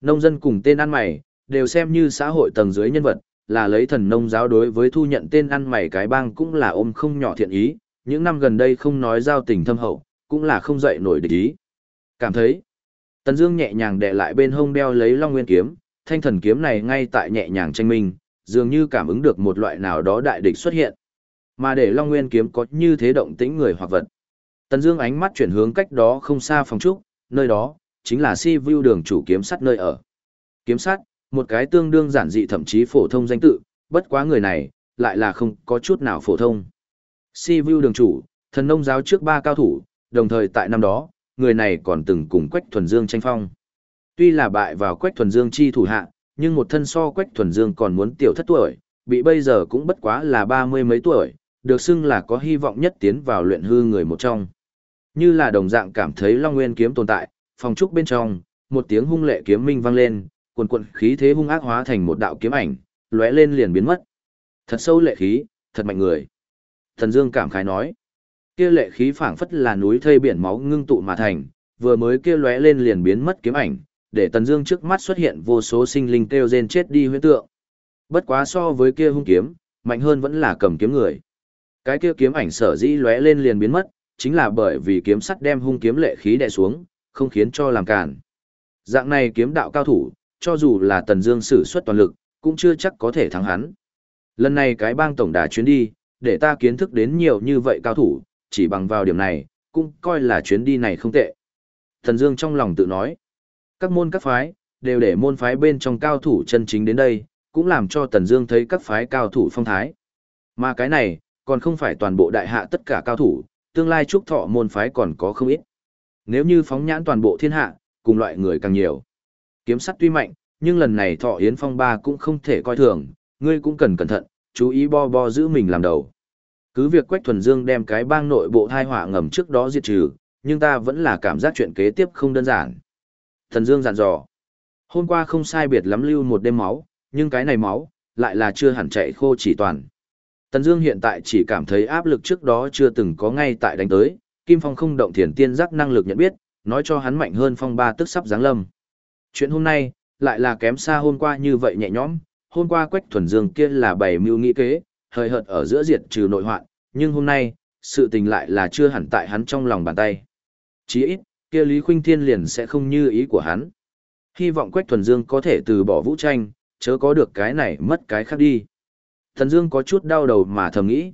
Nông dân cùng tên ăn mày, đều xem như xã hội tầng dưới nhân vật, là lấy thần nông giáo đối với thu nhận tên ăn mày cái bang cũng là ôm không nhỏ thiện ý, những năm gần đây không nói giao tình thâm hậu, cũng là không dậy nổi địch ý. Cảm thấy, Tần Dương nhẹ nhàng đè lại bên hông đeo lấy Long Nguyên kiếm, thanh thần kiếm này ngay tại nhẹ nhàng tranh minh, dường như cảm ứng được một loại nào đó đại địch xuất hiện. Mà để Long Nguyên kiếm có như thế động tĩnh người hoặc vật. Tần Dương ánh mắt chuyển hướng cách đó không xa phòng trúc, nơi đó chính là Si View đường chủ kiếm sắt nơi ở. Kiếm sắt, một cái tương đương giản dị thậm chí phổ thông danh tự, bất quá người này lại là không có chút nào phổ thông. Si View đường chủ, thần nông giáo trước ba cao thủ, đồng thời tại năm đó, người này còn từng cùng Quách Thuần Dương tranh phong. Tuy là bại vào Quách Thuần Dương chi thủ hạ, nhưng một thân so Quách Thuần Dương còn muốn tiểu thất tuổi, bị bây giờ cũng bất quá là ba mươi mấy tuổi, được xưng là có hy vọng nhất tiến vào luyện hư người một trong. Như là đồng dạng cảm thấy Long Nguyên kiếm tồn tại, phòng trúc bên trong, một tiếng hung lệ kiếm minh vang lên, cuồn cuộn khí thế hung ác hóa thành một đạo kiếm ảnh, lóe lên liền biến mất. Thật sâu lệ khí, thật mạnh người. Thần Dương cảm khái nói, kia lệ khí phảng phất là núi thây biển máu ngưng tụ mà thành, vừa mới kia lóe lên liền biến mất kiếm ảnh, để Tần Dương trước mắt xuất hiện vô số sinh linh kêu rên chết đi huyễn tượng. Bất quá so với kia hung kiếm, mạnh hơn vẫn là cầm kiếm người. Cái kia kiếm ảnh sở dĩ lóe lên liền biến mất, chính là bởi vì kiếm sắt đem hung kiếm lệ khí đè xuống, không khiến cho làm cản. Dạng này kiếm đạo cao thủ, cho dù là Tần Dương sử xuất toàn lực, cũng chưa chắc có thể thắng hắn. Lần này cái bang tổng đà chuyến đi, để ta kiến thức đến nhiều như vậy cao thủ, chỉ bằng vào điểm này, cũng coi là chuyến đi này không tệ. Tần Dương trong lòng tự nói, các môn các phái đều để môn phái bên trong cao thủ chân chính đến đây, cũng làm cho Tần Dương thấy các phái cao thủ phong thái. Mà cái này, còn không phải toàn bộ đại hạ tất cả cao thủ, tương lai trúc thọ môn phái còn có không ít. Nếu như phóng nhãn toàn bộ thiên hạ, cùng loại người càng nhiều. Kiếm sắt tuy mạnh, nhưng lần này thọ yến phong ba cũng không thể coi thường, ngươi cũng cần cẩn thận, chú ý bo bo giữ mình làm đầu. Cứ việc Quách Thuần Dương đem cái bang nội bộ thai họa ngầm trước đó diệt trừ, nhưng ta vẫn là cảm giác chuyện kế tiếp không đơn giản. Thần Dương dặn dò. Hôm qua không sai biệt lắm lưu một đêm máu, nhưng cái này máu, lại là chưa hẳn chạy khô chỉ toàn. Tần Dương hiện tại chỉ cảm thấy áp lực trước đó chưa từng có ngay tại đánh tới, Kim Phong không động thiền tiên giác năng lực nhận biết, nói cho hắn mạnh hơn phong ba tức sắp giáng lâm. Chuyện hôm nay, lại là kém xa hôm qua như vậy nhẹ nhõm, hôm qua Quách Thuần Dương kia là bày mưu nghĩ kế, hơi hợt ở giữa diệt trừ nội hoạn, nhưng hôm nay, sự tình lại là chưa hẳn tại hắn trong lòng bàn tay. Chí ít, kia Lý Khuynh Thiên liền sẽ không như ý của hắn. Hy vọng Quách Thuần Dương có thể từ bỏ vũ tranh, chớ có được cái này mất cái khác đi. Thần Dương có chút đau đầu mà thầm nghĩ.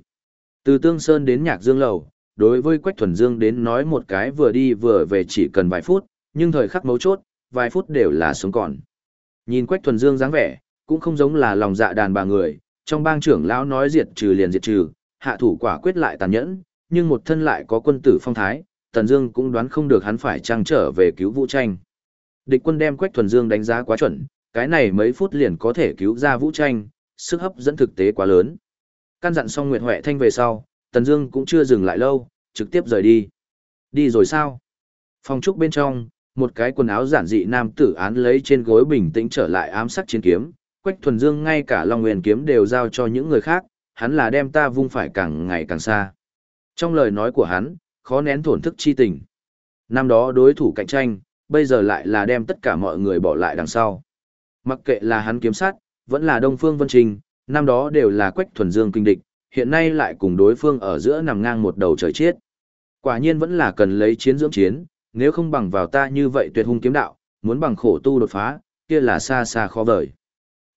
Từ Tương Sơn đến Nhạc Dương Lầu, đối với Quách Thuần Dương đến nói một cái vừa đi vừa về chỉ cần vài phút, nhưng thời khắc mấu chốt, vài phút đều là sống còn. Nhìn Quách Thuần Dương dáng vẻ, cũng không giống là lòng dạ đàn bà người, trong bang trưởng lão nói diệt trừ liền diệt trừ, hạ thủ quả quyết lại tàn nhẫn, nhưng một thân lại có quân tử phong thái, Tần Dương cũng đoán không được hắn phải trang trở về cứu Vũ Tranh. Địch quân đem Quách Thuần Dương đánh giá quá chuẩn, cái này mấy phút liền có thể cứu ra Vũ Tranh, sức hấp dẫn thực tế quá lớn. Căn dặn xong Nguyệt Huệ Thanh về sau, Tần Dương cũng chưa dừng lại lâu, trực tiếp rời đi. Đi rồi sao? Phòng trúc bên trong, một cái quần áo giản dị nam tử án lấy trên gối bình tĩnh trở lại ám sát chiến kiếm, Quách Thuần Dương ngay cả Long Nguyên kiếm đều giao cho những người khác, hắn là đem ta vung phải càng ngày càng xa. Trong lời nói của hắn, khó nén thổn thức chi tình. Năm đó đối thủ cạnh tranh, bây giờ lại là đem tất cả mọi người bỏ lại đằng sau. Mặc kệ là hắn kiếm sát, vẫn là Đông Phương Vân Trình, năm đó đều là Quách Thuần Dương kinh địch, hiện nay lại cùng đối phương ở giữa nằm ngang một đầu trời chết. Quả nhiên vẫn là cần lấy chiến dưỡng chiến, nếu không bằng vào ta như vậy tuyệt hung kiếm đạo, muốn bằng khổ tu đột phá, kia là xa xa khó vời.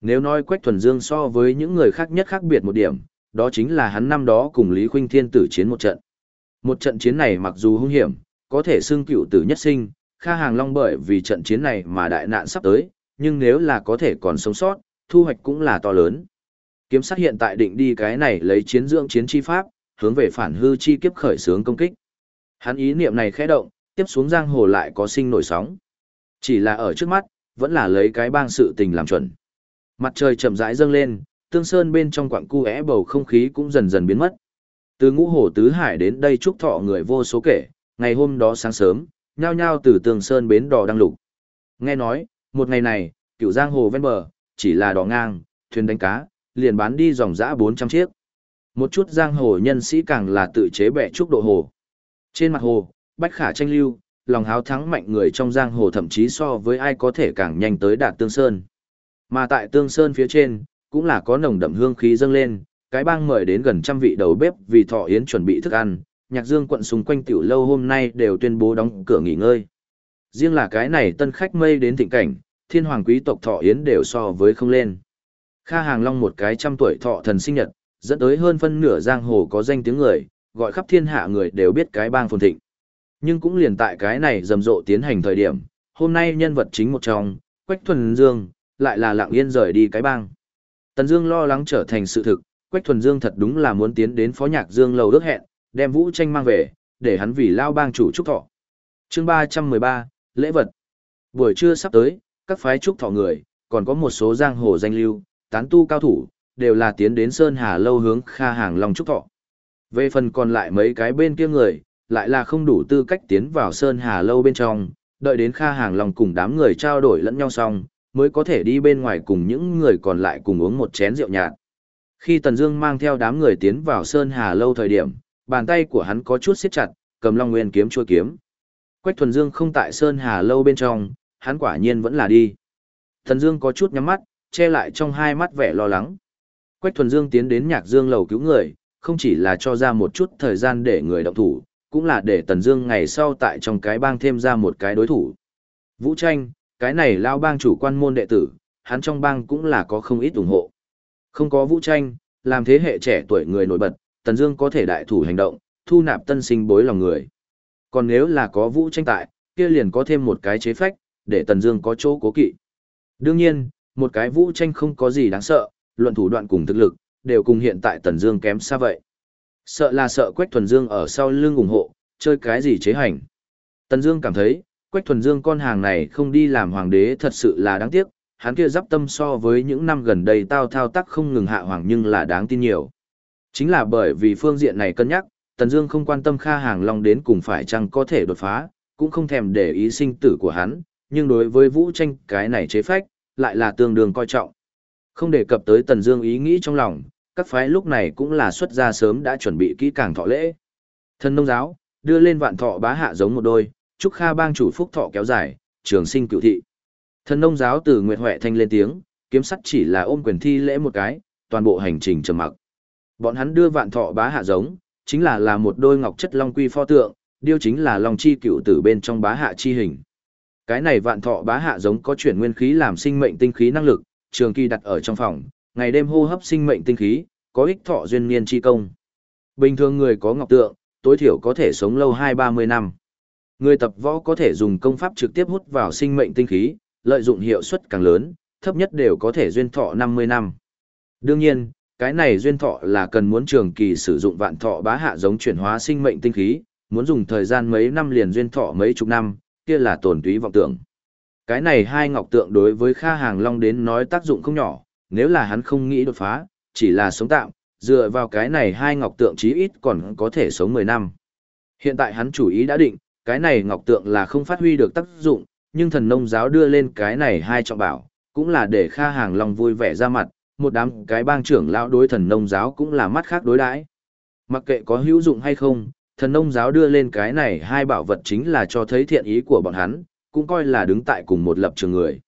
Nếu nói Quách Thuần Dương so với những người khác nhất khác biệt một điểm, đó chính là hắn năm đó cùng Lý Khuynh Thiên tử chiến một trận. Một trận chiến này mặc dù hung hiểm, có thể xưng cựu tử nhất sinh, Kha Hàng Long bởi vì trận chiến này mà đại nạn sắp tới, nhưng nếu là có thể còn sống sót, thu hoạch cũng là to lớn. Kiếm sát hiện tại định đi cái này lấy chiến dưỡng chiến chi pháp, hướng về phản hư chi kiếp khởi sướng công kích. Hắn ý niệm này khẽ động, tiếp xuống giang hồ lại có sinh nổi sóng. Chỉ là ở trước mắt, vẫn là lấy cái bang sự tình làm chuẩn. Mặt trời chậm rãi dâng lên, tương sơn bên trong quặng cu é bầu không khí cũng dần dần biến mất. Từ ngũ hồ tứ hải đến đây chúc thọ người vô số kể, ngày hôm đó sáng sớm, nhao nhao từ tương sơn bến đò đăng lục. Nghe nói, một ngày này, cựu giang hồ ven bờ, chỉ là đò ngang, thuyền đánh cá, liền bán đi dòng dã 400 chiếc. Một chút giang hồ nhân sĩ càng là tự chế bẻ trúc độ hồ. Trên mặt hồ, bách khả tranh lưu, lòng háo thắng mạnh người trong giang hồ thậm chí so với ai có thể càng nhanh tới đạt tương sơn. Mà tại tương sơn phía trên, cũng là có nồng đậm hương khí dâng lên, cái bang mời đến gần trăm vị đầu bếp vì thọ yến chuẩn bị thức ăn, nhạc dương quận xung quanh tiểu lâu hôm nay đều tuyên bố đóng cửa nghỉ ngơi. Riêng là cái này tân khách mây đến thịnh cảnh, thiên hoàng quý tộc thọ yến đều so với không lên. Kha Hàng Long một cái trăm tuổi thọ thần sinh nhật, dẫn tới hơn phân nửa giang hồ có danh tiếng người, gọi khắp thiên hạ người đều biết cái bang phồn thịnh. Nhưng cũng liền tại cái này rầm rộ tiến hành thời điểm, hôm nay nhân vật chính một trong, Quách Thuần Dương, lại là lặng yên rời đi cái bang. Tần Dương lo lắng trở thành sự thực, Quách Thuần Dương thật đúng là muốn tiến đến Phó Nhạc Dương lầu ước hẹn, đem Vũ Tranh mang về, để hắn vì lao bang chủ chúc thọ. Chương ba trăm mười ba lễ vật. Buổi trưa sắp tới, các phái chúc thọ người, còn có một số giang hồ danh lưu, tán tu cao thủ, đều là tiến đến Sơn Hà lâu hướng Kha Hàng Long chúc thọ. Về phần còn lại mấy cái bên kia người, lại là không đủ tư cách tiến vào Sơn Hà lâu bên trong, đợi đến Kha Hàng Long cùng đám người trao đổi lẫn nhau xong, mới có thể đi bên ngoài cùng những người còn lại cùng uống một chén rượu nhạt. Khi Tần Dương mang theo đám người tiến vào Sơn Hà lâu thời điểm, bàn tay của hắn có chút siết chặt, cầm Long Nguyên kiếm chua kiếm. Quách Thuần Dương không tại Sơn Hà lâu bên trong, hắn quả nhiên vẫn là đi. Tần Dương có chút nhắm mắt, che lại trong hai mắt vẻ lo lắng. Quách Thuần Dương tiến đến Nhạc Dương lầu cứu người, không chỉ là cho ra một chút thời gian để người động thủ, cũng là để Tần Dương ngày sau tại trong cái bang thêm ra một cái đối thủ. Vũ Tranh, cái này lao bang chủ quan môn đệ tử, hắn trong bang cũng là có không ít ủng hộ. Không có vũ tranh, làm thế hệ trẻ tuổi người nổi bật, Tần Dương có thể đại thủ hành động, thu nạp tân sinh bối lòng người. Còn nếu là có vũ tranh tại, kia liền có thêm một cái chế phách, để Tần Dương có chỗ cố kỵ. Đương nhiên, một cái vũ tranh không có gì đáng sợ, luận thủ đoạn cùng thực lực, đều cùng hiện tại Tần Dương kém xa vậy. Sợ là sợ Quách Thuần Dương ở sau lưng ủng hộ, chơi cái gì chế hành. Tần Dương cảm thấy, Quách Thuần Dương con hàng này không đi làm hoàng đế thật sự là đáng tiếc, hắn kia giáp tâm so với những năm gần đây tao thao tác không ngừng hạ hoàng nhưng là đáng tin nhiều. Chính là bởi vì phương diện này cân nhắc, Tần Dương không quan tâm Kha Hàng Long đến cùng phải chăng có thể đột phá, cũng không thèm để ý sinh tử của hắn, nhưng đối với Vũ Tranh cái này chế phách, lại là tương đương coi trọng. Không đề cập tới Tần Dương ý nghĩ trong lòng, các phái lúc này cũng là xuất gia sớm đã chuẩn bị kỹ càng thọ lễ. Thần nông giáo, đưa lên vạn thọ bá hạ giống một đôi, chúc Kha bang chủ phúc thọ kéo dài, trường sinh cửu thị. Thần nông giáo từ Nguyệt Huệ thanh lên tiếng, kiếm sắt chỉ là ôm quyền thi lễ một cái, toàn bộ hành trình trầm mặc. Bọn hắn đưa vạn thọ bá hạ giống, chính là là một đôi ngọc chất long quy pho tượng, điêu chính là long chi cựu tử bên trong bá hạ chi hình. Cái này vạn thọ bá hạ giống có chuyển nguyên khí làm sinh mệnh tinh khí năng lực, trường kỳ đặt ở trong phòng, ngày đêm hô hấp sinh mệnh tinh khí, có ích thọ duyên niên chi công. Bình thường người có ngọc tượng, tối thiểu có thể sống lâu hai ba mươi năm. Người tập võ có thể dùng công pháp trực tiếp hút vào sinh mệnh tinh khí, lợi dụng hiệu suất càng lớn, thấp nhất đều có thể duyên thọ 50 năm. Đương nhiên, cái này duyên thọ là cần muốn trường kỳ sử dụng vạn thọ bá hạ giống chuyển hóa sinh mệnh tinh khí, muốn dùng thời gian mấy năm liền duyên thọ mấy chục năm, kia là tổn túy vọng tưởng. Cái này hai ngọc tượng đối với Kha Hàng Long đến nói tác dụng không nhỏ, nếu là hắn không nghĩ đột phá, chỉ là sống tạm, dựa vào cái này hai ngọc tượng chí ít còn có thể sống 10 năm. Hiện tại hắn chủ ý đã định, cái này ngọc tượng là không phát huy được tác dụng, nhưng thần nông giáo đưa lên cái này hai trọng bảo, cũng là để Kha Hàng Long vui vẻ ra mặt, một đám cái bang trưởng lão đối thần nông giáo cũng là mắt khác đối đãi. Mặc kệ có hữu dụng hay không, thần nông giáo đưa lên cái này hai bảo vật chính là cho thấy thiện ý của bọn hắn, cũng coi là đứng tại cùng một lập trường người.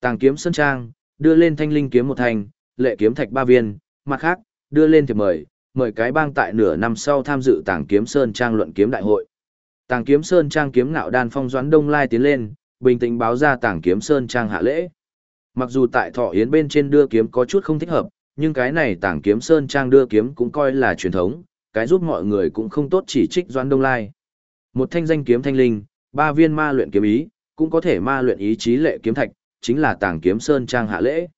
Tàng kiếm sơn trang, đưa lên thanh linh kiếm một thanh, lệ kiếm thạch ba viên, mặt khác, đưa lên thiệp mời, mời cái bang tại nửa năm sau tham dự tàng kiếm sơn trang luận kiếm đại hội. Tàng kiếm sơn trang kiếm ngạo đan phong doãn đông lai tiến lên, bình tĩnh báo ra tàng kiếm sơn trang hạ lễ. Mặc dù tại thọ yến bên trên đưa kiếm có chút không thích hợp, nhưng cái này tàng kiếm sơn trang đưa kiếm cũng coi là truyền thống, cái giúp mọi người cũng không tốt chỉ trích doãn đông lai. Một thanh danh kiếm thanh linh, ba viên ma luyện kiếm ý, cũng có thể ma luyện ý chí lệ kiếm thạch, chính là tàng kiếm sơn trang hạ lễ.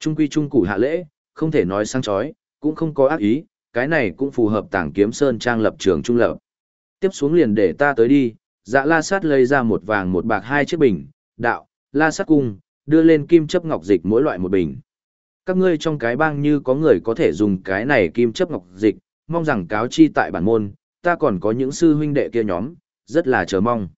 Trung quy trung củ hạ lễ, không thể nói sang chói, cũng không có ác ý, cái này cũng phù hợp tàng kiếm sơn trang lập trường trung lập. Tiếp xuống liền để ta tới đi, dạ la sát lấy ra một vàng một bạc hai chiếc bình, đạo, la sát cung, đưa lên kim chấp ngọc dịch mỗi loại một bình. Các ngươi trong cái bang như có người có thể dùng cái này kim chấp ngọc dịch, mong rằng cáo chi tại bản môn, ta còn có những sư huynh đệ kia nhóm, rất là chờ mong.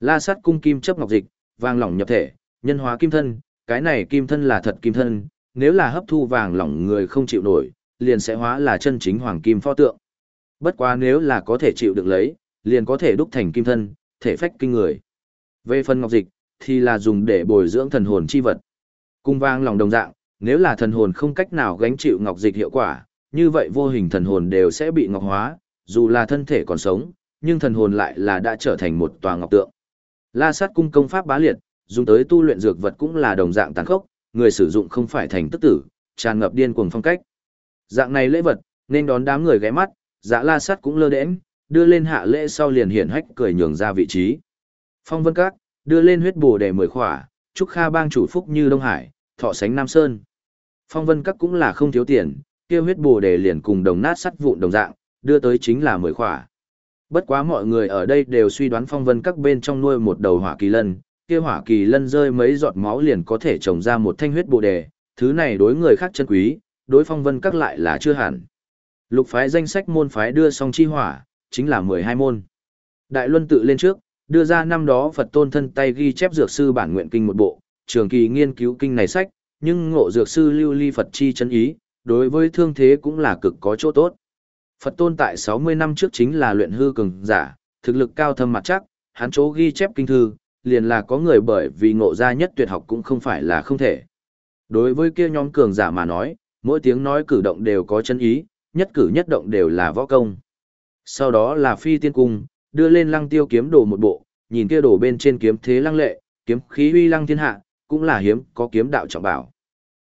La sát cung kim chấp ngọc dịch, vàng lỏng nhập thể, nhân hóa kim thân, cái này kim thân là thật kim thân, nếu là hấp thu vàng lỏng người không chịu nổi, liền sẽ hóa là chân chính hoàng kim pho tượng. Bất quá nếu là có thể chịu được lấy, liền có thể đúc thành kim thân, thể phách kinh người. Về phần ngọc dịch, thì là dùng để bồi dưỡng thần hồn chi vật. Cung vang lòng đồng dạng, nếu là thần hồn không cách nào gánh chịu ngọc dịch hiệu quả, như vậy vô hình thần hồn đều sẽ bị ngọc hóa, dù là thân thể còn sống, nhưng thần hồn lại là đã trở thành một tòa ngọc tượng. La sát cung công pháp bá liệt, dùng tới tu luyện dược vật cũng là đồng dạng tàn khốc, người sử dụng không phải thành tức tử, tràn ngập điên cuồng phong cách. Dạng này lễ vật, nên đón đám người ghé mắt, dạ la Sắt cũng lơ đễnh, đưa lên hạ lễ sau liền hiển hách cười nhường ra vị trí. Phong vân các, đưa lên huyết bổ để mười khỏa, chúc kha bang chủ phúc như Đông Hải, thọ sánh Nam Sơn. Phong vân các cũng là không thiếu tiền, kia huyết bổ để liền cùng đồng nát sắt vụn đồng dạng, đưa tới chính là mười khỏa. Bất quá mọi người ở đây đều suy đoán phong vân các bên trong nuôi một đầu hỏa kỳ lân, kia hỏa kỳ lân rơi mấy giọt máu liền có thể trồng ra một thanh huyết bồ đề, thứ này đối người khác chân quý, đối phong vân các lại là chưa hẳn. Lục phái danh sách môn phái đưa xong chi hỏa, chính là 12 môn. Đại Luân tự lên trước, đưa ra năm đó Phật tôn thân tay ghi chép dược sư bản nguyện kinh một bộ, trường kỳ nghiên cứu kinh này sách, nhưng ngộ dược sư lưu ly Phật chi chân ý, đối với thương thế cũng là cực có chỗ tốt. Phật tôn tại 60 năm trước chính là luyện hư cường giả, thực lực cao thâm mặt chắc, hắn chỗ ghi chép kinh thư, liền là có người bởi vì ngộ ra nhất tuyệt học cũng không phải là không thể. Đối với kia nhóm cường giả mà nói, mỗi tiếng nói cử động đều có chân ý, nhất cử nhất động đều là võ công. Sau đó là phi tiên cung, đưa lên lăng tiêu kiếm đồ một bộ, nhìn kia đồ bên trên kiếm thế lăng lệ, kiếm khí uy lăng thiên hạ, cũng là hiếm có kiếm đạo trọng bảo.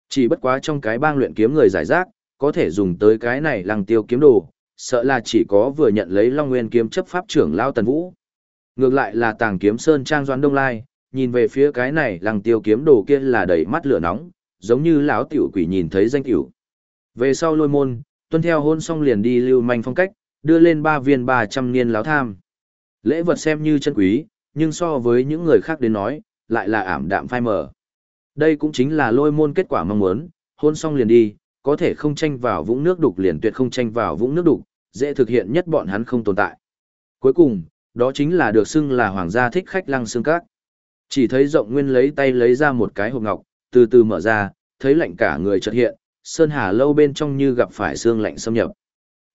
Chỉ bất quá trong cái bang luyện kiếm người giải rác, có thể dùng tới cái này lăng tiêu kiếm đồ, sợ là chỉ có vừa nhận lấy Long Nguyên kiếm chấp pháp trưởng Lao Tần Vũ. Ngược lại là tàng kiếm sơn trang doan đông lai, nhìn về phía cái này lăng tiêu kiếm đồ kia là đầy mắt lửa nóng, giống như lão tiểu quỷ nhìn thấy danh tiểu. Về sau lôi môn, tuân theo hôn xong liền đi lưu manh phong cách, đưa lên ba viên ba trăm niên láo tham. Lễ vật xem như chân quý, nhưng so với những người khác đến nói, lại là ảm đạm phai mờ. Đây cũng chính là lôi môn kết quả mong muốn, hôn xong liền đi, có thể không tranh vào vũng nước đục liền tuyệt không tranh vào vũng nước đục, dễ thực hiện nhất bọn hắn không tồn tại. Cuối cùng, đó chính là được xưng là hoàng gia thích khách lăng xương các. Chỉ thấy rộng nguyên lấy tay lấy ra một cái hộp ngọc, từ từ mở ra, thấy lạnh cả người chợt hiện, sơn hà lâu bên trong như gặp phải xương lạnh xâm nhập.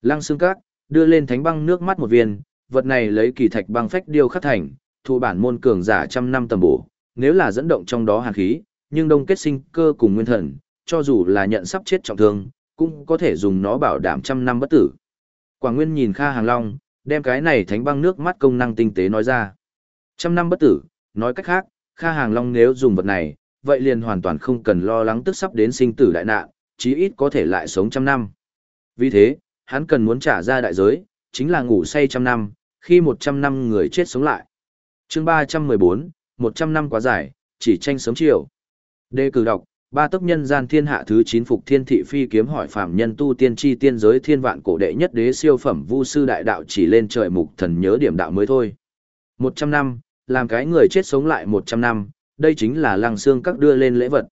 Lăng xương các, đưa lên thánh băng nước mắt một viên, vật này lấy kỳ thạch băng phách điêu khắc thành, thu bản môn cường giả trăm năm tầm bổ, nếu là dẫn động trong đó hàn khí, nhưng đông kết sinh cơ cùng nguyên thần, cho dù là nhận sắp chết trọng thương, cũng có thể dùng nó bảo đảm trăm năm bất tử. Quảng Nguyên nhìn Kha Hàng Long, đem cái này thánh băng nước mắt công năng tinh tế nói ra. Trăm năm bất tử, nói cách khác, Kha Hàng Long nếu dùng vật này, vậy liền hoàn toàn không cần lo lắng tức sắp đến sinh tử đại nạn, chí ít có thể lại sống trăm năm. Vì thế, hắn cần muốn trả ra đại giới, chính là ngủ say trăm năm, khi một trăm năm người chết sống lại. chương ba trăm mười bốn, một trăm năm quá dài, chỉ tranh sớm chiều. Đề cử đọc, ba tốc nhân gian thiên hạ thứ chín phục thiên thị phi kiếm hỏi phạm nhân tu tiên tri tiên giới thiên vạn cổ đệ nhất đế siêu phẩm vu sư đại đạo chỉ lên trời mục thần nhớ điểm đạo mới thôi. Một trăm năm, làm cái người chết sống lại một trăm năm, đây chính là lăng xương các đưa lên lễ vật.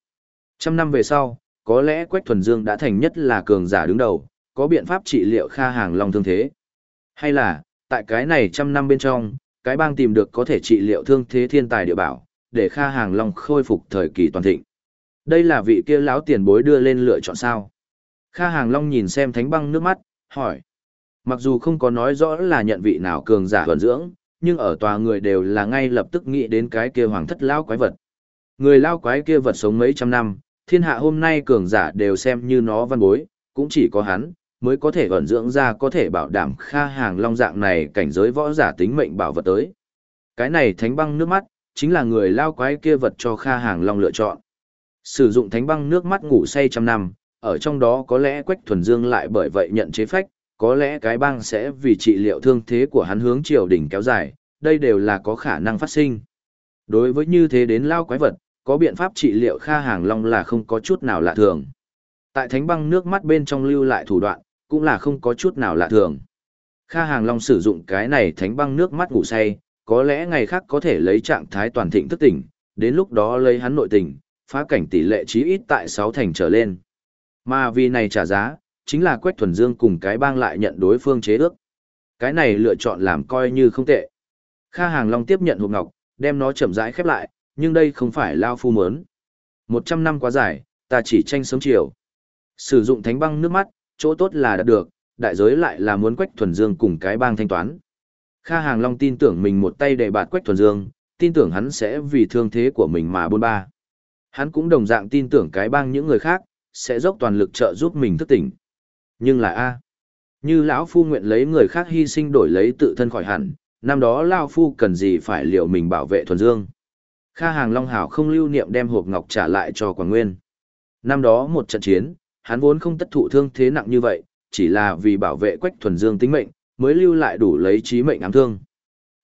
Trăm năm về sau, có lẽ Quách Thuần Dương đã thành nhất là cường giả đứng đầu, có biện pháp trị liệu kha hàng long thương thế. Hay là, tại cái này trăm năm bên trong, cái bang tìm được có thể trị liệu thương thế thiên tài địa bảo, để kha hàng long khôi phục thời kỳ toàn thịnh. Đây là vị kia lão tiền bối đưa lên lựa chọn sao. Kha hàng long nhìn xem thánh băng nước mắt, hỏi. Mặc dù không có nói rõ là nhận vị nào cường giả vận dưỡng, nhưng ở tòa người đều là ngay lập tức nghĩ đến cái kia hoàng thất lao quái vật. Người lao quái kia vật sống mấy trăm năm, thiên hạ hôm nay cường giả đều xem như nó văn bối, cũng chỉ có hắn, mới có thể vận dưỡng ra có thể bảo đảm kha hàng long dạng này cảnh giới võ giả tính mệnh bảo vật tới. Cái này thánh băng nước mắt, chính là người lao quái kia vật cho kha hàng long lựa chọn. Sử dụng thánh băng nước mắt ngủ say trăm năm, ở trong đó có lẽ Quách Thuần Dương lại bởi vậy nhận chế phách, có lẽ cái băng sẽ vì trị liệu thương thế của hắn hướng triều đỉnh kéo dài, đây đều là có khả năng phát sinh. Đối với như thế đến lao quái vật, có biện pháp trị liệu kha hàng long là không có chút nào lạ thường. Tại thánh băng nước mắt bên trong lưu lại thủ đoạn, cũng là không có chút nào lạ thường. Kha hàng long sử dụng cái này thánh băng nước mắt ngủ say, có lẽ ngày khác có thể lấy trạng thái toàn thịnh thức tỉnh, đến lúc đó lấy hắn nội tình, phá cảnh tỷ lệ chí ít tại 6 thành trở lên. Mà vì này trả giá, chính là Quách Thuần Dương cùng cái bang lại nhận đối phương chế ước. Cái này lựa chọn làm coi như không tệ. Kha Hàng Long tiếp nhận hộp ngọc, đem nó chậm rãi khép lại, nhưng đây không phải lao phu mớn. 100 năm quá dài, ta chỉ tranh sớm chiều. Sử dụng thánh băng nước mắt, chỗ tốt là đạt được, đại giới lại là muốn Quách Thuần Dương cùng cái bang thanh toán. Kha Hàng Long tin tưởng mình một tay để bạt Quách Thuần Dương, tin tưởng hắn sẽ vì thương thế của mình mà buôn ba. Hắn cũng đồng dạng tin tưởng cái bang những người khác, sẽ dốc toàn lực trợ giúp mình thức tỉnh. Nhưng là A. Như lão Phu nguyện lấy người khác hy sinh đổi lấy tự thân khỏi hẳn, năm đó lão Phu cần gì phải liệu mình bảo vệ thuần dương. Kha hàng Long Hảo không lưu niệm đem hộp ngọc trả lại cho Quảng Nguyên. Năm đó một trận chiến, hắn vốn không tất thụ thương thế nặng như vậy, chỉ là vì bảo vệ quách thuần dương tính mệnh, mới lưu lại đủ lấy trí mệnh ám thương.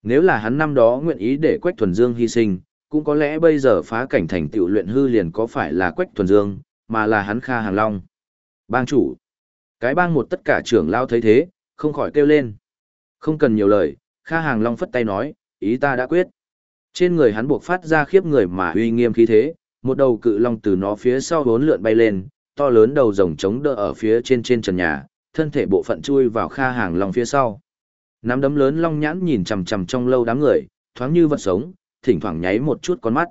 Nếu là hắn năm đó nguyện ý để quách thuần dương hy sinh, cũng có lẽ bây giờ phá cảnh thành tựu luyện hư liền có phải là Quách Thuần Dương, mà là hắn Kha Hàng Long. Bang chủ. Cái bang một tất cả trưởng lao thấy thế, không khỏi kêu lên. Không cần nhiều lời, Kha Hàng Long phất tay nói, ý ta đã quyết. Trên người hắn buộc phát ra khiếp người mà uy nghiêm khí thế, một đầu cự long từ nó phía sau bốn lượn bay lên, to lớn đầu rồng chống đỡ ở phía trên trên trần nhà, thân thể bộ phận chui vào Kha Hàng Long phía sau. Nắm đấm lớn long nhãn nhìn chằm chằm trong lâu đám người, thoáng như vật sống, thỉnh thoảng nháy một chút con mắt.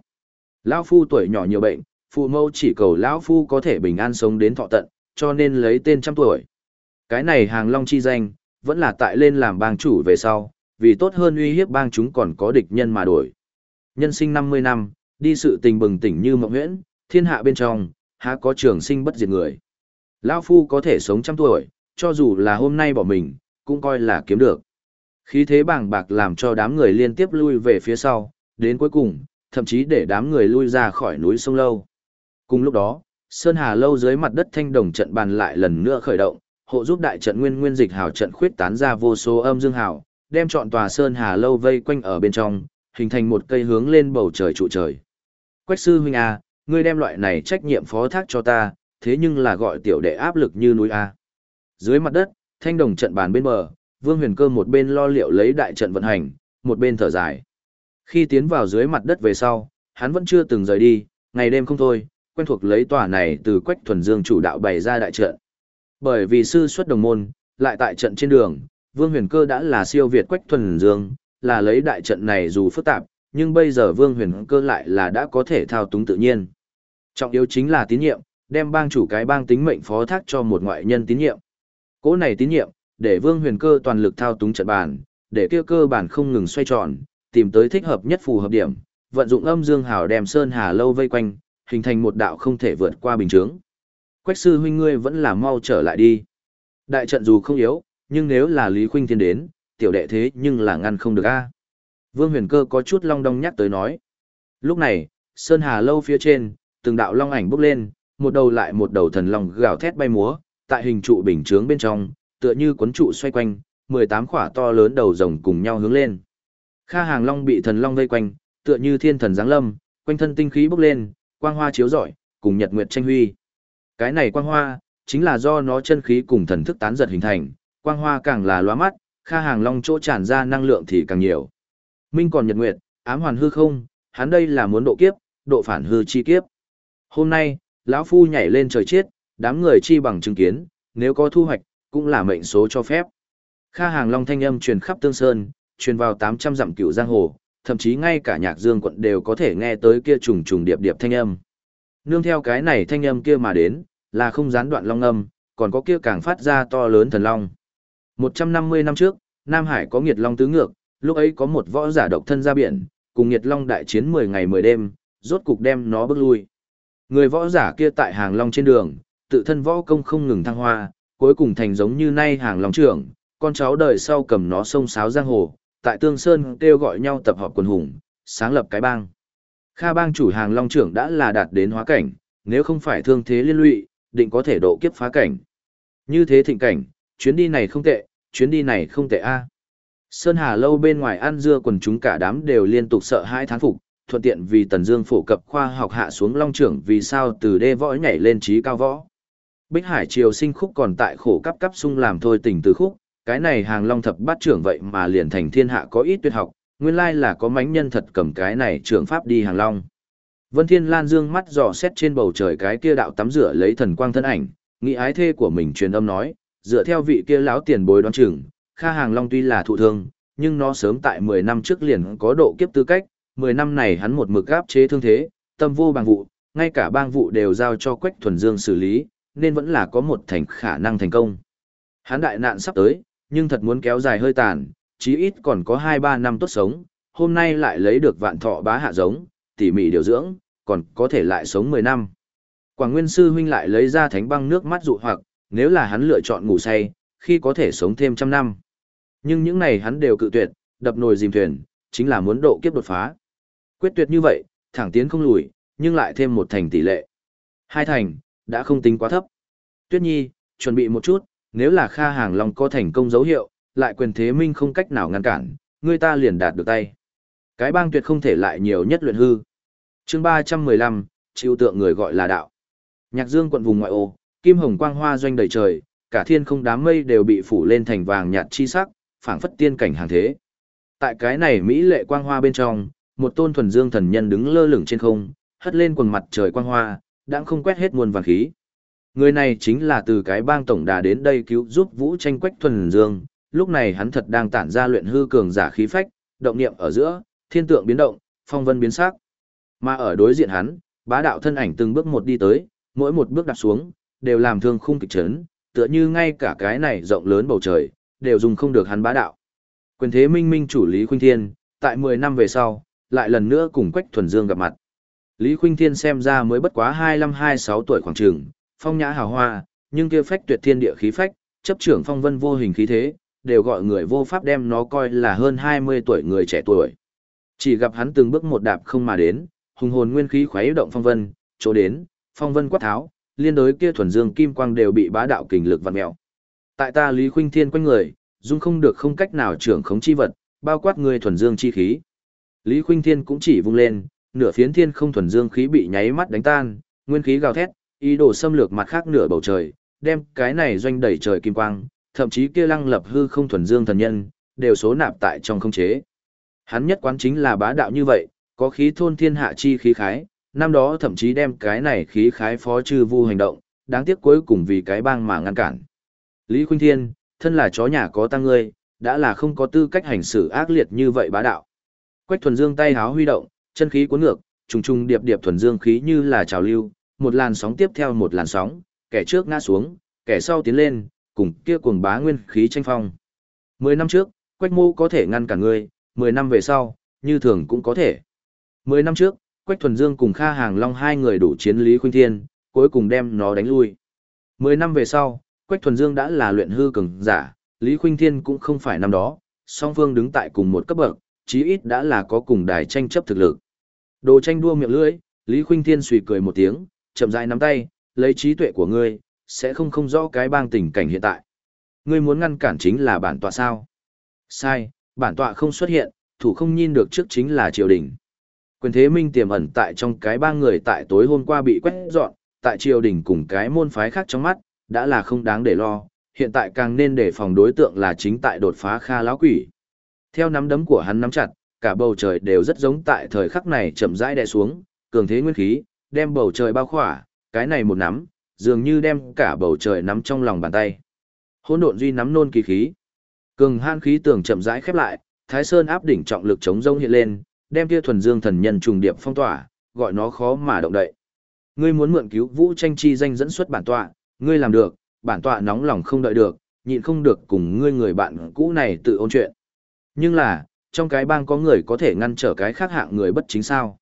Lão phu tuổi nhỏ nhiều bệnh, phụ mẫu chỉ cầu lão phu có thể bình an sống đến thọ tận, cho nên lấy tên trăm tuổi. Cái này hàng long chi danh, vẫn là tại lên làm bang chủ về sau, vì tốt hơn uy hiếp bang chúng còn có địch nhân mà đổi. Nhân sinh 50 năm, đi sự tình bừng tỉnh như mộng huyễn, thiên hạ bên trong, há có trường sinh bất diệt người. Lão phu có thể sống trăm tuổi, cho dù là hôm nay bỏ mình, cũng coi là kiếm được. Khí thế bàng bạc làm cho đám người liên tiếp lui về phía sau, đến cuối cùng, thậm chí để đám người lui ra khỏi núi sông lâu. Cùng lúc đó, Sơn Hà lâu dưới mặt đất thanh đồng trận bàn lại lần nữa khởi động, hộ giúp đại trận nguyên nguyên dịch hào trận khuyết tán ra vô số âm dương hào, đem trọn tòa Sơn Hà lâu vây quanh ở bên trong, hình thành một cây hướng lên bầu trời trụ trời. Quách sư huynh a, ngươi đem loại này trách nhiệm phó thác cho ta, thế nhưng là gọi tiểu đệ áp lực như núi A. Dưới mặt đất, thanh đồng trận bàn bên bờ, Vương Huyền Cơ một bên lo liệu lấy đại trận vận hành, một bên thở dài. Khi tiến vào dưới mặt đất về sau, hắn vẫn chưa từng rời đi, ngày đêm không thôi, quen thuộc lấy tòa này từ Quách Thuần Dương chủ đạo bày ra đại trận. Bởi vì sư xuất đồng môn, lại tại trận trên đường, Vương Huyền Cơ đã là siêu việt Quách Thuần Dương, là lấy đại trận này dù phức tạp, nhưng bây giờ Vương Huyền Cơ lại là đã có thể thao túng tự nhiên. Trọng yếu chính là tín nhiệm, đem bang chủ cái bang tính mệnh phó thác cho một ngoại nhân tín nhiệm. Cố này tín nhiệm, để Vương Huyền Cơ toàn lực thao túng trận bàn, để kia cơ bản không ngừng xoay tròn, tìm tới thích hợp nhất phù hợp điểm, vận dụng âm dương hào đem sơn hà lâu vây quanh, hình thành một đạo không thể vượt qua bình chướng. Quách sư huynh ngươi vẫn là mau trở lại đi. Đại trận dù không yếu, nhưng nếu là Lý Khuynh Thiên đến, tiểu đệ thế nhưng là ngăn không được a. Vương Huyền Cơ có chút long đong nhắc tới nói. Lúc này, Sơn Hà lâu phía trên, từng đạo long ảnh bốc lên, một đầu lại một đầu thần long gào thét bay múa, tại hình trụ bình chướng bên trong, tựa như cuốn trụ xoay quanh, 18 khỏa to lớn đầu rồng cùng nhau hướng lên. Kha Hàng Long bị thần long vây quanh, tựa như thiên thần giáng lâm, quanh thân tinh khí bốc lên, quang hoa chiếu rọi, cùng nhật nguyệt tranh huy. Cái này quang hoa, chính là do nó chân khí cùng thần thức tán giật hình thành, quang hoa càng là lóa mắt, Kha Hàng Long chỗ tràn ra năng lượng thì càng nhiều. Minh còn nhật nguyệt, ám hoàn hư không, hắn đây là muốn độ kiếp, độ phản hư chi kiếp. Hôm nay, lão phu nhảy lên trời chết, đám người chi bằng chứng kiến, nếu có thu hoạch, cũng là mệnh số cho phép. Kha Hàng Long thanh âm truyền khắp Tương Sơn, truyền vào 800 dặm cửu giang hồ, thậm chí ngay cả nhạc dương quận đều có thể nghe tới kia trùng trùng điệp điệp thanh âm. Nương theo cái này thanh âm kia mà đến, là không gián đoạn long âm, còn có kia càng phát ra to lớn thần long. 150 năm trước, Nam Hải có nghiệt long tứ ngược, lúc ấy có một võ giả độc thân ra biển, cùng nghiệt long đại chiến 10 ngày 10 đêm, rốt cục đem nó bước lui. Người võ giả kia tại hàng long trên đường, tự thân võ công không ngừng thăng hoa, cuối cùng thành giống như nay hàng long trưởng, con cháu đời sau cầm nó sông sáo giang hồ, tại Tương Sơn kêu gọi nhau tập hợp quần hùng, sáng lập cái bang. Kha bang chủ hàng long trưởng đã là đạt đến hóa cảnh, nếu không phải thương thế liên lụy, định có thể độ kiếp phá cảnh. Như thế thịnh cảnh, chuyến đi này không tệ, chuyến đi này không tệ a. Sơn Hà lâu bên ngoài ăn dưa quần chúng cả đám đều liên tục sợ hai thán phục, thuận tiện vì Tần Dương phổ cập khoa học hạ xuống long trưởng vì sao từ đê võ nhảy lên trí cao võ. Bích Hải Triều sinh khúc còn tại khổ cấp cấp sung làm thôi tình từ khúc, cái này hàng long thập bát trưởng vậy mà liền thành thiên hạ có ít tuyệt học, nguyên lai là có mánh nhân thật cầm cái này trưởng pháp đi hàng long. Vân Thiên Lan dương mắt dò xét trên bầu trời cái kia đạo tắm rửa lấy thần quang thân ảnh, nghĩ ái thê của mình truyền âm nói, dựa theo vị kia lão tiền bối đoán chừng, Kha Hàng Long tuy là thụ thương, nhưng nó sớm tại 10 năm trước liền có độ kiếp tư cách, 10 năm này hắn một mực áp chế thương thế, tâm vô bằng vụ, ngay cả bang vụ đều giao cho Quách Thuần Dương xử lý, nên vẫn là có một thành khả năng thành công. Hắn đại nạn sắp tới, nhưng thật muốn kéo dài hơi tàn, chí ít còn có 2-3 năm tốt sống, hôm nay lại lấy được vạn thọ bá hạ giống, tỉ mỉ điều dưỡng, còn có thể lại sống 10 năm. Quảng Nguyên Sư huynh lại lấy ra thánh băng nước mắt dụ hoặc, nếu là hắn lựa chọn ngủ say, khi có thể sống thêm trăm năm. Nhưng những này hắn đều cự tuyệt, đập nồi dìm thuyền, chính là muốn độ kiếp đột phá. Quyết tuyệt như vậy, thẳng tiến không lùi, nhưng lại thêm một thành tỷ lệ. Hai thành, đã không tính quá thấp. Tuyết Nhi, chuẩn bị một chút, nếu là Kha Hàng Long có thành công dấu hiệu, lại quyền thế minh không cách nào ngăn cản, người ta liền đạt được tay. Cái bang tuyệt không thể lại nhiều nhất luyện hư. chương 315, chịu tượng người gọi là đạo. Nhạc dương quận vùng ngoại ô, kim hồng quang hoa doanh đầy trời, cả thiên không đám mây đều bị phủ lên thành vàng nhạt chi sắc, phảng phất tiên cảnh hàng thế. Tại cái này mỹ lệ quang hoa bên trong, một tôn thuần dương thần nhân đứng lơ lửng trên không, hất lên quần mặt trời quang hoa, đã không quét hết muôn vàng khí. Người này chính là từ cái bang tổng đà đến đây cứu giúp Vũ tranh quách thuần dương, lúc này hắn thật đang tản ra luyện hư cường giả khí phách, động niệm ở giữa, thiên tượng biến động, phong vân biến sắc. Mà ở đối diện hắn, bá đạo thân ảnh từng bước một đi tới, mỗi một bước đặt xuống, đều làm thương khung kịch chấn, tựa như ngay cả cái này rộng lớn bầu trời, đều dùng không được hắn bá đạo. Quyền thế minh minh chủ Lý Khuynh Thiên, tại 10 năm về sau, lại lần nữa cùng Quách Thuần Dương gặp mặt. Lý Khuynh Thiên xem ra mới bất quá 25-26 tuổi khoảng trường, phong nhã hào hoa, nhưng kia phách tuyệt thiên địa khí phách, chấp trưởng phong vân vô hình khí thế, đều gọi người vô pháp đem nó coi là hơn 20 tuổi người trẻ tuổi. Chỉ gặp hắn từng bước một đạp không mà đến, hùng hồn nguyên khí khuấy động phong vân, chỗ đến, phong vân quát tháo, liên đối kia thuần dương kim quang đều bị bá đạo kình lực vặn mèo. Tại ta Lý Khuynh Thiên quanh người, dung không được không cách nào trưởng khống chi vật, bao quát người thuần dương chi khí. Lý Khuynh Thiên cũng chỉ vung lên, nửa phiến thiên không thuần dương khí bị nháy mắt đánh tan, nguyên khí gào thét, ý đồ xâm lược mặt khác nửa bầu trời, đem cái này doanh đẩy trời kim quang, thậm chí kia lăng lập hư không thuần dương thần nhân, đều số nạp tại trong không chế. Hắn nhất quán chính là bá đạo như vậy, có khí thôn thiên hạ chi khí khái, năm đó thậm chí đem cái này khí khái phó trừ vu hành động, đáng tiếc cuối cùng vì cái bang mà ngăn cản. Lý Khuynh Thiên, thân là chó nhà có tăng ngươi, đã là không có tư cách hành xử ác liệt như vậy bá đạo. Quách thuần dương tay háo huy động, chân khí cuốn ngược, trùng trùng điệp điệp thuần dương khí như là trào lưu, một làn sóng tiếp theo một làn sóng, kẻ trước ngã xuống, kẻ sau tiến lên, cùng kia cuồng bá nguyên khí tranh phong. Mười năm trước, Quách Mô có thể ngăn cản ngươi, mười năm về sau, như thường cũng có thể. Mười năm trước, Quách Thuần Dương cùng Kha Hàng Long hai người đủ chiến Lý Khuynh Thiên, cuối cùng đem nó đánh lui. Mười năm về sau, Quách Thuần Dương đã là luyện hư cường giả, Lý Khuynh Thiên cũng không phải năm đó, song phương đứng tại cùng một cấp bậc, chí ít đã là có cùng đài tranh chấp thực lực. Đồ tranh đua miệng lưỡi, Lý Khuynh Thiên suy cười một tiếng, chậm rãi nắm tay, lấy trí tuệ của ngươi, sẽ không không rõ cái bang tình cảnh hiện tại. Ngươi muốn ngăn cản chính là bản tọa sao? Sai, bản tọa không xuất hiện, thủ không nhìn được trước chính là triều đình. Quyền thế minh tiềm ẩn tại trong cái bang người tại tối hôm qua bị quét dọn, tại triều đình cùng cái môn phái khác trong mắt, đã là không đáng để lo, hiện tại càng nên để phòng đối tượng là chính tại đột phá kha lão quỷ. Theo nắm đấm của hắn nắm chặt, cả bầu trời đều rất giống tại thời khắc này chậm rãi đè xuống, cường thế nguyên khí, đem bầu trời bao khỏa, cái này một nắm, dường như đem cả bầu trời nắm trong lòng bàn tay. Hỗn độn duy nắm nôn kỳ khí. Cường han khí tường chậm rãi khép lại, Thái Sơn áp đỉnh trọng lực chống rông hiện lên, đem kia thuần dương thần nhân trùng điệp phong tỏa, gọi nó khó mà động đậy. Ngươi muốn mượn cứu Vũ Tranh chi danh dẫn xuất bản tọa, ngươi làm được, bản tọa nóng lòng không đợi được, nhịn không được cùng ngươi người bạn cũ này tự ôn chuyện. Nhưng là, trong cái bang có người có thể ngăn trở cái khác hạng người bất chính sao?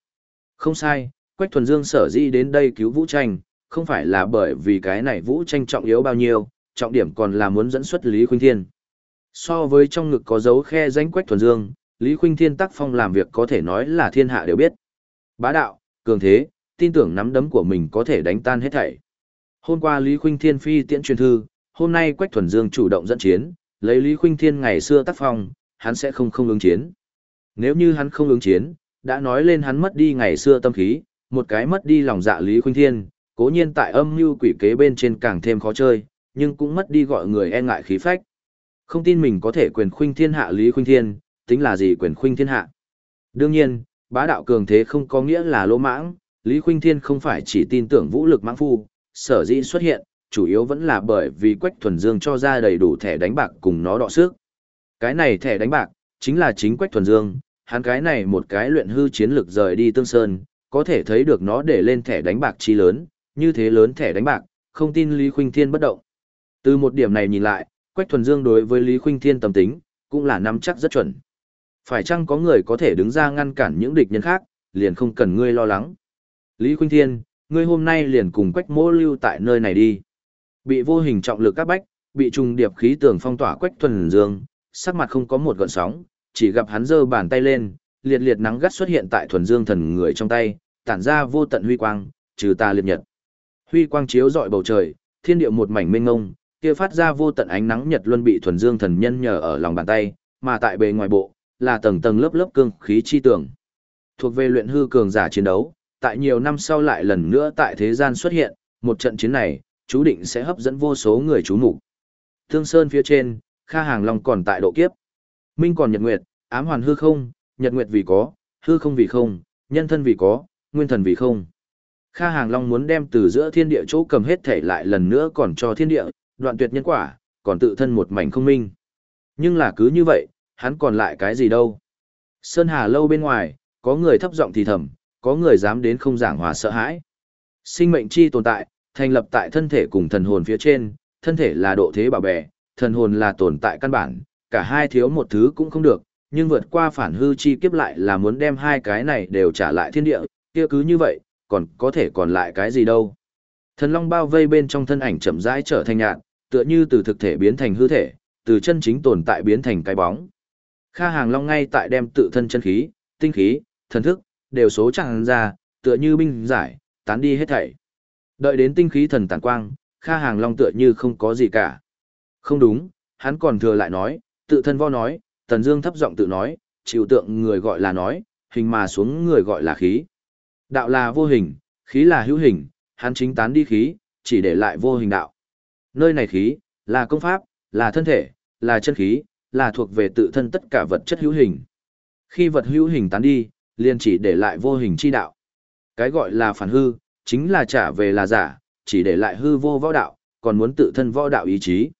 Không sai, Quách Thuần Dương sở dĩ đến đây cứu Vũ Tranh, không phải là bởi vì cái này Vũ Tranh trọng yếu bao nhiêu, trọng điểm còn là muốn dẫn xuất Lý Khuynh Thiên. So với trong ngực có dấu khe danh Quách Thuần Dương, Lý Khuynh Thiên tác phong làm việc có thể nói là thiên hạ đều biết. Bá đạo, cường thế, tin tưởng nắm đấm của mình có thể đánh tan hết thảy. Hôm qua Lý Khuynh Thiên phi tiễn truyền thư, hôm nay Quách Thuần Dương chủ động dẫn chiến, lấy Lý Khuynh Thiên ngày xưa tác phong, hắn sẽ không không ứng chiến. Nếu như hắn không ứng chiến, đã nói lên hắn mất đi ngày xưa tâm khí, một cái mất đi lòng dạ Lý Khuynh Thiên, cố nhiên tại âm mưu quỷ kế bên trên càng thêm khó chơi, nhưng cũng mất đi gọi người e ngại khí phách. Không tin mình có thể quyền khuynh thiên hạ Lý Khuynh Thiên, tính là gì quyền khuynh thiên hạ. Đương nhiên, bá đạo cường thế không có nghĩa là lỗ mãng, Lý Khuynh Thiên không phải chỉ tin tưởng vũ lực mãng phu, sở dĩ xuất hiện, chủ yếu vẫn là bởi vì Quách Thuần Dương cho ra đầy đủ thẻ đánh bạc cùng nó đọ sức. Cái này thẻ đánh bạc, chính là chính Quách Thuần Dương, hắn cái này một cái luyện hư chiến lực rời đi Tương Sơn, có thể thấy được nó để lên thẻ đánh bạc chi lớn, như thế lớn thẻ đánh bạc, không tin Lý Khuynh Thiên bất động. Từ một điểm này nhìn lại, Quách Thuần Dương đối với Lý Khuynh Thiên tâm tính, cũng là nắm chắc rất chuẩn. Phải chăng có người có thể đứng ra ngăn cản những địch nhân khác, liền không cần ngươi lo lắng. Lý Khuynh Thiên, ngươi hôm nay liền cùng Quách Mỗ lưu tại nơi này đi. Bị vô hình trọng lực các bách, bị trùng điệp khí tường phong tỏa Quách Thuần Dương, sắc mặt không có một gợn sóng, chỉ gặp hắn giơ bàn tay lên, liệt liệt nắng gắt xuất hiện tại Thuần Dương thần người trong tay, tản ra vô tận huy quang, trừ ta liệt nhật. Huy quang chiếu rọi bầu trời, thiên địa một mảnh mênh mông, kia phát ra vô tận ánh nắng nhật luân bị thuần dương thần nhân nhờ ở lòng bàn tay, mà tại bề ngoài bộ là tầng tầng lớp lớp cương khí chi tường. Thuộc về luyện hư cường giả chiến đấu, tại nhiều năm sau lại lần nữa tại thế gian xuất hiện, một trận chiến này, chú định sẽ hấp dẫn vô số người chú mục. Thương Sơn phía trên, Kha Hàng Long còn tại độ kiếp. Minh còn nhật nguyệt, ám hoàn hư không, nhật nguyệt vì có, hư không vì không, nhân thân vì có, nguyên thần vì không. Kha Hàng Long muốn đem từ giữa thiên địa chỗ cầm hết thể lại lần nữa còn cho thiên địa, đoạn tuyệt nhân quả, còn tự thân một mảnh không minh. Nhưng là cứ như vậy, hắn còn lại cái gì đâu. Sơn Hà lâu bên ngoài, có người thấp giọng thì thầm, có người dám đến không giảng hòa sợ hãi. Sinh mệnh chi tồn tại, thành lập tại thân thể cùng thần hồn phía trên, thân thể là độ thế bảo bè, thần hồn là tồn tại căn bản, cả hai thiếu một thứ cũng không được, nhưng vượt qua phản hư chi kiếp lại là muốn đem hai cái này đều trả lại thiên địa, kia cứ như vậy, còn có thể còn lại cái gì đâu. Thần long bao vây bên trong thân ảnh chậm rãi trở thành nhạt, tựa như từ thực thể biến thành hư thể, từ chân chính tồn tại biến thành cái bóng. Kha Hàng Long ngay tại đem tự thân chân khí, tinh khí, thần thức, đều số tràn ra, tựa như binh giải, tán đi hết thảy. Đợi đến tinh khí thần tàn quang, Kha Hàng Long tựa như không có gì cả. Không đúng, hắn còn thừa lại nói, tự thân vo nói, Tần Dương thấp giọng tự nói, chịu tượng người gọi là nói, hình mà xuống người gọi là khí. Đạo là vô hình, khí là hữu hình, hắn chính tán đi khí, chỉ để lại vô hình đạo. Nơi này khí, là công pháp, là thân thể, là chân khí, là thuộc về tự thân tất cả vật chất hữu hình. Khi vật hữu hình tán đi, liền chỉ để lại vô hình chi đạo. Cái gọi là phản hư, chính là trả về là giả, chỉ để lại hư vô võ đạo, còn muốn tự thân võ đạo ý chí.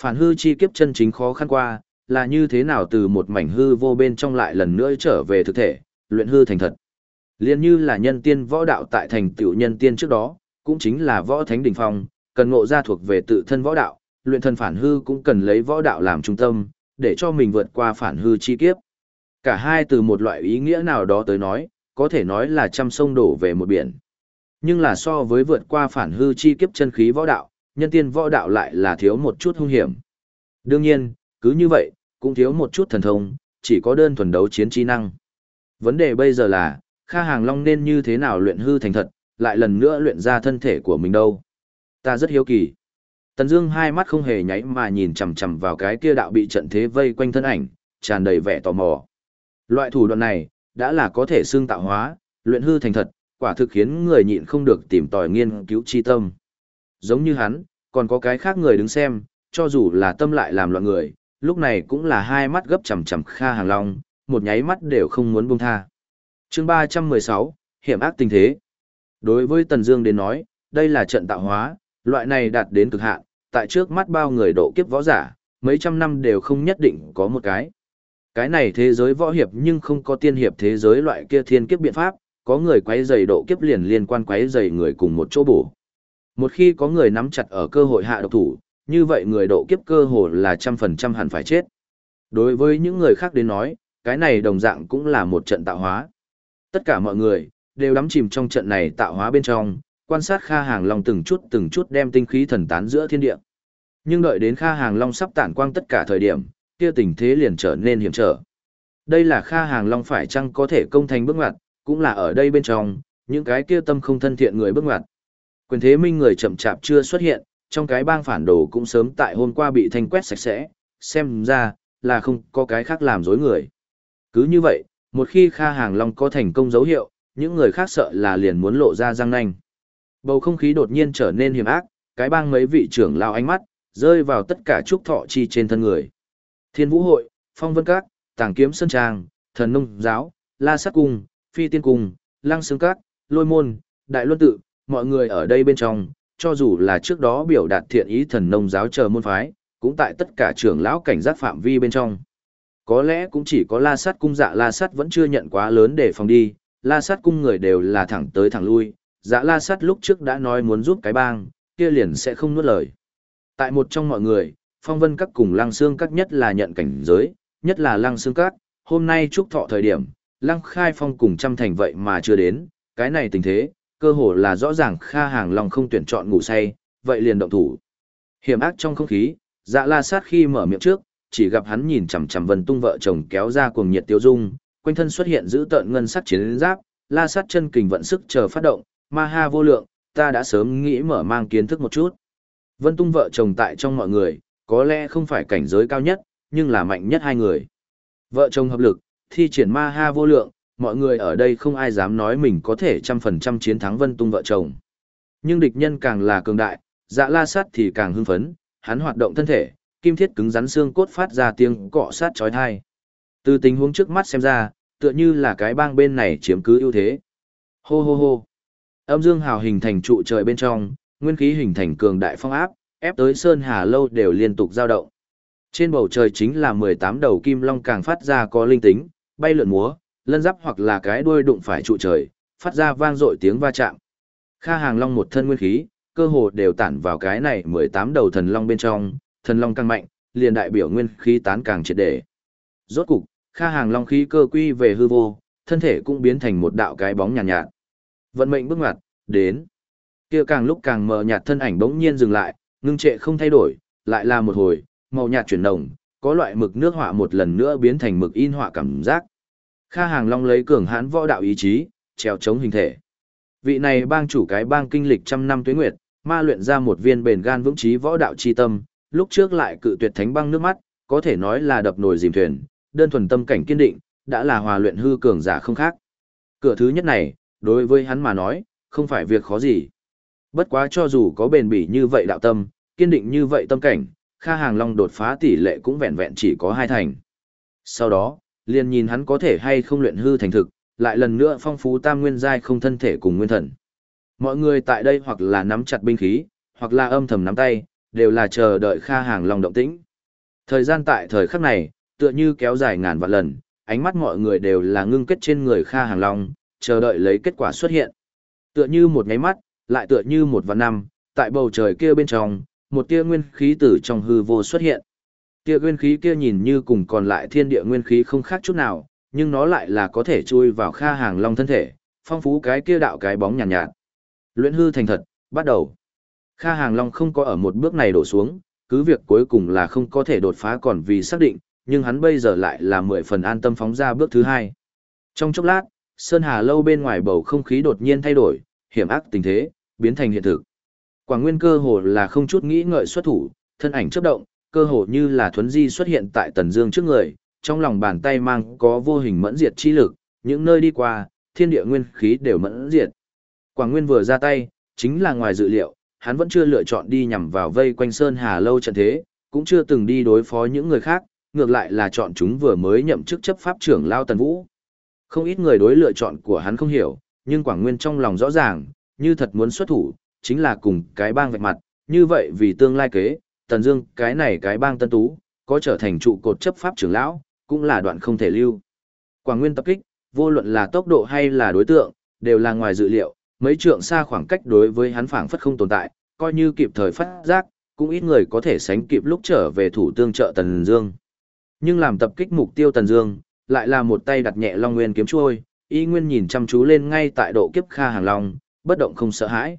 Phản hư chi kiếp chân chính khó khăn qua, là như thế nào từ một mảnh hư vô bên trong lại lần nữa trở về thực thể, luyện hư thành thật. Liên như là nhân tiên võ đạo tại thành tiểu nhân tiên trước đó, cũng chính là võ thánh đỉnh phong, cần ngộ ra thuộc về tự thân võ đạo, luyện thân phản hư cũng cần lấy võ đạo làm trung tâm, để cho mình vượt qua phản hư chi kiếp. Cả hai từ một loại ý nghĩa nào đó tới nói, có thể nói là trăm sông đổ về một biển. Nhưng là so với vượt qua phản hư chi kiếp chân khí võ đạo, nhân tiên võ đạo lại là thiếu một chút hung hiểm. Đương nhiên, cứ như vậy, cũng thiếu một chút thần thông, chỉ có đơn thuần đấu chiến chi năng. Vấn đề bây giờ là, Kha Hàng Long nên như thế nào luyện hư thành thật, lại lần nữa luyện ra thân thể của mình đâu. Ta rất hiếu kỳ. Tần Dương hai mắt không hề nháy mà nhìn chằm chằm vào cái kia đạo bị trận thế vây quanh thân ảnh, tràn đầy vẻ tò mò. Loại thủ đoạn này, đã là có thể xương tạo hóa, luyện hư thành thật, quả thực khiến người nhịn không được tìm tòi nghiên cứu chi tâm. Giống như hắn, còn có cái khác người đứng xem, cho dù là tâm lại làm loạn người, lúc này cũng là hai mắt gấp chằm chằm Kha Hàng Long, một nháy mắt đều không muốn buông tha. Chương 316, hiểm ác tình thế. Đối với Tần Dương đến nói, đây là trận tạo hóa, loại này đạt đến cực hạn, tại trước mắt bao người độ kiếp võ giả, mấy trăm năm đều không nhất định có một cái. Cái này thế giới võ hiệp nhưng không có tiên hiệp thế giới loại kia thiên kiếp biện pháp, có người quấy rầy độ kiếp liền liên quan quấy rầy người cùng một chỗ bổ. Một khi có người nắm chặt ở cơ hội hạ độc thủ, như vậy người độ kiếp cơ hồ là trăm phần trăm hẳn phải chết. Đối với những người khác đến nói, cái này đồng dạng cũng là một trận tạo hóa. Tất cả mọi người, đều đắm chìm trong trận này tạo hóa bên trong, quan sát Kha Hàng Long từng chút từng chút đem tinh khí thần tán giữa thiên địa. Nhưng đợi đến Kha Hàng Long sắp tản quang tất cả thời điểm, kia tình thế liền trở nên hiểm trở. Đây là Kha Hàng Long phải chăng có thể công thành bước ngoặt, cũng là ở đây bên trong, những cái kia tâm không thân thiện người bước ngoặt. Quyền thế minh người chậm chạp chưa xuất hiện, trong cái bang phản đồ cũng sớm tại hôm qua bị thanh quét sạch sẽ, xem ra, là không có cái khác làm dối người. Cứ như vậy, một khi Kha Hàng Long có thành công dấu hiệu, những người khác sợ là liền muốn lộ ra răng nanh. Bầu không khí đột nhiên trở nên hiểm ác, cái bang mấy vị trưởng lao ánh mắt, rơi vào tất cả trúc thọ chi trên thân người. Thiên Vũ Hội, Phong Vân Các, Tàng Kiếm Sơn Trang, Thần Nông Giáo, La Sát Cung, Phi Tiên Cung, Lăng Sương Các, Lôi Môn, Đại Luân Tự, mọi người ở đây bên trong, cho dù là trước đó biểu đạt thiện ý thần nông giáo chờ môn phái, cũng tại tất cả trưởng lão cảnh giác phạm vi bên trong. Có lẽ cũng chỉ có La Sát cung dạ La Sát vẫn chưa nhận quá lớn để phòng đi, La Sát cung người đều là thẳng tới thẳng lui, dạ La Sát lúc trước đã nói muốn giúp cái bang, kia liền sẽ không nuốt lời. Tại một trong mọi người, phong vân các cùng lăng xương các nhất là nhận cảnh giới, nhất là lăng xương các, hôm nay chúc thọ thời điểm, lăng khai phong cùng trăm thành vậy mà chưa đến, cái này tình thế, cơ hồ là rõ ràng Kha Hàng Long không tuyển chọn ngủ say, vậy liền động thủ. Hiểm ác trong không khí, Dạ La Sát khi mở miệng trước, chỉ gặp hắn nhìn chằm chằm Vân Tung vợ chồng kéo ra cuồng nhiệt tiêu dung, quanh thân xuất hiện giữ tợn ngân sắc chiến giáp, La Sát chân kình vận sức chờ phát động, ma ha vô lượng, ta đã sớm nghĩ mở mang kiến thức một chút. Vân Tung vợ chồng tại trong mọi người, có lẽ không phải cảnh giới cao nhất, nhưng là mạnh nhất hai người. Vợ chồng hợp lực, thi triển ma ha vô lượng, mọi người ở đây không ai dám nói mình có thể trăm phần trăm chiến thắng Vân Tung vợ chồng. Nhưng địch nhân càng là cường đại, dạ la sát thì càng hưng phấn, hắn hoạt động thân thể, kim thiết cứng rắn xương cốt phát ra tiếng cọ sát chói tai. Từ tình huống trước mắt xem ra, tựa như là cái bang bên này chiếm cứ ưu thế. Hô hô hô. Âm dương hào hình thành trụ trời bên trong, nguyên khí hình thành cường đại phong áp, ép tới sơn hà lâu đều liên tục dao động. Trên bầu trời chính là 18 đầu kim long càng phát ra có linh tính, bay lượn múa, lân giáp hoặc là cái đuôi đụng phải trụ trời, phát ra vang dội tiếng va chạm. Kha Hàng Long một thân nguyên khí, cơ hồ đều tản vào cái này 18 đầu thần long bên trong, thần long càng mạnh, liền đại biểu nguyên khí tán càng triệt để. Rốt cục, Kha Hàng Long khí cơ quy về hư vô, thân thể cũng biến thành một đạo cái bóng nhàn nhạt, nhạt. Vận mệnh bước ngoặt, đến. Kia càng lúc càng mờ nhạt thân ảnh bỗng nhiên dừng lại, ngưng trệ không thay đổi, lại là một hồi, màu nhạt chuyển động, có loại mực nước họa một lần nữa biến thành mực in họa cảm giác. Kha Hàng Long lấy cường hãn võ đạo ý chí, treo chống hình thể. Vị này bang chủ cái bang kinh lịch trăm năm tuế nguyệt, ma luyện ra một viên bền gan vững chí võ đạo chi tâm, lúc trước lại cự tuyệt thánh băng nước mắt, có thể nói là đập nồi dìm thuyền, đơn thuần tâm cảnh kiên định, đã là hòa luyện hư cường giả không khác. Cửa thứ nhất này, đối với hắn mà nói, không phải việc khó gì. Bất quá cho dù có bền bỉ như vậy đạo tâm, kiên định như vậy tâm cảnh, Kha Hàng Long đột phá tỷ lệ cũng vẹn vẹn chỉ có hai thành. Sau đó, liền nhìn hắn có thể hay không luyện hư thành thực, lại lần nữa phong phú tam nguyên giai không thân thể cùng nguyên thần. Mọi người tại đây hoặc là nắm chặt binh khí, hoặc là âm thầm nắm tay, đều là chờ đợi Kha Hàng Long động tĩnh. Thời gian tại thời khắc này, tựa như kéo dài ngàn vạn lần, ánh mắt mọi người đều là ngưng kết trên người Kha Hàng Long, chờ đợi lấy kết quả xuất hiện. Tựa như một nháy mắt, lại tựa như một vạn năm, tại bầu trời kia bên trong, một tia nguyên khí từ trong hư vô xuất hiện. Tia nguyên khí kia nhìn như cùng còn lại thiên địa nguyên khí không khác chút nào, nhưng nó lại là có thể chui vào Kha Hàng Long thân thể, phong phú cái kia đạo cái bóng nhàn nhạt, nhạt. Luyện hư thành thật, bắt đầu. Kha Hàng Long không có ở một bước này đổ xuống, cứ việc cuối cùng là không có thể đột phá còn vì xác định, nhưng hắn bây giờ lại là mười phần an tâm phóng ra bước thứ hai. Trong chốc lát, Sơn Hà lâu bên ngoài bầu không khí đột nhiên thay đổi, hiểm ác tình thế, biến thành hiện thực. Quảng Nguyên cơ hồ là không chút nghĩ ngợi xuất thủ, thân ảnh chớp động, cơ hồ như là thuấn di xuất hiện tại Tần Dương trước người, trong lòng bàn tay mang có vô hình mẫn diệt chi lực, những nơi đi qua, thiên địa nguyên khí đều mẫn diệt. Quảng Nguyên vừa ra tay, chính là ngoài dự liệu, hắn vẫn chưa lựa chọn đi nhằm vào vây quanh Sơn Hà lâu trận thế, cũng chưa từng đi đối phó những người khác, ngược lại là chọn chúng vừa mới nhậm chức chấp pháp trưởng Lao Tần Vũ. Không ít người đối lựa chọn của hắn không hiểu, nhưng Quảng Nguyên trong lòng rõ ràng, như thật muốn xuất thủ, chính là cùng cái bang vạch mặt, như vậy vì tương lai kế, Tần Dương cái này cái bang tân tú, có trở thành trụ cột chấp pháp trưởng lão, cũng là đoạn không thể lưu. Quảng Nguyên tập kích, vô luận là tốc độ hay là đối tượng, đều là ngoài dự liệu, mấy trượng xa khoảng cách đối với hắn phảng phất không tồn tại, coi như kịp thời phát giác, cũng ít người có thể sánh kịp lúc trở về thủ tương trợ Tần Dương. Nhưng làm tập kích mục tiêu Tần Dương, lại là một tay đặt nhẹ Long Nguyên kiếm chuôi, y nguyên nhìn chăm chú lên ngay tại độ kiếp Kha Hàng Long, bất động không sợ hãi.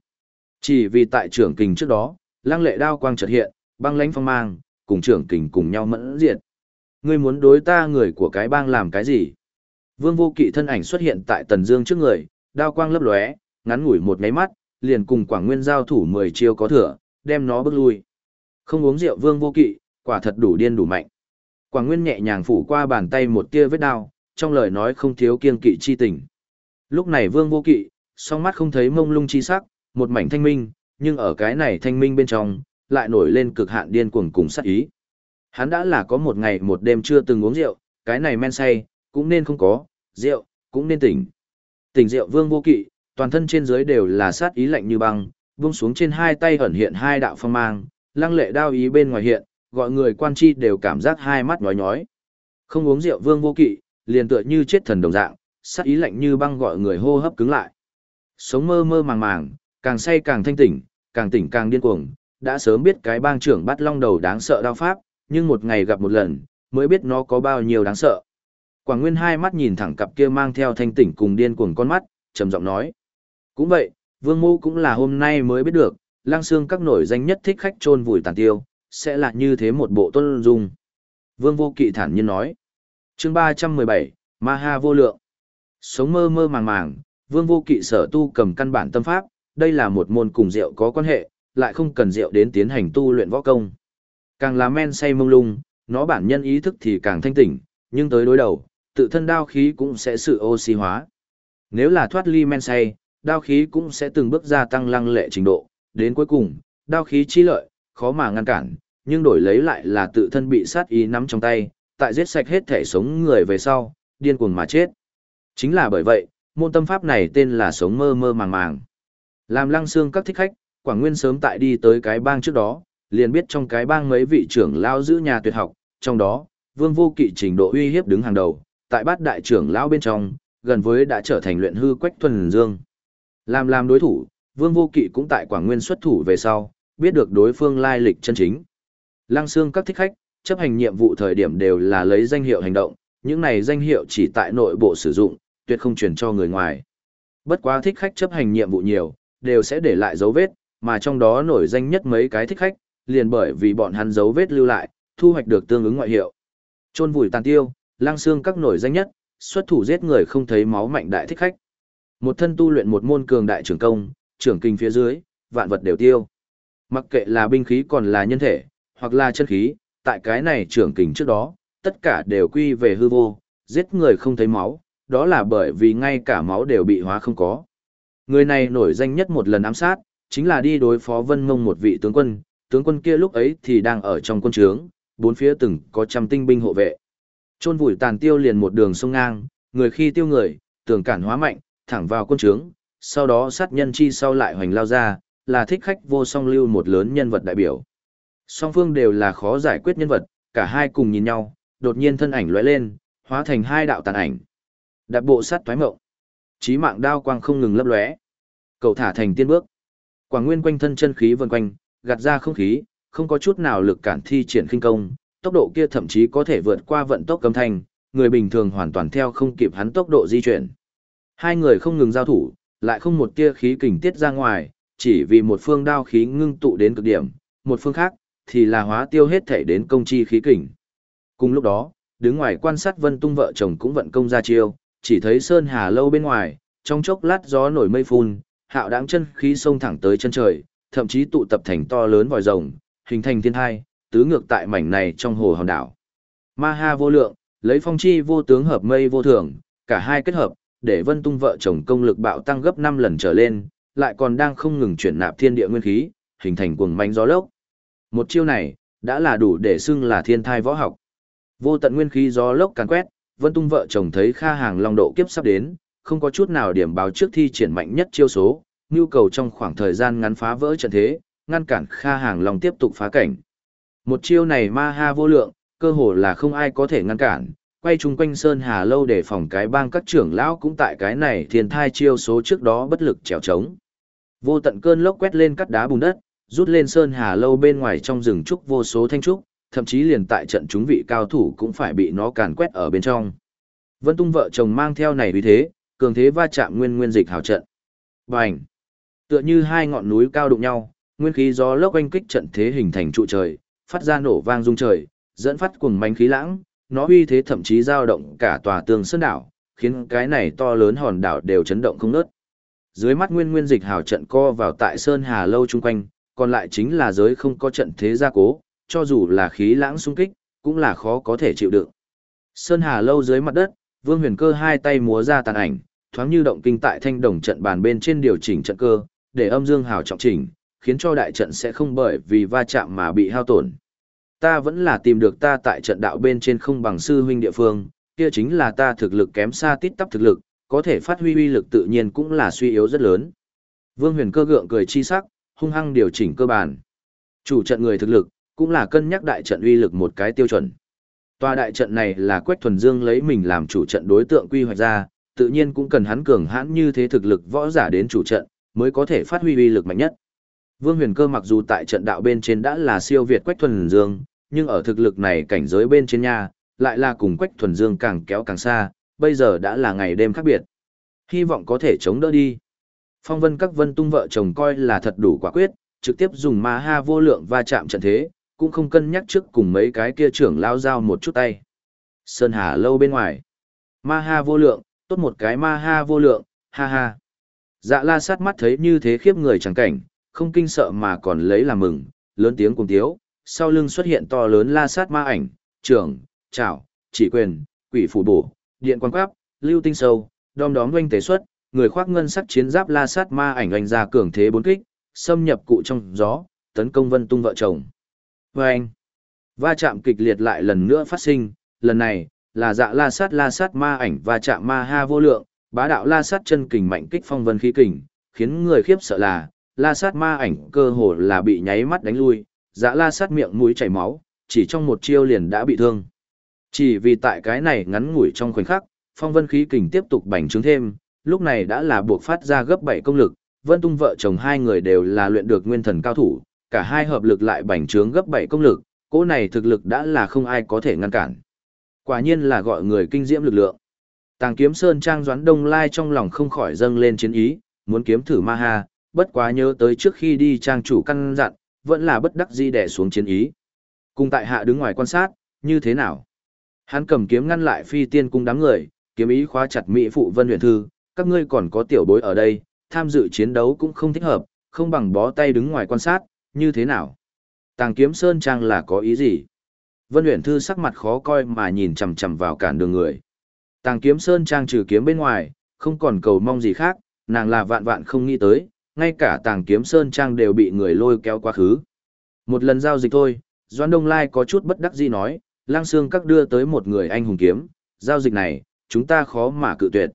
Chỉ vì tại trưởng kình trước đó, lăng lệ đao quang chợt hiện, băng lãnh phong mang, cùng trưởng kình cùng nhau mẫn diệt. Ngươi muốn đối ta người của cái bang làm cái gì? Vương Vô Kỵ thân ảnh xuất hiện tại Tần Dương trước người, đao quang lấp lóe, ngắn ngủi một máy mắt, liền cùng Quảng Nguyên giao thủ 10 chiêu có thừa, đem nó bước lui. Không uống rượu Vương Vô Kỵ, quả thật đủ điên đủ mạnh. Quảng Nguyên nhẹ nhàng phủ qua bàn tay một tia vết đao, trong lời nói không thiếu kiên kỵ chi tình. Lúc này Vương Vô Kỵ, song mắt không thấy mông lung chi sắc, một mảnh thanh minh, nhưng ở cái này thanh minh bên trong, lại nổi lên cực hạn điên cuồng cùng sát ý. Hắn đã là có một ngày một đêm chưa từng uống rượu, cái này men say, cũng nên không có, rượu, cũng nên tỉnh. Tỉnh rượu Vương Vô Kỵ, toàn thân trên dưới đều là sát ý lạnh như băng, vung xuống trên hai tay ẩn hiện hai đạo phong mang, lăng lệ đao ý bên ngoài hiện, gọi người quan chi đều cảm giác hai mắt nhói nhói. Không uống rượu Vương Vô Kỵ, liền tựa như chết thần đồng dạng, sát ý lạnh như băng gọi người hô hấp cứng lại. Sống mơ mơ màng màng, càng say càng thanh tỉnh, càng tỉnh càng điên cuồng, đã sớm biết cái bang trưởng bắt long đầu đáng sợ đao pháp, nhưng một ngày gặp một lần, mới biết nó có bao nhiêu đáng sợ. Quảng Nguyên hai mắt nhìn thẳng cặp kia mang theo thanh tỉnh cùng điên cuồng con mắt, trầm giọng nói. Cũng vậy, Vương Mô cũng là hôm nay mới biết được, lang xương các nổi danh nhất thích khách trôn vùi tàn tiêu, sẽ là như thế một bộ tuân dung. Vương Vô Kỵ thản nhiên nói. chương 317, Ma Ha vô lượng. Sống mơ mơ màng màng, Vương Vô Kỵ sở tu cầm căn bản tâm pháp, đây là một môn cùng rượu có quan hệ, lại không cần rượu đến tiến hành tu luyện võ công. Càng là men say mông lung, nó bản nhân ý thức thì càng thanh tỉnh, nhưng tới đối đầu, tự thân đao khí cũng sẽ sự oxy hóa. Nếu là thoát ly men say, đao khí cũng sẽ từng bước gia tăng lăng lệ trình độ, đến cuối cùng, đao khí chi lợi, khó mà ngăn cản, nhưng đổi lấy lại là tự thân bị sát ý nắm trong tay, tại giết sạch hết thể sống người về sau, điên cuồng mà chết. Chính là bởi vậy, môn tâm pháp này tên là sống mơ mơ màng màng. Làm lăng xương các thích khách, Quảng Nguyên sớm tại đi tới cái bang trước đó, liền biết trong cái bang mấy vị trưởng lao giữ nhà tuyệt học, trong đó, Vương Vô Kỵ trình độ uy hiếp đứng hàng đầu, tại bát đại trưởng lão bên trong, gần với đã trở thành luyện hư quách thuần dương. Làm làm đối thủ, Vương Vô Kỵ cũng tại Quảng Nguyên xuất thủ về sau, biết được đối phương lai lịch chân chính. Lăng xương các thích khách, chấp hành nhiệm vụ thời điểm đều là lấy danh hiệu hành động, những này danh hiệu chỉ tại nội bộ sử dụng, tuyệt không truyền cho người ngoài. Bất quá thích khách chấp hành nhiệm vụ nhiều, đều sẽ để lại dấu vết, mà trong đó nổi danh nhất mấy cái thích khách, liền bởi vì bọn hắn dấu vết lưu lại, thu hoạch được tương ứng ngoại hiệu. Trôn vùi tàn tiêu, lang xương các nổi danh nhất, xuất thủ giết người không thấy máu mạnh đại thích khách. Một thân tu luyện một môn cường đại trưởng công, trưởng kinh phía dưới, vạn vật đều tiêu. Mặc kệ là binh khí còn là nhân thể, hoặc là chân khí, tại cái này trưởng kình trước đó, tất cả đều quy về hư vô, giết người không thấy máu, đó là bởi vì ngay cả máu đều bị hóa không có. Người này nổi danh nhất một lần ám sát, chính là đi đối phó Vân Mông một vị tướng quân, tướng quân kia lúc ấy thì đang ở trong quân trướng, bốn phía từng có trăm tinh binh hộ vệ. Chôn vùi tàn tiêu liền một đường sông ngang, người khi tiêu người, tưởng cản hóa mạnh, thẳng vào quân trướng, sau đó sát nhân chi sau lại hoành lao ra, là thích khách vô song lưu một lớn nhân vật đại biểu. Song phương đều là khó giải quyết nhân vật, cả hai cùng nhìn nhau, đột nhiên thân ảnh lóe lên, hóa thành hai đạo tàn ảnh. Đạp bộ sát thoái mộng. Chí mạng đao quang không ngừng lấp lóe. Cậu thả thành tiên bước. Quảng Nguyên quanh thân chân khí vần quanh, gạt ra không khí, không có chút nào lực cản thi triển khinh công, tốc độ kia thậm chí có thể vượt qua vận tốc cấm thanh, người bình thường hoàn toàn theo không kịp hắn tốc độ di chuyển. Hai người không ngừng giao thủ, lại không một tia khí kình tiết ra ngoài, chỉ vì một phương đao khí ngưng tụ đến cực điểm, một phương khác thì là hóa tiêu hết thể đến công chi khí kình. Cùng lúc đó, đứng ngoài quan sát Vân Tung vợ chồng cũng vận công ra chiêu, chỉ thấy Sơn Hà lâu bên ngoài, trong chốc lát gió nổi mây phun, hạo đãng chân khí xông thẳng tới chân trời, thậm chí tụ tập thành to lớn vòi rồng, hình thành thiên thai, tứ ngược tại mảnh này trong hồ hòn đảo. Ma ha vô lượng, lấy phong chi vô tướng hợp mây vô thường, cả hai kết hợp, để Vân Tung vợ chồng công lực bạo tăng gấp 5 lần trở lên, lại còn đang không ngừng chuyển nạp thiên địa nguyên khí, hình thành cuồng manh gió lốc. Một chiêu này, đã là đủ để xưng là thiên thai võ học. Vô tận nguyên khí gió lốc càn quét, Vân Tung vợ chồng thấy Kha Hàng Long độ kiếp sắp đến, không có chút nào điểm báo trước thi triển mạnh nhất chiêu số, nhu cầu trong khoảng thời gian ngắn phá vỡ trận thế, ngăn cản Kha Hàng Long tiếp tục phá cảnh. Một chiêu này ma ha vô lượng, cơ hồ là không ai có thể ngăn cản, quay chung quanh Sơn Hà lâu để phòng cái bang các trưởng lão cũng tại cái này thiên thai chiêu số trước đó bất lực trèo trống. Vô tận cơn lốc quét lên cắt đá bùn đất, rút lên Sơn Hà lâu bên ngoài trong rừng trúc vô số thanh trúc, thậm chí liền tại trận chúng vị cao thủ cũng phải bị nó càn quét ở bên trong. Vân Tung vợ chồng mang theo này vì thế, cường thế va chạm nguyên nguyên dịch hào trận. Bành! Tựa như hai ngọn núi cao đụng nhau, nguyên khí gió lốc oanh kích trận thế hình thành trụ trời, phát ra nổ vang rung trời, dẫn phát cuồng manh khí lãng, nó uy thế thậm chí dao động cả tòa tường sơn đảo, khiến cái này to lớn hòn đảo đều chấn động không ngớt. Dưới mắt nguyên nguyên dịch hào trận co vào tại sơn hà lâu chung quanh, còn lại chính là giới không có trận thế gia cố, cho dù là khí lãng xung kích, cũng là khó có thể chịu đựng. Sơn hà lâu dưới mặt đất, vương huyền cơ hai tay múa ra tàn ảnh, thoáng như động kinh tại thanh đồng trận bàn bên trên điều chỉnh trận cơ, để âm dương hào trọng chỉnh, khiến cho đại trận sẽ không bởi vì va chạm mà bị hao tổn. Ta vẫn là tìm được ta tại trận đạo bên trên không bằng sư huynh địa phương, kia chính là ta thực lực kém xa tít tắp thực lực, có thể phát huy uy lực tự nhiên cũng là suy yếu rất lớn. Vương huyền cơ gượng cười chi sắc, hung hăng điều chỉnh cơ bản. Chủ trận người thực lực, cũng là cân nhắc đại trận uy lực một cái tiêu chuẩn. Tòa đại trận này là Quách Thuần Dương lấy mình làm chủ trận đối tượng quy hoạch ra, tự nhiên cũng cần hắn cường hãn như thế thực lực võ giả đến chủ trận, mới có thể phát huy uy lực mạnh nhất. Vương Huyền Cơ mặc dù tại trận đạo bên trên đã là siêu việt Quách Thuần Dương, nhưng ở thực lực này cảnh giới bên trên nha, lại là cùng Quách Thuần Dương càng kéo càng xa, bây giờ đã là ngày đêm khác biệt. Hy vọng có thể chống đỡ đi. Phong Vân các Vân Tung vợ chồng coi là thật đủ quả quyết, trực tiếp dùng ma ha vô lượng va chạm trận thế, cũng không cân nhắc trước cùng mấy cái kia trưởng lao giao một chút tay. Sơn Hà lâu bên ngoài. Ma ha vô lượng, tốt một cái ma ha vô lượng, ha ha. Dạ la sát mắt thấy như thế khiếp người chẳng cảnh, không kinh sợ mà còn lấy làm mừng, lớn tiếng cùng tiếu, sau lưng xuất hiện to lớn la sát ma ảnh, trưởng, trảo, chỉ quyền, quỷ phủ bổ, điện quan quáp, lưu tinh sâu, đom đóm doanh tế xuất, người khoác ngân sắc chiến giáp la sát ma ảnh oanh ra cường thế bốn kích, xâm nhập cụ trong gió, tấn công vân tung vợ chồng. Vâng! va chạm kịch liệt lại lần nữa phát sinh, lần này, là dạ la sát la sát ma ảnh và chạm ma ha vô lượng, bá đạo la sát chân kình mạnh kích phong vân khí kình, khiến người khiếp sợ là, la sát ma ảnh cơ hồ là bị nháy mắt đánh lui, dã la sát miệng mũi chảy máu, chỉ trong một chiêu liền đã bị thương. Chỉ vì tại cái này ngắn ngủi trong khoảnh khắc, phong vân khí kình tiếp tục bành trướng thêm, lúc này đã là buộc phát ra gấp 7 công lực, vân tung vợ chồng hai người đều là luyện được nguyên thần cao thủ, cả hai hợp lực lại bành trướng gấp 7 công lực, cỗ này thực lực đã là không ai có thể ngăn cản. Quả nhiên là gọi người kinh diễm lực lượng. Tàng kiếm sơn trang doán đông lai trong lòng không khỏi dâng lên chiến ý, muốn kiếm thử ma ha, bất quá nhớ tới trước khi đi trang chủ căn dặn, vẫn là bất đắc di đè xuống chiến ý. Cùng tại hạ đứng ngoài quan sát, như thế nào? Hắn cầm kiếm ngăn lại phi tiên cung đám người, kiếm ý khóa chặt mỹ phụ vân huyền thư, các ngươi còn có tiểu bối ở đây, tham dự chiến đấu cũng không thích hợp, không bằng bó tay đứng ngoài quan sát, như thế nào? Tàng kiếm sơn trang là có ý gì? Vân Uyển Thư sắc mặt khó coi mà nhìn chằm chằm vào cản đường người. Tàng kiếm sơn trang trừ kiếm bên ngoài, không còn cầu mong gì khác, nàng là vạn vạn không nghĩ tới, ngay cả tàng kiếm sơn trang đều bị người lôi kéo quá khứ. Một lần giao dịch thôi, Doan Đông Lai có chút bất đắc dĩ nói, Lang xương các đưa tới một người anh hùng kiếm, giao dịch này, chúng ta khó mà cự tuyệt.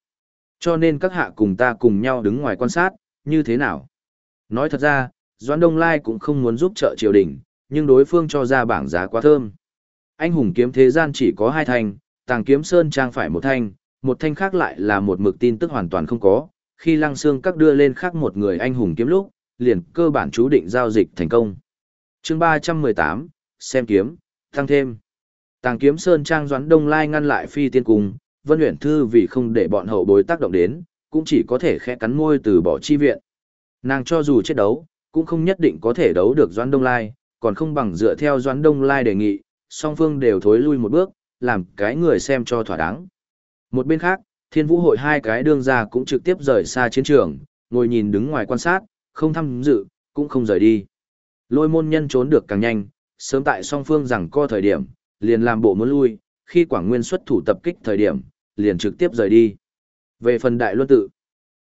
Cho nên các hạ cùng ta cùng nhau đứng ngoài quan sát, như thế nào? Nói thật ra, Doan Đông Lai cũng không muốn giúp trợ triều đình, nhưng đối phương cho ra bảng giá quá thơm. Anh hùng kiếm thế gian chỉ có hai thanh, tàng kiếm sơn trang phải một thanh, một thanh khác lại là một mực tin tức hoàn toàn không có. Khi Lăng xương các đưa lên khác một người anh hùng kiếm lúc, liền cơ bản chú định giao dịch thành công. chương 318, xem kiếm, tăng thêm. Tàng kiếm sơn trang doãn đông lai ngăn lại phi tiên cung, Vân Uyển Thư vì không để bọn hậu bối tác động đến, cũng chỉ có thể khẽ cắn môi từ bỏ chi viện. Nàng cho dù chết đấu, cũng không nhất định có thể đấu được Doãn Đông Lai, còn không bằng dựa theo Doãn Đông Lai đề nghị, song phương đều thối lui một bước, làm cái người xem cho thỏa đáng. Một bên khác, Thiên Vũ hội hai cái đương gia cũng trực tiếp rời xa chiến trường, ngồi nhìn đứng ngoài quan sát, không tham dự, cũng không rời đi. Lôi môn nhân trốn được càng nhanh, sớm tại song phương rằng co thời điểm, liền làm bộ muốn lui, khi Quảng Nguyên xuất thủ tập kích thời điểm, liền trực tiếp rời đi. Về phần đại luân tự,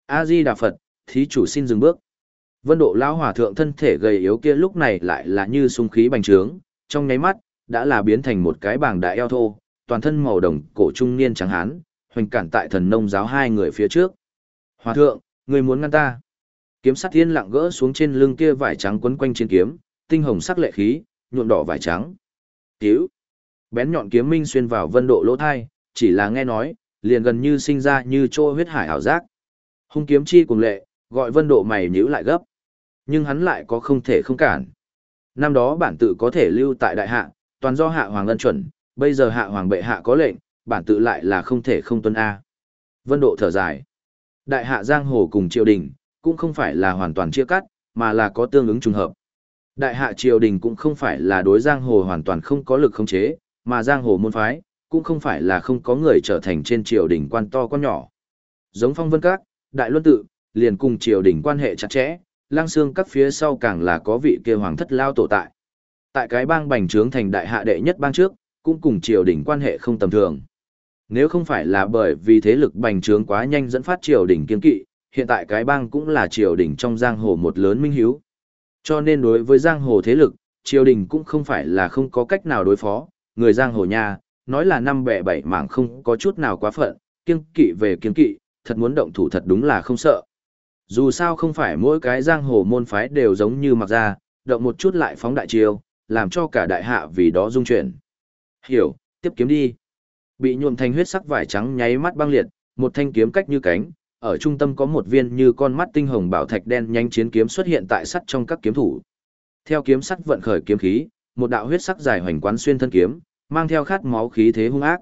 A-di Đà Phật, thí chủ xin dừng bước. Vân độ lão hòa thượng thân thể gầy yếu kia lúc này lại là như sung khí bành trướng, trong nháy mắt, đã là biến thành một cái bảng đại eo thô, toàn thân màu đồng cổ trung niên trắng hán, hoành cản tại thần nông giáo hai người phía trước. Hòa thượng, người muốn ngăn ta. Kiếm sắt thiên lặng gỡ xuống trên lưng kia vải trắng quấn quanh trên kiếm, tinh hồng sắc lệ khí, nhuộm đỏ vải trắng. Tiếu, Bén nhọn kiếm minh xuyên vào vân độ lỗ thai, chỉ là nghe nói, liền gần như sinh ra như trô huyết hải ảo giác. Hung kiếm chi cùng lệ, gọi vân độ mày nhíu lại gấp. Nhưng hắn lại có không thể không cản. Năm đó bản tự có thể lưu tại đại hạ, toàn do hạ hoàng ân chuẩn, bây giờ hạ hoàng bệ hạ có lệnh, bản tự lại là không thể không tuân A. Vân độ thở dài. Đại hạ giang hồ cùng triều đình, cũng không phải là hoàn toàn chia cắt, mà là có tương ứng trùng hợp. Đại hạ triều đình cũng không phải là đối giang hồ hoàn toàn không có lực khống chế, mà giang hồ môn phái, cũng không phải là không có người trở thành trên triều đình quan to quan nhỏ. Giống phong vân các, đại luân tự, liền cùng triều đình quan hệ chặt chẽ, lang xương các phía sau càng là có vị kia hoàng thất lao tổ tại. Tại cái bang bành trướng thành đại hạ đệ nhất bang trước, cũng cùng triều đình quan hệ không tầm thường. Nếu không phải là bởi vì thế lực bành trướng quá nhanh dẫn phát triều đình kiên kỵ, hiện tại cái bang cũng là triều đình trong giang hồ một lớn minh hiếu. Cho nên đối với giang hồ thế lực, triều đình cũng không phải là không có cách nào đối phó, người giang hồ nha, nói là năm bẻ bảy mảng không có chút nào quá phận, kiên kỵ về kiên kỵ, thật muốn động thủ thật đúng là không sợ. Dù sao không phải mỗi cái giang hồ môn phái đều giống như mặc ra, động một chút lại phóng đại chiêu, làm cho cả đại hạ vì đó dung chuyển. Hiểu, tiếp kiếm đi. Bị nhuộm thành huyết sắc vải trắng nháy mắt băng liệt, một thanh kiếm cách như cánh, ở trung tâm có một viên như con mắt tinh hồng bảo thạch đen nhanh chiến kiếm xuất hiện tại sắt trong các kiếm thủ. Theo kiếm sắt vận khởi kiếm khí, một đạo huyết sắc dài hoành quán xuyên thân kiếm, mang theo khát máu khí thế hung ác.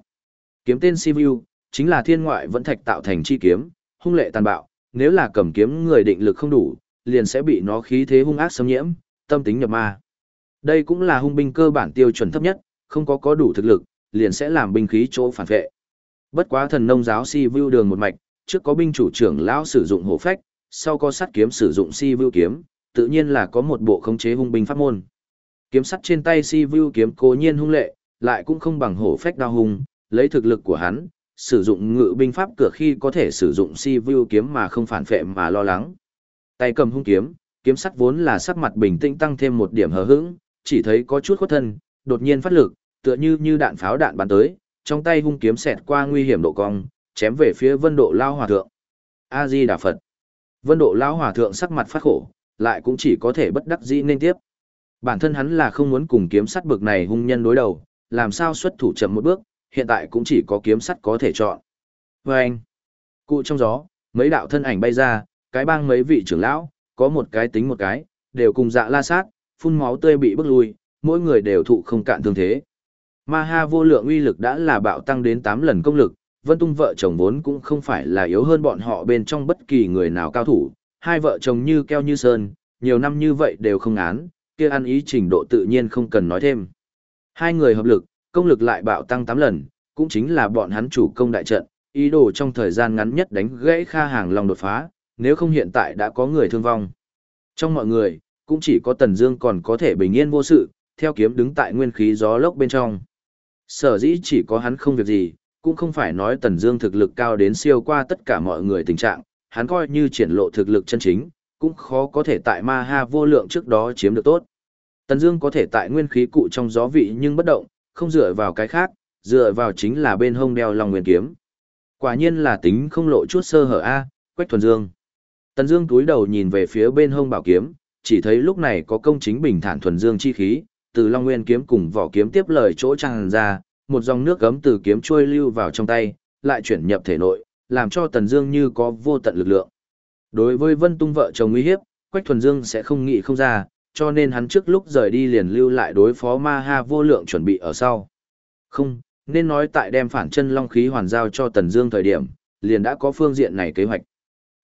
Kiếm tên Sivu, chính là thiên ngoại vẫn thạch tạo thành chi kiếm, hung lệ tàn bạo, nếu là cầm kiếm người định lực không đủ, liền sẽ bị nó khí thế hung ác xâm nhiễm, tâm tính nhập ma. Đây cũng là hung binh cơ bản tiêu chuẩn thấp nhất, không có có đủ thực lực, liền sẽ làm binh khí chỗ phản vệ. Bất quá thần nông giáo si view đường một mạch, trước có binh chủ trưởng lão sử dụng hổ phách, sau có sắt kiếm sử dụng si view kiếm, tự nhiên là có một bộ khống chế hung binh pháp môn. Kiếm sắt trên tay si view kiếm cố nhiên hung lệ, lại cũng không bằng hổ phách đao hung, lấy thực lực của hắn, sử dụng ngự binh pháp cửa khi có thể sử dụng si view kiếm mà không phản phệ mà lo lắng. Tay cầm hung kiếm, kiếm sắt vốn là sắc mặt bình tĩnh tăng thêm một điểm hờ hững, chỉ thấy có chút khuất thân, đột nhiên phát lực, tựa như như đạn pháo đạn bắn tới, trong tay hung kiếm xẹt qua nguy hiểm độ cong, chém về phía Vân Độ Lao Hòa thượng. A Di Đà Phật. Vân Độ Lao Hòa thượng sắc mặt phát khổ, lại cũng chỉ có thể bất đắc dĩ nên tiếp. Bản thân hắn là không muốn cùng kiếm sắt bực này hung nhân đối đầu, làm sao xuất thủ chậm một bước, hiện tại cũng chỉ có kiếm sắt có thể chọn. Và anh, cụ trong gió, mấy đạo thân ảnh bay ra, cái bang mấy vị trưởng lão, có một cái tính một cái, đều cùng dạ la sát, phun máu tươi bị bức lui, mỗi người đều thụ không cạn thương thế. Ma ha vô lượng uy lực đã là bạo tăng đến 8 lần công lực, Vân Tung vợ chồng vốn cũng không phải là yếu hơn bọn họ bên trong bất kỳ người nào cao thủ, hai vợ chồng như keo như sơn, nhiều năm như vậy đều không án, kia ăn ý trình độ tự nhiên không cần nói thêm. Hai người hợp lực, công lực lại bạo tăng 8 lần, cũng chính là bọn hắn chủ công đại trận, ý đồ trong thời gian ngắn nhất đánh gãy kha hàng lòng đột phá, nếu không hiện tại đã có người thương vong. Trong mọi người, cũng chỉ có Tần Dương còn có thể bình yên vô sự, theo kiếm đứng tại nguyên khí gió lốc bên trong. Sở dĩ chỉ có hắn không việc gì, cũng không phải nói Tần Dương thực lực cao đến siêu qua tất cả mọi người tình trạng, hắn coi như triển lộ thực lực chân chính, cũng khó có thể tại ma ha vô lượng trước đó chiếm được tốt. Tần Dương có thể tại nguyên khí cụ trong gió vị nhưng bất động, không dựa vào cái khác, dựa vào chính là bên hông đeo Long Nguyên kiếm. Quả nhiên là tính không lộ chút sơ hở a, Quách Thuần Dương. Tần Dương cúi đầu nhìn về phía bên hông bảo kiếm, chỉ thấy lúc này có công chính bình thản thuần dương chi khí, từ Long Nguyên kiếm cùng vỏ kiếm tiếp lời chỗ tràn ra, một dòng nước gấm từ kiếm trôi lưu vào trong tay, lại chuyển nhập thể nội, làm cho Tần Dương như có vô tận lực lượng. Đối với Vân Tung vợ chồng nguy hiếp, Quách Thuần Dương sẽ không nghĩ không ra, cho nên hắn trước lúc rời đi liền lưu lại đối phó Ma Ha vô lượng chuẩn bị ở sau. Không, nên nói tại đem phản chân long khí hoàn giao cho Tần Dương thời điểm, liền đã có phương diện này kế hoạch.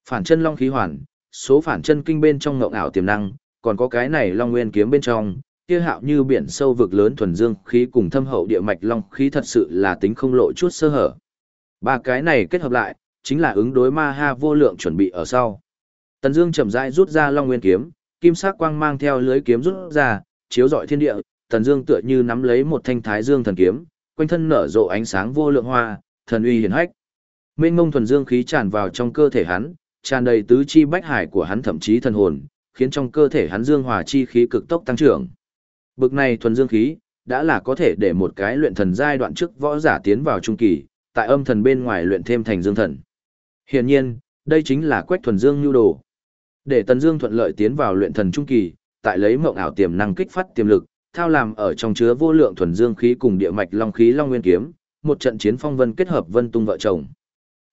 Phản chân long khí hoàn, số phản chân kinh bên trong ngộng ảo tiềm năng, còn có cái này long nguyên kiếm bên trong, kia hạo như biển sâu vực lớn thuần dương khí cùng thâm hậu địa mạch long khí thật sự là tính không lộ chút sơ hở. Ba cái này kết hợp lại, chính là ứng đối ma ha vô lượng chuẩn bị ở sau. Tần Dương chậm rãi rút ra long nguyên kiếm, kim sắc quang mang theo lưới kiếm rút ra, chiếu rọi thiên địa, Tần Dương tựa như nắm lấy một thanh thái dương thần kiếm, quanh thân nở rộ ánh sáng vô lượng hoa, thần uy hiển hách. Mênh mông thuần dương khí tràn vào trong cơ thể hắn, tràn đầy tứ chi bách hải của hắn thậm chí thần hồn, khiến trong cơ thể hắn dương hòa chi khí cực tốc tăng trưởng. Bực này thuần dương khí, đã là có thể để một cái luyện thần giai đoạn trước võ giả tiến vào trung kỳ, tại âm thần bên ngoài luyện thêm thành dương thần. Hiển nhiên, đây chính là quách thuần dương nhu đồ. Để tần dương thuận lợi tiến vào luyện thần trung kỳ, tại lấy mộng ảo tiềm năng kích phát tiềm lực, thao làm ở trong chứa vô lượng thuần dương khí cùng địa mạch long khí long nguyên kiếm, một trận chiến phong vân kết hợp vân tung vợ chồng.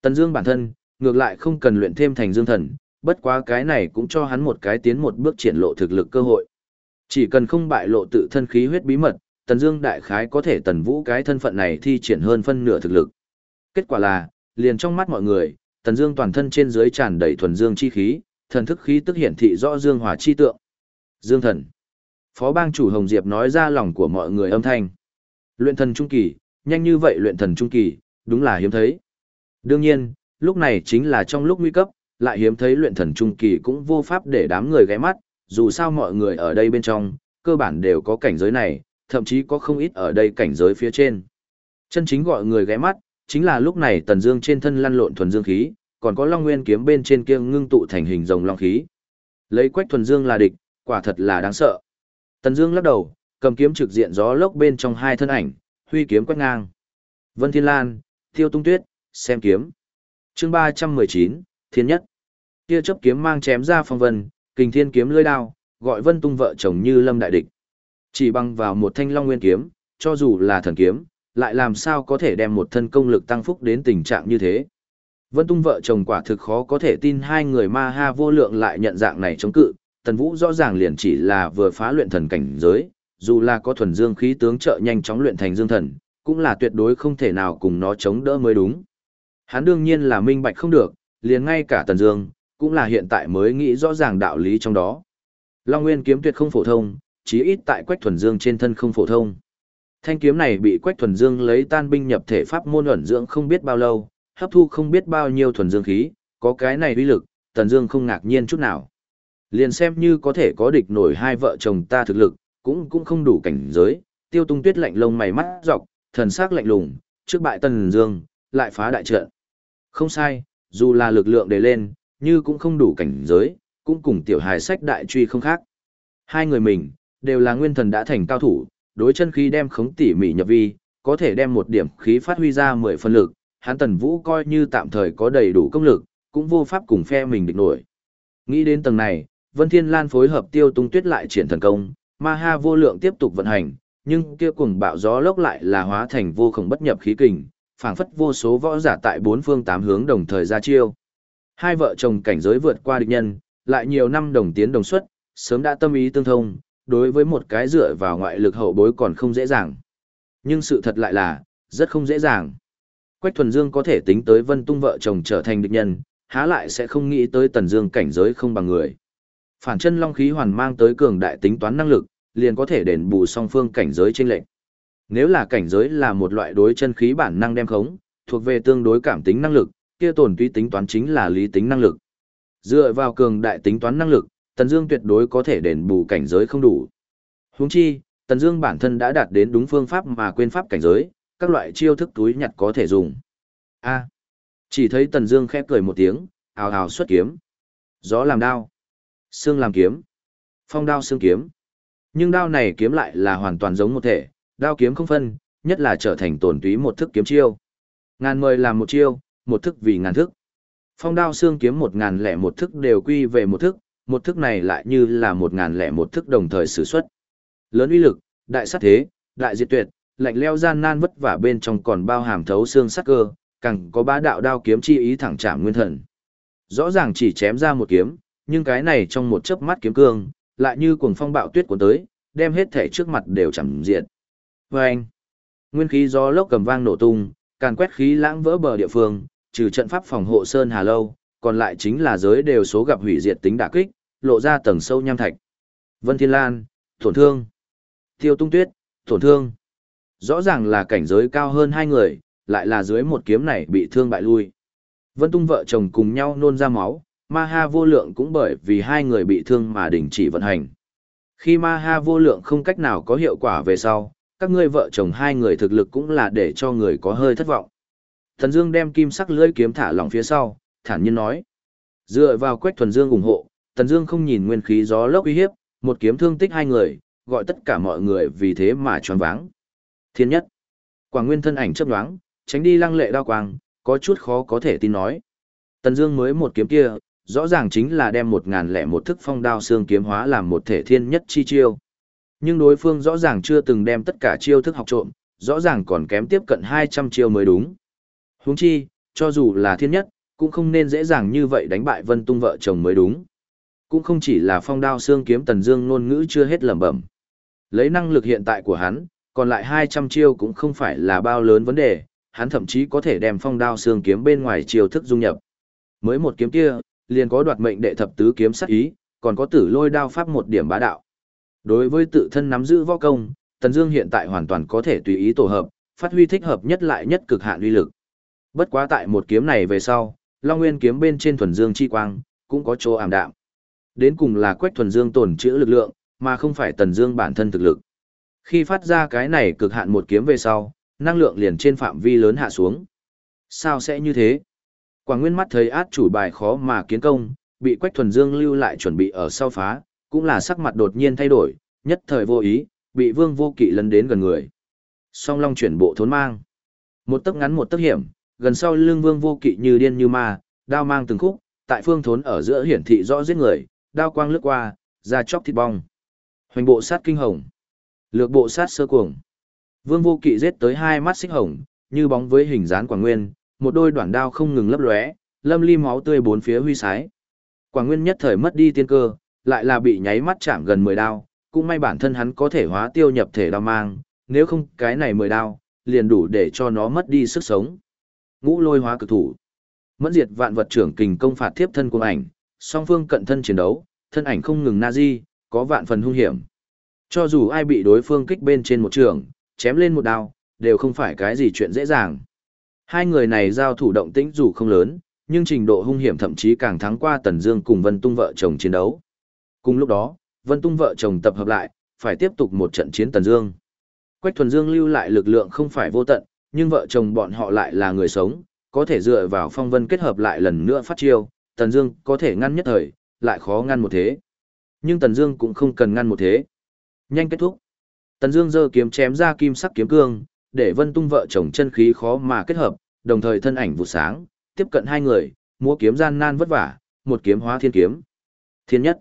Tần Dương bản thân, ngược lại không cần luyện thêm thành dương thần, bất quá cái này cũng cho hắn một cái tiến một bước triển lộ thực lực cơ hội. Chỉ cần không bại lộ tự thân khí huyết bí mật, Tần Dương đại khái có thể tần vũ cái thân phận này thi triển hơn phân nửa thực lực. Kết quả là, liền trong mắt mọi người, Tần Dương toàn thân trên dưới tràn đầy thuần dương chi khí, thần thức khí tức hiển thị rõ dương hỏa chi tượng. Dương thần. Phó bang chủ Hồng Diệp nói ra lòng của mọi người âm thanh. Luyện thần trung kỳ, nhanh như vậy luyện thần trung kỳ, đúng là hiếm thấy. Đương nhiên, lúc này chính là trong lúc nguy cấp, lại hiếm thấy luyện thần trung kỳ cũng vô pháp để đám người ghé mắt, dù sao mọi người ở đây bên trong, cơ bản đều có cảnh giới này, thậm chí có không ít ở đây cảnh giới phía trên. Chân chính gọi người ghé mắt, chính là lúc này Tần Dương trên thân lăn lộn thuần dương khí, còn có Long Nguyên kiếm bên trên kia ngưng tụ thành hình rồng long khí. Lấy Quách thuần dương là địch, quả thật là đáng sợ. Tần Dương lắc đầu, cầm kiếm trực diện gió lốc bên trong hai thân ảnh, huy kiếm quét ngang. Vân Thiên Lan, Tiêu Tung Tuyết, xem kiếm. Chương 319, Thiên Nhất. Kia chớp kiếm mang chém ra phong vân, kình thiên kiếm lưỡi đao, gọi Vân Tung vợ chồng như lâm đại địch. Chỉ bằng vào một thanh long nguyên kiếm, cho dù là thần kiếm, lại làm sao có thể đem một thân công lực tăng phúc đến tình trạng như thế. Vân Tung vợ chồng quả thực khó có thể tin hai người ma ha vô lượng lại nhận dạng này chống cự, Tần Vũ rõ ràng liền chỉ là vừa phá luyện thần cảnh giới, dù là có thuần dương khí tướng trợ nhanh chóng luyện thành dương thần, cũng là tuyệt đối không thể nào cùng nó chống đỡ mới đúng. Hắn đương nhiên là minh bạch không được, liền ngay cả Tần Dương, cũng là hiện tại mới nghĩ rõ ràng đạo lý trong đó. Long Nguyên kiếm tuyệt không phổ thông, chí ít tại Quách Thuần Dương trên thân không phổ thông. Thanh kiếm này bị Quách Thuần Dương lấy tan binh nhập thể pháp môn ẩn dưỡng không biết bao lâu, hấp thu không biết bao nhiêu thuần dương khí, có cái này uy lực, Tần Dương không ngạc nhiên chút nào. Liền xem như có thể có địch nổi hai vợ chồng ta thực lực, cũng cũng không đủ cảnh giới, Tiêu Tung Tuyết lạnh lông mày mắt dọc, thần sắc lạnh lùng, trước bại Tần Dương, lại phá đại trận. Không sai, dù là lực lượng để lên, như cũng không đủ cảnh giới, cũng cùng tiểu hài sách đại truy không khác. Hai người mình, đều là nguyên thần đã thành cao thủ, đối chân khí đem khống tỉ mỉ nhập vi, có thể đem một điểm khí phát huy ra 10 phần lực, hắn tần vũ coi như tạm thời có đầy đủ công lực, cũng vô pháp cùng phe mình địch nổi. Nghĩ đến tầng này, Vân Thiên Lan phối hợp tiêu tung tuyết lại triển thần công, ma ha vô lượng tiếp tục vận hành, nhưng kia cuồng bạo gió lốc lại là hóa thành vô khổng bất nhập khí kình, phảng phất vô số võ giả tại bốn phương tám hướng đồng thời ra chiêu. Hai vợ chồng cảnh giới vượt qua địch nhân, lại nhiều năm đồng tiến đồng xuất, sớm đã tâm ý tương thông, đối với một cái dựa vào ngoại lực hậu bối còn không dễ dàng. Nhưng sự thật lại là, rất không dễ dàng. Quách Thuần Dương có thể tính tới Vân Tung vợ chồng trở thành địch nhân, há lại sẽ không nghĩ tới Tần Dương cảnh giới không bằng người. Phản chân long khí hoàn mang tới cường đại tính toán năng lực, liền có thể đền bù song phương cảnh giới chênh lệch. Nếu là cảnh giới là một loại đối chân khí bản năng đem khống, thuộc về tương đối cảm tính năng lực, kia tổn tuy tính toán chính là lý tính năng lực. Dựa vào cường đại tính toán năng lực, Tần Dương tuyệt đối có thể đền bù cảnh giới không đủ. Huống chi, Tần Dương bản thân đã đạt đến đúng phương pháp mà quên pháp cảnh giới, các loại chiêu thức túi nhặt có thể dùng. A. chỉ thấy Tần Dương khẽ cười một tiếng, ào ào xuất kiếm. Gió làm đao. Xương làm kiếm. Phong đao xương kiếm. Nhưng đao này kiếm lại là hoàn toàn giống một thể, đao kiếm không phân, nhất là trở thành tổn túy một thức kiếm chiêu. Ngàn mời làm một chiêu, một thức vì ngàn thức. Phong đao xương kiếm một ngàn lẻ một thức đều quy về một thức, một thức này lại như là một ngàn lẻ một thức đồng thời sử xuất. Lớn uy lực, đại sát thế, đại diệt tuyệt, lạnh leo gian nan vất vả bên trong còn bao hàm thấu xương sắc cơ, càng có bá đạo đao kiếm chi ý thẳng chạm nguyên thần. Rõ ràng chỉ chém ra một kiếm, nhưng cái này trong một chớp mắt kiếm cương, lại như cuồng phong bạo tuyết cuốn tới, đem hết thể trước mặt đều chẳng diện. Vâng! anh, nguyên khí gió lốc cầm vang nổ tung, càn quét khí lãng vỡ bờ địa phương, trừ trận pháp phòng hộ sơn hà lâu, còn lại chính là giới đều số gặp hủy diệt tính đả kích, lộ ra tầng sâu nham thạch. Vân Thiên Lan, tổn thương. Tiêu Tung Tuyết, tổn thương. Rõ ràng là cảnh giới cao hơn hai người, lại là dưới một kiếm này bị thương bại lui. Vân Tung vợ chồng cùng nhau nôn ra máu, Ma Ha vô lượng cũng bởi vì hai người bị thương mà đình chỉ vận hành. Khi Ma Ha vô lượng không cách nào có hiệu quả về sau, các ngươi vợ chồng hai người thực lực cũng là để cho người có hơi thất vọng. Thần Dương đem kim sắc lưỡi kiếm thả lỏng phía sau, thản nhiên nói. Dựa vào Quách Thuần Dương ủng hộ, Thần Dương không nhìn nguyên khí gió lốc uy hiếp, một kiếm thương tích hai người, gọi tất cả mọi người vì thế mà choáng váng. Thiên nhất. Quảng Nguyên thân ảnh chớp nhoáng, tránh đi lăng lệ đao quang, có chút khó có thể tin nói. Tần Dương mới một kiếm kia, rõ ràng chính là đem một ngàn lẻ một thức phong đao xương kiếm hóa làm một thể thiên nhất chi chiêu. Nhưng đối phương rõ ràng chưa từng đem tất cả chiêu thức học trộm, rõ ràng còn kém tiếp cận 200 chiêu mới đúng. Huống chi, cho dù là thiên nhất, cũng không nên dễ dàng như vậy đánh bại Vân Tung vợ chồng mới đúng. Cũng không chỉ là phong đao xương kiếm Tần Dương ngôn ngữ chưa hết lẩm bẩm. Lấy năng lực hiện tại của hắn, còn lại 200 chiêu cũng không phải là bao lớn vấn đề, hắn thậm chí có thể đem phong đao xương kiếm bên ngoài chiêu thức dung nhập. Mới một kiếm kia, liền có đoạt mệnh đệ thập tứ kiếm sát ý, còn có tử lôi đao pháp một điểm bá đạo. Đối với tự thân nắm giữ võ công, Tần Dương hiện tại hoàn toàn có thể tùy ý tổ hợp, phát huy thích hợp nhất lại nhất cực hạn uy lực. Bất quá tại một kiếm này về sau, Long Nguyên kiếm bên trên thuần dương chi quang cũng có chỗ ảm đạm. Đến cùng là Quách thuần dương tổn trữ lực lượng, mà không phải Tần Dương bản thân thực lực. Khi phát ra cái này cực hạn một kiếm về sau, năng lượng liền trên phạm vi lớn hạ xuống. Sao sẽ như thế? Quảng Nguyên mắt thấy át chủ bài khó mà kiến công, bị Quách Thuần Dương lưu lại chuẩn bị ở sau phá, cũng là sắc mặt đột nhiên thay đổi, nhất thời vô ý, bị Vương Vô Kỵ lấn đến gần người. Song Long chuyển bộ thốn mang. Một tấc ngắn một tấc hiểm, gần sau lưng Vương Vô Kỵ như điên như ma, đao mang từng khúc, tại phương thốn ở giữa hiển thị rõ giết người, đao quang lướt qua, ra chóc thịt bong. Hoành bộ sát kinh hồng. Lược bộ sát sơ cuồng. Vương Vô Kỵ giết tới hai mắt xích hồng, như bóng với hình dáng Quảng Nguyên, một đôi đoạn đao không ngừng lấp lóe, lâm ly máu tươi bốn phía huy sái. Quảng Nguyên nhất thời mất đi tiên cơ, lại là bị nháy mắt chạm gần 10 đao, cũng may bản thân hắn có thể hóa tiêu nhập thể đao mang, nếu không cái này 10 đao, liền đủ để cho nó mất đi sức sống. Ngũ lôi hóa cực thủ. Mẫn diệt vạn vật trưởng kình công phạt tiếp thân của ảnh, song phương cận thân chiến đấu, thân ảnh không ngừng nazi, có vạn phần hung hiểm. Cho dù ai bị đối phương kích bên trên một trường, chém lên một đao, đều không phải cái gì chuyện dễ dàng. Hai người này giao thủ động tĩnh dù không lớn, nhưng trình độ hung hiểm thậm chí càng thắng qua Tần Dương cùng Vân Tung vợ chồng chiến đấu. Cùng lúc đó, Vân Tung vợ chồng tập hợp lại, phải tiếp tục một trận chiến Tần Dương. Quách Thuần Dương lưu lại lực lượng không phải vô tận, nhưng vợ chồng bọn họ lại là người sống, có thể dựa vào phong vân kết hợp lại lần nữa phát chiêu, Tần Dương có thể ngăn nhất thời, lại khó ngăn một thế. Nhưng Tần Dương cũng không cần ngăn một thế. Nhanh kết thúc. Tần Dương giơ kiếm chém ra kim sắc kiếm cương, để Vân Tung vợ chồng chân khí khó mà kết hợp, đồng thời thân ảnh vụ sáng, tiếp cận hai người, múa kiếm gian nan vất vả, một kiếm hóa thiên kiếm. Thiên nhất,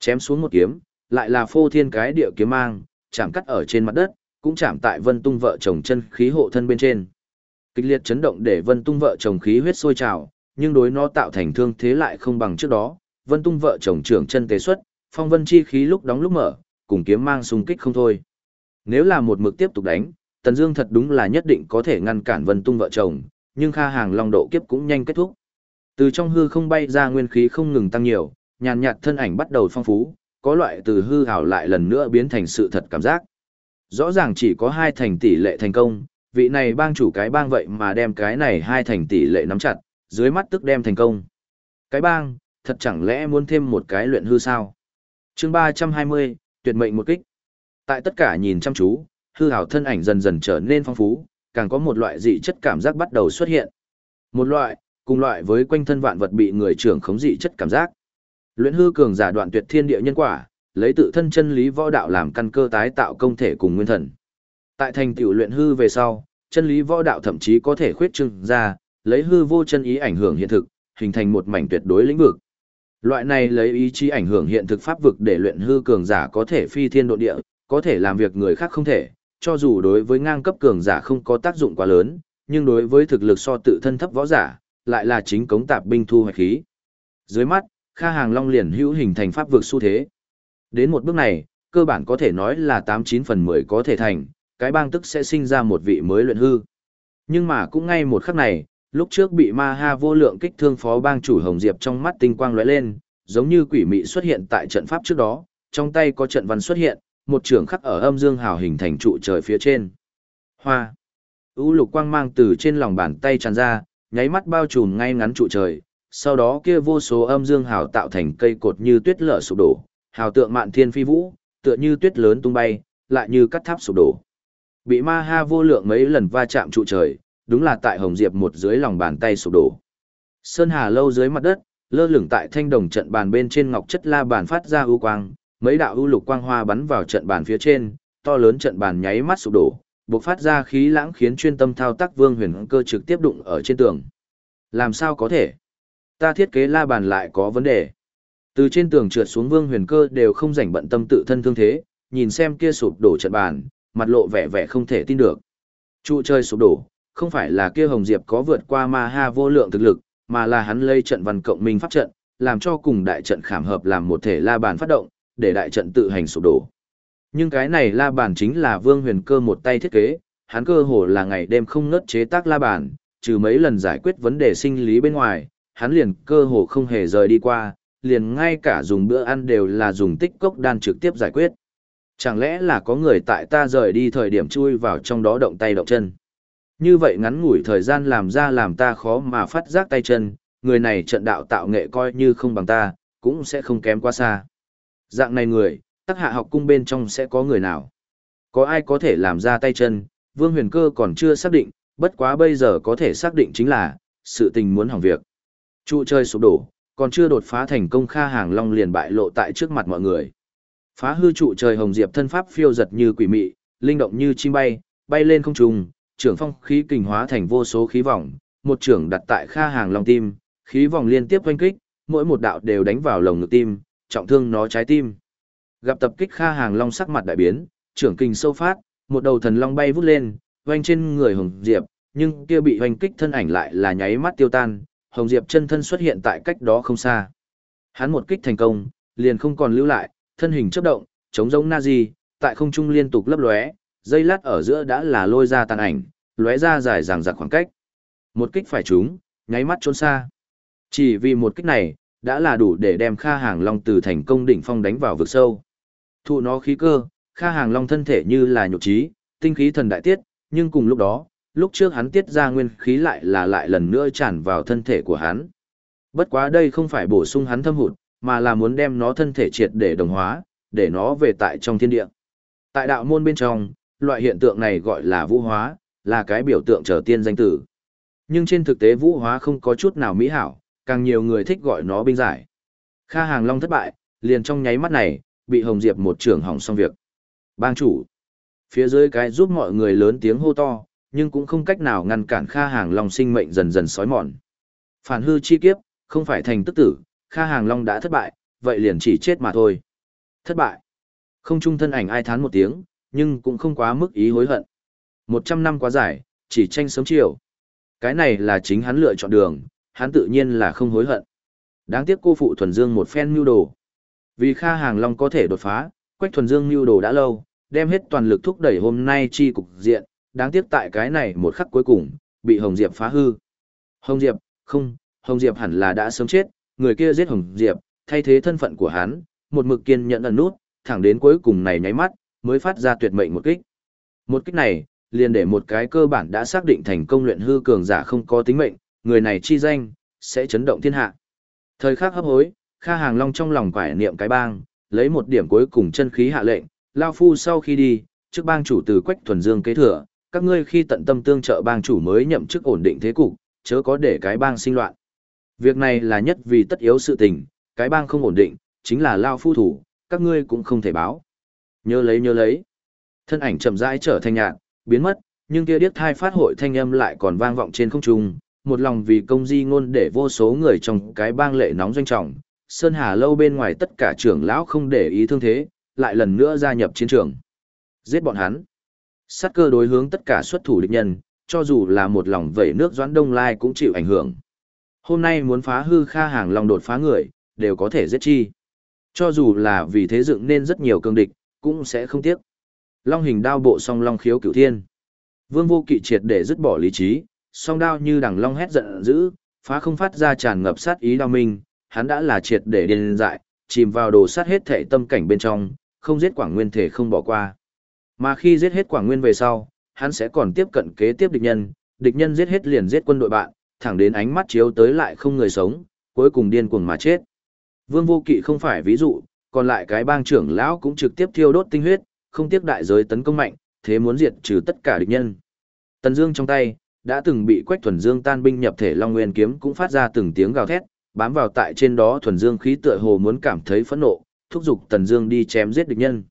chém xuống một kiếm, lại là phô thiên cái địa kiếm mang, chạm cắt ở trên mặt đất, cũng chạm tại Vân Tung vợ chồng chân khí hộ thân bên trên. Kịch liệt chấn động để Vân Tung vợ chồng khí huyết sôi trào, nhưng đối nó tạo thành thương thế lại không bằng trước đó. Vân Tung vợ chồng trưởng chân tế xuất, phong vân chi khí lúc đóng lúc mở, cùng kiếm mang xung kích không thôi. Nếu là một mực tiếp tục đánh, Tần Dương thật đúng là nhất định có thể ngăn cản Vân Tung vợ chồng, nhưng Kha Hàng Long độ kiếp cũng nhanh kết thúc. Từ trong hư không bay ra nguyên khí không ngừng tăng nhiều, nhàn nhạt thân ảnh bắt đầu phong phú, có loại từ hư ảo lại lần nữa biến thành sự thật cảm giác. Rõ ràng chỉ có hai thành tỷ lệ thành công, vị này bang chủ cái bang vậy mà đem cái này hai thành tỷ lệ nắm chặt, dưới mắt tức đem thành công. Cái bang, thật chẳng lẽ muốn thêm một cái luyện hư sao? Chương 320, tuyệt mệnh một kích. Tại tất cả nhìn chăm chú, hư hảo thân ảnh dần dần trở nên phong phú, càng có một loại dị chất cảm giác bắt đầu xuất hiện. Một loại, cùng loại với quanh thân vạn vật bị người trưởng khống dị chất cảm giác. Luyện hư cường giả đoạn tuyệt thiên địa nhân quả, lấy tự thân chân lý võ đạo làm căn cơ tái tạo công thể cùng nguyên thần. Tại thành tựu luyện hư về sau, chân lý võ đạo thậm chí có thể khuyết trưng ra, lấy hư vô chân ý ảnh hưởng hiện thực, hình thành một mảnh tuyệt đối lĩnh vực. Loại này lấy ý chí ảnh hưởng hiện thực pháp vực để luyện hư cường giả có thể phi thiên độ địa, có thể làm việc người khác không thể, cho dù đối với ngang cấp cường giả không có tác dụng quá lớn, nhưng đối với thực lực so tự thân thấp võ giả, lại là chính cống tạp binh thu hoạch khí. Dưới mắt, Kha Hàng Long liền hữu hình thành pháp vực xu thế. Đến một bước này, cơ bản có thể nói là 89 phần 10 có thể thành, cái bang tức sẽ sinh ra một vị mới luyện hư. Nhưng mà cũng ngay một khắc này, lúc trước bị ma ha vô lượng kích thương phó bang chủ Hồng Diệp trong mắt tinh quang lóe lên, giống như quỷ mị xuất hiện tại trận pháp trước đó, trong tay có trận văn xuất hiện, một trường khắc ở âm dương hào hình thành trụ trời phía trên. Hoa. U lục quang mang từ trên lòng bàn tay tràn ra, nháy mắt bao trùm ngay ngắn trụ trời, sau đó kia vô số âm dương hào tạo thành cây cột như tuyết lở sụp đổ, hào tượng mạn thiên phi vũ, tựa như tuyết lớn tung bay, lại như cắt tháp sụp đổ. Bị ma ha vô lượng mấy lần va chạm trụ trời, đúng là tại Hồng Diệp một dưới lòng bàn tay sụp đổ. Sơn Hà lâu dưới mặt đất, lơ lửng tại thanh đồng trận bàn bên trên ngọc chất la bàn phát ra ưu quang, mấy đạo ưu lục quang hoa bắn vào trận bàn phía trên, to lớn trận bàn nháy mắt sụp đổ, bộc phát ra khí lãng khiến chuyên tâm thao tác Vương Huyền Cơ trực tiếp đụng ở trên tường. Làm sao có thể? Ta thiết kế la bàn lại có vấn đề. Từ trên tường trượt xuống Vương Huyền Cơ đều không rảnh bận tâm tự thân thương thế, nhìn xem kia sụp đổ trận bàn, mặt lộ vẻ vẻ không thể tin được. Trụ chơi sụp đổ, không phải là kia Hồng Diệp có vượt qua ma ha vô lượng thực lực, mà là hắn lây trận văn cộng minh pháp trận, làm cho cùng đại trận khảm hợp làm một thể la bàn phát động, để đại trận tự hành sụp đổ. Nhưng cái này la bàn chính là Vương Huyền Cơ một tay thiết kế, hắn cơ hồ là ngày đêm không ngớt chế tác la bàn, trừ mấy lần giải quyết vấn đề sinh lý bên ngoài, hắn liền cơ hồ không hề rời đi qua, liền ngay cả dùng bữa ăn đều là dùng tích cốc đan trực tiếp giải quyết. Chẳng lẽ là có người tại ta rời đi thời điểm chui vào trong đó động tay động chân. Như vậy ngắn ngủi thời gian làm ra làm ta khó mà phát giác tay chân, người này trận đạo tạo nghệ coi như không bằng ta, cũng sẽ không kém quá xa. Dạng này người, tắc hạ học cung bên trong sẽ có người nào? Có ai có thể làm ra tay chân, Vương Huyền Cơ còn chưa xác định, bất quá bây giờ có thể xác định chính là, sự tình muốn hỏng việc. Trụ chơi sụp đổ, còn chưa đột phá thành công Kha Hàng Long liền bại lộ tại trước mặt mọi người. Phá hư trụ trời hồng diệp thân pháp phiêu giật như quỷ mị, linh động như chim bay, bay lên không trung, trưởng phong khí kình hóa thành vô số khí vòng, một trưởng đặt tại Kha Hàng Long tim, khí vòng liên tiếp quanh kích, mỗi một đạo đều đánh vào lồng ngực tim, trọng thương nó trái tim. Gặp tập kích Kha Hàng Long sắc mặt đại biến, trưởng kình sâu phát, một đầu thần long bay vút lên, vành trên người Hồng Diệp, nhưng kia bị hoành kích thân ảnh lại là nháy mắt tiêu tan, Hồng Diệp chân thân xuất hiện tại cách đó không xa. Hắn một kích thành công, liền không còn lưu lại, thân hình chớp động, chống giống Nazi, tại không trung liên tục lấp lóe, dây lát ở giữa đã là lôi ra tàn ảnh, lóe ra dài dằng dặc khoảng cách. Một kích phải trúng, nháy mắt trốn xa. Chỉ vì một kích này, đã là đủ để đem Kha Hàng Long từ thành công đỉnh phong đánh vào vực sâu. Thụ nó khí cơ, Kha Hàng Long thân thể như là nhục trí, tinh khí thần đại tiết, nhưng cùng lúc đó, lúc trước hắn tiết ra nguyên khí lại là lại lần nữa tràn vào thân thể của hắn. Bất quá đây không phải bổ sung hắn thâm hụt, mà là muốn đem nó thân thể triệt để đồng hóa, để nó về tại trong thiên địa. Tại đạo môn bên trong, loại hiện tượng này gọi là vũ hóa, là cái biểu tượng trở tiên danh tử. Nhưng trên thực tế vũ hóa không có chút nào mỹ hảo, càng nhiều người thích gọi nó binh giải. Kha Hàng Long thất bại, liền trong nháy mắt này, bị Hồng Diệp một trưởng hỏng xong việc. Bang chủ. Phía dưới cái giúp mọi người lớn tiếng hô to, nhưng cũng không cách nào ngăn cản Kha Hàng Long sinh mệnh dần dần sói mòn. Phản hư chi kiếp, không phải thành tức tử, Kha Hàng Long đã thất bại, vậy liền chỉ chết mà thôi. Thất bại. Không trung thân ảnh ai thán một tiếng, nhưng cũng không quá mức ý hối hận. Một trăm năm quá dài, chỉ tranh sớm chiều. Cái này là chính hắn lựa chọn đường, hắn tự nhiên là không hối hận. Đáng tiếc cô phụ thuần dương một phen nưu đồ. Vì Kha Hàng Long có thể đột phá, Quách thuần dương nưu đồ đã lâu, đem hết toàn lực thúc đẩy hôm nay chi cục diện, đáng tiếc tại cái này một khắc cuối cùng, bị Hồng Diệp phá hư. Hồng Diệp, không, Hồng Diệp hẳn là đã sớm chết, người kia giết Hồng Diệp, thay thế thân phận của hắn, một mực kiên nhận ẩn nút, thẳng đến cuối cùng này nháy mắt, mới phát ra tuyệt mệnh một kích. Một kích này, liền để một cái cơ bản đã xác định thành công luyện hư cường giả không có tính mệnh, người này chi danh, sẽ chấn động thiên hạ. Thời khắc hấp hối, Kha Hàng Long trong lòng quải niệm cái bang, lấy một điểm cuối cùng chân khí hạ lệnh, Lao Phu sau khi đi, trước bang chủ từ Quách Thuần Dương kế thừa, các ngươi khi tận tâm tương trợ bang chủ mới nhậm chức ổn định thế cục, chớ có để cái bang sinh loạn. Việc này là nhất vì tất yếu sự tình, cái bang không ổn định, chính là lao phu thủ, các ngươi cũng không thể báo. Nhớ lấy nhớ lấy. Thân ảnh chậm rãi trở thành nhạt, biến mất, nhưng kia điếc thai phát hội thanh âm lại còn vang vọng trên không trung, một lòng vì công di ngôn để vô số người trong cái bang lệ nóng doanh trọng, Sơn Hà lâu bên ngoài tất cả trưởng lão không để ý thương thế, lại lần nữa gia nhập chiến trường. Giết bọn hắn. Sát cơ đối hướng tất cả xuất thủ địch nhân, cho dù là một lòng vẩy nước doãn đông lai cũng chịu ảnh hưởng. Hôm nay muốn phá hư kha hàng lòng đột phá người, đều có thể giết chi. Cho dù là vì thế dựng nên rất nhiều cương địch, cũng sẽ không tiếc. Long hình đao bộ song long khiếu cửu thiên. Vương vô kỵ triệt để dứt bỏ lý trí, song đao như đằng long hét giận dữ, phá không phát ra tràn ngập sát ý đao minh, hắn đã là triệt để điên dại, chìm vào đồ sát hết thể tâm cảnh bên trong, không giết quảng nguyên thể không bỏ qua. Mà khi giết hết quảng nguyên về sau, hắn sẽ còn tiếp cận kế tiếp địch nhân, địch nhân giết hết liền giết quân đội bạn, thẳng đến ánh mắt chiếu tới lại không người sống, cuối cùng điên cuồng mà chết. Vương vô kỵ không phải ví dụ, còn lại cái bang trưởng lão cũng trực tiếp thiêu đốt tinh huyết, không tiếc đại giới tấn công mạnh, thế muốn diệt trừ tất cả địch nhân. Tần Dương trong tay đã từng bị Quách Thuần Dương tan binh nhập thể Long Nguyên kiếm cũng phát ra từng tiếng gào thét, bám vào tại trên đó Thuần Dương khí tựa hồ muốn cảm thấy phẫn nộ, thúc giục Tần Dương đi chém giết địch nhân.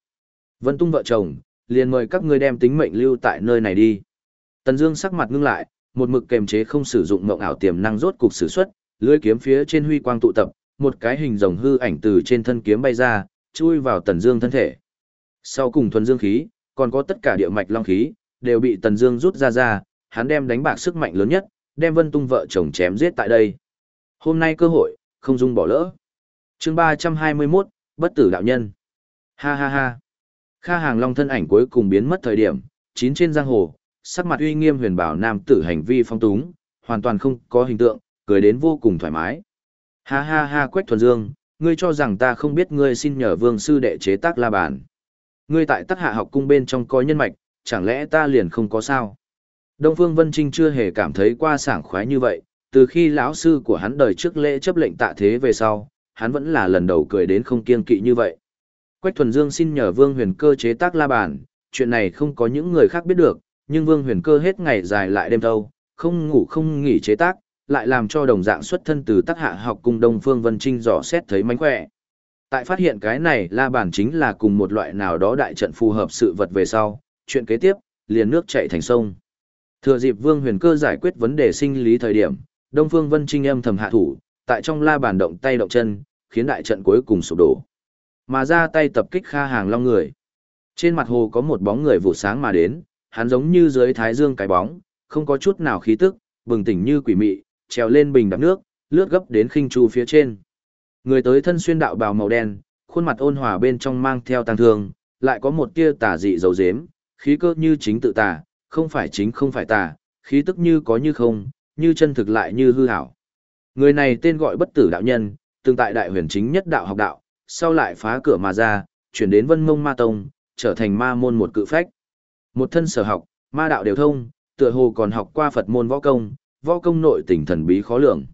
Vân Tung vợ chồng, liền mời các ngươi đem tính mệnh lưu tại nơi này đi. Tần Dương sắc mặt ngưng lại, một mực kềm chế không sử dụng ngộng ảo tiềm năng rốt cục sử xuất, lưỡi kiếm phía trên huy quang tụ tập, một cái hình rồng hư ảnh từ trên thân kiếm bay ra, chui vào Tần Dương thân thể. Sau cùng thuần dương khí, còn có tất cả địa mạch long khí, đều bị Tần Dương rút ra ra, hắn đem đánh bạc sức mạnh lớn nhất, đem Vân Tung vợ chồng chém giết tại đây. Hôm nay cơ hội, không dung bỏ lỡ. Chương 321, bất tử đạo nhân. Ha ha ha. Kha Hàng Long thân ảnh cuối cùng biến mất thời điểm, chín trên giang hồ, sắc mặt uy nghiêm huyền bảo nam tử hành vi phong túng, hoàn toàn không có hình tượng, cười đến vô cùng thoải mái. Ha ha ha Quách Thuần Dương, ngươi cho rằng ta không biết ngươi xin nhờ vương sư đệ chế tác la bàn. Ngươi tại Tắc Hạ học cung bên trong có nhân mạch, chẳng lẽ ta liền không có sao? Đông Phương Vân Trinh chưa hề cảm thấy qua sảng khoái như vậy, từ khi lão sư của hắn đời trước lễ chấp lệnh tạ thế về sau, hắn vẫn là lần đầu cười đến không kiên kỵ như vậy. Quách Thuần Dương xin nhờ Vương Huyền Cơ chế tác la bàn, chuyện này không có những người khác biết được, nhưng Vương Huyền Cơ hết ngày dài lại đêm thâu, không ngủ không nghỉ chế tác, lại làm cho đồng dạng xuất thân từ tác hạ học cung Đông Phương Vân Trinh dò xét thấy mánh khỏe. Tại phát hiện cái này la bàn chính là cùng một loại nào đó đại trận phù hợp sự vật về sau, chuyện kế tiếp, liền nước chảy thành sông. Thừa dịp Vương Huyền Cơ giải quyết vấn đề sinh lý thời điểm, Đông Phương Vân Trinh âm thầm hạ thủ, tại trong la bàn động tay động chân, khiến đại trận cuối cùng sụp đổ. Mà ra tay tập kích Kha Hàng Long người. Trên mặt hồ có một bóng người vụ sáng mà đến, hắn giống như dưới thái dương cái bóng, không có chút nào khí tức, bừng tỉnh như quỷ mị, trèo lên bình đập nước, lướt gấp đến khinh chu phía trên. Người tới thân xuyên đạo bào màu đen, khuôn mặt ôn hòa bên trong mang theo tăng thương, lại có một tia tà dị dấu dếm, khí cơ như chính tự tà, không phải chính không phải tà, khí tức như có như không, như chân thực lại như hư hảo. Người này tên gọi bất tử đạo nhân, từng tại đại huyền chính nhất đạo học đạo, sau lại phá cửa mà ra, chuyển đến vân mông ma tông, trở thành ma môn một cự phách. Một thân sở học, ma đạo đều thông, tựa hồ còn học qua Phật môn võ công, võ công nội tình thần bí khó lường.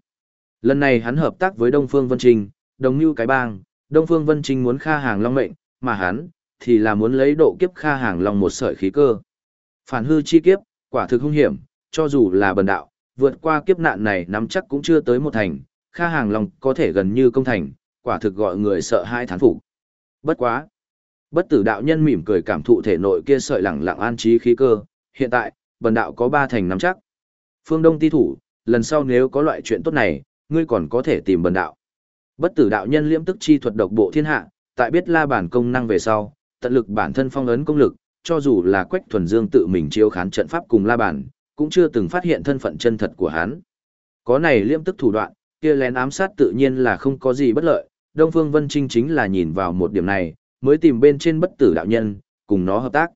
Lần này hắn hợp tác với Đông Phương Vân Trinh, đồng như cái bang, Đông Phương Vân Trinh muốn kha hàng long mệnh, mà hắn, thì là muốn lấy độ kiếp kha hàng long một sợi khí cơ. Phản hư chi kiếp, quả thực hung hiểm, cho dù là bần đạo, vượt qua kiếp nạn này nắm chắc cũng chưa tới một thành, kha hàng long có thể gần như công thành, quả thực gọi người sợ hai thán phục. Bất quá. Bất tử đạo nhân mỉm cười cảm thụ thể nội kia sợi lẳng lặng an trí khí cơ, hiện tại, bần đạo có ba thành nắm chắc. Phương Đông ti thủ, lần sau nếu có loại chuyện tốt này, ngươi còn có thể tìm bần đạo. Bất tử đạo nhân liễm tức chi thuật độc bộ thiên hạ, tại biết la bản công năng về sau, tận lực bản thân phong ấn công lực, cho dù là Quách Thuần Dương tự mình chiếu khán trận pháp cùng la bản, cũng chưa từng phát hiện thân phận chân thật của hắn. Có này liễm tức thủ đoạn, kia lén ám sát tự nhiên là không có gì bất lợi, Đông Phương Vân Trinh chính là nhìn vào một điểm này, mới tìm bên trên bất tử đạo nhân, cùng nó hợp tác.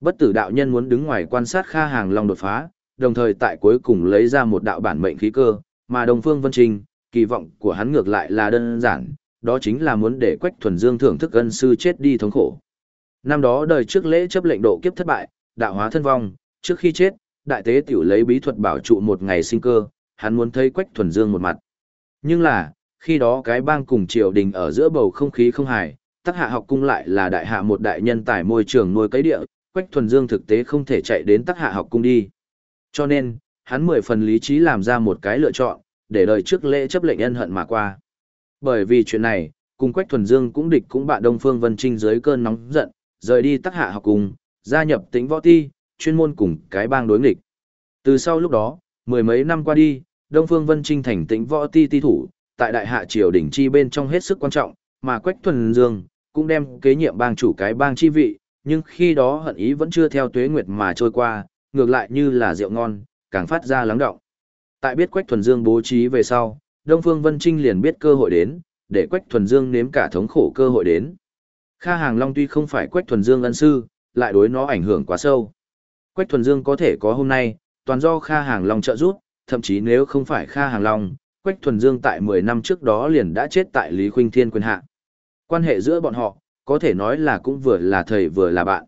Bất tử đạo nhân muốn đứng ngoài quan sát Kha Hàng Long đột phá, đồng thời tại cuối cùng lấy ra một đạo bản mệnh khí cơ, mà Đông Phương Vân Trinh, kỳ vọng của hắn ngược lại là đơn giản, đó chính là muốn để Quách Thuần Dương thưởng thức ân sư chết đi thống khổ. Năm đó đời trước lễ chấp lệnh độ kiếp thất bại, đạo hóa thân vong, trước khi chết, đại tế tiểu lấy bí thuật bảo trụ một ngày sinh cơ, hắn muốn thấy Quách Thuần Dương một mặt. Nhưng là, khi đó cái bang cùng triều đình ở giữa bầu không khí không hài, tắc hạ học cung lại là đại hạ một đại nhân tài môi trường nuôi cấy địa, Quách Thuần Dương thực tế không thể chạy đến tắc hạ học cung đi. Cho nên, hắn mười phần lý trí làm ra một cái lựa chọn, để đời trước lễ chấp lệnh ân hận mà qua. Bởi vì chuyện này, cùng Quách Thuần Dương cũng địch cũng bạn Đông Phương Vân Trinh dưới cơn nóng giận, rời đi tắc hạ học cung gia nhập tính võ ti, chuyên môn cùng cái bang đối nghịch. Từ sau lúc đó, mười mấy năm qua đi, Đông Phương Vân Trinh thành tĩnh võ ti ti thủ, tại đại hạ triều đỉnh chi bên trong hết sức quan trọng, mà Quách Thuần Dương cũng đem kế nhiệm bang chủ cái bang chi vị, nhưng khi đó hận ý vẫn chưa theo tuế nguyệt mà trôi qua, ngược lại như là rượu ngon, càng phát ra lắng động. Tại biết Quách Thuần Dương bố trí về sau, Đông Phương Vân Trinh liền biết cơ hội đến, để Quách Thuần Dương nếm cả thống khổ cơ hội đến. Kha Hàng Long tuy không phải Quách Thuần Dương ân sư, lại đối nó ảnh hưởng quá sâu. Quách Thuần Dương có thể có hôm nay, toàn do Kha Hàng Long trợ giúp, thậm chí nếu không phải Kha Hàng Long, Quách Thuần Dương tại 10 năm trước đó liền đã chết tại Lý Khuynh Thiên quyền hạ. Quan hệ giữa bọn họ, có thể nói là cũng vừa là thầy vừa là bạn.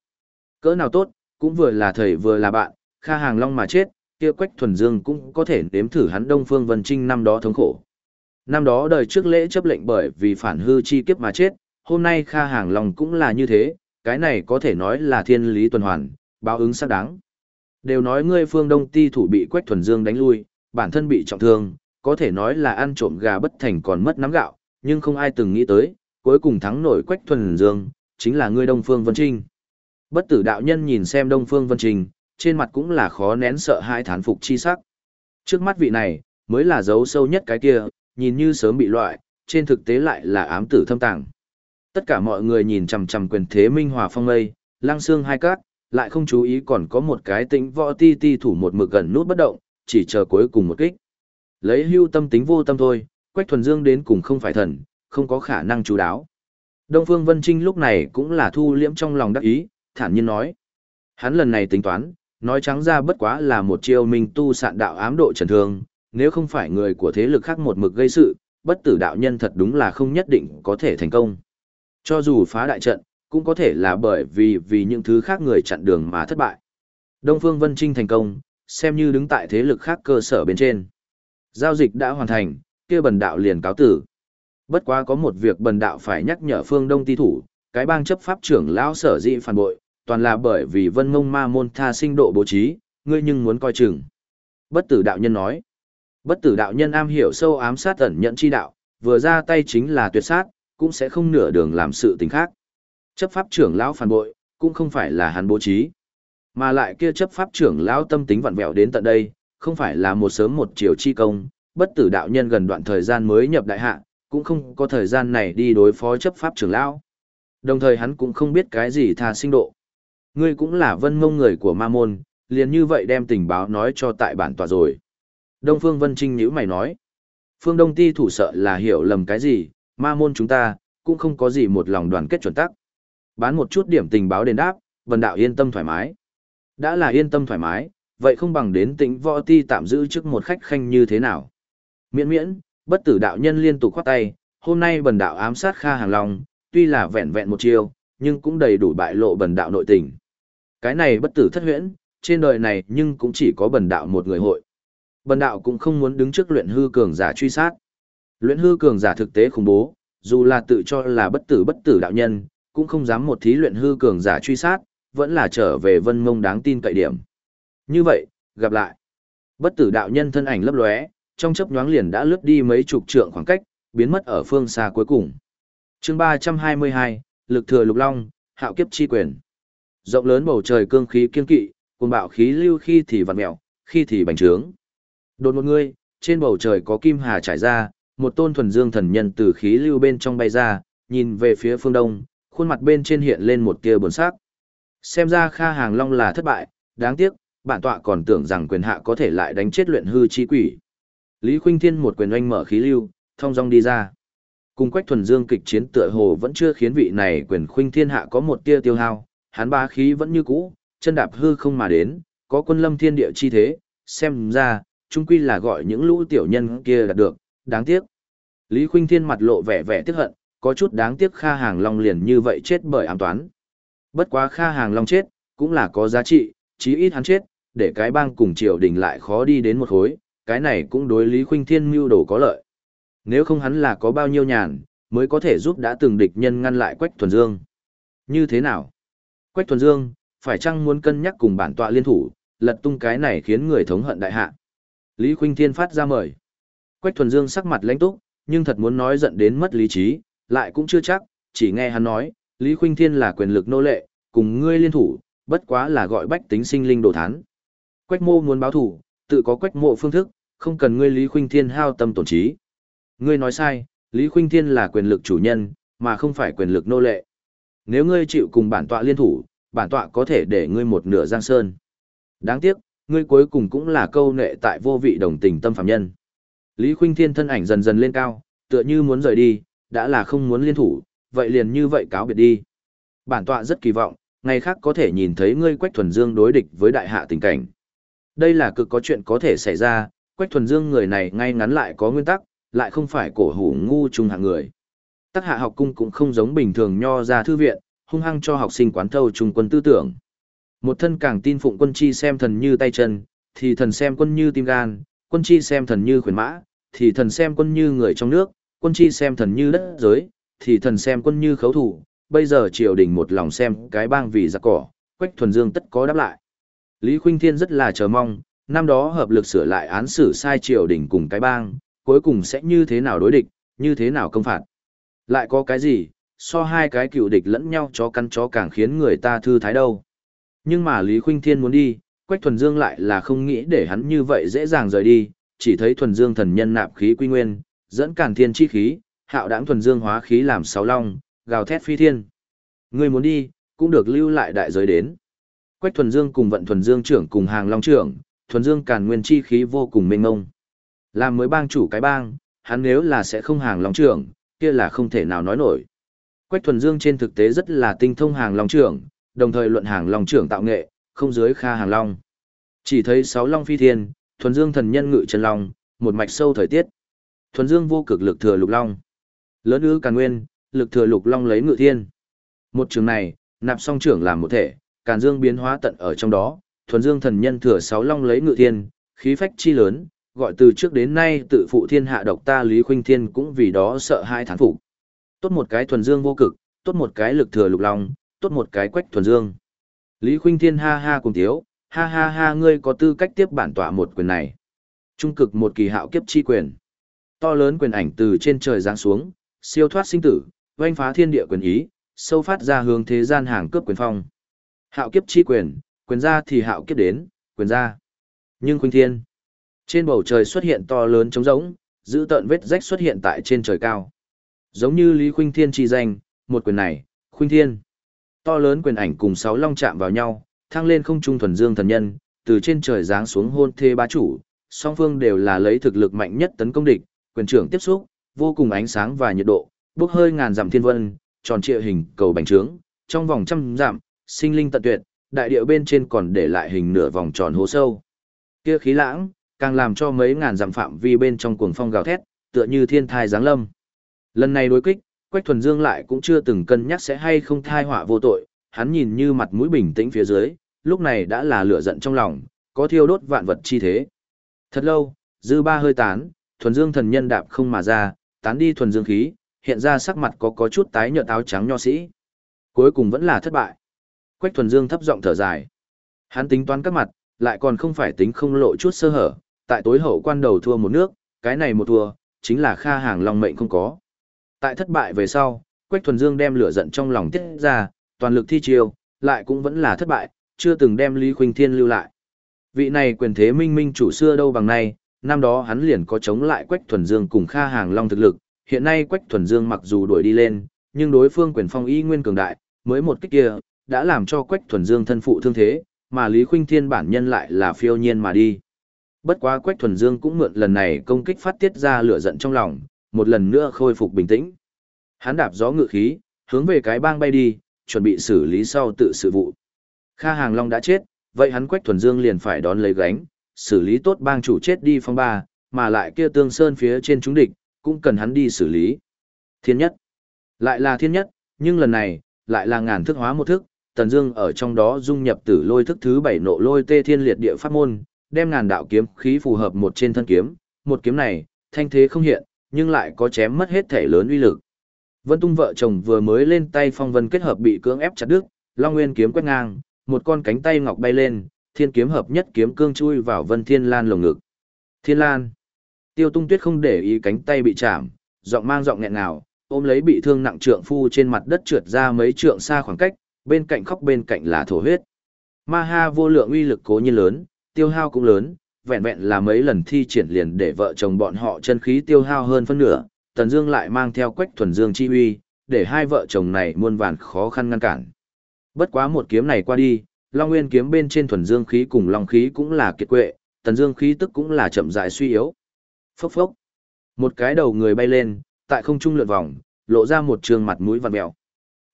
Cỡ nào tốt, cũng vừa là thầy vừa là bạn, Kha Hàng Long mà chết, kia Quách Thuần Dương cũng có thể nếm thử hắn Đông Phương Vân Trinh năm đó thống khổ. Năm đó đời trước lễ chấp lệnh bởi vì phản hư chi kiếp mà chết, hôm nay Kha Hàng Long cũng là như thế, cái này có thể nói là thiên lý tuần hoàn, báo ứng xác đáng. Đều nói ngươi phương đông ti thủ bị Quách Thuần Dương đánh lui, bản thân bị trọng thương, có thể nói là ăn trộm gà bất thành còn mất nắm gạo, nhưng không ai từng nghĩ tới, cuối cùng thắng nổi Quách Thuần Dương, chính là ngươi Đông Phương Vân Trinh. Bất tử đạo nhân nhìn xem Đông Phương Vân Trinh, trên mặt cũng là khó nén sợ hãi thán phục chi sắc. Trước mắt vị này, mới là dấu sâu nhất cái kia, nhìn như sớm bị loại, trên thực tế lại là ám tử thâm tàng. Tất cả mọi người nhìn chằm chằm quyền thế minh hòa phong lây, lăng xương hai cát, lại không chú ý còn có một cái tĩnh võ ti ti thủ một mực gần nút bất động, chỉ chờ cuối cùng một kích. Lấy hưu tâm tính vô tâm thôi, Quách Thuần Dương đến cùng không phải thần, không có khả năng chú đáo. Đông Phương Vân Trinh lúc này cũng là thu liễm trong lòng đắc ý, thản nhiên nói. Hắn lần này tính toán, nói trắng ra bất quá là một chiêu minh tu sạn đạo ám độ trần thương, nếu không phải người của thế lực khác một mực gây sự, bất tử đạo nhân thật đúng là không nhất định có thể thành công. Cho dù phá đại trận, cũng có thể là bởi vì vì những thứ khác người chặn đường mà thất bại. Đông Phương Vân Trinh thành công, xem như đứng tại thế lực khác cơ sở bên trên. Giao dịch đã hoàn thành, kia bần đạo liền cáo tử. Bất quá có một việc bần đạo phải nhắc nhở phương đông ti thủ, cái bang chấp pháp trưởng lão sở dị phản bội, toàn là bởi vì vân mông ma môn tha sinh độ bố trí, ngươi nhưng muốn coi chừng. Bất tử đạo nhân nói, bất tử đạo nhân am hiểu sâu ám sát ẩn nhận chi đạo, vừa ra tay chính là tuyệt sát, cũng sẽ không nửa đường làm sự tình khác. Chấp pháp trưởng lão phản bội, cũng không phải là hắn bố trí, mà lại kia chấp pháp trưởng lão tâm tính vặn vẹo đến tận đây, không phải là một sớm một chiều chi công, bất tử đạo nhân gần đoạn thời gian mới nhập đại hạ, cũng không có thời gian này đi đối phó chấp pháp trưởng lão. Đồng thời hắn cũng không biết cái gì tha sinh độ. Ngươi cũng là vân mông người của ma môn, liền như vậy đem tình báo nói cho tại bản tòa rồi. Đông Phương Vân Trinh nhữ mày nói. Phương Đông Ti thủ sợ là hiểu lầm cái gì, ma môn chúng ta, cũng không có gì một lòng đoàn kết chuẩn tắc. Bán một chút điểm tình báo đền đáp, vần đạo yên tâm thoải mái. Đã là yên tâm thoải mái, vậy không bằng đến tĩnh võ ti tạm giữ trước một khách khanh như thế nào. Miễn miễn, bất tử đạo nhân liên tục khoát tay, hôm nay bần đạo ám sát Kha Hàng Long, tuy là vẹn vẹn một chiêu, nhưng cũng đầy đủ bại lộ bần đạo nội tình. Cái này bất tử thất huyễn, trên đời này nhưng cũng chỉ có bần đạo một người hội. Bần đạo cũng không muốn đứng trước luyện hư cường giả truy sát. Luyện hư cường giả thực tế khủng bố, dù là tự cho là bất tử bất tử đạo nhân, cũng không dám một thí luyện hư cường giả truy sát, vẫn là trở về vân mông đáng tin cậy điểm. Như vậy, gặp lại. Bất tử đạo nhân thân ảnh lấp lóe, trong chớp nhoáng liền đã lướt đi mấy chục trượng khoảng cách, biến mất ở phương xa cuối cùng. Chương 322, lực thừa lục long, hạo kiếp chi quyền. Rộng lớn bầu trời cương khí kiên kỵ, cuồng bạo khí lưu khi thì vặn mèo, khi thì bành trướng. Đột một người, trên bầu trời có kim hà trải ra, một tôn thuần dương thần nhân từ khí lưu bên trong bay ra, nhìn về phía phương đông, khuôn mặt bên trên hiện lên một tia buồn sắc. Xem ra Kha Hàng Long là thất bại, đáng tiếc, bản tọa còn tưởng rằng quyền hạ có thể lại đánh chết luyện hư chi quỷ. Lý Khuynh Thiên một quyền oanh mở khí lưu, thông dong đi ra. Cùng Quách Thuần Dương kịch chiến tựa hồ vẫn chưa khiến vị này quyền Khuynh Thiên hạ có một tia tiêu hao, hắn ba khí vẫn như cũ, chân đạp hư không mà đến, có quân lâm thiên địa chi thế, xem ra, chung quy là gọi những lũ tiểu nhân kia đạt được, đáng tiếc. Lý Khuynh Thiên mặt lộ vẻ vẻ tiếc hận, có chút đáng tiếc Kha Hàng Long liền như vậy chết bởi ám toán. Bất quá Kha Hàng Long chết, cũng là có giá trị, chí ít hắn chết, để cái bang cùng triều đình lại khó đi đến một khối, cái này cũng đối Lý Khuynh Thiên mưu đồ có lợi. Nếu không hắn là có bao nhiêu nhàn, mới có thể giúp đã từng địch nhân ngăn lại Quách Thuần Dương. Như thế nào? Quách Thuần Dương, phải chăng muốn cân nhắc cùng bản tọa liên thủ, lật tung cái này khiến người thống hận đại hạ. Lý Khuynh Thiên phát ra mời. Quách Thuần Dương sắc mặt lãnh túc, nhưng thật muốn nói giận đến mất lý trí, lại cũng chưa chắc, chỉ nghe hắn nói, Lý Khuynh Thiên là quyền lực nô lệ, cùng ngươi liên thủ, bất quá là gọi bách tính sinh linh đồ thán. Quách mô muốn báo thủ, tự có quách mộ phương thức, không cần ngươi Lý Khuynh Thiên hao tâm tổn trí. Ngươi nói sai, Lý Khuynh Thiên là quyền lực chủ nhân, mà không phải quyền lực nô lệ. Nếu ngươi chịu cùng bản tọa liên thủ, bản tọa có thể để ngươi một nửa giang sơn. Đáng tiếc, ngươi cuối cùng cũng là câu nệ tại vô vị đồng tình tâm phạm nhân. Lý Khuynh Thiên thân ảnh dần dần lên cao, tựa như muốn rời đi, đã là không muốn liên thủ, vậy liền như vậy cáo biệt đi. Bản tọa rất kỳ vọng, ngày khác có thể nhìn thấy ngươi Quách Thuần Dương đối địch với đại hạ tình cảnh. Đây là cực có chuyện có thể xảy ra, Quách Thuần Dương người này ngay ngắn lại có nguyên tắc, lại không phải cổ hủ ngu trung hạng người. Tắc hạ học cung cũng không giống bình thường nho ra thư viện, hung hăng cho học sinh quán thâu trung quân tư tưởng. Một thân càng tin phụng quân chi xem thần như tay chân, thì thần xem quân như tim gan, quân chi xem thần như khuyến mã, thì thần xem quân như người trong nước, quân chi xem thần như đất giới, thì thần xem quân như khấu thủ, bây giờ triều đình một lòng xem cái bang vì giặc cỏ, Quách Thuần Dương tất có đáp lại. Lý Khuynh Thiên rất là chờ mong, năm đó hợp lực sửa lại án xử sai triều đình cùng cái bang, cuối cùng sẽ như thế nào đối địch, như thế nào công phạt. Lại có cái gì, so hai cái cựu địch lẫn nhau chó cắn chó càng khiến người ta thư thái đâu. Nhưng mà Lý Khuynh Thiên muốn đi, Quách Thuần Dương lại là không nghĩ để hắn như vậy dễ dàng rời đi, chỉ thấy Thuần Dương thần nhân nạp khí quy nguyên, dẫn càn thiên chi khí, hạo đãng Thuần Dương hóa khí làm sáu long, gào thét phi thiên. Ngươi muốn đi, cũng được lưu lại đại giới đến. Quách Thuần Dương cùng Vận Thuần Dương trưởng cùng hàng long trưởng, Thuần Dương càn nguyên chi khí vô cùng mênh mông. Làm mới bang chủ cái bang, hắn nếu là sẽ không hàng long trưởng, kia là không thể nào nói nổi. Quách Thuần Dương trên thực tế rất là tinh thông hàng long trưởng, đồng thời luận hàng long trưởng tạo nghệ, không dưới kha hàng long. Chỉ thấy sáu long phi thiên, Thuần Dương thần nhân ngự chân long, một mạch sâu thời tiết. Thuần Dương vô cực lực thừa lục long. Lớn ư càn nguyên, lực thừa lục long lấy ngự thiên. Một trường này, nạp song trưởng làm một thể, càn dương biến hóa tận ở trong đó, thuần dương thần nhân thừa sáu long lấy ngự thiên, khí phách chi lớn, gọi từ trước đến nay tự phụ thiên hạ độc ta Lý Khuynh Thiên cũng vì đó sợ hai thán phục. Tốt một cái thuần dương vô cực, tốt một cái lực thừa lục long, tốt một cái quách thuần dương. Lý Khuynh Thiên ha ha cùng thiếu, ha ha ha ngươi có tư cách tiếp bản tọa một quyền này. Trung cực một kỳ hạo kiếp chi quyền. To lớn quyền ảnh từ trên trời giáng xuống, siêu thoát sinh tử, oanh phá thiên địa quyền ý, sâu phát ra hướng thế gian hàng cướp quyền phong. Hạo kiếp chi quyền, quyền ra thì hạo kiếp đến, quyền ra. Nhưng khuynh thiên, trên bầu trời xuất hiện to lớn trống rỗng, giữ tợn vết rách xuất hiện tại trên trời cao. Giống như Lý Khuynh Thiên chi danh, một quyền này, Khuynh Thiên. To lớn quyền ảnh cùng sáu long chạm vào nhau, thăng lên không trung thuần dương thần nhân, từ trên trời giáng xuống hôn thê bá chủ, song phương đều là lấy thực lực mạnh nhất tấn công địch, quyền trưởng tiếp xúc, vô cùng ánh sáng và nhiệt độ, bốc hơi ngàn dặm thiên vân, tròn trịa hình cầu bánh trướng, trong vòng trăm dặm, sinh linh tận tuyệt, đại địa bên trên còn để lại hình nửa vòng tròn hố sâu. Kia khí lãng, càng làm cho mấy ngàn dặm phạm vi bên trong cuồng phong gào thét, tựa như thiên thai giáng lâm. Lần này đối kích, Quách Thuần Dương lại cũng chưa từng cân nhắc sẽ hay không thai họa vô tội, hắn nhìn như mặt mũi bình tĩnh phía dưới, lúc này đã là lửa giận trong lòng, có thiêu đốt vạn vật chi thế. Thật lâu, dư ba hơi tán, Thuần Dương thần nhân đạp không mà ra, tán đi thuần dương khí, hiện ra sắc mặt có có chút tái nhợt áo trắng nho sĩ. Cuối cùng vẫn là thất bại. Quách thuần dương thấp giọng thở dài. Hắn tính toán các mặt, lại còn không phải tính không lộ chút sơ hở, tại tối hậu quan đầu thua một nước, cái này một thua, chính là kha hàng long mệnh không có. Tại thất bại về sau, Quách thuần dương đem lửa giận trong lòng tiết ra, toàn lực thi chiêu, lại cũng vẫn là thất bại, chưa từng đem Lý Khuynh Thiên lưu lại. Vị này quyền thế minh minh chủ xưa đâu bằng nay, năm đó hắn liền có chống lại Quách Thuần Dương cùng Kha Hàng Long thực lực, hiện nay Quách Thuần Dương mặc dù đuổi đi lên, nhưng đối phương quyền phong y nguyên cường đại, mới một kích kia, đã làm cho Quách Thuần Dương thân phụ thương thế, mà Lý Khuynh Thiên bản nhân lại là phiêu nhiên mà đi. Bất quá Quách Thuần Dương cũng mượn lần này công kích phát tiết ra lửa giận trong lòng, một lần nữa khôi phục bình tĩnh. Hắn đạp gió ngự khí, hướng về cái bang bay đi, chuẩn bị xử lý sau tự sự vụ. Kha Hàng Long đã chết, vậy hắn Quách Thuần Dương liền phải đón lấy gánh, xử lý tốt bang chủ chết đi phong ba, mà lại kia tương sơn phía trên chúng địch, cũng cần hắn đi xử lý. Thiên nhất. Lại là thiên nhất, nhưng lần này, lại là ngàn thức hóa một thức, Tần Dương ở trong đó dung nhập tử lôi thức thứ bảy nộ lôi tê thiên liệt địa pháp môn, đem ngàn đạo kiếm khí phù hợp một trên thân kiếm, một kiếm này, thanh thế không hiện, nhưng lại có chém mất hết thể lớn uy lực. Vân Tung vợ chồng vừa mới lên tay phong vân kết hợp bị cưỡng ép chặt đứt, Long Nguyên kiếm quét ngang, một con cánh tay ngọc bay lên, thiên kiếm hợp nhất kiếm cương chui vào Vân Thiên Lan lồng ngực. Thiên Lan. Tiêu Tung Tuyết không để ý cánh tay bị chạm, giọng mang giọng nghẹn ngào, ôm lấy bị thương nặng trượng phu trên mặt đất trượt ra mấy trượng xa khoảng cách, bên cạnh khóc bên cạnh là thổ huyết. Ma ha vô lượng uy lực cố nhiên lớn, tiêu hao cũng lớn, vẹn vẹn là mấy lần thi triển liền để vợ chồng bọn họ chân khí tiêu hao hơn phân nửa, Tần Dương lại mang theo Quách thuần dương chi uy, để hai vợ chồng này muôn vàn khó khăn ngăn cản. Bất quá một kiếm này qua đi, Long Nguyên kiếm bên trên thuần dương khí cùng long khí cũng là kiệt quệ, tần dương khí tức cũng là chậm rãi suy yếu. Phốc phốc. Một cái đầu người bay lên, tại không trung lượn vòng, lộ ra một trường mặt mũi vặn mèo.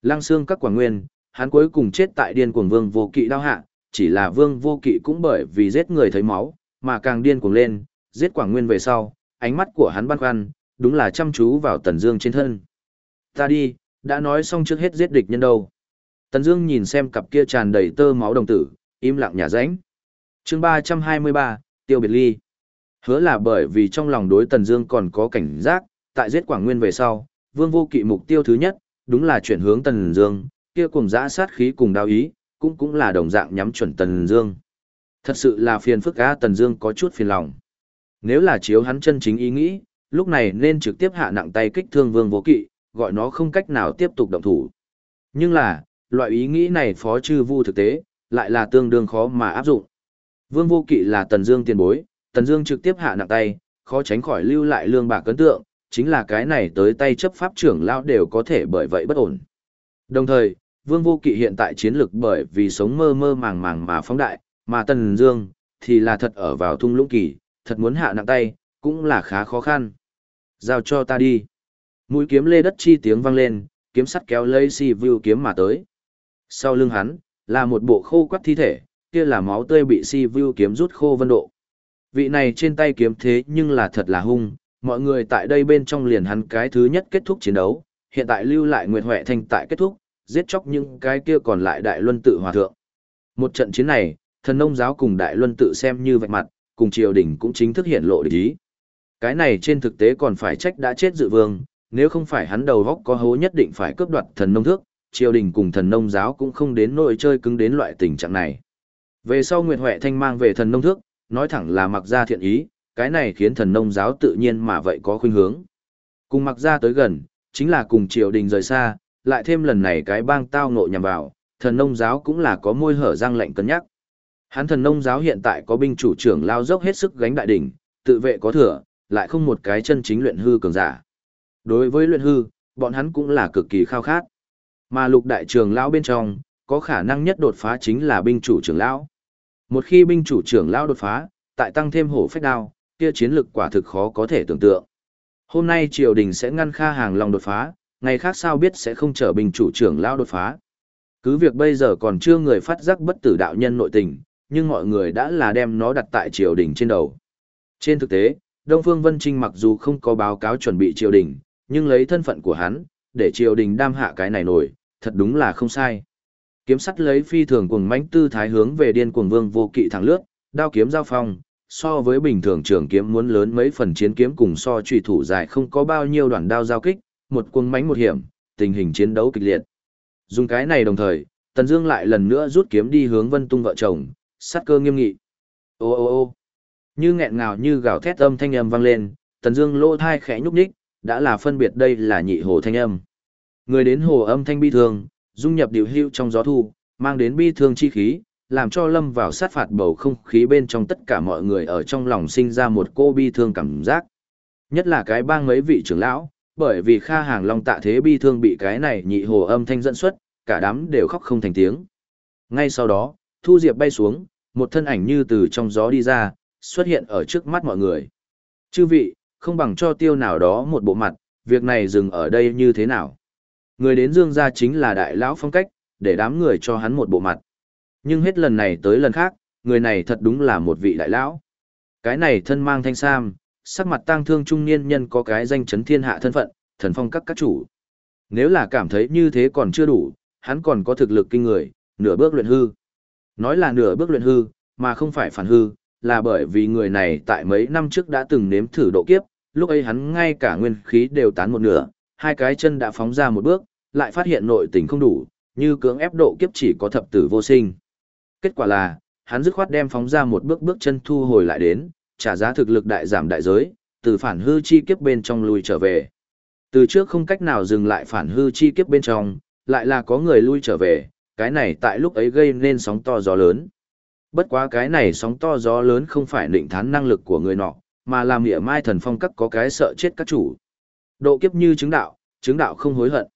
Lăng xương các quả nguyên, hắn cuối cùng chết tại điên cuồng vương vô kỵ đao hạ, chỉ là vương vô kỵ cũng bởi vì giết người thấy máu, mà càng điên cuồng lên, giết quảng nguyên về sau, ánh mắt của hắn băn khoăn, đúng là chăm chú vào tần dương trên thân. Ta đi, đã nói xong trước hết giết địch nhân đâu. Tần Dương nhìn xem cặp kia tràn đầy tơ máu đồng tử, im lặng nhả rãnh. Chương 323, Tiêu biệt ly. Hứa là bởi vì trong lòng đối Tần Dương còn có cảnh giác, tại giết Quảng Nguyên về sau, Vương Vô Kỵ mục tiêu thứ nhất, đúng là chuyển hướng Tần Dương, kia cùng dã sát khí cùng đao ý, cũng cũng là đồng dạng nhắm chuẩn Tần Dương. Thật sự là phiền phức á Tần Dương có chút phiền lòng. Nếu là chiếu hắn chân chính ý nghĩ, lúc này nên trực tiếp hạ nặng tay kích thương Vương Vô Kỵ, gọi nó không cách nào tiếp tục động thủ. Nhưng là, loại ý nghĩ này phó chư vu thực tế, lại là tương đương khó mà áp dụng. Vương vô kỵ là Tần Dương tiền bối, Tần Dương trực tiếp hạ nặng tay, khó tránh khỏi lưu lại lương bạc cấn tượng, chính là cái này tới tay chấp pháp trưởng lão đều có thể bởi vậy bất ổn. Đồng thời, Vương vô kỵ hiện tại chiến lực bởi vì sống mơ mơ màng màng mà phóng đại, mà Tần Dương thì là thật ở vào thung lũng kỳ, thật muốn hạ nặng tay, cũng là khá khó khăn. Giao cho ta đi. Mũi kiếm lê đất chi tiếng vang lên, kiếm sắt kéo lấy si view kiếm mà tới. Sau lưng hắn, là một bộ khô quắt thi thể, kia là máu tươi bị si vu kiếm rút khô vân độ. Vị này trên tay kiếm thế nhưng là thật là hung, mọi người tại đây bên trong liền hắn cái thứ nhất kết thúc chiến đấu, hiện tại lưu lại Nguyệt Huệ Thanh tại kết thúc, giết chóc những cái kia còn lại Đại Luân tự hòa thượng. Một trận chiến này, thần nông giáo cùng Đại Luân tự xem như vạch mặt, cùng triều đình cũng chính thức hiện lộ địch ý. Cái này trên thực tế còn phải trách đã chết dự vương, nếu không phải hắn đầu góc có hố nhất định phải cướp đoạt thần nông thước, triều đình cùng thần nông giáo cũng không đến nỗi chơi cứng đến loại tình trạng này. Về sau Nguyệt Huệ Thanh mang về thần nông thước, nói thẳng là mặc ra thiện ý, cái này khiến thần nông giáo tự nhiên mà vậy có khuynh hướng. Cùng mặc ra tới gần, chính là cùng triều đình rời xa, lại thêm lần này cái bang tao ngộ nhằm vào, thần nông giáo cũng là có môi hở răng lạnh cân nhắc. Hắn thần nông giáo hiện tại có binh chủ trưởng lao dốc hết sức gánh đại đỉnh, tự vệ có thừa, lại không một cái chân chính luyện hư cường giả. Đối với luyện hư, bọn hắn cũng là cực kỳ khao khát. Mà lục đại trường lão bên trong, có khả năng nhất đột phá chính là binh chủ trưởng lão. Một khi binh chủ trưởng lão đột phá, tại tăng thêm hổ phách đao, kia chiến lực quả thực khó có thể tưởng tượng. Hôm nay triều đình sẽ ngăn Kha Hàng Long đột phá, ngày khác sao biết sẽ không trở bình chủ trưởng lao đột phá. Cứ việc bây giờ còn chưa người phát giác bất tử đạo nhân nội tình, nhưng mọi người đã là đem nó đặt tại triều đình trên đầu. Trên thực tế, Đông Phương Vân Trinh mặc dù không có báo cáo chuẩn bị triều đình, nhưng lấy thân phận của hắn, để triều đình đam hạ cái này nổi, thật đúng là không sai. Kiếm sắt lấy phi thường cuồng mãnh tư thái hướng về điên cuồng vương vô kỵ thẳng lướt, đao kiếm giao phong, so với bình thường trường kiếm muốn lớn mấy phần chiến kiếm cùng so truy thủ dài không có bao nhiêu đoạn đao giao kích, một cuồng mãnh một hiểm, tình hình chiến đấu kịch liệt. Dùng cái này đồng thời, Tần Dương lại lần nữa rút kiếm đi hướng Vân Tung vợ chồng, sát cơ nghiêm nghị. Ô ô ô. Như nghẹn ngào như gào thét âm thanh ầm vang lên, Tần Dương lỗ tai khẽ nhúc nhích, đã là phân biệt đây là nhị hồ thanh âm. Người đến hồ âm thanh bi thương, dung nhập điều hưu trong gió thu, mang đến bi thương chi khí, làm cho lâm vào sát phạt bầu không khí bên trong tất cả mọi người ở trong lòng sinh ra một cô bi thương cảm giác. Nhất là cái bang mấy vị trưởng lão, bởi vì kha hàng long tạ thế bi thương bị cái này nhị hồ âm thanh dẫn xuất, cả đám đều khóc không thành tiếng. Ngay sau đó, thu diệp bay xuống, một thân ảnh như từ trong gió đi ra, xuất hiện ở trước mắt mọi người. Chư vị, không bằng cho tiêu nào đó một bộ mặt, việc này dừng ở đây như thế nào? Người đến dương gia chính là đại lão phong cách, để đám người cho hắn một bộ mặt. Nhưng hết lần này tới lần khác, người này thật đúng là một vị đại lão. Cái này thân mang thanh sam, sắc mặt tang thương trung niên nhân có cái danh chấn thiên hạ thân phận, thần phong các các chủ. Nếu là cảm thấy như thế còn chưa đủ, hắn còn có thực lực kinh người, nửa bước luyện hư. Nói là nửa bước luyện hư, mà không phải phản hư, là bởi vì người này tại mấy năm trước đã từng nếm thử độ kiếp, lúc ấy hắn ngay cả nguyên khí đều tán một nửa, hai cái chân đã phóng ra một bước, lại phát hiện nội tình không đủ, như cưỡng ép độ kiếp chỉ có thập tử vô sinh. Kết quả là, hắn dứt khoát đem phóng ra một bước bước chân thu hồi lại đến, trả giá thực lực đại giảm đại giới, từ phản hư chi kiếp bên trong lùi trở về. Từ trước không cách nào dừng lại phản hư chi kiếp bên trong, lại là có người lui trở về, cái này tại lúc ấy gây nên sóng to gió lớn. Bất quá cái này sóng to gió lớn không phải định thán năng lực của người nọ, mà làm địa mai thần phong các có cái sợ chết các chủ. Độ kiếp như chứng đạo, chứng đạo không hối hận.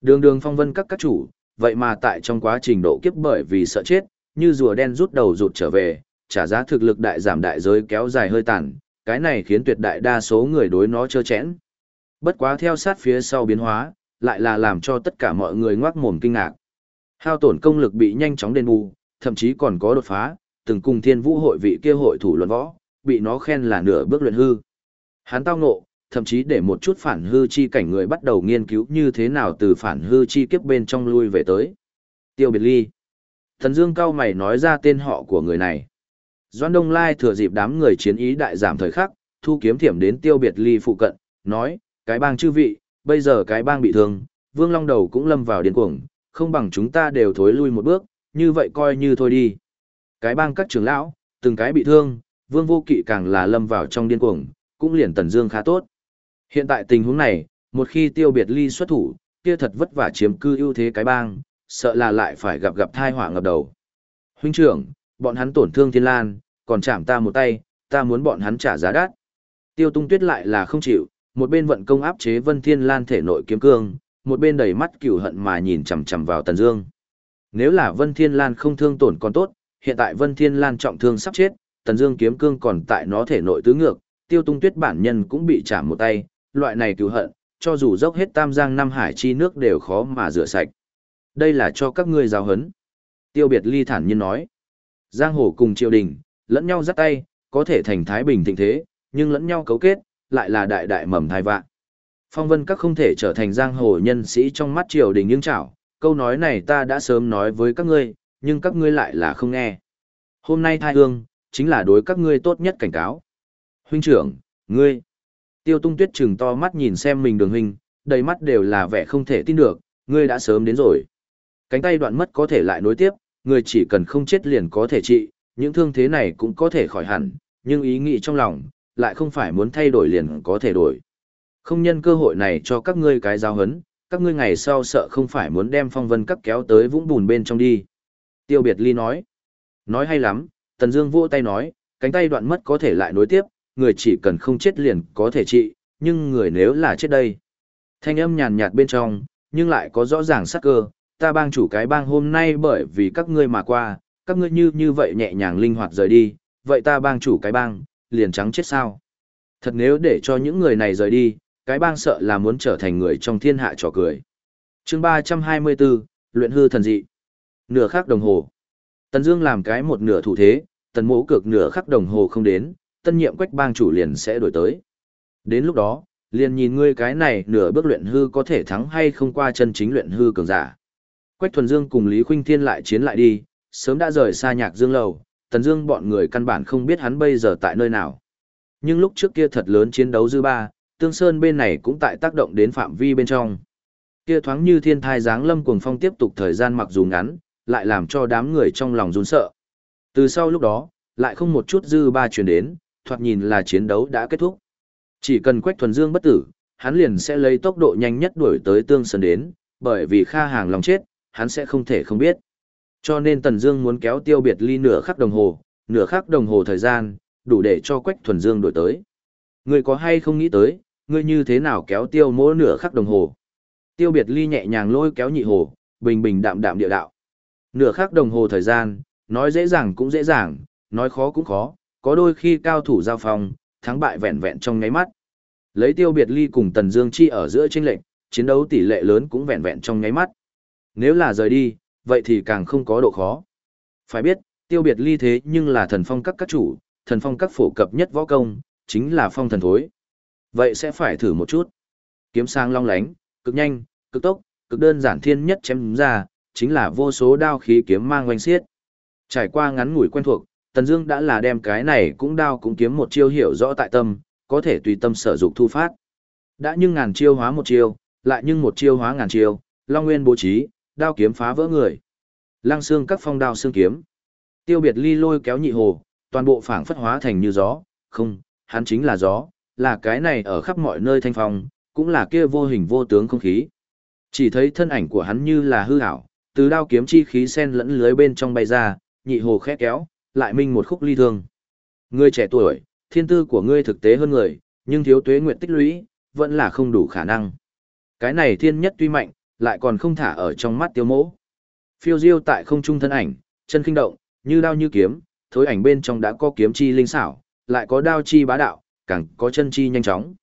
Đường đường phong vân các các chủ, vậy mà tại trong quá trình độ kiếp bởi vì sợ chết, như rùa đen rút đầu rụt trở về, trả giá thực lực đại giảm đại giới kéo dài hơi tàn, cái này khiến tuyệt đại đa số người đối nó chơ chẽn. Bất quá theo sát phía sau biến hóa, lại là làm cho tất cả mọi người ngoác mồm kinh ngạc. Hao tổn công lực bị nhanh chóng đền bù, thậm chí còn có đột phá, từng cùng thiên vũ hội vị kia hội thủ luận võ, bị nó khen là nửa bước luyện hư. Hắn tao ngộ, thậm chí để một chút phản hư chi cảnh người bắt đầu nghiên cứu như thế nào từ phản hư chi kiếp bên trong lui về tới. Tiêu biệt ly. Thần Dương cao mày nói ra tên họ của người này. Doan Đông Lai thừa dịp đám người chiến ý đại giảm thời khắc, thu kiếm thiểm đến tiêu biệt ly phụ cận, nói, cái bang chư vị, bây giờ cái bang bị thương, Vương Long Đầu cũng lâm vào điên cuồng, không bằng chúng ta đều thối lui một bước, như vậy coi như thôi đi. Cái bang các trưởng lão, từng cái bị thương, Vương Vô Kỵ càng là lâm vào trong điên cuồng, cũng liền Tần Dương khá tốt. Hiện tại tình huống này, một khi tiêu biệt ly xuất thủ, kia thật vất vả chiếm cư ưu thế cái bang, sợ là lại phải gặp gặp thai họa ngập đầu. Huynh trưởng, bọn hắn tổn thương thiên lan, còn chạm ta một tay, ta muốn bọn hắn trả giá đắt. Tiêu tung tuyết lại là không chịu, một bên vận công áp chế vân thiên lan thể nội kiếm cương, một bên đầy mắt cửu hận mà nhìn chằm chằm vào tần dương. Nếu là vân thiên lan không thương tổn còn tốt, hiện tại vân thiên lan trọng thương sắp chết, tần dương kiếm cương còn tại nó thể nội tứ ngược, tiêu tung tuyết bản nhân cũng bị chạm một tay, loại này cửu hận, cho dù dốc hết tam giang năm hải chi nước đều khó mà rửa sạch. Đây là cho các ngươi giáo hấn. Tiêu biệt ly thản nhiên nói. Giang hồ cùng triều đình, lẫn nhau dắt tay, có thể thành thái bình thịnh thế, nhưng lẫn nhau cấu kết, lại là đại đại mầm thai vạn. Phong vân các không thể trở thành giang hồ nhân sĩ trong mắt triều đình nhưng chảo, câu nói này ta đã sớm nói với các ngươi, nhưng các ngươi lại là không nghe. Hôm nay thai hương, chính là đối các ngươi tốt nhất cảnh cáo. Huynh trưởng, ngươi. Tiêu tung tuyết trừng to mắt nhìn xem mình đường huynh, đầy mắt đều là vẻ không thể tin được, ngươi đã sớm đến rồi. Cánh tay đoạn mất có thể lại nối tiếp, ngươi chỉ cần không chết liền có thể trị, những thương thế này cũng có thể khỏi hẳn, nhưng ý nghĩ trong lòng, lại không phải muốn thay đổi liền có thể đổi. Không nhân cơ hội này cho các ngươi cái giao hấn, các ngươi ngày sau sợ không phải muốn đem phong vân các kéo tới vũng bùn bên trong đi. Tiêu biệt ly nói. Nói hay lắm, Tần Dương vỗ tay nói, cánh tay đoạn mất có thể lại nối tiếp, người chỉ cần không chết liền có thể trị, nhưng người nếu là chết đây. Thanh âm nhàn nhạt bên trong, nhưng lại có rõ ràng sắc cơ, ta bang chủ cái bang hôm nay bởi vì các ngươi mà qua, các ngươi như như vậy nhẹ nhàng linh hoạt rời đi, vậy ta bang chủ cái bang, liền trắng chết sao. Thật nếu để cho những người này rời đi, cái bang sợ là muốn trở thành người trong thiên hạ trò cười. chương 324, luyện hư thần dị. Nửa khắc đồng hồ. Tần Dương làm cái một nửa thủ thế, tần mỗ cực nửa khắc đồng hồ không đến, tân nhiệm quách bang chủ liền sẽ đổi tới. Đến lúc đó, liền nhìn ngươi cái này nửa bước luyện hư có thể thắng hay không qua chân chính luyện hư cường giả. Quách Thuần Dương cùng Lý Khuynh Thiên lại chiến lại đi, sớm đã rời xa Nhạc Dương lầu, Tần Dương bọn người căn bản không biết hắn bây giờ tại nơi nào. Nhưng lúc trước kia thật lớn chiến đấu dư ba, Tương Sơn bên này cũng tại tác động đến phạm vi bên trong. Kia thoáng như thiên thai giáng lâm cuồng phong tiếp tục thời gian mặc dù ngắn, lại làm cho đám người trong lòng run sợ. Từ sau lúc đó, lại không một chút dư ba truyền đến, thoạt nhìn là chiến đấu đã kết thúc. Chỉ cần Quách Thuần Dương bất tử, hắn liền sẽ lấy tốc độ nhanh nhất đuổi tới Tương Sơn đến, bởi vì Kha Hàng lòng chết, hắn sẽ không thể không biết. Cho nên Tần Dương muốn kéo Tiêu Biệt Ly nửa khắc đồng hồ, nửa khắc đồng hồ thời gian, đủ để cho Quách Thuần Dương đuổi tới. Ngươi có hay không nghĩ tới, ngươi như thế nào kéo Tiêu Mỗ nửa khắc đồng hồ? Tiêu Biệt Ly nhẹ nhàng lôi kéo Nhị Hồ, bình bình đạm đạm địa đạo. Nửa khắc đồng hồ thời gian, nói dễ dàng cũng dễ dàng, nói khó cũng khó, có đôi khi cao thủ giao phong, thắng bại vẹn vẹn trong nháy mắt. Lấy Tiêu Biệt Ly cùng Tần Dương Chi ở giữa chênh lệnh, chiến đấu tỷ lệ lớn cũng vẹn vẹn trong nháy mắt. Nếu là rời đi, vậy thì càng không có độ khó. Phải biết, tiêu biệt ly thế nhưng là thần phong các các chủ, thần phong các phổ cập nhất võ công, chính là phong thần thối. Vậy sẽ phải thử một chút. Kiếm sang long lánh, cực nhanh, cực tốc, cực đơn giản thiên nhất chém ra, chính là vô số đao khí kiếm mang quanh xiết. Trải qua ngắn ngủi quen thuộc, Tần Dương đã là đem cái này cũng đao cũng kiếm một chiêu hiểu rõ tại tâm, có thể tùy tâm sở dụng thu phát. Đã nhưng ngàn chiêu hóa một chiêu, lại nhưng một chiêu hóa ngàn chiêu, Long Nguyên bố trí, đao kiếm phá vỡ người. Lăng xương các phong đao xương kiếm. Tiêu biệt ly lôi kéo nhị hồ, toàn bộ phảng phất hóa thành như gió, không, hắn chính là gió, là cái này ở khắp mọi nơi thanh phong, cũng là kia vô hình vô tướng không khí. Chỉ thấy thân ảnh của hắn như là hư ảo, từ đao kiếm chi khí sen lẫn lưới bên trong bay ra, nhị hồ khẽ kéo, lại minh một khúc ly thương. Ngươi trẻ tuổi, thiên tư của ngươi thực tế hơn người, nhưng thiếu tuế nguyện tích lũy, vẫn là không đủ khả năng. Cái này thiên nhất tuy mạnh, lại còn không thả ở trong mắt tiêu mỗ. Phiêu diêu tại không trung thân ảnh, chân kinh động, như đao như kiếm, thối ảnh bên trong đã có kiếm chi linh xảo, lại có đao chi bá đạo, càng có chân chi nhanh chóng.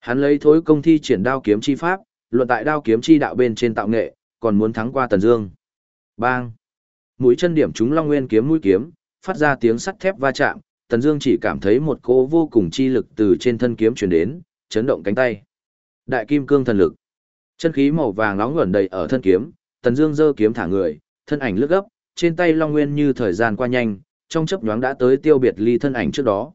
Hắn lấy thối công thi triển đao kiếm chi pháp, luận tại đao kiếm chi đạo bên trên tạo nghệ, còn muốn thắng qua Tần Dương. Bang! Mũi chân điểm trúng Long Nguyên kiếm mũi kiếm, phát ra tiếng sắt thép va chạm, Tần Dương chỉ cảm thấy một cỗ vô cùng chi lực từ trên thân kiếm truyền đến, chấn động cánh tay. Đại kim cương thần lực. Chân khí màu vàng nóng ngẩn đầy ở thân kiếm, Tần Dương giơ kiếm thả người, thân ảnh lướt gấp, trên tay Long Nguyên như thời gian qua nhanh, trong chớp nhoáng đã tới tiêu biệt ly thân ảnh trước đó.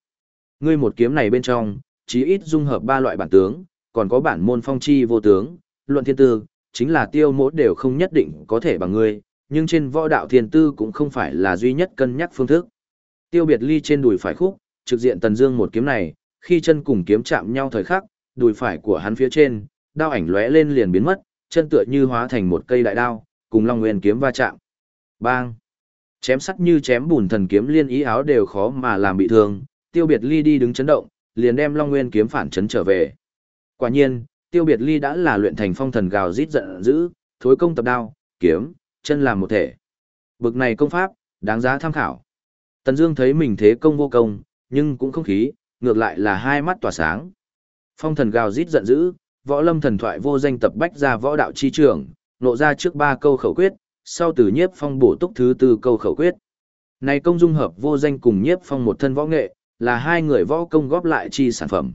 Ngươi một kiếm này bên trong, chí ít dung hợp ba loại bản tướng, còn có bản môn phong chi vô tướng, luận thiên tư, chính là tiêu mỗ đều không nhất định có thể bằng ngươi, nhưng trên võ đạo thiên tư cũng không phải là duy nhất cân nhắc phương thức. Tiêu biệt ly trên đùi phải khúc, trực diện tần dương một kiếm này, khi chân cùng kiếm chạm nhau thời khắc, đùi phải của hắn phía trên, đao ảnh lóe lên liền biến mất, chân tựa như hóa thành một cây đại đao, cùng Long Nguyên kiếm va chạm. Bang! Chém sắt như chém bùn thần kiếm liên ý áo đều khó mà làm bị thương, Tiêu Biệt Ly đi đứng chấn động, liền đem Long Nguyên kiếm phản chấn trở về. Quả nhiên, Tiêu Biệt Ly đã là luyện thành phong thần gào rít giận dữ, thối công tập đao, kiếm, chân làm một thể. Bực này công pháp, đáng giá tham khảo. Tần Dương thấy mình thế công vô công, nhưng cũng không khí, ngược lại là hai mắt tỏa sáng. Phong thần gào rít giận dữ, võ lâm thần thoại vô danh tập bách ra võ đạo chi trường, nộ ra trước ba câu khẩu quyết, sau từ nhiếp phong bổ túc thứ tư câu khẩu quyết. Này công dung hợp vô danh cùng nhiếp phong một thân võ nghệ, là hai người võ công góp lại chi sản phẩm.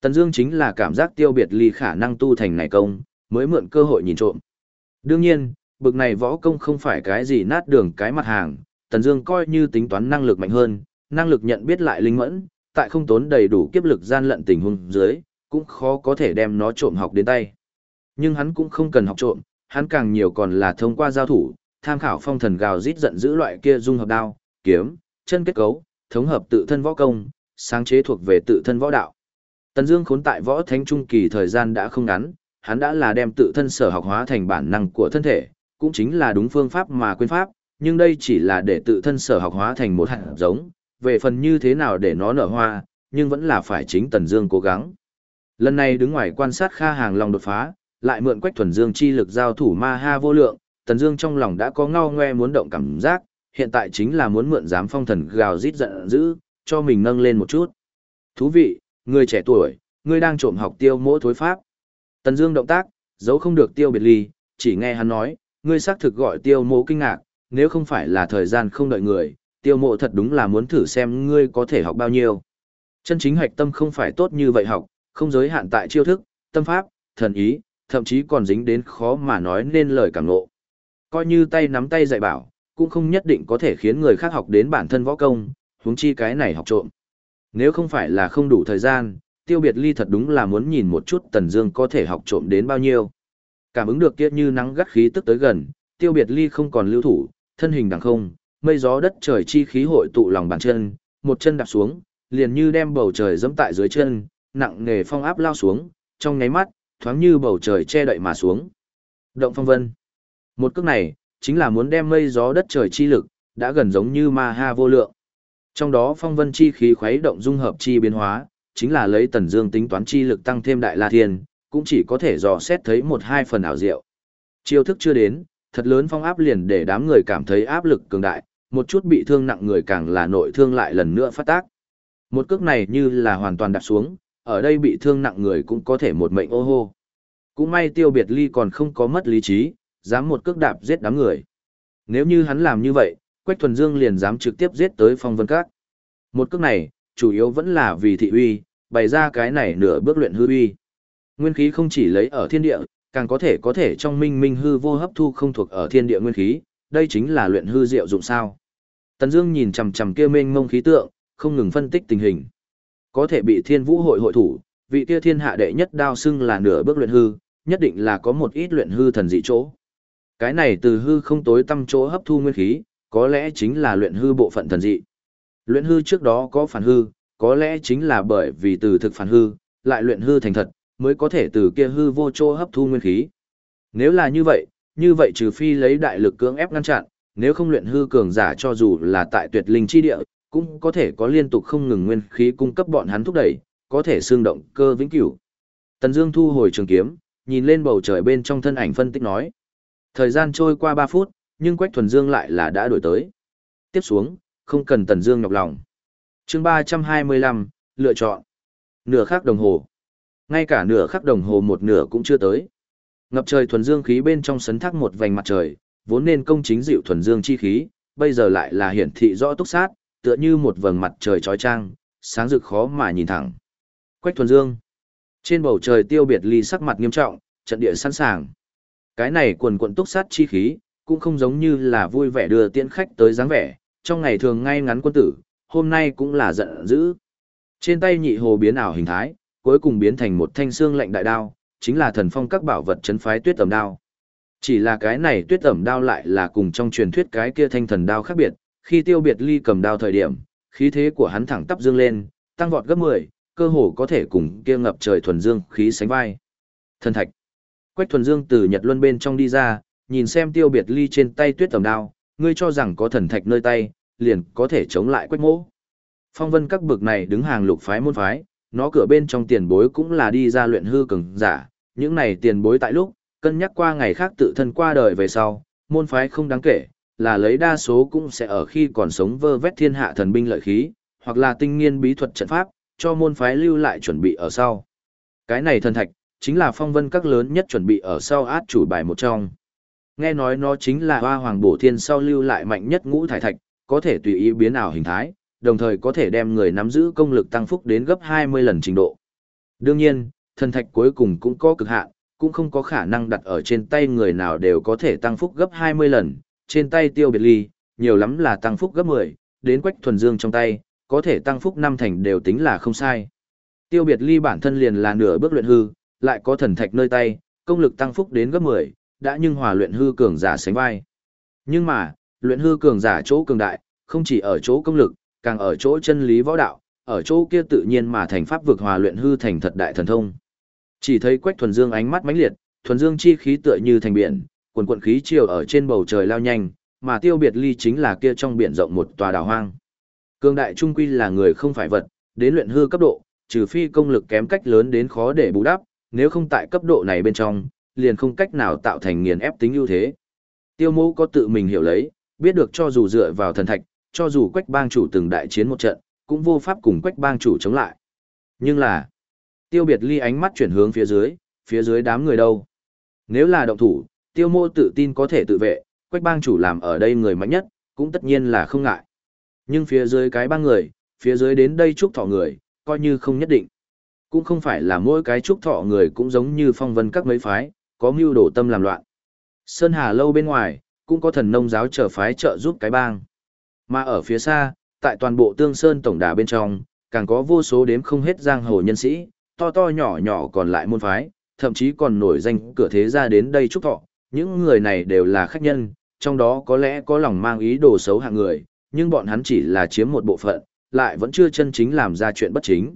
Tần Dương chính là cảm giác tiêu biệt ly khả năng tu thành này công, mới mượn cơ hội nhìn trộm. Đương nhiên, bực này võ công không phải cái gì nát đường cái mặt hàng, Tần Dương coi như tính toán năng lực mạnh hơn, năng lực nhận biết lại linh mẫn, tại không tốn đầy đủ kiếp lực gian lận tình huống dưới, cũng khó có thể đem nó trộm học đến tay. Nhưng hắn cũng không cần học trộm, hắn càng nhiều còn là thông qua giao thủ, tham khảo phong thần gào rít giận dữ loại kia dung hợp đao, kiếm, chân kết cấu, thống hợp tự thân võ công, sáng chế thuộc về tự thân võ đạo. Tần Dương khốn tại võ thánh trung kỳ thời gian đã không ngắn, hắn đã là đem tự thân sở học hóa thành bản năng của thân thể, cũng chính là đúng phương pháp mà quên pháp, nhưng đây chỉ là để tự thân sở học hóa thành một hạt giống, về phần như thế nào để nó nở hoa, nhưng vẫn là phải chính Tần Dương cố gắng. Lần này đứng ngoài quan sát Kha Hàng Long đột phá, lại mượn Quách Thuần Dương chi lực giao thủ ma ha vô lượng, Tần Dương trong lòng đã có ngao ngoe muốn động cảm giác, hiện tại chính là muốn mượn giám phong thần gào rít giận dữ, cho mình nâng lên một chút. Thú vị, người trẻ tuổi, ngươi đang trộm học tiêu mỗ thối pháp. Tần Dương động tác, giấu không được tiêu biệt ly, chỉ nghe hắn nói, ngươi xác thực gọi tiêu mỗ kinh ngạc, nếu không phải là thời gian không đợi người, tiêu mộ thật đúng là muốn thử xem ngươi có thể học bao nhiêu. Chân chính hạch tâm không phải tốt như vậy học, không giới hạn tại chiêu thức, tâm pháp, thần ý, thậm chí còn dính đến khó mà nói nên lời cảm ngộ. Coi như tay nắm tay dạy bảo, cũng không nhất định có thể khiến người khác học đến bản thân võ công, huống chi cái này học trộm. Nếu không phải là không đủ thời gian, tiêu biệt ly thật đúng là muốn nhìn một chút Tần Dương có thể học trộm đến bao nhiêu. Cảm ứng được kia như nắng gắt khí tức tới gần, tiêu biệt ly không còn lưu thủ, thân hình đằng không, mây gió đất trời chi khí hội tụ lòng bàn chân, một chân đạp xuống, liền như đem bầu trời giẫm tại dưới chân, nặng nề phong áp lao xuống, trong nháy mắt, thoáng như bầu trời che đậy mà xuống. Động phong vân. Một cước này, chính là muốn đem mây gió đất trời chi lực, đã gần giống như ma ha vô lượng. Trong đó phong vân chi khí khuấy động dung hợp chi biến hóa, chính là lấy tần dương tính toán chi lực tăng thêm đại la thiên, cũng chỉ có thể dò xét thấy một hai phần ảo diệu. Chiêu thức chưa đến, thật lớn phong áp liền để đám người cảm thấy áp lực cường đại, một chút bị thương nặng người càng là nội thương lại lần nữa phát tác. Một cước này như là hoàn toàn đạp xuống, ở đây bị thương nặng người cũng có thể một mệnh ô hô. Cũng may tiêu biệt ly còn không có mất lý trí, dám một cước đạp giết đám người. Nếu như hắn làm như vậy, Quách Thuần Dương liền dám trực tiếp giết tới phong vân các. Một cước này, chủ yếu vẫn là vì thị uy, bày ra cái này nửa bước luyện hư uy. Nguyên khí không chỉ lấy ở thiên địa, càng có thể có thể trong minh minh hư vô hấp thu không thuộc ở thiên địa nguyên khí, đây chính là luyện hư diệu dụng sao. Tần Dương nhìn chằm chằm kia mênh mông khí tượng, không ngừng phân tích tình hình. Có thể bị Thiên Vũ hội hội thủ, vị kia thiên hạ đệ nhất đao xưng là nửa bước luyện hư, nhất định là có một ít luyện hư thần dị chỗ. Cái này từ hư không tối tâm chỗ hấp thu nguyên khí, có lẽ chính là luyện hư bộ phận thần dị. Luyện hư trước đó có phản hư, có lẽ chính là bởi vì từ thực phản hư, lại luyện hư thành thật, mới có thể từ kia hư vô chỗ hấp thu nguyên khí. Nếu là như vậy, như vậy trừ phi lấy đại lực cưỡng ép ngăn chặn, nếu không luyện hư cường giả cho dù là tại tuyệt linh chi địa, cũng có thể có liên tục không ngừng nguyên khí cung cấp bọn hắn thúc đẩy, có thể xương động cơ vĩnh cửu. Tần Dương thu hồi trường kiếm, nhìn lên bầu trời bên trong thân ảnh phân tích nói. Thời gian trôi qua 3 phút, nhưng Quách Thuần Dương lại là đã đổi tới. Tiếp xuống, không cần Tần Dương nhọc lòng. Chương 325, lựa chọn. Nửa khắc đồng hồ. Ngay cả nửa khắc đồng hồ một nửa cũng chưa tới. Ngập trời thuần dương khí bên trong sấn thác một vành mặt trời, vốn nên công chính dịu thuần dương chi khí, bây giờ lại là hiển thị rõ túc sát, tựa như một vầng mặt trời trói trang, sáng rực khó mà nhìn thẳng. Quách thuần dương. Trên bầu trời tiêu biệt ly sắc mặt nghiêm trọng, trận địa sẵn sàng. Cái này quần quận túc sát chi khí, cũng không giống như là vui vẻ đưa tiễn khách tới dáng vẻ, trong ngày thường ngay ngắn quân tử, hôm nay cũng là giận dữ. Trên tay nhị hồ biến ảo hình thái, cuối cùng biến thành một thanh xương lạnh đại đao, chính là thần phong các bảo vật chấn phái tuyết tẩm đao. Chỉ là cái này tuyết tẩm đao lại là cùng trong truyền thuyết cái kia thanh thần đao khác biệt, khi tiêu biệt ly cầm đao thời điểm, khí thế của hắn thẳng tắp dương lên, tăng vọt gấp 10, cơ hồ có thể cùng kia ngập trời thuần dương khí sánh vai. Thần thạch. Quách thuần dương từ Nhật Luân bên trong đi ra, nhìn xem tiêu biệt ly trên tay tuyết tầm đao, ngươi cho rằng có thần thạch nơi tay, liền có thể chống lại quách mỗ. Phong vân các bực này đứng hàng lục phái môn phái, nó cửa bên trong tiền bối cũng là đi ra luyện hư cường giả, những này tiền bối tại lúc, cân nhắc qua ngày khác tự thân qua đời về sau, môn phái không đáng kể, là lấy đa số cũng sẽ ở khi còn sống vơ vét thiên hạ thần binh lợi khí, hoặc là tinh nghiên bí thuật trận pháp, cho môn phái lưu lại chuẩn bị ở sau. Cái này thần thạch, chính là phong vân các lớn nhất chuẩn bị ở sau át chủ bài một trong. Nghe nói nó chính là hoa hoàng bổ thiên sau lưu lại mạnh nhất ngũ thải thạch, có thể tùy ý biến ảo hình thái, đồng thời có thể đem người nắm giữ công lực tăng phúc đến gấp 20 lần trình độ. Đương nhiên, thần thạch cuối cùng cũng có cực hạn, cũng không có khả năng đặt ở trên tay người nào đều có thể tăng phúc gấp 20 lần, trên tay tiêu biệt ly, nhiều lắm là tăng phúc gấp 10, đến quách thuần dương trong tay, có thể tăng phúc năm thành đều tính là không sai. Tiêu biệt ly bản thân liền là nửa bước luyện hư, lại có thần thạch nơi tay, công lực tăng phúc đến gấp 10, đã nhưng hòa luyện hư cường giả sánh vai. Nhưng mà, luyện hư cường giả chỗ cường đại, không chỉ ở chỗ công lực, càng ở chỗ chân lý võ đạo, ở chỗ kia tự nhiên mà thành pháp vực hòa luyện hư thành thật đại thần thông. Chỉ thấy Quách Thuần Dương ánh mắt mãnh liệt, thuần dương chi khí tựa như thành biển, quần quần khí chiều ở trên bầu trời lao nhanh, mà Tiêu Biệt Ly chính là kia trong biển rộng một tòa đảo hoang. Cương đại trung quy là người không phải vật, đến luyện hư cấp độ, trừ phi công lực kém cách lớn đến khó để bù đắp, nếu không tại cấp độ này bên trong, liền không cách nào tạo thành nghiền ép tính ưu thế. Tiêu Mẫu có tự mình hiểu lấy, biết được cho dù dựa vào thần thạch, cho dù quách bang chủ từng đại chiến một trận, cũng vô pháp cùng quách bang chủ chống lại. Nhưng là, tiêu biệt ly ánh mắt chuyển hướng phía dưới, phía dưới đám người đâu. Nếu là động thủ, tiêu mô tự tin có thể tự vệ, quách bang chủ làm ở đây người mạnh nhất, cũng tất nhiên là không ngại. Nhưng phía dưới cái bang người, phía dưới đến đây chúc thọ người, coi như không nhất định. Cũng không phải là mỗi cái chúc thọ người cũng giống như phong vân các mấy phái, có mưu đổ tâm làm loạn. Sơn Hà lâu bên ngoài, cũng có thần nông giáo trở phái trợ giúp cái bang. Mà ở phía xa, tại toàn bộ tương sơn tổng đà bên trong, càng có vô số đếm không hết giang hồ nhân sĩ, to to nhỏ nhỏ còn lại môn phái, thậm chí còn nổi danh cửa thế gia đến đây chúc thọ. Những người này đều là khách nhân, trong đó có lẽ có lòng mang ý đồ xấu hạng người, nhưng bọn hắn chỉ là chiếm một bộ phận, lại vẫn chưa chân chính làm ra chuyện bất chính.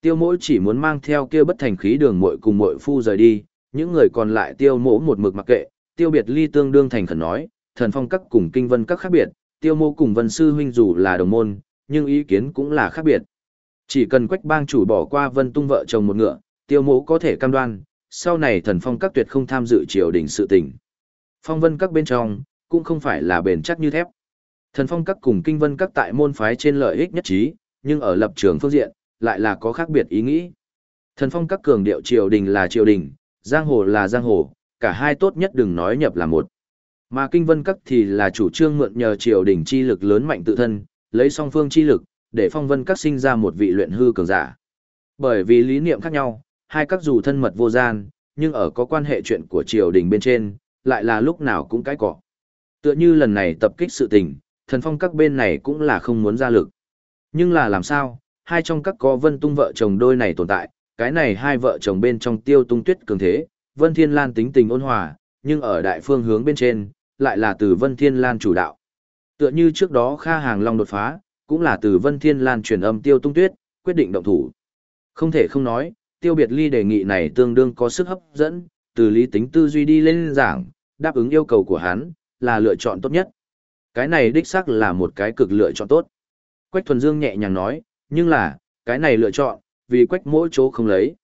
Tiêu mỗi chỉ muốn mang theo kia bất thành khí đường muội cùng muội phu rời đi, những người còn lại tiêu mỗ một mực mặc kệ, tiêu biệt ly tương đương thành khẩn nói, thần phong các cùng kinh vân các khác biệt, tiêu mô cùng vân sư huynh dù là đồng môn, nhưng ý kiến cũng là khác biệt. Chỉ cần quách bang chủ bỏ qua vân tung vợ chồng một ngựa, tiêu Mỗ có thể cam đoan, sau này thần phong các tuyệt không tham dự triều đình sự tình. Phong vân các bên trong, cũng không phải là bền chắc như thép. Thần phong các cùng kinh vân các tại môn phái trên lợi ích nhất trí, nhưng ở lập trường phương diện, lại là có khác biệt ý nghĩ. Thần phong các cường điệu triều đình là triều đình, giang hồ là giang hồ, cả hai tốt nhất đừng nói nhập là một. Mà kinh vân các thì là chủ trương mượn nhờ triều đình chi lực lớn mạnh tự thân, lấy song phương chi lực, để phong vân các sinh ra một vị luyện hư cường giả. Bởi vì lý niệm khác nhau, hai các dù thân mật vô gian, nhưng ở có quan hệ chuyện của triều đình bên trên, lại là lúc nào cũng cái cọ. Tựa như lần này tập kích sự tình, thần phong các bên này cũng là không muốn ra lực. Nhưng là làm sao, hai trong các có vân tung vợ chồng đôi này tồn tại, cái này hai vợ chồng bên trong tiêu tung tuyết cường thế, vân thiên lan tính tình ôn hòa, nhưng ở đại phương hướng bên trên, lại là từ Vân Thiên Lan chủ đạo. Tựa như trước đó Kha Hàng Long đột phá, cũng là từ Vân Thiên Lan truyền âm tiêu tung tuyết, quyết định động thủ. Không thể không nói, tiêu biệt ly đề nghị này tương đương có sức hấp dẫn, từ lý tính tư duy đi lên giảng, đáp ứng yêu cầu của hắn, là lựa chọn tốt nhất. Cái này đích xác là một cái cực lựa chọn tốt. Quách Thuần Dương nhẹ nhàng nói, nhưng là, cái này lựa chọn, vì quách mỗi chỗ không lấy.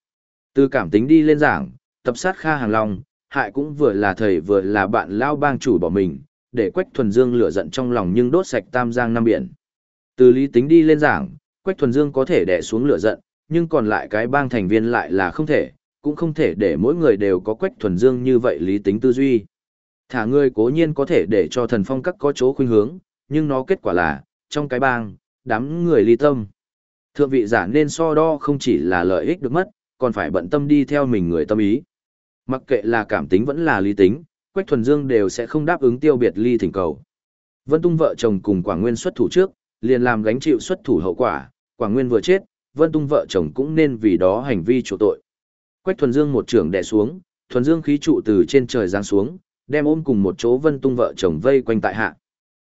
Từ cảm tính đi lên giảng, tập sát Kha Hàng Long, hại cũng vừa là thầy vừa là bạn lao bang chủ bỏ mình, để Quách Thuần Dương lửa giận trong lòng nhưng đốt sạch tam giang năm biển. Từ lý tính đi lên giảng, Quách Thuần Dương có thể đè xuống lửa giận, nhưng còn lại cái bang thành viên lại là không thể, cũng không thể để mỗi người đều có Quách Thuần Dương như vậy lý tính tư duy. Thả ngươi cố nhiên có thể để cho thần phong các có chỗ khuynh hướng, nhưng nó kết quả là, trong cái bang, đám người ly tâm. Thượng vị giả nên so đo không chỉ là lợi ích được mất, còn phải bận tâm đi theo mình người tâm ý. Mặc kệ là cảm tính vẫn là lý tính, Quách Thuần Dương đều sẽ không đáp ứng tiêu biệt ly thỉnh cầu. Vân Tung vợ chồng cùng Quảng Nguyên xuất thủ trước, liền làm gánh chịu xuất thủ hậu quả, Quảng Nguyên vừa chết, Vân Tung vợ chồng cũng nên vì đó hành vi chủ tội. Quách Thuần Dương một trường đè xuống, Thuần Dương khí trụ từ trên trời giáng xuống, đem ôm cùng một chỗ Vân Tung vợ chồng vây quanh tại hạ.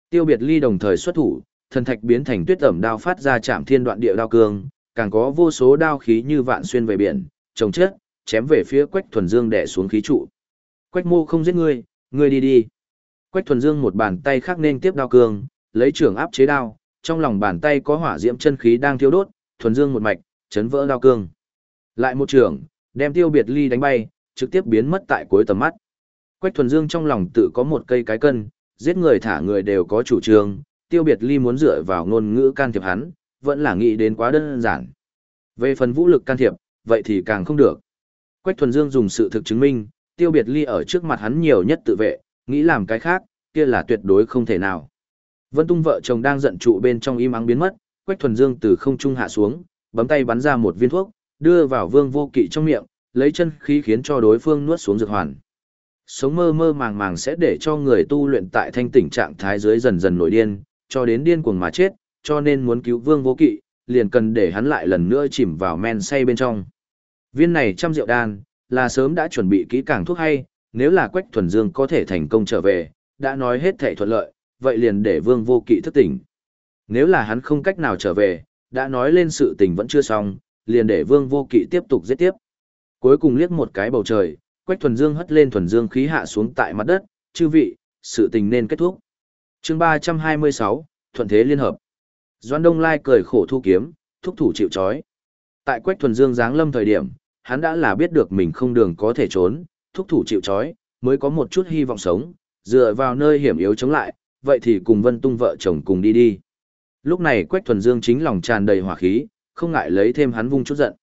Tiêu biệt ly đồng thời xuất thủ, thần thạch biến thành tuyết ẩm đao phát ra chạm thiên đoạn địa đao cương, càng có vô số đao khí như vạn xuyên về biển, trồng chết, chém về phía Quách Thuần Dương đè xuống khí trụ. Quách Mô không giết ngươi, ngươi đi đi. Quách Thuần Dương một bàn tay khác nên tiếp đao cương, lấy trường áp chế đao, trong lòng bàn tay có hỏa diễm chân khí đang thiêu đốt, Thuần Dương một mạch, chấn vỡ đao cương. Lại một trường, đem Tiêu Biệt Ly đánh bay, trực tiếp biến mất tại cuối tầm mắt. Quách Thuần Dương trong lòng tự có một cây cái cân, giết người thả người đều có chủ trương, Tiêu Biệt Ly muốn dựa vào ngôn ngữ can thiệp hắn, vẫn là nghĩ đến quá đơn giản. Về phần vũ lực can thiệp, vậy thì càng không được. Quách Thuần Dương dùng sự thực chứng minh, Tiêu Biệt Ly ở trước mặt hắn nhiều nhất tự vệ, nghĩ làm cái khác, kia là tuyệt đối không thể nào. Vân Tung vợ chồng đang giận trụ bên trong im ắng biến mất, Quách Thuần Dương từ không trung hạ xuống, bấm tay bắn ra một viên thuốc, đưa vào Vương Vô Kỵ trong miệng, lấy chân khí khiến cho đối phương nuốt xuống dược hoàn. Sống mơ mơ màng màng sẽ để cho người tu luyện tại thanh tỉnh trạng thái dưới dần dần nổi điên, cho đến điên cuồng mà chết, cho nên muốn cứu Vương Vô Kỵ, liền cần để hắn lại lần nữa chìm vào men say bên trong. Viên này trăm rượu đan, là sớm đã chuẩn bị kỹ càng thuốc hay, nếu là Quách Thuần Dương có thể thành công trở về, đã nói hết thảy thuận lợi, vậy liền để Vương Vô Kỵ thức tỉnh. Nếu là hắn không cách nào trở về, đã nói lên sự tình vẫn chưa xong, liền để Vương Vô Kỵ tiếp tục giết tiếp. Cuối cùng liếc một cái bầu trời, Quách Thuần Dương hất lên thuần dương khí hạ xuống tại mặt đất, chư vị, sự tình nên kết thúc. Chương 326, Thuận thế liên hợp. Doan Đông Lai cười khổ thu kiếm, thúc thủ chịu trói. Tại Quách Thuần Dương giáng lâm thời điểm, hắn đã là biết được mình không đường có thể trốn, thúc thủ chịu trói, mới có một chút hy vọng sống, dựa vào nơi hiểm yếu chống lại, vậy thì cùng Vân Tung vợ chồng cùng đi đi. Lúc này Quách Thuần Dương chính lòng tràn đầy hỏa khí, không ngại lấy thêm hắn vung chút giận.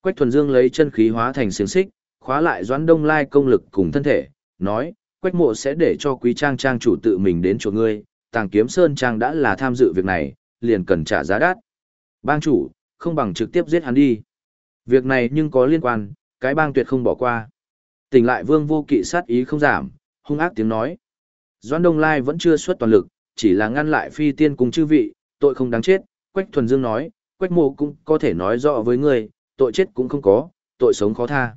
Quách Thuần Dương lấy chân khí hóa thành xiềng xích, khóa lại Doãn Đông Lai công lực cùng thân thể, nói: "Quách Mộ sẽ để cho Quý Trang trang chủ tự mình đến chỗ ngươi, Tàng Kiếm Sơn trang đã là tham dự việc này, liền cần trả giá đắt. Bang chủ, không bằng trực tiếp giết hắn đi. Việc này nhưng có liên quan, cái bang tuyệt không bỏ qua." Tỉnh lại Vương Vô Kỵ sát ý không giảm, hung ác tiếng nói: Doãn Đông Lai vẫn chưa xuất toàn lực, chỉ là ngăn lại phi tiên cùng chư vị, tội không đáng chết. Quách Thuần Dương nói, Quách Mộ cũng có thể nói rõ với ngươi, tội chết cũng không có, tội sống khó tha.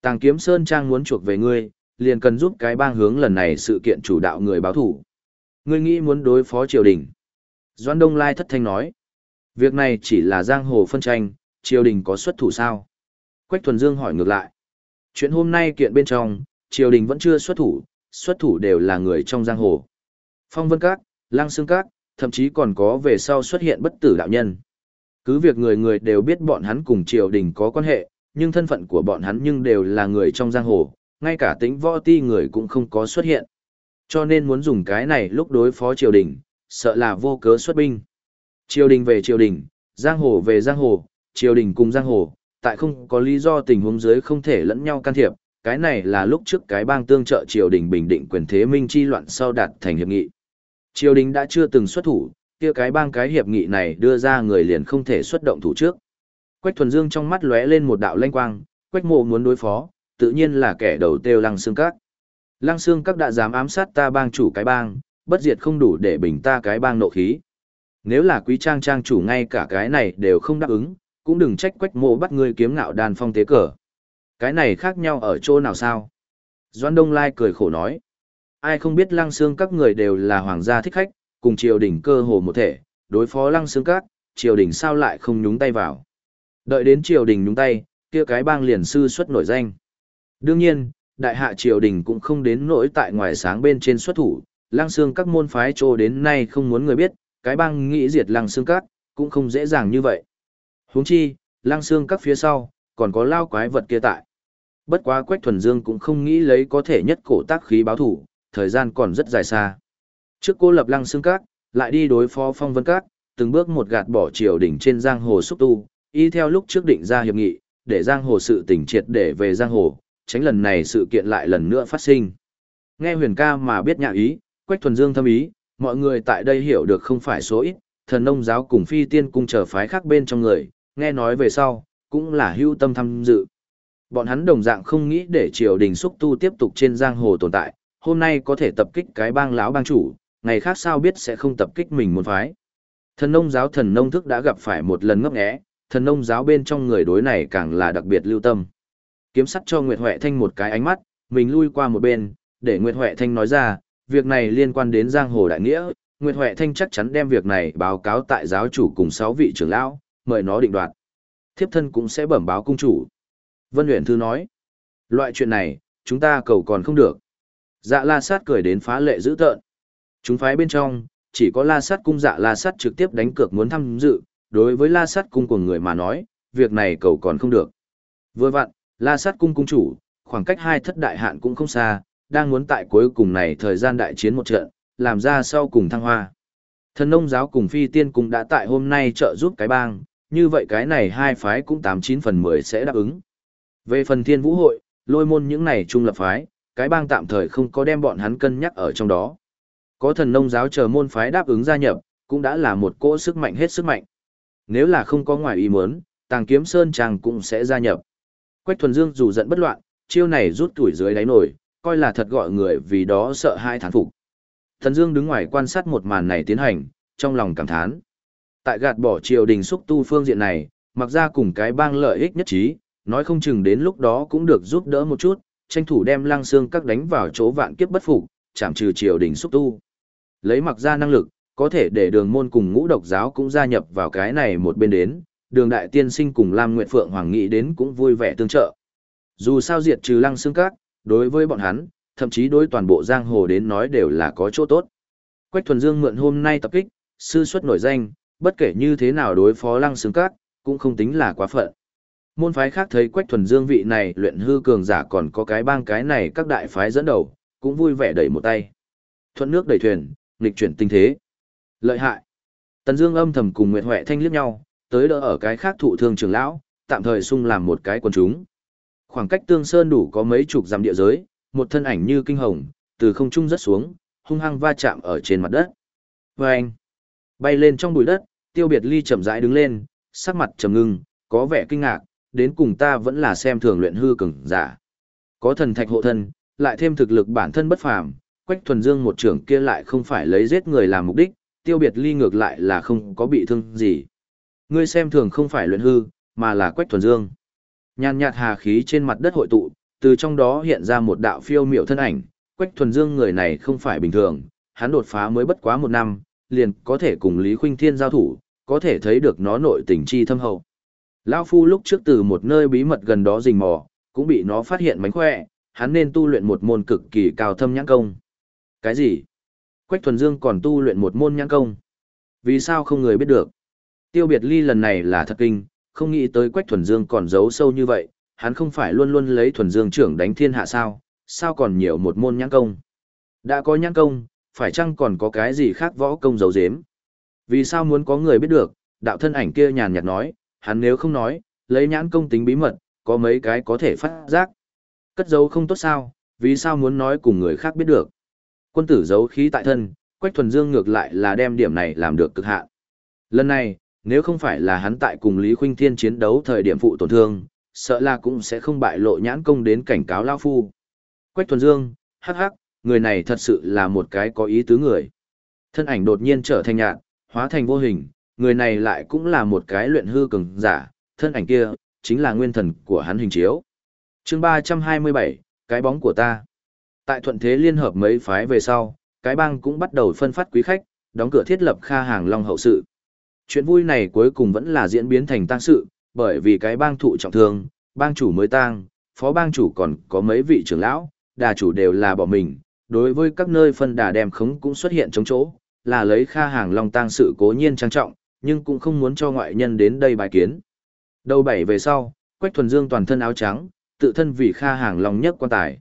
Tàng Kiếm Sơn Trang muốn chuộc về ngươi, liền cần giúp cái bang hướng lần này sự kiện chủ đạo người báo thủ. Ngươi nghĩ muốn đối phó triều đình. Doãn Đông Lai thất thanh nói, việc này chỉ là giang hồ phân tranh, triều đình có xuất thủ sao? Quách Thuần Dương hỏi ngược lại. Chuyện hôm nay kiện bên trong, triều đình vẫn chưa xuất thủ, xuất thủ đều là người trong giang hồ. Phong Vân Các, Lăng xương Các, thậm chí còn có về sau xuất hiện bất tử đạo nhân. Cứ việc người người đều biết bọn hắn cùng triều đình có quan hệ, nhưng thân phận của bọn hắn nhưng đều là người trong giang hồ, ngay cả tính võ ti người cũng không có xuất hiện. Cho nên muốn dùng cái này lúc đối phó triều đình, sợ là vô cớ xuất binh. Triều đình về triều đình, giang hồ về giang hồ, triều đình cùng giang hồ, tại không có lý do tình huống dưới không thể lẫn nhau can thiệp, cái này là lúc trước cái bang tương trợ triều đình bình định quyền thế minh chi loạn sau đạt thành hiệp nghị. Triều đình đã chưa từng xuất thủ, kia cái bang cái hiệp nghị này đưa ra người liền không thể xuất động thủ trước. Quách thuần dương trong mắt lóe lên một đạo lanh quang, quách mộ muốn đối phó, tự nhiên là kẻ đầu tiêu lăng xương các. Lăng xương các đã dám ám sát ta bang chủ cái bang, bất diệt không đủ để bình ta cái bang nộ khí. Nếu là quý trang trang chủ ngay cả cái này đều không đáp ứng, cũng đừng trách quách mộ bắt ngươi kiếm ngạo đàn phong tế cờ. Cái này khác nhau ở chỗ nào sao? Doan Đông Lai cười khổ nói. Ai không biết lăng xương các người đều là hoàng gia thích khách, cùng triều đình cơ hồ một thể, đối phó lăng xương các, triều đình sao lại không nhúng tay vào. Đợi đến triều đình nhúng tay, kia cái bang liền sư xuất nổi danh. Đương nhiên, đại hạ triều đình cũng không đến nỗi tại ngoài sáng bên trên xuất thủ, lăng xương các môn phái trô đến nay không muốn người biết, cái bang nghĩ diệt lăng xương các, cũng không dễ dàng như vậy. huống chi, lăng xương các phía sau, còn có lao quái vật kia tại. Bất quá Quách Thuần Dương cũng không nghĩ lấy có thể nhất cổ tác khí báo thủ, thời gian còn rất dài xa. Trước cô lập lăng xương các, lại đi đối phó phong vân các, từng bước một gạt bỏ triều đỉnh trên giang hồ xúc tu, y theo lúc trước định ra hiệp nghị, để giang hồ sự tỉnh triệt để về giang hồ, tránh lần này sự kiện lại lần nữa phát sinh. Nghe huyền ca mà biết nhạ ý, Quách Thuần Dương thâm ý, mọi người tại đây hiểu được không phải số ít, thần nông giáo cùng phi tiên cung chờ phái khác bên trong người, nghe nói về sau, cũng là hưu tâm tham dự. Bọn hắn đồng dạng không nghĩ để triều đình xúc tu tiếp tục trên giang hồ tồn tại, hôm nay có thể tập kích cái bang lão bang chủ, ngày khác sao biết sẽ không tập kích mình môn phái. Thần nông giáo thần nông thức đã gặp phải một lần ngấp nghé, thần nông giáo bên trong người đối này càng là đặc biệt lưu tâm. Kiếm sắt cho Nguyệt Huệ Thanh một cái ánh mắt, mình lui qua một bên, để Nguyệt Huệ Thanh nói ra, việc này liên quan đến giang hồ đại nghĩa, Nguyệt Huệ Thanh chắc chắn đem việc này báo cáo tại giáo chủ cùng sáu vị trưởng lão, mời nó định đoạt. Thiếp thân cũng sẽ bẩm báo cung chủ. Vân Uyển Thư nói, loại chuyện này, chúng ta cầu còn không được. Dạ la sát cười đến phá lệ dữ tợn. Chúng phái bên trong, chỉ có la sát cung dạ la sát trực tiếp đánh cược muốn tham dự, đối với la sát cung của người mà nói, việc này cầu còn không được. Vừa vặn, la sát cung cung chủ, khoảng cách hai thất đại hạn cũng không xa, đang muốn tại cuối cùng này thời gian đại chiến một trận, làm ra sau cùng thăng hoa. Thần nông giáo cùng phi tiên cung đã tại hôm nay trợ giúp cái bang, như vậy cái này hai phái cũng 89 phần 10 sẽ đáp ứng. Về phần thiên vũ hội, lôi môn những này trung lập phái, cái bang tạm thời không có đem bọn hắn cân nhắc ở trong đó. Có thần nông giáo chờ môn phái đáp ứng gia nhập, cũng đã là một cỗ sức mạnh hết sức mạnh. Nếu là không có ngoài ý muốn, tàng kiếm sơn chàng cũng sẽ gia nhập. Quách thuần dương dù giận bất loạn, chiêu này rút tuổi dưới đáy nổi, coi là thật gọi người vì đó sợ hai thán phục. Thần Dương đứng ngoài quan sát một màn này tiến hành, trong lòng cảm thán. Tại gạt bỏ triều đình xúc tu phương diện này, mặc ra cùng cái bang lợi ích nhất trí, nói không chừng đến lúc đó cũng được giúp đỡ một chút, tranh thủ đem lăng xương các đánh vào chỗ vạn kiếp bất phục, chạm trừ triều đình xúc tu. Lấy mặc ra năng lực, có thể để đường môn cùng ngũ độc giáo cũng gia nhập vào cái này một bên đến, đường đại tiên sinh cùng Lam Nguyệt Phượng Hoàng nghĩ đến cũng vui vẻ tương trợ. Dù sao diệt trừ lăng xương các, đối với bọn hắn, thậm chí đối toàn bộ giang hồ đến nói đều là có chỗ tốt. Quách Thuần Dương mượn hôm nay tập kích, sư xuất nổi danh, bất kể như thế nào đối phó lăng xương các, cũng không tính là quá phận. Môn phái khác thấy Quách Thuần Dương vị này luyện hư cường giả còn có cái bang cái này các đại phái dẫn đầu, cũng vui vẻ đẩy một tay. Thuận nước đẩy thuyền, nghịch chuyển tinh thế. Lợi hại. Tần Dương âm thầm cùng Nguyệt Huệ Thanh liếc nhau, tới đỡ ở cái khác thụ thương trưởng lão, tạm thời xung làm một cái quần chúng. Khoảng cách Tương Sơn đủ có mấy chục dặm địa giới, một thân ảnh như kinh hồng, từ không trung rất xuống, hung hăng va chạm ở trên mặt đất. Vâng! Bay lên trong bụi đất, tiêu biệt ly chậm rãi đứng lên, sắc mặt trầm ngưng, có vẻ kinh ngạc, đến cùng ta vẫn là xem thường luyện hư cường giả. Có thần thạch hộ thân, lại thêm thực lực bản thân bất phàm, Quách Thuần Dương một trưởng kia lại không phải lấy giết người làm mục đích, tiêu biệt ly ngược lại là không có bị thương gì. Ngươi xem thường không phải luyện hư, mà là Quách Thuần Dương. Nhàn nhạt hà khí trên mặt đất hội tụ, từ trong đó hiện ra một đạo phiêu miểu thân ảnh, Quách Thuần Dương người này không phải bình thường, hắn đột phá mới bất quá một năm, liền có thể cùng Lý Khuynh Thiên giao thủ, có thể thấy được nó nội tình chi thâm hậu. Lão Phu lúc trước từ một nơi bí mật gần đó rình mò, cũng bị nó phát hiện mánh khỏe, hắn nên tu luyện một môn cực kỳ cao thâm nhãn công. Cái gì? Quách Thuần Dương còn tu luyện một môn nhãn công. Vì sao không người biết được? Tiêu biệt ly lần này là thật kinh, không nghĩ tới Quách Thuần Dương còn giấu sâu như vậy, hắn không phải luôn luôn lấy Thuần Dương trưởng đánh thiên hạ sao, sao còn nhiều một môn nhãn công. Đã có nhãn công, phải chăng còn có cái gì khác võ công giấu giếm? Vì sao muốn có người biết được, đạo thân ảnh kia nhàn nhạt nói, hắn nếu không nói, lấy nhãn công tính bí mật, có mấy cái có thể phát giác. Cất giấu không tốt sao, vì sao muốn nói cùng người khác biết được. Quân tử giấu khí tại thân, Quách Thuần Dương ngược lại là đem điểm này làm được cực hạn. Lần này, nếu không phải là hắn tại cùng Lý Khuynh Thiên chiến đấu thời điểm phụ tổn thương, sợ là cũng sẽ không bại lộ nhãn công đến cảnh cáo lão phu. Quách Thuần Dương, hắc hắc, người này thật sự là một cái có ý tứ người. Thân ảnh đột nhiên trở thành nhạt, hóa thành vô hình, người này lại cũng là một cái luyện hư cường giả, thân ảnh kia chính là nguyên thần của hắn hình chiếu. Chương 327, cái bóng của ta. Tại Thuận Thế liên hợp mấy phái về sau, cái bang cũng bắt đầu phân phát quý khách, đóng cửa thiết lập kha hàng long hậu sự. Chuyện vui này cuối cùng vẫn là diễn biến thành tang sự, bởi vì cái bang thụ trọng thương, bang chủ mới tang, phó bang chủ còn có mấy vị trưởng lão, đà chủ đều là bỏ mình, đối với các nơi phân đà đem khống cũng xuất hiện chống chỗ, là lấy kha hàng long tang sự cố nhiên trang trọng, nhưng cũng không muốn cho ngoại nhân đến đây bài kiến. Đầu bảy về sau, Quách Thuần Dương toàn thân áo trắng, tự thân vì kha hàng long nhất quan tài.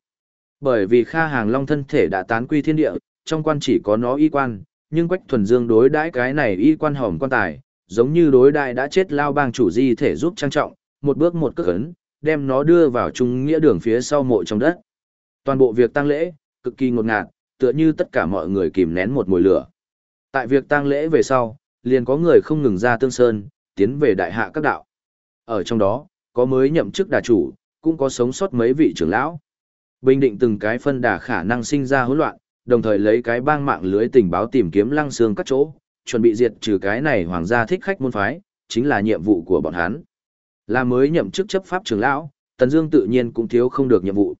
Bởi vì kha hàng long thân thể đã tán quy thiên địa, trong quan chỉ có nó y quan, nhưng Quách Thuần Dương đối đãi cái này y quan hỏng quan tài, giống như đối đại đã chết lao bang chủ di thể giúp trang trọng, một bước một cước ấn, đem nó đưa vào trung nghĩa đường phía sau mộ trong đất. Toàn bộ việc tang lễ, cực kỳ ngột ngạt, tựa như tất cả mọi người kìm nén một mùi lửa. Tại việc tang lễ về sau, liền có người không ngừng ra tương sơn, tiến về đại hạ các đạo. Ở trong đó, có mới nhậm chức đà chủ, cũng có sống sót mấy vị trưởng lão. Bình định từng cái phân đà khả năng sinh ra hỗn loạn, đồng thời lấy cái bang mạng lưới tình báo tìm kiếm lăng xương các chỗ, chuẩn bị diệt trừ cái này hoàng gia thích khách môn phái, chính là nhiệm vụ của bọn hắn. Là mới nhậm chức chấp pháp trưởng lão, Tần Dương tự nhiên cũng thiếu không được nhiệm vụ.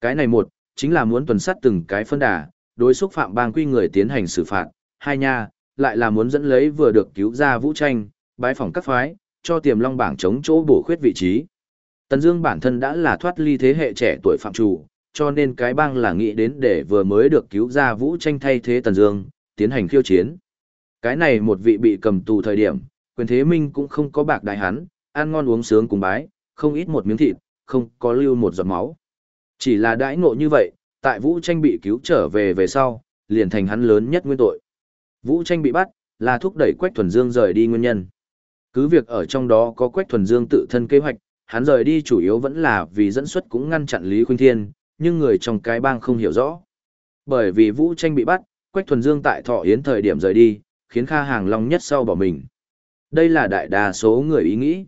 Cái này một, chính là muốn tuần sát từng cái phân đà, đối xúc phạm bang quy người tiến hành xử phạt, hai nha, lại là muốn dẫn lấy vừa được cứu ra vũ tranh, bái phỏng các phái, cho tiềm long bảng chống chỗ bổ khuyết vị trí. Tần Dương bản thân đã là thoát ly thế hệ trẻ tuổi phạm chủ, cho nên cái bang là nghĩ đến để vừa mới được cứu ra vũ tranh thay thế Tần Dương, tiến hành khiêu chiến. Cái này một vị bị cầm tù thời điểm, quyền thế minh cũng không có bạc đại hắn, ăn ngon uống sướng cùng bái, không ít một miếng thịt, không có lưu một giọt máu. Chỉ là đãi ngộ như vậy, tại Vũ Tranh bị cứu trở về về sau, liền thành hắn lớn nhất nguyên tội. Vũ Tranh bị bắt, là thúc đẩy Quách Thuần Dương rời đi nguyên nhân. Cứ việc ở trong đó có Quách Thuần Dương tự thân kế hoạch, hắn rời đi chủ yếu vẫn là vì dẫn xuất cũng ngăn chặn Lý Khuynh Thiên, nhưng người trong cái bang không hiểu rõ. Bởi vì Vũ Tranh bị bắt, Quách Thuần Dương tại Thọ Yến thời điểm rời đi, khiến Kha Hàng Long nhất sau bỏ mình. Đây là đại đa số người ý nghĩ.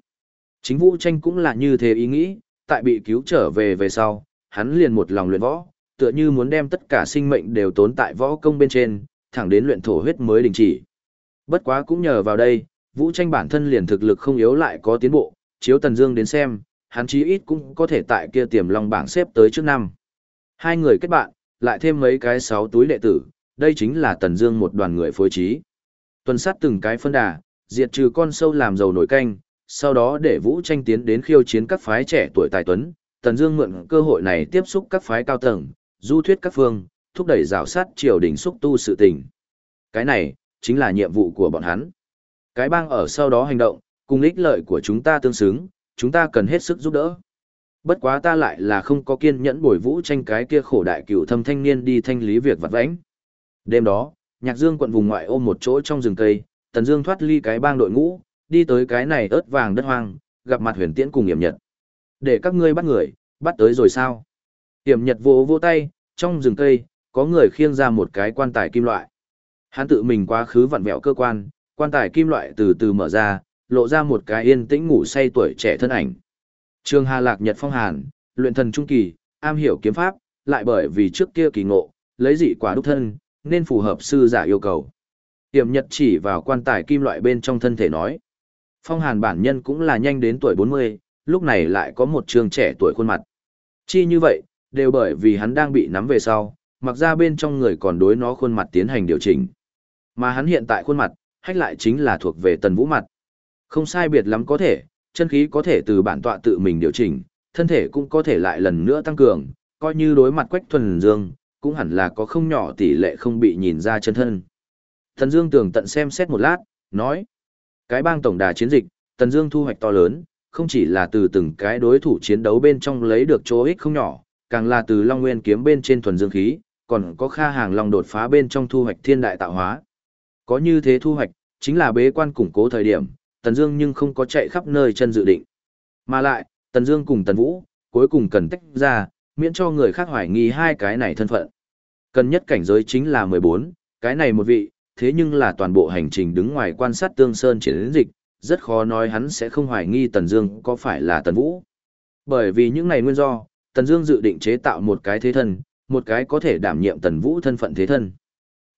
Chính Vũ Tranh cũng là như thế ý nghĩ, tại bị cứu trở về về sau, hắn liền một lòng luyện võ, tựa như muốn đem tất cả sinh mệnh đều tốn tại võ công bên trên, thẳng đến luyện thổ huyết mới đình chỉ. Bất quá cũng nhờ vào đây, Vũ Tranh bản thân liền thực lực không yếu lại có tiến bộ, chiếu Tần Dương đến xem, hắn chí ít cũng có thể tại kia tiềm long bảng xếp tới trước năm. Hai người kết bạn, lại thêm mấy cái sáu túi đệ tử, đây chính là Tần Dương một đoàn người phối trí. Tuần sát từng cái phân đà, diệt trừ con sâu làm dầu nổi canh, sau đó để Vũ Tranh tiến đến khiêu chiến các phái trẻ tuổi tài tuấn, Tần Dương mượn cơ hội này tiếp xúc các phái cao tầng, du thuyết các phương, thúc đẩy rào sát triều đình xúc tu sự tình. Cái này chính là nhiệm vụ của bọn hắn. Cái bang ở sau đó hành động, cùng ích lợi của chúng ta tương xứng, chúng ta cần hết sức giúp đỡ. Bất quá ta lại là không có kiên nhẫn bồi vũ tranh cái kia khổ đại cửu thâm thanh niên đi thanh lý việc vặt vãnh. Đêm đó, Nhạc Dương quận vùng ngoại ôm một chỗ trong rừng cây, Tần Dương thoát ly cái bang đội ngũ, đi tới cái này ớt vàng đất hoang, gặp mặt Huyền Tiễn cùng Yểm Nhật. Để các ngươi bắt người, bắt tới rồi sao? Yểm Nhật vỗ vỗ tay, trong rừng cây, có người khiêng ra một cái quan tài kim loại. Hắn tự mình quá khứ vặn vẹo cơ quan, quan tài kim loại từ từ mở ra, lộ ra một cái yên tĩnh ngủ say tuổi trẻ thân ảnh. Trường Hà Lạc Nhật Phong Hàn, luyện thần trung kỳ, am hiểu kiếm pháp, lại bởi vì trước kia kỳ ngộ, lấy dị quả đúc thân, nên phù hợp sư giả yêu cầu. Tiềm Nhật chỉ vào quan tài kim loại bên trong thân thể nói. Phong Hàn bản nhân cũng là nhanh đến tuổi 40, lúc này lại có một trường trẻ tuổi khuôn mặt. Chi như vậy, đều bởi vì hắn đang bị nắm về sau, mặc ra bên trong người còn đối nó khuôn mặt tiến hành điều chỉnh. Mà hắn hiện tại khuôn mặt, hách lại chính là thuộc về tần vũ mặt. Không sai biệt lắm có thể, chân khí có thể từ bản tọa tự mình điều chỉnh, thân thể cũng có thể lại lần nữa tăng cường, coi như đối mặt quách thuần dương, cũng hẳn là có không nhỏ tỷ lệ không bị nhìn ra chân thân. Thần Dương tường tận xem xét một lát, nói, cái bang tổng đà chiến dịch, Tần Dương thu hoạch to lớn, không chỉ là từ từng cái đối thủ chiến đấu bên trong lấy được chỗ ích không nhỏ, càng là từ Long Nguyên kiếm bên trên thuần dương khí, còn có kha hàng lòng đột phá bên trong thu hoạch thiên đại tạo hóa. Có như thế thu hoạch, chính là bế quan củng cố thời điểm, Tần Dương nhưng không có chạy khắp nơi chân dự định. Mà lại, Tần Dương cùng Tần Vũ, cuối cùng cần tách ra, miễn cho người khác hoài nghi hai cái này thân phận. Cần nhất cảnh giới chính là 14, cái này một vị, thế nhưng là toàn bộ hành trình đứng ngoài quan sát Tương Sơn chiến dịch, rất khó nói hắn sẽ không hoài nghi Tần Dương có phải là Tần Vũ. Bởi vì những này nguyên do, Tần Dương dự định chế tạo một cái thế thân, một cái có thể đảm nhiệm Tần Vũ thân phận thế thân.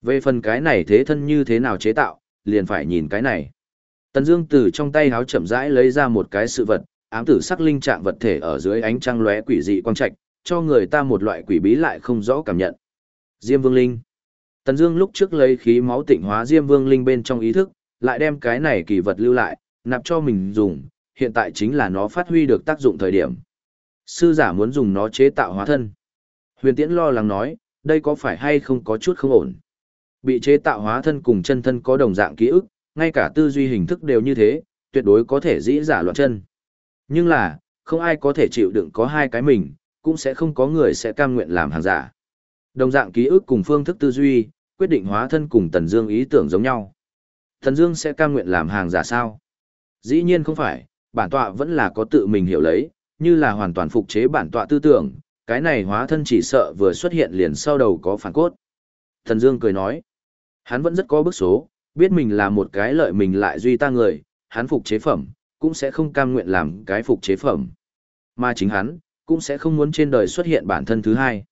Về phần cái này thế thân như thế nào chế tạo, liền phải nhìn cái này. Tần Dương từ trong tay háo chậm rãi lấy ra một cái sự vật, ám tử sắc linh trạng vật thể ở dưới ánh trăng lóe quỷ dị quang trạch, cho người ta một loại quỷ bí lại không rõ cảm nhận. Diêm Vương Linh. Tần Dương lúc trước lấy khí máu tịnh hóa Diêm Vương Linh bên trong ý thức, lại đem cái này kỳ vật lưu lại, nạp cho mình dùng, hiện tại chính là nó phát huy được tác dụng thời điểm. Sư giả muốn dùng nó chế tạo hóa thân. Huyền Tiễn lo lắng nói, đây có phải hay không có chút không ổn. Bị chế tạo hóa thân cùng chân thân có đồng dạng ký ức, ngay cả tư duy hình thức đều như thế, tuyệt đối có thể dĩ giả loạn chân. Nhưng là, không ai có thể chịu đựng có hai cái mình, cũng sẽ không có người sẽ cam nguyện làm hàng giả. Đồng dạng ký ức cùng phương thức tư duy, quyết định hóa thân cùng Tần Dương ý tưởng giống nhau. Tần Dương sẽ cam nguyện làm hàng giả sao? Dĩ nhiên không phải, bản tọa vẫn là có tự mình hiểu lấy, như là hoàn toàn phục chế bản tọa tư tưởng, cái này hóa thân chỉ sợ vừa xuất hiện liền sau đầu có phản cốt. Thần Dương cười nói, hắn vẫn rất có bức số, biết mình là một cái lợi mình lại duy ta người, hắn phục chế phẩm, cũng sẽ không cam nguyện làm cái phục chế phẩm. Mà chính hắn, cũng sẽ không muốn trên đời xuất hiện bản thân thứ hai.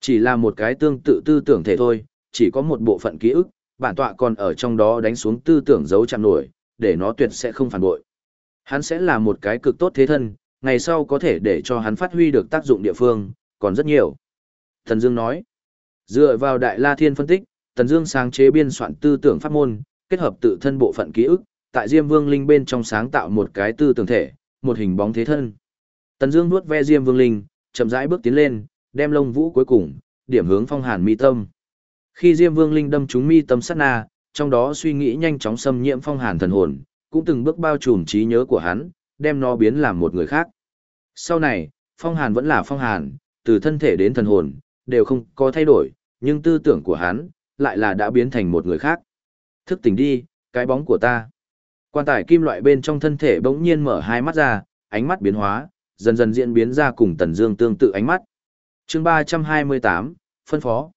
Chỉ là một cái tương tự tư tưởng thể thôi, chỉ có một bộ phận ký ức, bản tọa còn ở trong đó đánh xuống tư tưởng dấu chạm nổi, để nó tuyệt sẽ không phản bội. Hắn sẽ là một cái cực tốt thế thân, ngày sau có thể để cho hắn phát huy được tác dụng địa phương, còn rất nhiều. Thần Dương nói, dựa vào Đại La Thiên phân tích, Thần Dương sáng chế biên soạn tư tưởng pháp môn, kết hợp tự thân bộ phận ký ức, tại Diêm Vương Linh bên trong sáng tạo một cái tư tưởng thể, một hình bóng thế thân. Tần Dương nuốt ve Diêm Vương Linh, chậm rãi bước tiến lên, đem lông vũ cuối cùng điểm hướng Phong Hàn mi tâm. Khi Diêm Vương Linh đâm trúng mi tâm sát na, trong đó suy nghĩ nhanh chóng xâm nhiễm Phong Hàn thần hồn, cũng từng bước bao trùm trí nhớ của hắn, đem nó biến làm một người khác. Sau này, Phong Hàn vẫn là Phong Hàn, từ thân thể đến thần hồn, đều không có thay đổi, nhưng tư tưởng của hắn, lại là đã biến thành một người khác. Thức tỉnh đi, cái bóng của ta. Quan tài kim loại bên trong thân thể bỗng nhiên mở hai mắt ra, ánh mắt biến hóa, dần dần diễn biến ra cùng Tần Dương tương tự ánh mắt. Chương 328, phân phó.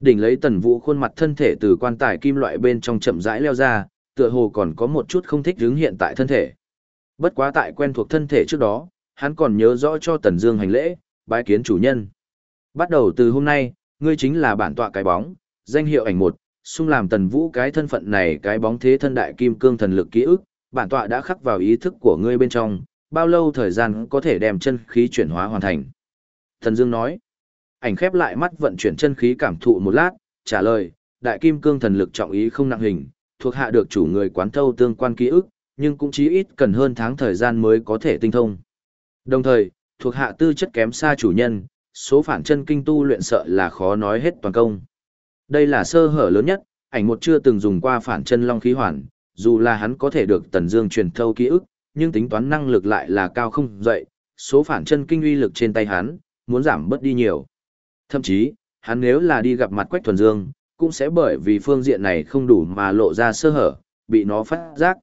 Đỉnh lấy Tần Vũ khuôn mặt thân thể từ quan tài kim loại bên trong chậm rãi leo ra, tựa hồ còn có một chút không thích hướng hiện tại thân thể. Bất quá tại quen thuộc thân thể trước đó, hắn còn nhớ rõ cho Tần Dương hành lễ, bái kiến chủ nhân. Bắt đầu từ hôm nay, ngươi chính là bản tọa cái bóng, danh hiệu ảnh một, xung làm Tần Vũ cái thân phận này cái bóng thế thân đại kim cương thần lực ký ức, bản tọa đã khắc vào ý thức của ngươi bên trong, bao lâu thời gian có thể đem chân khí chuyển hóa hoàn thành. Thần Dương nói, ảnh khép lại mắt vận chuyển chân khí cảm thụ một lát, trả lời, đại kim cương thần lực trọng ý không nặng hình, thuộc hạ được chủ người quán thâu tương quan ký ức, nhưng cũng chí ít cần hơn tháng thời gian mới có thể tinh thông. Đồng thời, thuộc hạ tư chất kém xa chủ nhân, số phản chân kinh tu luyện sợ là khó nói hết toàn công. Đây là sơ hở lớn nhất, ảnh một chưa từng dùng qua phản chân long khí hoàn, dù là hắn có thể được Tần Dương truyền thâu ký ức, nhưng tính toán năng lực lại là cao không dậy, số phản chân kinh uy lực trên tay hắn, muốn giảm bớt đi nhiều. Thậm chí, hắn nếu là đi gặp mặt Quách Thuần Dương, cũng sẽ bởi vì phương diện này không đủ mà lộ ra sơ hở, bị nó phát giác.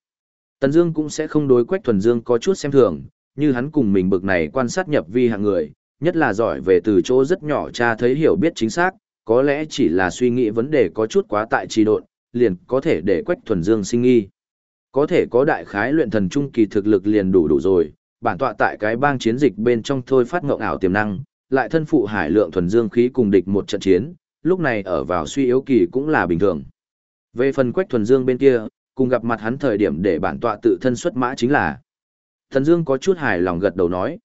Tần Dương cũng sẽ không đối Quách Thuần Dương có chút xem thường, như hắn cùng mình bực này quan sát nhập vi hạng người, nhất là giỏi về từ chỗ rất nhỏ cha thấy hiểu biết chính xác, có lẽ chỉ là suy nghĩ vấn đề có chút quá tại trì độn, liền có thể để Quách Thuần Dương sinh nghi. Có thể có đại khái luyện thần trung kỳ thực lực liền đủ đủ rồi, bản tọa tại cái bang chiến dịch bên trong thôi phát ngộng ảo tiềm năng, lại thân phụ hải lượng thuần dương khí cùng địch một trận chiến, lúc này ở vào suy yếu kỳ cũng là bình thường. Về phần Quách Thuần Dương bên kia, cùng gặp mặt hắn thời điểm để bản tọa tự thân xuất mã chính là. Thần Dương có chút hài lòng gật đầu nói,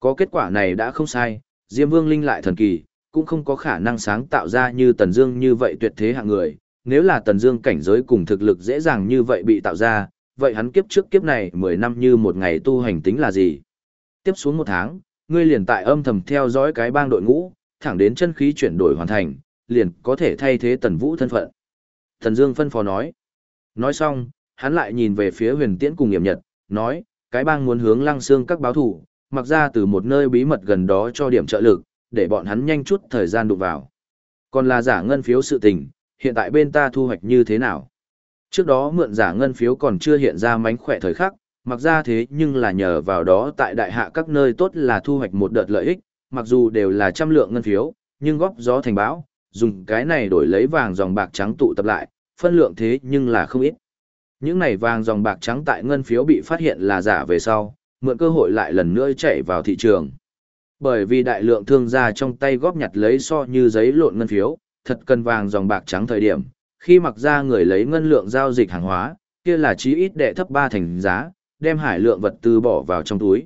có kết quả này đã không sai, Diêm Vương linh lại thần kỳ, cũng không có khả năng sáng tạo ra như Tần Dương như vậy tuyệt thế hạng người, nếu là Tần Dương cảnh giới cùng thực lực dễ dàng như vậy bị tạo ra, vậy hắn kiếp trước kiếp này 10 năm như một ngày tu hành tính là gì? Tiếp xuống một tháng, ngươi liền tại âm thầm theo dõi cái bang đội ngũ, thẳng đến chân khí chuyển đổi hoàn thành, liền có thể thay thế Tần Vũ thân phận. Tần Dương phân phó nói. Nói xong, hắn lại nhìn về phía Huyền Tiễn cùng Nghiệm Nhật, nói, cái bang muốn hướng Lăng Xương các báo thủ, mặc ra từ một nơi bí mật gần đó cho điểm trợ lực, để bọn hắn nhanh chút thời gian đụng vào. Còn là giả ngân phiếu sự tình, hiện tại bên ta thu hoạch như thế nào? Trước đó mượn giả ngân phiếu còn chưa hiện ra mánh khỏe thời khắc, mặc ra thế nhưng là nhờ vào đó tại đại hạ các nơi tốt là thu hoạch một đợt lợi ích, mặc dù đều là trăm lượng ngân phiếu, nhưng góp gió thành bão, dùng cái này đổi lấy vàng dòng bạc trắng tụ tập lại, phân lượng thế nhưng là không ít. Những này vàng dòng bạc trắng tại ngân phiếu bị phát hiện là giả về sau, mượn cơ hội lại lần nữa chạy vào thị trường. Bởi vì đại lượng thương gia trong tay góp nhặt lấy so như giấy lộn ngân phiếu, thật cần vàng dòng bạc trắng thời điểm, khi mặc ra người lấy ngân lượng giao dịch hàng hóa, kia là chí ít đệ thấp ba thành giá, đem hải lượng vật tư bỏ vào trong túi.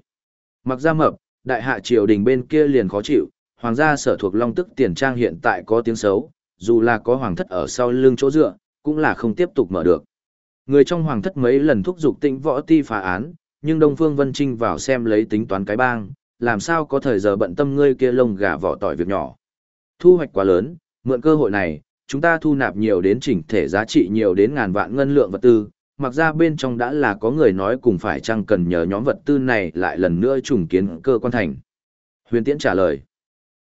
Mặc ra mập, đại hạ triều đình bên kia liền khó chịu, hoàng gia sở thuộc long tức tiền trang hiện tại có tiếng xấu, dù là có hoàng thất ở sau lưng chỗ dựa, cũng là không tiếp tục mở được. Người trong hoàng thất mấy lần thúc giục tĩnh võ ti phá án, nhưng Đông Phương Vân Trinh vào xem lấy tính toán cái bang, làm sao có thời giờ bận tâm ngươi kia lông gà vỏ tỏi việc nhỏ. Thu hoạch quá lớn, mượn cơ hội này, chúng ta thu nạp nhiều đến chỉnh thể giá trị nhiều đến ngàn vạn ngân lượng vật tư, mặc ra bên trong đã là có người nói cùng phải chăng cần nhờ nhóm vật tư này lại lần nữa trùng kiến cơ quan thành. Huyền Tiễn trả lời,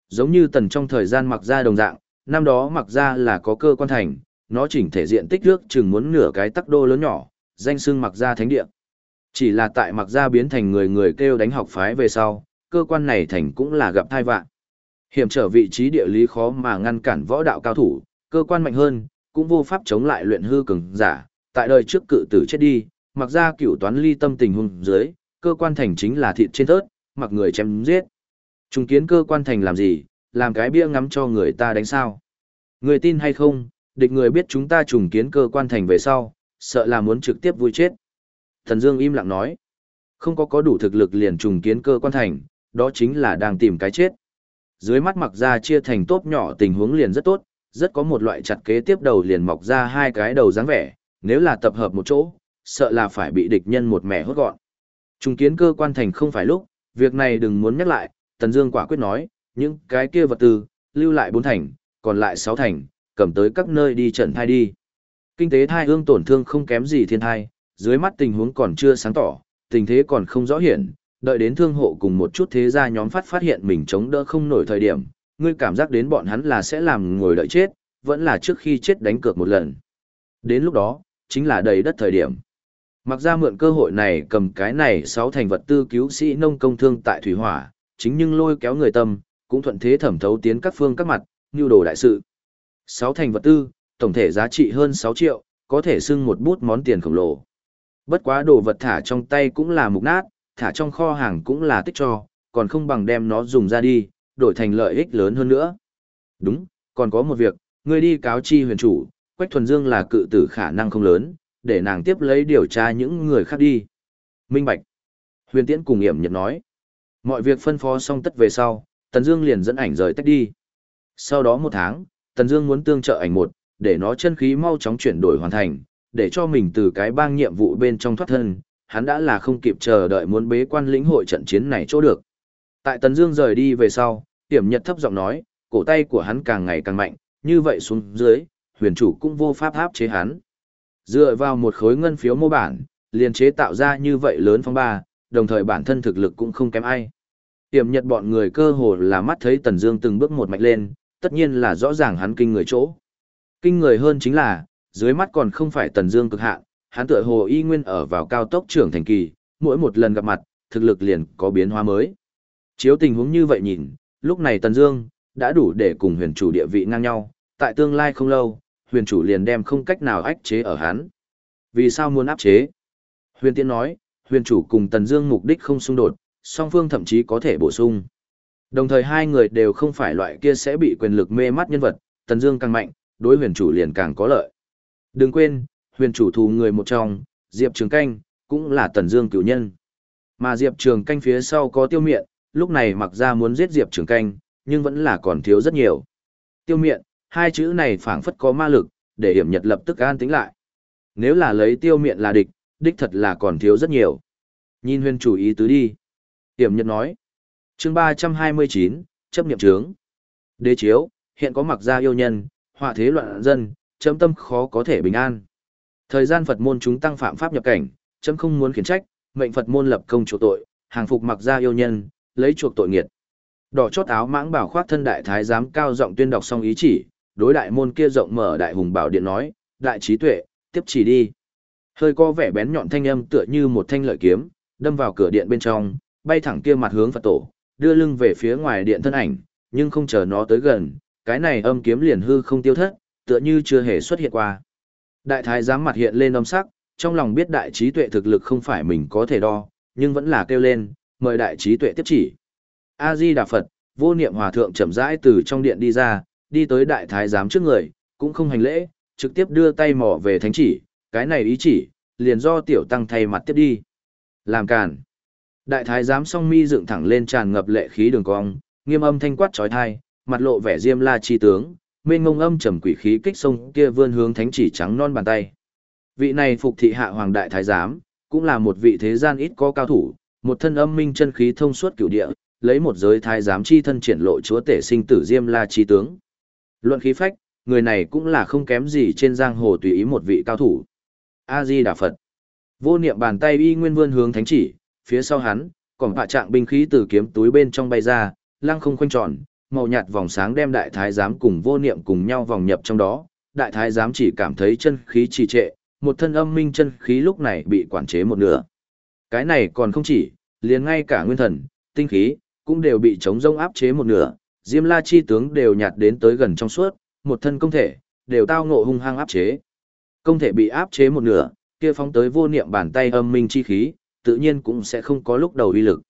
giống như tần trong thời gian mặc ra đồng dạng, năm đó mặc ra là có cơ quan thành, nó chỉnh thể diện tích nước chừng muốn nửa cái tắc đô lớn nhỏ, danh xưng mặc ra thánh địa. Chỉ là tại mặc ra biến thành người người kêu đánh học phái về sau, cơ quan này thành cũng là gặp thai vạn. Hiểm trở vị trí địa lý khó mà ngăn cản võ đạo cao thủ, cơ quan mạnh hơn, cũng vô pháp chống lại luyện hư cường giả, tại đời trước cự tử chết đi, mặc ra cửu toán ly tâm tình hung dưới, cơ quan thành chính là thịt trên thớt, mặc người chém giết. Trung kiến cơ quan thành làm gì, làm cái bia ngắm cho người ta đánh sao. Người tin hay không, địch người biết chúng ta trùng kiến cơ quan thành về sau, sợ là muốn trực tiếp vui chết. Thần Dương im lặng nói, không có có đủ thực lực liền trùng kiến cơ quan thành, đó chính là đang tìm cái chết. Dưới mắt mặc ra chia thành tốt nhỏ tình huống liền rất tốt, rất có một loại chặt kế tiếp đầu liền mọc ra hai cái đầu dáng vẻ, nếu là tập hợp một chỗ, sợ là phải bị địch nhân một mẻ hốt gọn. Trùng kiến cơ quan thành không phải lúc, việc này đừng muốn nhắc lại, Tần Dương quả quyết nói, những cái kia vật tư, lưu lại bốn thành, còn lại sáu thành, cầm tới các nơi đi trận thai đi. Kinh tế thai ương tổn thương không kém gì thiên thai, dưới mắt tình huống còn chưa sáng tỏ, tình thế còn không rõ hiển, đợi đến thương hộ cùng một chút thế gia nhóm phát phát hiện mình chống đỡ không nổi thời điểm, ngươi cảm giác đến bọn hắn là sẽ làm ngồi đợi chết, vẫn là trước khi chết đánh cược một lần. Đến lúc đó, chính là đầy đất thời điểm. Mặc ra mượn cơ hội này cầm cái này sáu thành vật tư cứu sĩ nông công thương tại Thủy Hỏa, chính nhưng lôi kéo người tâm, cũng thuận thế thẩm thấu tiến các phương các mặt, như đồ đại sự. Sáu thành vật tư, tổng thể giá trị hơn 6 triệu, có thể xưng một bút món tiền khổng lồ. Bất quá đồ vật thả trong tay cũng là mục nát, thả trong kho hàng cũng là tích cho, còn không bằng đem nó dùng ra đi, đổi thành lợi ích lớn hơn nữa. Đúng, còn có một việc, ngươi đi cáo chi huyền chủ, Quách Thuần Dương là cự tử khả năng không lớn, để nàng tiếp lấy điều tra những người khác đi. Minh Bạch. Huyền Tiễn cùng Hiểm Nhật nói. Mọi việc phân phó xong tất về sau, Tần Dương liền dẫn ảnh rời tách đi. Sau đó một tháng, Tần Dương muốn tương trợ ảnh một, để nó chân khí mau chóng chuyển đổi hoàn thành, để cho mình từ cái bang nhiệm vụ bên trong thoát thân, hắn đã là không kịp chờ đợi muốn bế quan lĩnh hội trận chiến này chỗ được. Tại Tần Dương rời đi về sau, Tiểm Nhật thấp giọng nói, cổ tay của hắn càng ngày càng mạnh, như vậy xuống dưới, huyền chủ cũng vô pháp áp chế hắn. Dựa vào một khối ngân phiếu mô bản, liền chế tạo ra như vậy lớn phong ba, đồng thời bản thân thực lực cũng không kém ai. Tiểm Nhật bọn người cơ hồ là mắt thấy Tần Dương từng bước một mạnh lên, tất nhiên là rõ ràng hắn kinh người chỗ. Kinh người hơn chính là, dưới mắt còn không phải Tần Dương cực hạn, hắn tựa hồ y nguyên ở vào cao tốc trưởng thành kỳ, mỗi một lần gặp mặt, thực lực liền có biến hóa mới. Chiếu tình huống như vậy nhìn, lúc này Tần Dương đã đủ để cùng huyền chủ địa vị ngang nhau, tại tương lai không lâu, huyền chủ liền đem không cách nào ách chế ở hắn. Vì sao muốn áp chế? Huyền Tiên nói, huyền chủ cùng Tần Dương mục đích không xung đột, song phương thậm chí có thể bổ sung. Đồng thời hai người đều không phải loại kia sẽ bị quyền lực mê mắt nhân vật, Tần Dương càng mạnh, đối huyền chủ liền càng có lợi. Đừng quên, huyền chủ thù người một trong, Diệp Trường Canh, cũng là Tần Dương cửu nhân. Mà Diệp Trường Canh phía sau có tiêu miện, lúc này mặc ra muốn giết Diệp Trường Canh, nhưng vẫn là còn thiếu rất nhiều. Tiêu miện, hai chữ này phảng phất có ma lực, để hiểm nhật lập tức an tĩnh lại. Nếu là lấy tiêu miện là địch, đích thật là còn thiếu rất nhiều. Nhìn huyền chủ ý tứ đi. Hiểm nhật nói chương 329, chấp niệm trướng. Đế chiếu, hiện có mặc gia yêu nhân, họa thế loạn dân, chấm tâm khó có thể bình an. Thời gian Phật môn chúng tăng phạm pháp nhập cảnh, chấm không muốn khiển trách, mệnh Phật môn lập công chỗ tội, hàng phục mặc gia yêu nhân, lấy chuộc tội nghiệt. Đỏ chót áo mãng bảo khoác thân đại thái giám cao giọng tuyên đọc xong ý chỉ, đối đại môn kia rộng mở đại hùng bảo điện nói, đại trí tuệ, tiếp chỉ đi. Hơi có vẻ bén nhọn thanh âm tựa như một thanh lợi kiếm, đâm vào cửa điện bên trong, bay thẳng kia mặt hướng Phật tổ, đưa lưng về phía ngoài điện thân ảnh, nhưng không chờ nó tới gần, cái này âm kiếm liền hư không tiêu thất, tựa như chưa hề xuất hiện qua. Đại thái giám mặt hiện lên âm sắc, trong lòng biết đại trí tuệ thực lực không phải mình có thể đo, nhưng vẫn là kêu lên, mời đại trí tuệ tiếp chỉ. A Di Đà Phật, vô niệm hòa thượng chậm rãi từ trong điện đi ra, đi tới đại thái giám trước người, cũng không hành lễ, trực tiếp đưa tay mỏ về thánh chỉ, cái này ý chỉ, liền do tiểu tăng thay mặt tiếp đi. Làm càn. Đại thái giám song mi dựng thẳng lên tràn ngập lệ khí đường cong, nghiêm âm thanh quát trói thai, mặt lộ vẻ diêm la chi tướng, mênh ngông âm trầm quỷ khí kích sông kia vươn hướng thánh chỉ trắng non bàn tay. Vị này phục thị hạ hoàng đại thái giám, cũng là một vị thế gian ít có cao thủ, một thân âm minh chân khí thông suốt cửu địa, lấy một giới thái giám chi thân triển lộ chúa tể sinh tử Diêm La chi tướng. Luận khí phách, người này cũng là không kém gì trên giang hồ tùy ý một vị cao thủ. A Di Đà Phật. Vô niệm bàn tay y nguyên vươn hướng thánh chỉ, phía sau hắn, còn hạ trạng binh khí từ kiếm túi bên trong bay ra, lăng không khoanh tròn, màu nhạt vòng sáng đem đại thái giám cùng vô niệm cùng nhau vòng nhập trong đó, đại thái giám chỉ cảm thấy chân khí trì trệ, một thân âm minh chân khí lúc này bị quản chế một nửa. Cái này còn không chỉ, liền ngay cả nguyên thần, tinh khí, cũng đều bị chống rông áp chế một nửa, Diêm La chi tướng đều nhạt đến tới gần trong suốt, một thân công thể, đều tao ngộ hung hăng áp chế. Công thể bị áp chế một nửa, kia phóng tới vô niệm bàn tay âm minh chi khí, tự nhiên cũng sẽ không có lúc đầu uy lực.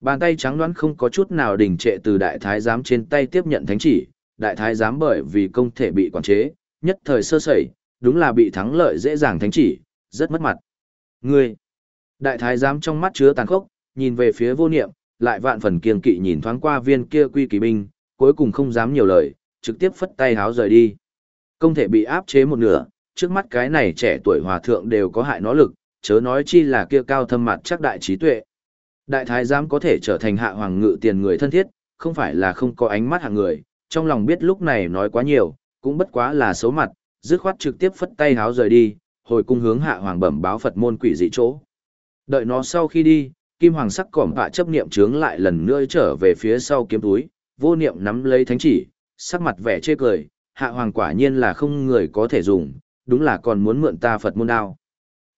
Bàn tay trắng đoán không có chút nào đình trệ từ đại thái giám trên tay tiếp nhận thánh chỉ, đại thái giám bởi vì công thể bị quản chế, nhất thời sơ sẩy, đúng là bị thắng lợi dễ dàng thánh chỉ, rất mất mặt. Ngươi, đại thái giám trong mắt chứa tàn khốc, nhìn về phía vô niệm, lại vạn phần kiên kỵ nhìn thoáng qua viên kia quy kỳ binh, cuối cùng không dám nhiều lời, trực tiếp phất tay háo rời đi. Công thể bị áp chế một nửa, trước mắt cái này trẻ tuổi hòa thượng đều có hại nó lực, chớ nói chi là kia cao thâm mặt chắc đại trí tuệ. Đại thái giám có thể trở thành hạ hoàng ngự tiền người thân thiết, không phải là không có ánh mắt hạng người, trong lòng biết lúc này nói quá nhiều, cũng bất quá là xấu mặt, dứt khoát trực tiếp phất tay háo rời đi, hồi cung hướng hạ hoàng bẩm báo Phật môn quỷ dị chỗ. Đợi nó sau khi đi, kim hoàng sắc cỏm bạ chấp niệm trướng lại lần nữa trở về phía sau kiếm túi, vô niệm nắm lấy thánh chỉ, sắc mặt vẻ chê cười, hạ hoàng quả nhiên là không người có thể dùng, đúng là còn muốn mượn ta Phật môn đao.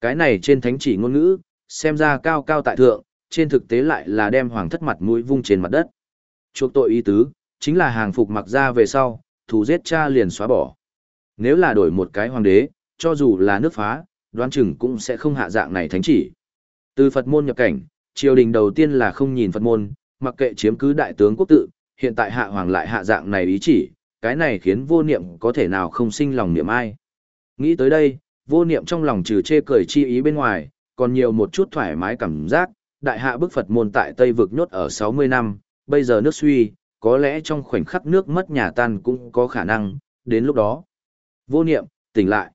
Cái này trên thánh chỉ ngôn ngữ, xem ra cao cao tại thượng, trên thực tế lại là đem hoàng thất mặt mũi vung trên mặt đất. Chuộc tội ý tứ, chính là hàng phục mặc ra về sau, thù giết cha liền xóa bỏ. Nếu là đổi một cái hoàng đế, cho dù là nước phá, đoán chừng cũng sẽ không hạ dạng này thánh chỉ. Từ Phật môn nhập cảnh, triều đình đầu tiên là không nhìn Phật môn, mặc kệ chiếm cứ đại tướng quốc tự, hiện tại hạ hoàng lại hạ dạng này ý chỉ, cái này khiến vô niệm có thể nào không sinh lòng niệm ai. Nghĩ tới đây, vô niệm trong lòng trừ chê cười chi ý bên ngoài, còn nhiều một chút thoải mái cảm giác, đại hạ bức Phật môn tại Tây vực nhốt ở 60 năm, bây giờ nước suy, có lẽ trong khoảnh khắc nước mất nhà tan cũng có khả năng, đến lúc đó. Vô niệm, tỉnh lại.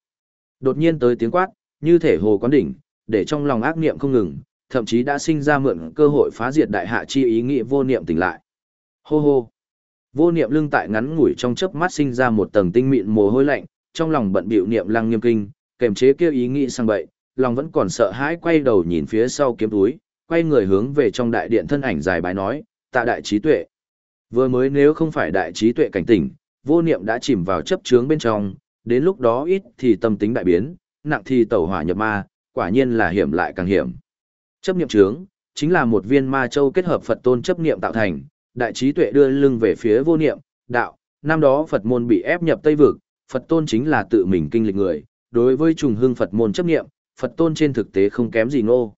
Đột nhiên tới tiếng quát, như thể hồ quán đỉnh, để trong lòng ác niệm không ngừng, thậm chí đã sinh ra mượn cơ hội phá diệt đại hạ chi ý nghĩ vô niệm tỉnh lại. Hô hô. Vô niệm lưng tại ngắn ngủi trong chớp mắt sinh ra một tầng tinh mịn mồ hôi lạnh, trong lòng bận bịu niệm lăng nghiêm kinh, kềm chế kêu ý nghĩ sang bậy, lòng vẫn còn sợ hãi quay đầu nhìn phía sau kiếm túi, quay người hướng về trong đại điện thân ảnh dài bái nói, tạ đại trí tuệ. Vừa mới nếu không phải đại trí tuệ cảnh tỉnh, vô niệm đã chìm vào chấp chướng bên trong, đến lúc đó ít thì tâm tính đại biến, nặng thì tẩu hỏa nhập ma, quả nhiên là hiểm lại càng hiểm. Chấp niệm chướng, chính là một viên ma châu kết hợp Phật tôn chấp niệm tạo thành, đại trí tuệ đưa lưng về phía vô niệm, đạo, năm đó Phật môn bị ép nhập Tây Vực, Phật tôn chính là tự mình kinh lịch người, đối với trùng hương Phật môn chấp niệm, Phật tôn trên thực tế không kém gì ngô.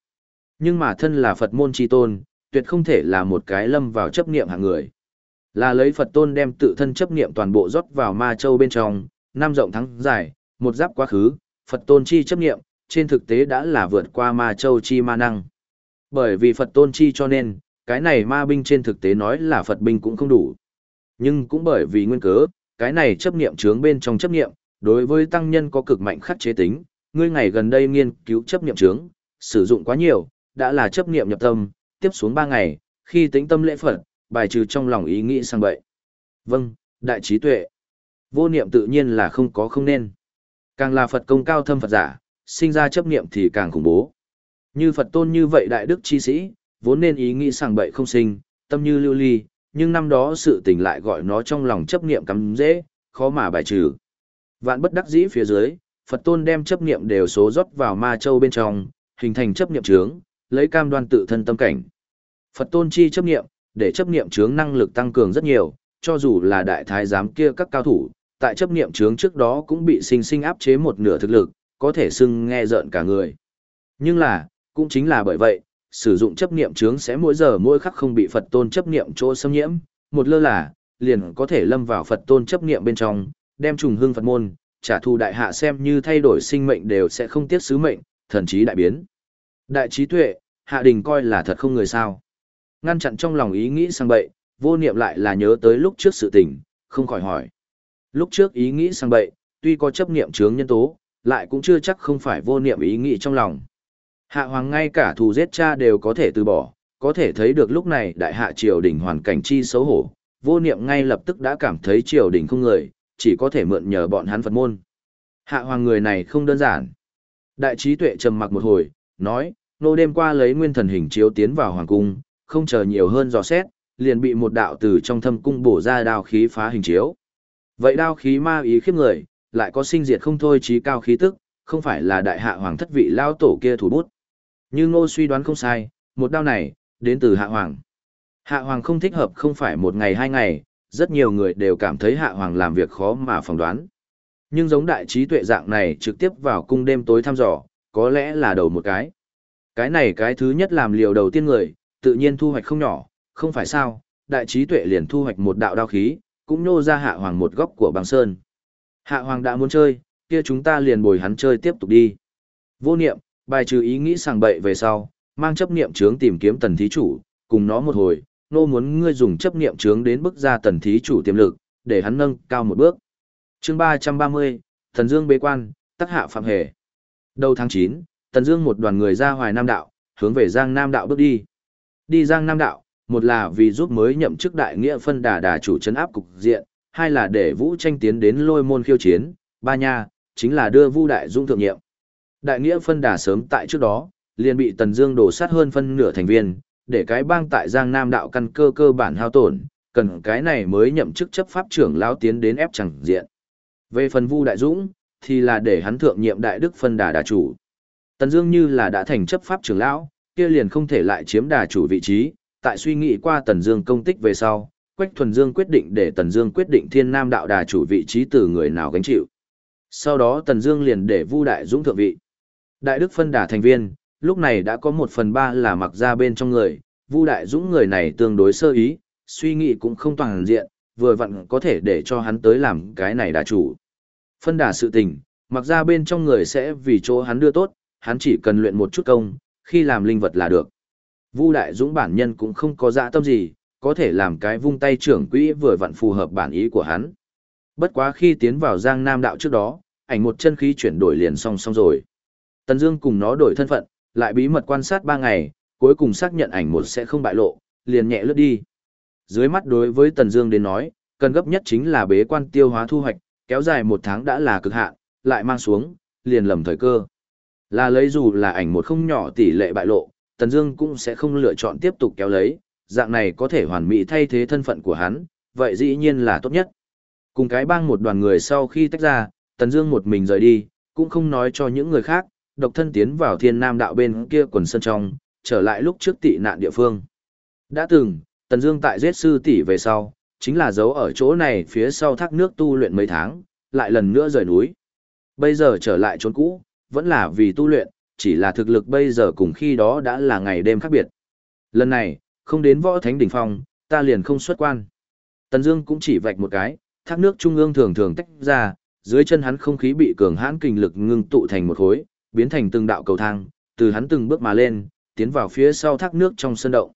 Nhưng mà thân là Phật môn chi tôn, tuyệt không thể là một cái lâm vào chấp niệm hạng người. Là lấy Phật tôn đem tự thân chấp niệm toàn bộ rót vào ma châu bên trong, năm rộng thắng dài, một giáp quá khứ, Phật tôn chi chấp niệm, trên thực tế đã là vượt qua ma châu chi ma năng. Bởi vì Phật tôn chi cho nên, cái này ma binh trên thực tế nói là Phật binh cũng không đủ. Nhưng cũng bởi vì nguyên cớ, cái này chấp niệm chướng bên trong chấp niệm, đối với tăng nhân có cực mạnh khắc chế tính, ngươi ngày gần đây nghiên cứu chấp niệm trướng, sử dụng quá nhiều, đã là chấp niệm nhập tâm, tiếp xuống 3 ngày, khi tính tâm lễ Phật, bài trừ trong lòng ý nghĩ sang bậy. Vâng, đại trí tuệ. Vô niệm tự nhiên là không có không nên. Càng là Phật công cao thâm Phật giả, sinh ra chấp niệm thì càng khủng bố. Như Phật tôn như vậy đại đức chi sĩ, vốn nên ý nghĩ sang bậy không sinh, tâm như lưu ly, nhưng năm đó sự tình lại gọi nó trong lòng chấp niệm cắm dễ, khó mà bài trừ. Vạn bất đắc dĩ phía dưới, Phật tôn đem chấp niệm đều số rót vào ma châu bên trong, hình thành chấp niệm trướng, lấy cam đoan tự thân tâm cảnh. Phật tôn chi chấp niệm, để chấp niệm trướng năng lực tăng cường rất nhiều, cho dù là đại thái giám kia các cao thủ, tại chấp niệm trướng trước đó cũng bị sinh sinh áp chế một nửa thực lực, có thể xưng nghe rợn cả người. Nhưng là, cũng chính là bởi vậy, sử dụng chấp niệm trướng sẽ mỗi giờ mỗi khắc không bị Phật tôn chấp niệm chỗ xâm nhiễm, một lơ là, liền có thể lâm vào Phật tôn chấp niệm bên trong, đem trùng hương Phật môn, trả thù đại hạ xem như thay đổi sinh mệnh đều sẽ không tiếc sứ mệnh, thần trí đại biến. Đại trí tuệ, hạ đình coi là thật không người sao. Ngăn chặn trong lòng ý nghĩ sang bậy, vô niệm lại là nhớ tới lúc trước sự tình, không khỏi hỏi. Lúc trước ý nghĩ sang bậy, tuy có chấp niệm chướng nhân tố, lại cũng chưa chắc không phải vô niệm ý nghĩ trong lòng. Hạ hoàng ngay cả thù giết cha đều có thể từ bỏ, có thể thấy được lúc này đại hạ triều đình hoàn cảnh chi xấu hổ, vô niệm ngay lập tức đã cảm thấy triều đình không người, chỉ có thể mượn nhờ bọn hắn Phật môn. Hạ hoàng người này không đơn giản. Đại trí tuệ trầm mặc một hồi, nói, nô đêm qua lấy nguyên thần hình chiếu tiến vào hoàng cung, không chờ nhiều hơn dò xét, liền bị một đạo từ trong thâm cung bổ ra đao khí phá hình chiếu. Vậy đao khí ma ý khiếp người, lại có sinh diệt không thôi trí cao khí tức, không phải là đại hạ hoàng thất vị lao tổ kia thủ bút. Nhưng ngô suy đoán không sai, một đao này, đến từ hạ hoàng. Hạ hoàng không thích hợp không phải một ngày hai ngày, rất nhiều người đều cảm thấy hạ hoàng làm việc khó mà phỏng đoán. Nhưng giống đại trí tuệ dạng này trực tiếp vào cung đêm tối thăm dò, có lẽ là đầu một cái. Cái này cái thứ nhất làm liều đầu tiên người, tự nhiên thu hoạch không nhỏ, không phải sao, đại trí tuệ liền thu hoạch một đạo đao khí, cũng nô ra hạ hoàng một góc của băng sơn. Hạ hoàng đã muốn chơi, kia chúng ta liền bồi hắn chơi tiếp tục đi. Vô niệm, bài trừ ý nghĩ sàng bậy về sau, mang chấp niệm trướng tìm kiếm tần thí chủ, cùng nó một hồi, nô muốn ngươi dùng chấp niệm trướng đến bức ra tần thí chủ tiềm lực, để hắn nâng cao một bước. chương 330, Thần Dương bế quan, tắc hạ phạm hề. Đầu tháng 9, Tần Dương một đoàn người ra Hoài Nam đạo, hướng về Giang Nam đạo bước đi. Đi Giang Nam đạo, một là vì giúp mới nhậm chức đại nghĩa phân đà đà chủ trấn áp cục diện, hai là để Vũ Tranh tiến đến lôi môn khiêu chiến, ba nha, chính là đưa Vu Đại Dung thượng nhiệm. Đại nghĩa phân đà sớm tại trước đó, liền bị Tần Dương đổ sát hơn phân nửa thành viên, để cái bang tại Giang Nam đạo căn cơ cơ bản hao tổn, cần cái này mới nhậm chức chấp pháp trưởng lão tiến đến ép chẳng diện. Về phần Vu Đại Dũng, thì là để hắn thượng nhiệm đại đức phân đà đà chủ. Tần Dương như là đã thành chấp pháp trưởng lão, kia liền không thể lại chiếm đà chủ vị trí, tại suy nghĩ qua Tần Dương công tích về sau, Quách Thuần Dương quyết định để Tần Dương quyết định Thiên Nam đạo đà chủ vị trí từ người nào gánh chịu. Sau đó Tần Dương liền để Vu Đại Dũng thượng vị. Đại đức phân đà thành viên, lúc này đã có một phần ba là mặc ra bên trong người, Vu Đại Dũng người này tương đối sơ ý, suy nghĩ cũng không toàn diện, vừa vặn có thể để cho hắn tới làm cái này đà chủ. Phân đà sự tình, mặc ra bên trong người sẽ vì chỗ hắn đưa tốt, hắn chỉ cần luyện một chút công, khi làm linh vật là được. Vu Đại Dũng bản nhân cũng không có dạ tâm gì, có thể làm cái vung tay trưởng quỹ vừa vặn phù hợp bản ý của hắn. Bất quá khi tiến vào Giang Nam đạo trước đó, ảnh một chân khí chuyển đổi liền song song rồi. Tần Dương cùng nó đổi thân phận, lại bí mật quan sát ba ngày, cuối cùng xác nhận ảnh một sẽ không bại lộ, liền nhẹ lướt đi. Dưới mắt đối với Tần Dương đến nói, cần gấp nhất chính là bế quan tiêu hóa thu hoạch, kéo dài một tháng đã là cực hạn, lại mang xuống, liền lầm thời cơ. Là lấy dù là ảnh một không nhỏ tỷ lệ bại lộ, Tần Dương cũng sẽ không lựa chọn tiếp tục kéo lấy, dạng này có thể hoàn mỹ thay thế thân phận của hắn, vậy dĩ nhiên là tốt nhất. Cùng cái bang một đoàn người sau khi tách ra, Tần Dương một mình rời đi, cũng không nói cho những người khác, độc thân tiến vào Thiên Nam đạo bên kia quần sân trong, trở lại lúc trước tị nạn địa phương. Đã từng, Tần Dương tại giết sư tỷ về sau, chính là giấu ở chỗ này phía sau thác nước tu luyện mấy tháng, lại lần nữa rời núi. Bây giờ trở lại chốn cũ, vẫn là vì tu luyện, chỉ là thực lực bây giờ cùng khi đó đã là ngày đêm khác biệt. Lần này, không đến võ thánh đỉnh phong, ta liền không xuất quan. Tần Dương cũng chỉ vạch một cái, thác nước trung ương thường thường tách ra, dưới chân hắn không khí bị cường hãn kinh lực ngưng tụ thành một khối, biến thành từng đạo cầu thang, từ hắn từng bước mà lên, tiến vào phía sau thác nước trong sân động.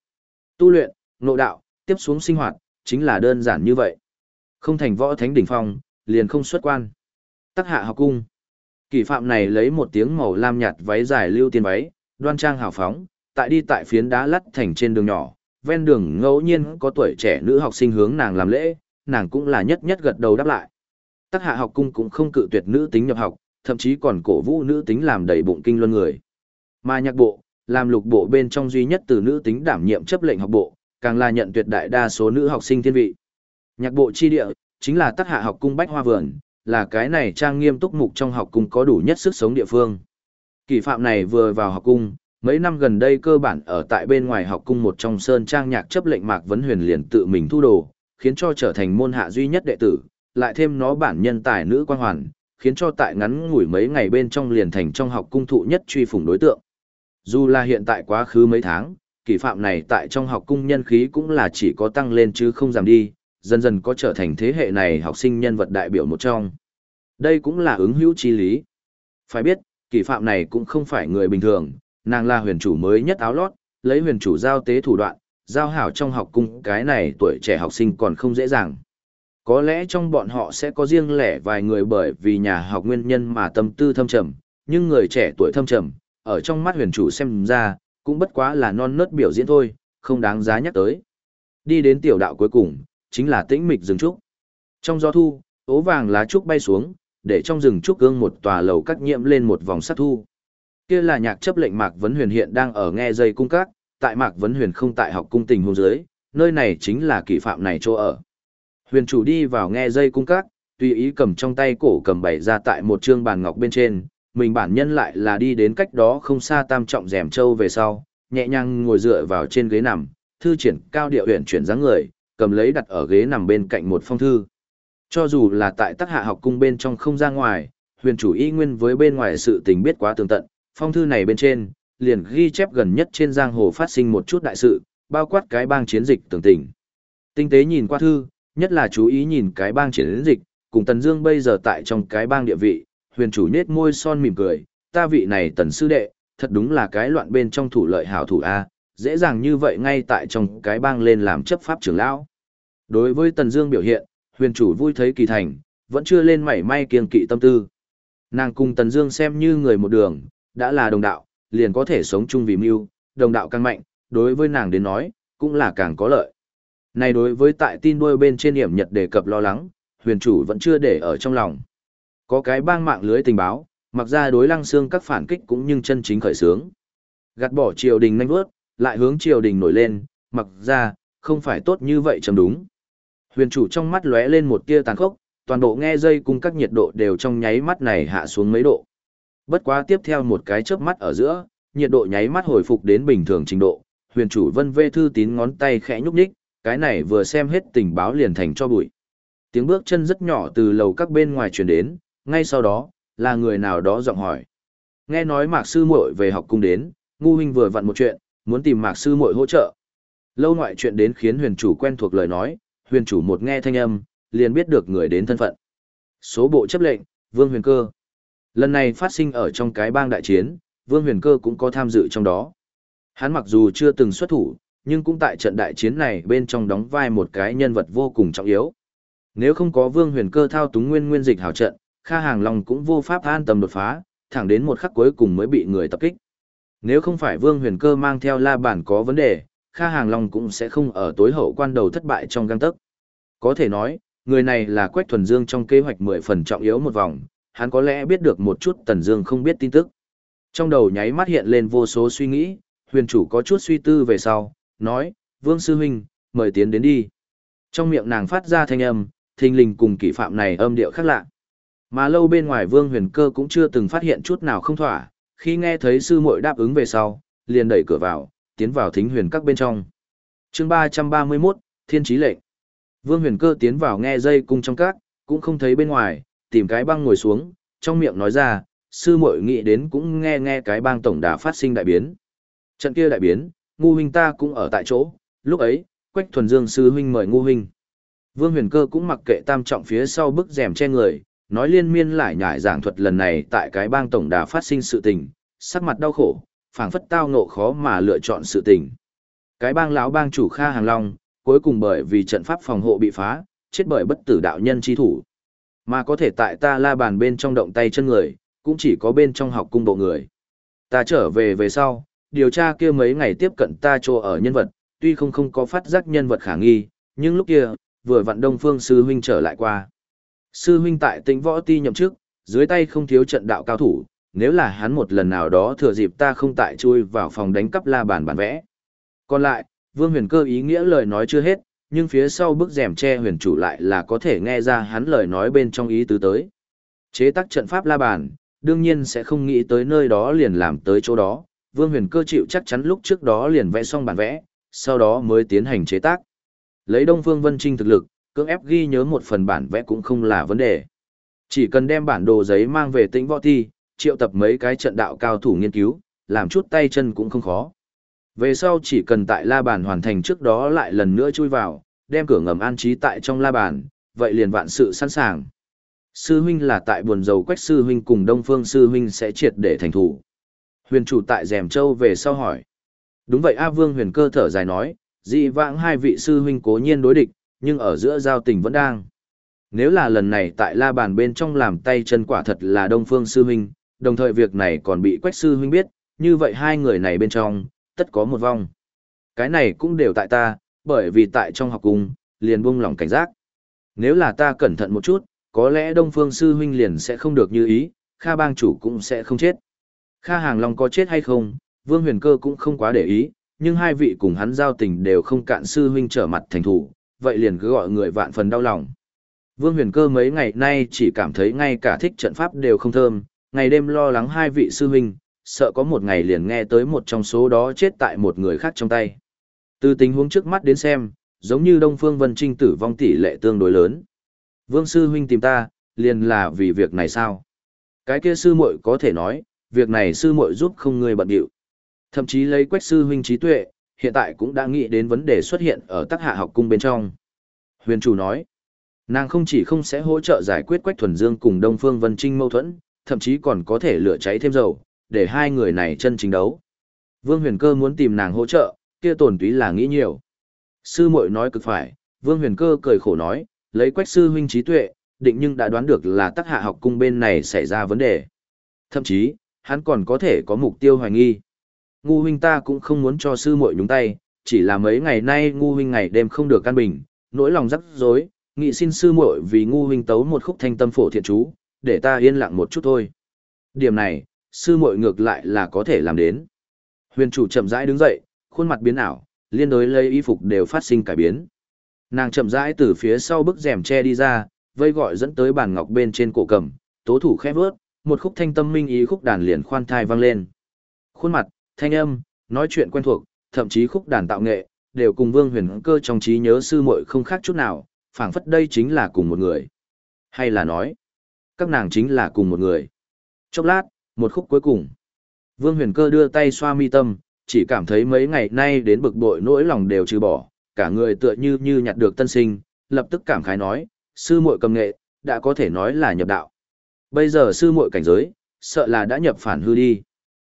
Tu luyện, nội đạo, tiếp xuống sinh hoạt, chính là đơn giản như vậy. Không thành võ thánh đỉnh phong, liền không xuất quan. Tắc hạ học cung. Kỳ phạm này lấy một tiếng màu lam nhạt váy dài lưu tiên váy, đoan trang hào phóng, tại đi tại phiến đá lắt thành trên đường nhỏ, ven đường ngẫu nhiên có tuổi trẻ nữ học sinh hướng nàng làm lễ, nàng cũng là nhất nhất gật đầu đáp lại. Tắc hạ học cung cũng không cự tuyệt nữ tính nhập học, thậm chí còn cổ vũ nữ tính làm đầy bụng kinh luân người. Mà nhạc bộ, làm lục bộ bên trong duy nhất từ nữ tính đảm nhiệm chấp lệnh học bộ, càng là nhận tuyệt đại đa số nữ học sinh thiên vị. Nhạc bộ chi địa, chính là tác hạ học cung bách hoa vườn, là cái này trang nghiêm túc mục trong học cung có đủ nhất sức sống địa phương. Kỳ phạm này vừa vào học cung, mấy năm gần đây cơ bản ở tại bên ngoài học cung một trong sơn trang nhạc chấp lệnh Mạc Vấn Huyền liền tự mình thu đồ, khiến cho trở thành môn hạ duy nhất đệ tử, lại thêm nó bản nhân tài nữ quan hoàn, khiến cho tại ngắn ngủi mấy ngày bên trong liền thành trong học cung thụ nhất truy phủng đối tượng. Dù là hiện tại quá khứ mấy tháng, kỳ phạm này tại trong học cung nhân khí cũng là chỉ có tăng lên chứ không giảm đi, dần dần có trở thành thế hệ này học sinh nhân vật đại biểu một trong. Đây cũng là ứng hữu chi lý. Phải biết, kỳ phạm này cũng không phải người bình thường, nàng là huyền chủ mới nhất áo lót, lấy huyền chủ giao tế thủ đoạn, giao hảo trong học cung cái này tuổi trẻ học sinh còn không dễ dàng. Có lẽ trong bọn họ sẽ có riêng lẻ vài người bởi vì nhà học nguyên nhân mà tâm tư thâm trầm, nhưng người trẻ tuổi thâm trầm, ở trong mắt huyền chủ xem ra, cũng bất quá là non nớt biểu diễn thôi, không đáng giá nhắc tới. Đi đến tiểu đạo cuối cùng, chính là tĩnh mịch rừng trúc. Trong gió thu, ố vàng lá trúc bay xuống, để trong rừng trúc gương một tòa lầu cắt nhiễm lên một vòng sát thu. Kia là nhạc chấp lệnh Mạc Vấn Huyền hiện đang ở nghe dây cung các, tại Mạc Vấn Huyền không tại học cung tình hôn dưới, nơi này chính là kỷ phạm này chỗ ở. Huyền chủ đi vào nghe dây cung các, tùy ý cầm trong tay cổ cầm bày ra tại một trương bàn ngọc bên trên, mình bản nhân lại là đi đến cách đó không xa tam trọng rèm châu về sau, nhẹ nhàng ngồi dựa vào trên ghế nằm, thư triển cao điệu huyền chuyển dáng người, cầm lấy đặt ở ghế nằm bên cạnh một phong thư. Cho dù là tại tác hạ học cung bên trong không ra ngoài, huyền chủ y nguyên với bên ngoài sự tình biết quá tường tận, phong thư này bên trên, liền ghi chép gần nhất trên giang hồ phát sinh một chút đại sự, bao quát cái bang chiến dịch tường tình. Tinh tế nhìn qua thư, nhất là chú ý nhìn cái bang chiến dịch, cùng Tần Dương bây giờ tại trong cái bang địa vị, huyền chủ nhếch môi son mỉm cười, ta vị này Tần sư đệ, thật đúng là cái loạn bên trong thủ lợi hảo thủ a, dễ dàng như vậy ngay tại trong cái bang lên làm chấp pháp trưởng lão. Đối với Tần Dương biểu hiện, huyền chủ vui thấy kỳ thành, vẫn chưa lên mảy may kiêng kỵ tâm tư. Nàng cùng Tần Dương xem như người một đường, đã là đồng đạo, liền có thể sống chung vì mưu, đồng đạo càng mạnh, đối với nàng đến nói, cũng là càng có lợi. Này đối với tại tin đuôi bên trên điểm nhật đề cập lo lắng, huyền chủ vẫn chưa để ở trong lòng. Có cái bang mạng lưới tình báo, mặc ra đối lăng xương các phản kích cũng nhưng chân chính khởi sướng. Gạt bỏ triều đình nhanh bước, lại hướng triều đình nổi lên, mặc ra, không phải tốt như vậy chấm đúng. Huyền chủ trong mắt lóe lên một tia tàn khốc, toàn bộ nghe dây cùng các nhiệt độ đều trong nháy mắt này hạ xuống mấy độ. Bất quá tiếp theo một cái chớp mắt ở giữa, nhiệt độ nháy mắt hồi phục đến bình thường trình độ, huyền chủ vân vê thư tín ngón tay khẽ nhúc nhích, cái này vừa xem hết tình báo liền thành cho bụi. Tiếng bước chân rất nhỏ từ lầu các bên ngoài truyền đến, ngay sau đó, là người nào đó giọng hỏi. Nghe nói Mạc Sư muội về học cung đến, ngu huynh vừa vặn một chuyện, muốn tìm Mạc Sư muội hỗ trợ. Lâu ngoại chuyện đến khiến huyền chủ quen thuộc lời nói, huyền chủ một nghe thanh âm, liền biết được người đến thân phận. Số bộ chấp lệnh, Vương Huyền Cơ. Lần này phát sinh ở trong cái bang đại chiến, Vương Huyền Cơ cũng có tham dự trong đó. Hắn mặc dù chưa từng xuất thủ, nhưng cũng tại trận đại chiến này bên trong đóng vai một cái nhân vật vô cùng trọng yếu. Nếu không có Vương Huyền Cơ thao túng nguyên nguyên dịch hảo trận, Kha Hàng Long cũng vô pháp an tâm đột phá, thẳng đến một khắc cuối cùng mới bị người tập kích. Nếu không phải Vương Huyền Cơ mang theo la bản có vấn đề, Kha Hàng Long cũng sẽ không ở tối hậu quan đầu thất bại trong găng tấc. Có thể nói, người này là Quách Thuần Dương trong kế hoạch mười phần trọng yếu một vòng, hắn có lẽ biết được một chút Tần Dương không biết tin tức. Trong đầu nháy mắt hiện lên vô số suy nghĩ, huyền chủ có chút suy tư về sau, nói, Vương Sư Huynh, mời tiến đến đi. Trong miệng nàng phát ra thanh âm, thình lình cùng kỷ phạm này âm điệu khác lạ. Mà lâu bên ngoài Vương Huyền Cơ cũng chưa từng phát hiện chút nào không thỏa, khi nghe thấy sư muội đáp ứng về sau, liền đẩy cửa vào, tiến vào thính huyền các bên trong. Chương 331, Thiên Chí lệnh. Vương Huyền Cơ tiến vào nghe dây cung trong các, cũng không thấy bên ngoài, tìm cái băng ngồi xuống, trong miệng nói ra, sư muội nghĩ đến cũng nghe nghe cái bang tổng đà phát sinh đại biến. Trận kia đại biến, ngu huynh ta cũng ở tại chỗ, lúc ấy, Quách Thuần Dương sư huynh mời ngu huynh. Vương Huyền Cơ cũng mặc kệ tam trọng phía sau bức rèm che người, nói liên miên lại nhải giảng thuật lần này tại cái bang tổng đà phát sinh sự tình, sắc mặt đau khổ, phảng phất tao ngộ khó mà lựa chọn sự tình. Cái bang lão bang chủ Kha Hàng Long, cuối cùng bởi vì trận pháp phòng hộ bị phá, chết bởi bất tử đạo nhân chi thủ. Mà có thể tại ta la bàn bên trong động tay chân người, cũng chỉ có bên trong học cung bộ người. Ta trở về về sau, điều tra kia mấy ngày tiếp cận ta chỗ ở nhân vật, tuy không không có phát giác nhân vật khả nghi, nhưng lúc kia, vừa vặn Đông Phương Sư Huynh trở lại qua. Sư Huynh tại tĩnh võ ti nhậm chức, dưới tay không thiếu trận đạo cao thủ, nếu là hắn một lần nào đó thừa dịp ta không tại chui vào phòng đánh cắp la bàn bản vẽ. Còn lại, Vương Huyền Cơ ý nghĩa lời nói chưa hết, nhưng phía sau bức rèm che huyền chủ lại là có thể nghe ra hắn lời nói bên trong ý tứ tới. Chế tác trận pháp la bàn, đương nhiên sẽ không nghĩ tới nơi đó liền làm tới chỗ đó, Vương Huyền Cơ chịu chắc chắn lúc trước đó liền vẽ xong bản vẽ, sau đó mới tiến hành chế tác. Lấy Đông Phương Vân Trinh thực lực, cưỡng ép ghi nhớ một phần bản vẽ cũng không là vấn đề. Chỉ cần đem bản đồ giấy mang về tĩnh võ thi, triệu tập mấy cái trận đạo cao thủ nghiên cứu, làm chút tay chân cũng không khó. Về sau chỉ cần tại la bàn hoàn thành trước đó lại lần nữa chui vào, đem cửa ngầm an trí tại trong la bàn, vậy liền vạn sự sẵn sàng. Sư huynh là tại buồn dầu quách sư huynh cùng đông phương sư huynh sẽ triệt để thành thủ. Huyền chủ tại rèm châu về sau hỏi. Đúng vậy A Vương huyền cơ thở dài nói, dị vãng hai vị sư huynh cố nhiên đối địch, nhưng ở giữa giao tình vẫn đang. Nếu là lần này tại la bàn bên trong làm tay chân quả thật là đông phương sư huynh, đồng thời việc này còn bị quách sư huynh biết, như vậy hai người này bên trong, tất có một vong. Cái này cũng đều tại ta, bởi vì tại trong học cung, liền buông lỏng cảnh giác. Nếu là ta cẩn thận một chút, có lẽ Đông Phương Sư Huynh liền sẽ không được như ý, Kha bang chủ cũng sẽ không chết. Kha Hàng Long có chết hay không, Vương Huyền Cơ cũng không quá để ý, nhưng hai vị cùng hắn giao tình đều không cạn Sư Huynh trở mặt thành thủ, vậy liền cứ gọi người vạn phần đau lòng. Vương Huyền Cơ mấy ngày nay chỉ cảm thấy ngay cả thích trận pháp đều không thơm, ngày đêm lo lắng hai vị sư huynh, sợ có một ngày liền nghe tới một trong số đó chết tại một người khác trong tay. Từ tình huống trước mắt đến xem, giống như Đông Phương Vân Trinh tử vong tỷ lệ tương đối lớn. Vương sư huynh tìm ta, liền là vì việc này sao? Cái kia sư muội có thể nói, việc này sư muội giúp không người bận điệu. Thậm chí lấy quách sư huynh trí tuệ, hiện tại cũng đã nghĩ đến vấn đề xuất hiện ở tác hạ học cung bên trong. Huyền chủ nói, nàng không chỉ không sẽ hỗ trợ giải quyết quách thuần dương cùng Đông Phương Vân Trinh mâu thuẫn, thậm chí còn có thể lửa cháy thêm dầu, để hai người này chân chính đấu. Vương huyền cơ muốn tìm nàng hỗ trợ, kia tổn túy là nghĩ nhiều. Sư muội nói cực phải, Vương huyền cơ cười khổ nói, lấy quách sư huynh trí tuệ, định nhưng đã đoán được là tác hạ học cung bên này xảy ra vấn đề. Thậm chí, hắn còn có thể có mục tiêu hoài nghi. Ngu huynh ta cũng không muốn cho sư muội nhúng tay, chỉ là mấy ngày nay ngu huynh ngày đêm không được căn bình, nỗi lòng rắc rối, nghị xin sư muội vì ngu huynh tấu một khúc thanh tâm phổ thiện chú, để ta yên lặng một chút thôi. Điểm này, sư muội ngược lại là có thể làm đến. Huyền chủ chậm rãi đứng dậy, khuôn mặt biến ảo, liên đối lấy y phục đều phát sinh cải biến. Nàng chậm rãi từ phía sau bức rèm che đi ra, vây gọi dẫn tới bàn ngọc bên trên cổ cầm, tố thủ khép vớt, một khúc thanh tâm minh ý khúc đàn liền khoan thai vang lên. Khuôn mặt, thanh âm, nói chuyện quen thuộc, thậm chí khúc đàn tạo nghệ, đều cùng Vương Huyền Cơ trong trí nhớ sư muội không khác chút nào, phảng phất đây chính là cùng một người. Hay là nói, các nàng chính là cùng một người. Chốc lát, một khúc cuối cùng. Vương Huyền Cơ đưa tay xoa mi tâm, chỉ cảm thấy mấy ngày nay đến bực bội nỗi lòng đều trừ bỏ, cả người tựa như như nhặt được tân sinh, lập tức cảm khái nói, sư muội cầm nghệ, đã có thể nói là nhập đạo. Bây giờ sư muội cảnh giới, sợ là đã nhập phản hư đi.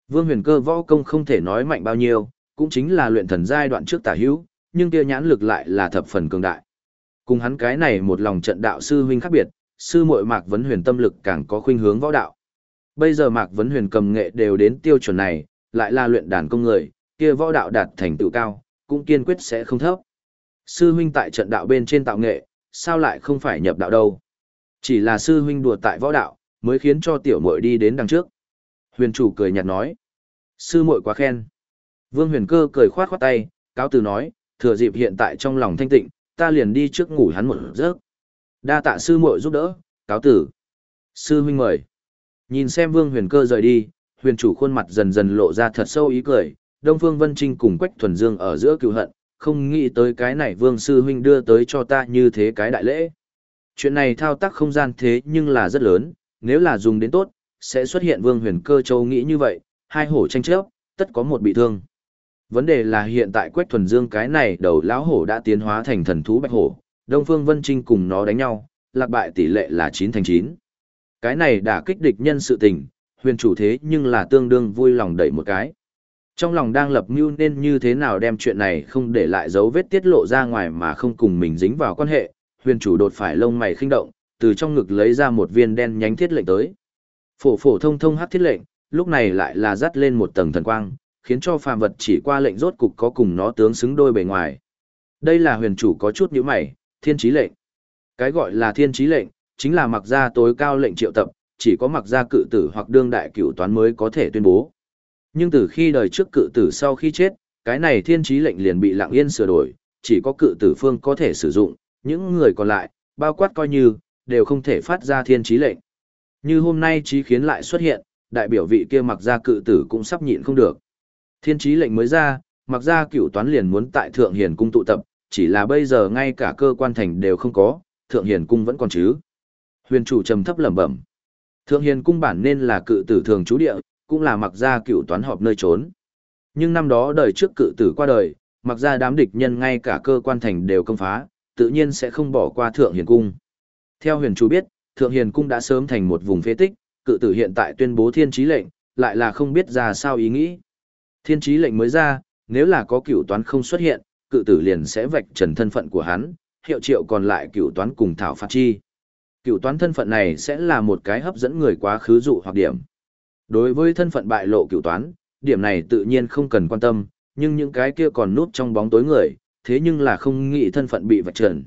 Vương huyền cơ võ công không thể nói mạnh bao nhiêu, cũng chính là luyện thần giai đoạn trước tả hữu, nhưng kia nhãn lực lại là thập phần cường đại. Cùng hắn cái này một lòng trận đạo sư huynh khác biệt, sư muội Mạc Vấn Huyền tâm lực càng có khuynh hướng võ đạo. Bây giờ Mạc Vấn Huyền cầm nghệ đều đến tiêu chuẩn này, lại là luyện đàn công người, kia võ đạo đạt thành tựu cao, cũng kiên quyết sẽ không thấp. Sư huynh tại trận đạo bên trên tạo nghệ, sao lại không phải nhập đạo đâu? Chỉ là sư huynh đùa tại võ đạo, mới khiến cho tiểu muội đi đến đằng trước. Huyền chủ cười nhạt nói, sư muội quá khen. Vương Huyền Cơ cười khoát khoát tay, cáo từ nói, thừa dịp hiện tại trong lòng thanh tịnh, ta liền đi trước ngủ hắn một giấc. Đa tạ sư muội giúp đỡ, cáo tử. Sư huynh mời. Nhìn xem Vương Huyền Cơ rời đi, huyền chủ khuôn mặt dần dần lộ ra thật sâu ý cười, Đông Phương Vân Trinh cùng Quách Thuần Dương ở giữa cựu hận, không nghĩ tới cái này Vương sư huynh đưa tới cho ta như thế cái đại lễ. Chuyện này thao tác không gian thế nhưng là rất lớn, nếu là dùng đến tốt, sẽ xuất hiện Vương Huyền Cơ châu nghĩ như vậy, hai hổ tranh chấp, tất có một bị thương. Vấn đề là hiện tại Quách Thuần Dương cái này đầu lão hổ đã tiến hóa thành thần thú bạch hổ, Đông Phương Vân Trinh cùng nó đánh nhau, lạc bại tỷ lệ là 9 thành 9. Cái này đã kích địch nhân sự tình, huyền chủ thế nhưng là tương đương vui lòng đẩy một cái. Trong lòng đang lập mưu nên như thế nào đem chuyện này không để lại dấu vết tiết lộ ra ngoài mà không cùng mình dính vào quan hệ, huyền chủ đột phải lông mày khinh động, từ trong ngực lấy ra một viên đen nhánh thiết lệnh tới. Phổ phổ thông thông hắc thiết lệnh, lúc này lại là dắt lên một tầng thần quang, khiến cho phàm vật chỉ qua lệnh rốt cục có cùng nó tướng xứng đôi bề ngoài. Đây là huyền chủ có chút nhíu mày, thiên trí lệnh. Cái gọi là thiên trí lệnh, chính là mặc gia tối cao lệnh triệu tập, chỉ có mặc gia cự tử hoặc đương đại cửu toán mới có thể tuyên bố. Nhưng từ khi đời trước cự tử sau khi chết, cái này thiên trí lệnh liền bị lặng yên sửa đổi, chỉ có cự tử phương có thể sử dụng, những người còn lại, bao quát coi như, đều không thể phát ra thiên trí lệnh. Như hôm nay trí khiến lại xuất hiện, đại biểu vị kia mặc gia cự tử cũng sắp nhịn không được. Thiên trí lệnh mới ra, mặc gia cửu toán liền muốn tại Thượng Hiền Cung tụ tập, chỉ là bây giờ ngay cả cơ quan thành đều không có, Thượng Hiền Cung vẫn còn chứ. Huyền chủ trầm thấp lẩm bẩm. Thượng Hiền Cung bản nên là cự tử thường trú địa, cũng là mặc gia cựu toán họp nơi trốn. Nhưng năm đó đời trước cự tử qua đời, mặc gia đám địch nhân ngay cả cơ quan thành đều công phá, tự nhiên sẽ không bỏ qua Thượng Hiền Cung. Theo huyền chủ biết, Thượng Hiền Cung đã sớm thành một vùng phế tích, cự tử hiện tại tuyên bố thiên trí lệnh, lại là không biết ra sao ý nghĩ. Thiên trí lệnh mới ra, nếu là có cựu toán không xuất hiện, cự tử liền sẽ vạch trần thân phận của hắn, hiệu triệu còn lại cựu toán cùng thảo phạt chi. Cựu toán thân phận này sẽ là một cái hấp dẫn người quá khứ dụ hoặc điểm. Đối với thân phận bại lộ cựu toán, điểm này tự nhiên không cần quan tâm, nhưng những cái kia còn núp trong bóng tối người, thế nhưng là không nghĩ thân phận bị vạch trần.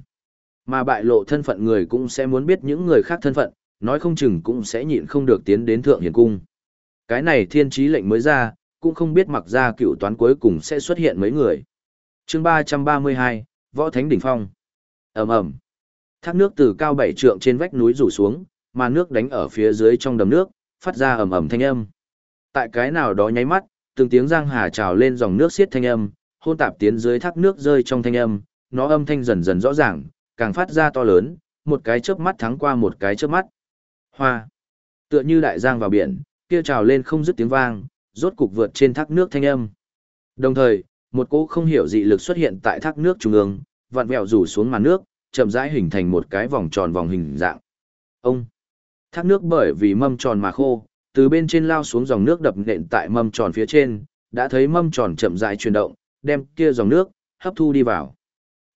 Mà bại lộ thân phận người cũng sẽ muốn biết những người khác thân phận, nói không chừng cũng sẽ nhịn không được tiến đến thượng hiền cung. Cái này thiên trí lệnh mới ra, cũng không biết mặc ra cựu toán cuối cùng sẽ xuất hiện mấy người. chương 332, Võ Thánh Đỉnh Phong. ầm ầm Thác nước từ cao bảy trượng trên vách núi rủ xuống, mà nước đánh ở phía dưới trong đầm nước, phát ra ầm ầm thanh âm. Tại cái nào đó nháy mắt, từng tiếng giang hà trào lên dòng nước xiết thanh âm, hôn tạp tiến dưới thác nước rơi trong thanh âm, nó âm thanh dần dần rõ ràng, càng phát ra to lớn, một cái chớp mắt thắng qua một cái chớp mắt. Hoa. Tựa như đại giang vào biển, kia trào lên không dứt tiếng vang, rốt cục vượt trên thác nước thanh âm. Đồng thời, một cỗ không hiểu dị lực xuất hiện tại thác nước trung ương, vặn vẹo rủ xuống màn nước, chậm rãi hình thành một cái vòng tròn vòng hình dạng. Ông. Thác nước bởi vì mâm tròn mà khô, từ bên trên lao xuống dòng nước đập nện tại mâm tròn phía trên, đã thấy mâm tròn chậm rãi chuyển động, đem kia dòng nước hấp thu đi vào.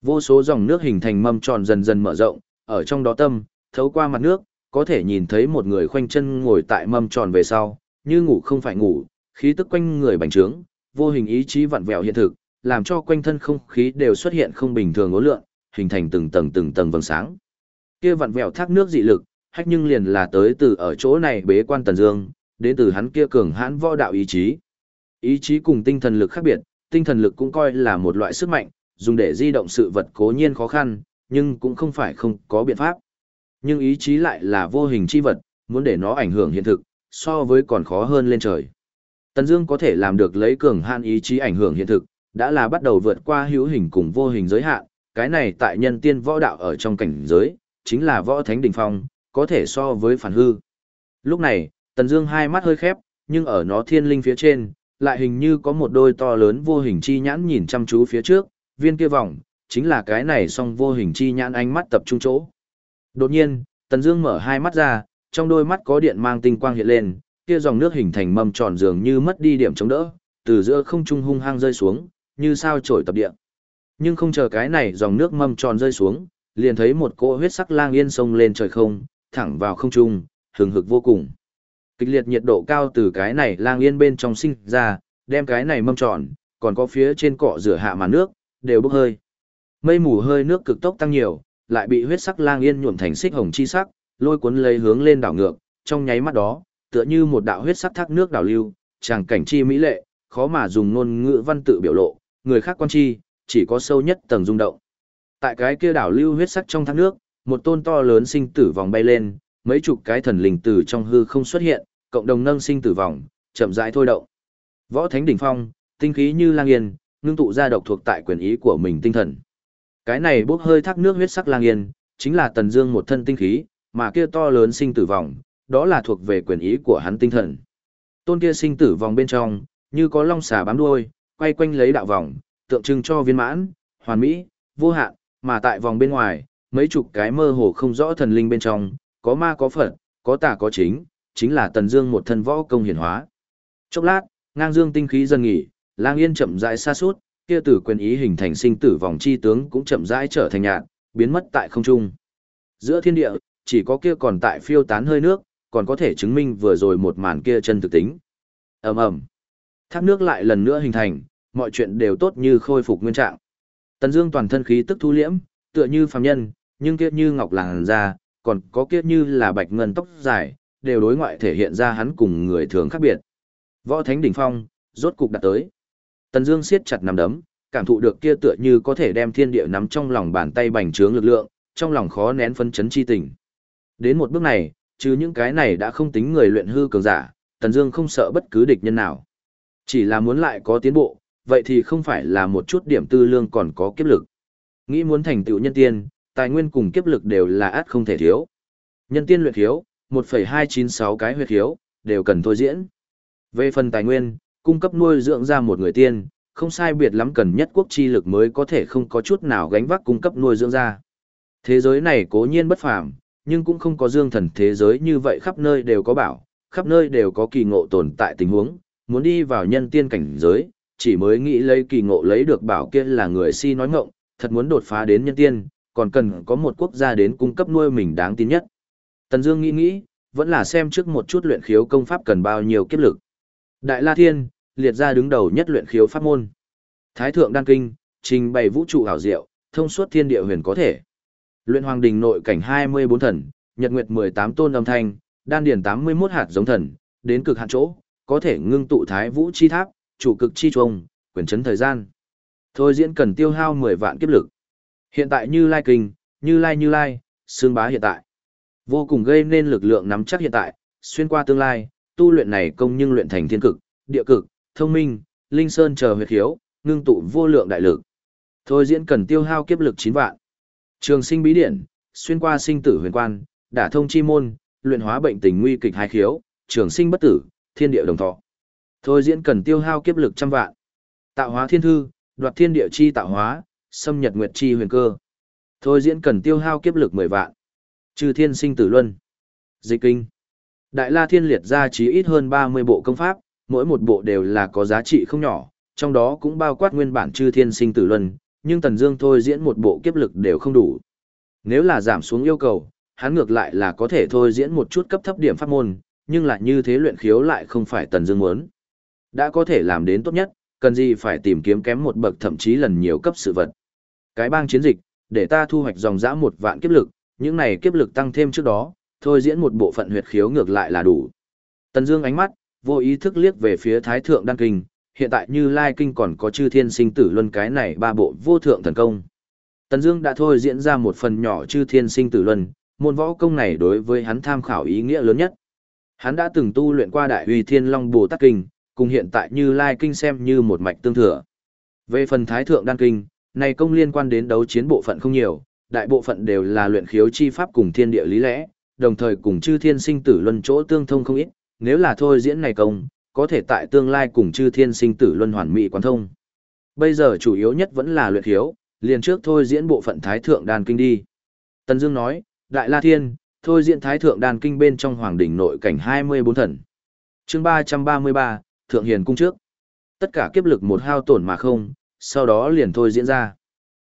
Vô số dòng nước hình thành mâm tròn dần dần mở rộng, ở trong đó tâm, thấu qua mặt nước, có thể nhìn thấy một người khoanh chân ngồi tại mâm tròn về sau, như ngủ không phải ngủ, khí tức quanh người bành trướng, vô hình ý chí vặn vẹo hiện thực, làm cho quanh thân không khí đều xuất hiện không bình thường ố lượng, hình thành từng tầng từng tầng vầng sáng. Kia vặn vẹo thác nước dị lực, hách nhưng liền là tới từ ở chỗ này bế quan tần dương, đến từ hắn kia cường hãn võ đạo ý chí. Ý chí cùng tinh thần lực khác biệt, tinh thần lực cũng coi là một loại sức mạnh, dùng để di động sự vật cố nhiên khó khăn, nhưng cũng không phải không có biện pháp. Nhưng ý chí lại là vô hình chi vật, muốn để nó ảnh hưởng hiện thực, so với còn khó hơn lên trời. Tần Dương có thể làm được lấy cường hạn ý chí ảnh hưởng hiện thực, đã là bắt đầu vượt qua hữu hình cùng vô hình giới hạn, cái này tại nhân tiên võ đạo ở trong cảnh giới, chính là võ thánh đỉnh phong, có thể so với phản hư. Lúc này, Tần Dương hai mắt hơi khép, nhưng ở nó thiên linh phía trên, lại hình như có một đôi to lớn vô hình chi nhãn nhìn chăm chú phía trước, viên kia vòng, chính là cái này song vô hình chi nhãn ánh mắt tập trung chỗ. Đột nhiên, Tần Dương mở hai mắt ra, trong đôi mắt có điện mang tinh quang hiện lên, kia dòng nước hình thành mâm tròn dường như mất đi điểm chống đỡ, từ giữa không trung hung hăng rơi xuống, như sao trổi tập địa. Nhưng không chờ cái này dòng nước mâm tròn rơi xuống, liền thấy một cỗ huyết sắc lang yên sông lên trời không, thẳng vào không trung, hừng hực vô cùng. Kịch liệt nhiệt độ cao từ cái này lang yên bên trong sinh ra, đem cái này mâm tròn, còn có phía trên cọ rửa hạ màn nước, đều bốc hơi. Mây mù hơi nước cực tốc tăng nhiều, lại bị huyết sắc lang yên nhuộm thành xích hồng chi sắc, lôi cuốn lấy hướng lên đảo ngược, trong nháy mắt đó, tựa như một đạo huyết sắc thác nước đảo lưu, tràng cảnh chi mỹ lệ, khó mà dùng ngôn ngữ văn tự biểu lộ, người khác quan chi, chỉ có sâu nhất tầng rung động. Tại cái kia đảo lưu huyết sắc trong thác nước, một tôn to lớn sinh tử vòng bay lên, mấy chục cái thần linh tử trong hư không xuất hiện, cộng đồng nâng sinh tử vòng, chậm rãi thôi động. Võ Thánh đỉnh phong, tinh khí như lang yên, ngưng tụ ra độc thuộc tại quyền ý của mình tinh thần. Cái này bốc hơi thác nước huyết sắc lang yên, chính là Tần Dương một thân tinh khí, mà kia to lớn sinh tử vòng, đó là thuộc về quyền ý của hắn tinh thần. Tôn kia sinh tử vòng bên trong, như có long xà bám đuôi, quay quanh lấy đạo vòng, tượng trưng cho viên mãn, hoàn mỹ, vô hạn, mà tại vòng bên ngoài, mấy chục cái mơ hồ không rõ thần linh bên trong, có ma có Phật, có tà có chính, chính là Tần Dương một thân võ công hiển hóa. Chốc lát, ngang dương tinh khí dần nghỉ, Lang Yên chậm rãi xa suốt, kia tử quyền ý hình thành sinh tử vòng chi tướng cũng chậm rãi trở thành nhạt, biến mất tại không trung. Giữa thiên địa, chỉ có kia còn tại phiêu tán hơi nước, còn có thể chứng minh vừa rồi một màn kia chân thực tính. Ầm ầm. Thác nước lại lần nữa hình thành, mọi chuyện đều tốt như khôi phục nguyên trạng. Tần Dương toàn thân khí tức thu liễm, tựa như phàm nhân, nhưng kia như ngọc làn da, còn có kia như là bạch ngân tóc dài, đều đối ngoại thể hiện ra hắn cùng người thường khác biệt. Võ Thánh đỉnh phong, rốt cục đạt tới. Tần Dương siết chặt nắm đấm, cảm thụ được kia tựa như có thể đem thiên địa nắm trong lòng bàn tay bành trướng lực lượng, trong lòng khó nén phấn chấn chi tình. Đến một bước này, trừ những cái này đã không tính người luyện hư cường giả, Tần Dương không sợ bất cứ địch nhân nào. Chỉ là muốn lại có tiến bộ, vậy thì không phải là một chút điểm tư lương còn có kiếp lực. Nghĩ muốn thành tựu nhân tiên, tài nguyên cùng kiếp lực đều là át không thể thiếu. Nhân tiên luyện thiếu, 1,296 cái huyết thiếu, đều cần thôi diễn. Về phần tài nguyên, cung cấp nuôi dưỡng ra một người tiên, không sai biệt lắm cần nhất quốc chi lực mới có thể không có chút nào gánh vác cung cấp nuôi dưỡng ra. Thế giới này cố nhiên bất phàm, nhưng cũng không có dương thần thế giới như vậy khắp nơi đều có bảo, khắp nơi đều có kỳ ngộ tồn tại tình huống, muốn đi vào nhân tiên cảnh giới, chỉ mới nghĩ lấy kỳ ngộ lấy được bảo kia là người si nói ngộng, thật muốn đột phá đến nhân tiên, còn cần có một quốc gia đến cung cấp nuôi mình đáng tin nhất. Tần Dương nghĩ nghĩ, vẫn là xem trước một chút luyện khiếu công pháp cần bao nhiêu kiếp lực. Đại La Thiên, liệt ra đứng đầu nhất luyện khiếu pháp môn. Thái thượng đan kinh, trình bày vũ trụ hảo diệu, thông suốt thiên địa huyền có thể. Luyện hoàng đình nội cảnh 24 thần, nhật nguyệt 18 tôn âm thanh, đan điển 81 hạt giống thần, đến cực hạn chỗ, có thể ngưng tụ thái vũ chi tháp, chủ cực chi trùng, quyền chấn thời gian. Thôi diễn cần tiêu hao 10 vạn kiếp lực. Hiện tại như lai kinh, như lai như lai, xương bá hiện tại. Vô cùng gây nên lực lượng nắm chắc hiện tại, xuyên qua tương lai, tu luyện này công nhưng luyện thành thiên cực, địa cực, thông minh, linh sơn chờ huyệt khiếu, ngưng tụ vô lượng đại lực. Thôi diễn cần tiêu hao kiếp lực 9 vạn. Trường sinh bí điển, xuyên qua sinh tử huyền quan, đả thông chi môn, luyện hóa bệnh tình nguy kịch hai khiếu, trường sinh bất tử, thiên địa đồng thọ. Thôi diễn cần tiêu hao kiếp lực trăm vạn. Tạo hóa thiên thư, đoạt thiên địa chi tạo hóa, xâm nhật nguyệt chi huyền cơ. Thôi diễn cần tiêu hao kiếp lực 10 vạn. Trừ thiên sinh tử luân. Dịch kinh. Đại La Thiên liệt ra chí ít hơn 30 bộ công pháp, mỗi một bộ đều là có giá trị không nhỏ, trong đó cũng bao quát nguyên bản chư thiên sinh tử luân, nhưng Tần Dương thôi diễn một bộ kiếp lực đều không đủ. Nếu là giảm xuống yêu cầu, hắn ngược lại là có thể thôi diễn một chút cấp thấp điểm pháp môn, nhưng lại như thế luyện khiếu lại không phải Tần Dương muốn. Đã có thể làm đến tốt nhất, cần gì phải tìm kiếm kém một bậc thậm chí lần nhiều cấp sự vật. Cái bang chiến dịch, để ta thu hoạch dòng dã một vạn kiếp lực, những này kiếp lực tăng thêm trước đó, thôi diễn một bộ phận huyệt khiếu ngược lại là đủ. Tần Dương ánh mắt vô ý thức liếc về phía Thái thượng đan kinh, hiện tại Như Lai kinh còn có chư thiên sinh tử luân cái này ba bộ vô thượng thần công. Tần Dương đã thôi diễn ra một phần nhỏ chư thiên sinh tử luân, môn võ công này đối với hắn tham khảo ý nghĩa lớn nhất. Hắn đã từng tu luyện qua Đại Uy Thiên Long Bồ Tát kinh, cùng hiện tại Như Lai kinh xem như một mạch tương thừa. Về phần Thái thượng đan kinh, này công liên quan đến đấu chiến bộ phận không nhiều, đại bộ phận đều là luyện khiếu chi pháp cùng thiên địa lý lẽ, đồng thời cùng chư thiên sinh tử luân chỗ tương thông không ít, nếu là thôi diễn này công, có thể tại tương lai cùng chư thiên sinh tử luân hoàn mỹ quán thông. Bây giờ chủ yếu nhất vẫn là luyện hiếu liền trước thôi diễn bộ phận thái thượng đan kinh đi. Tần Dương nói, Đại La Thiên, thôi diễn thái thượng đan kinh bên trong hoàng đỉnh nội cảnh 24 thần. Chương 333, Thượng Hiền cung trước. Tất cả kiếp lực một hao tổn mà không, sau đó liền thôi diễn ra.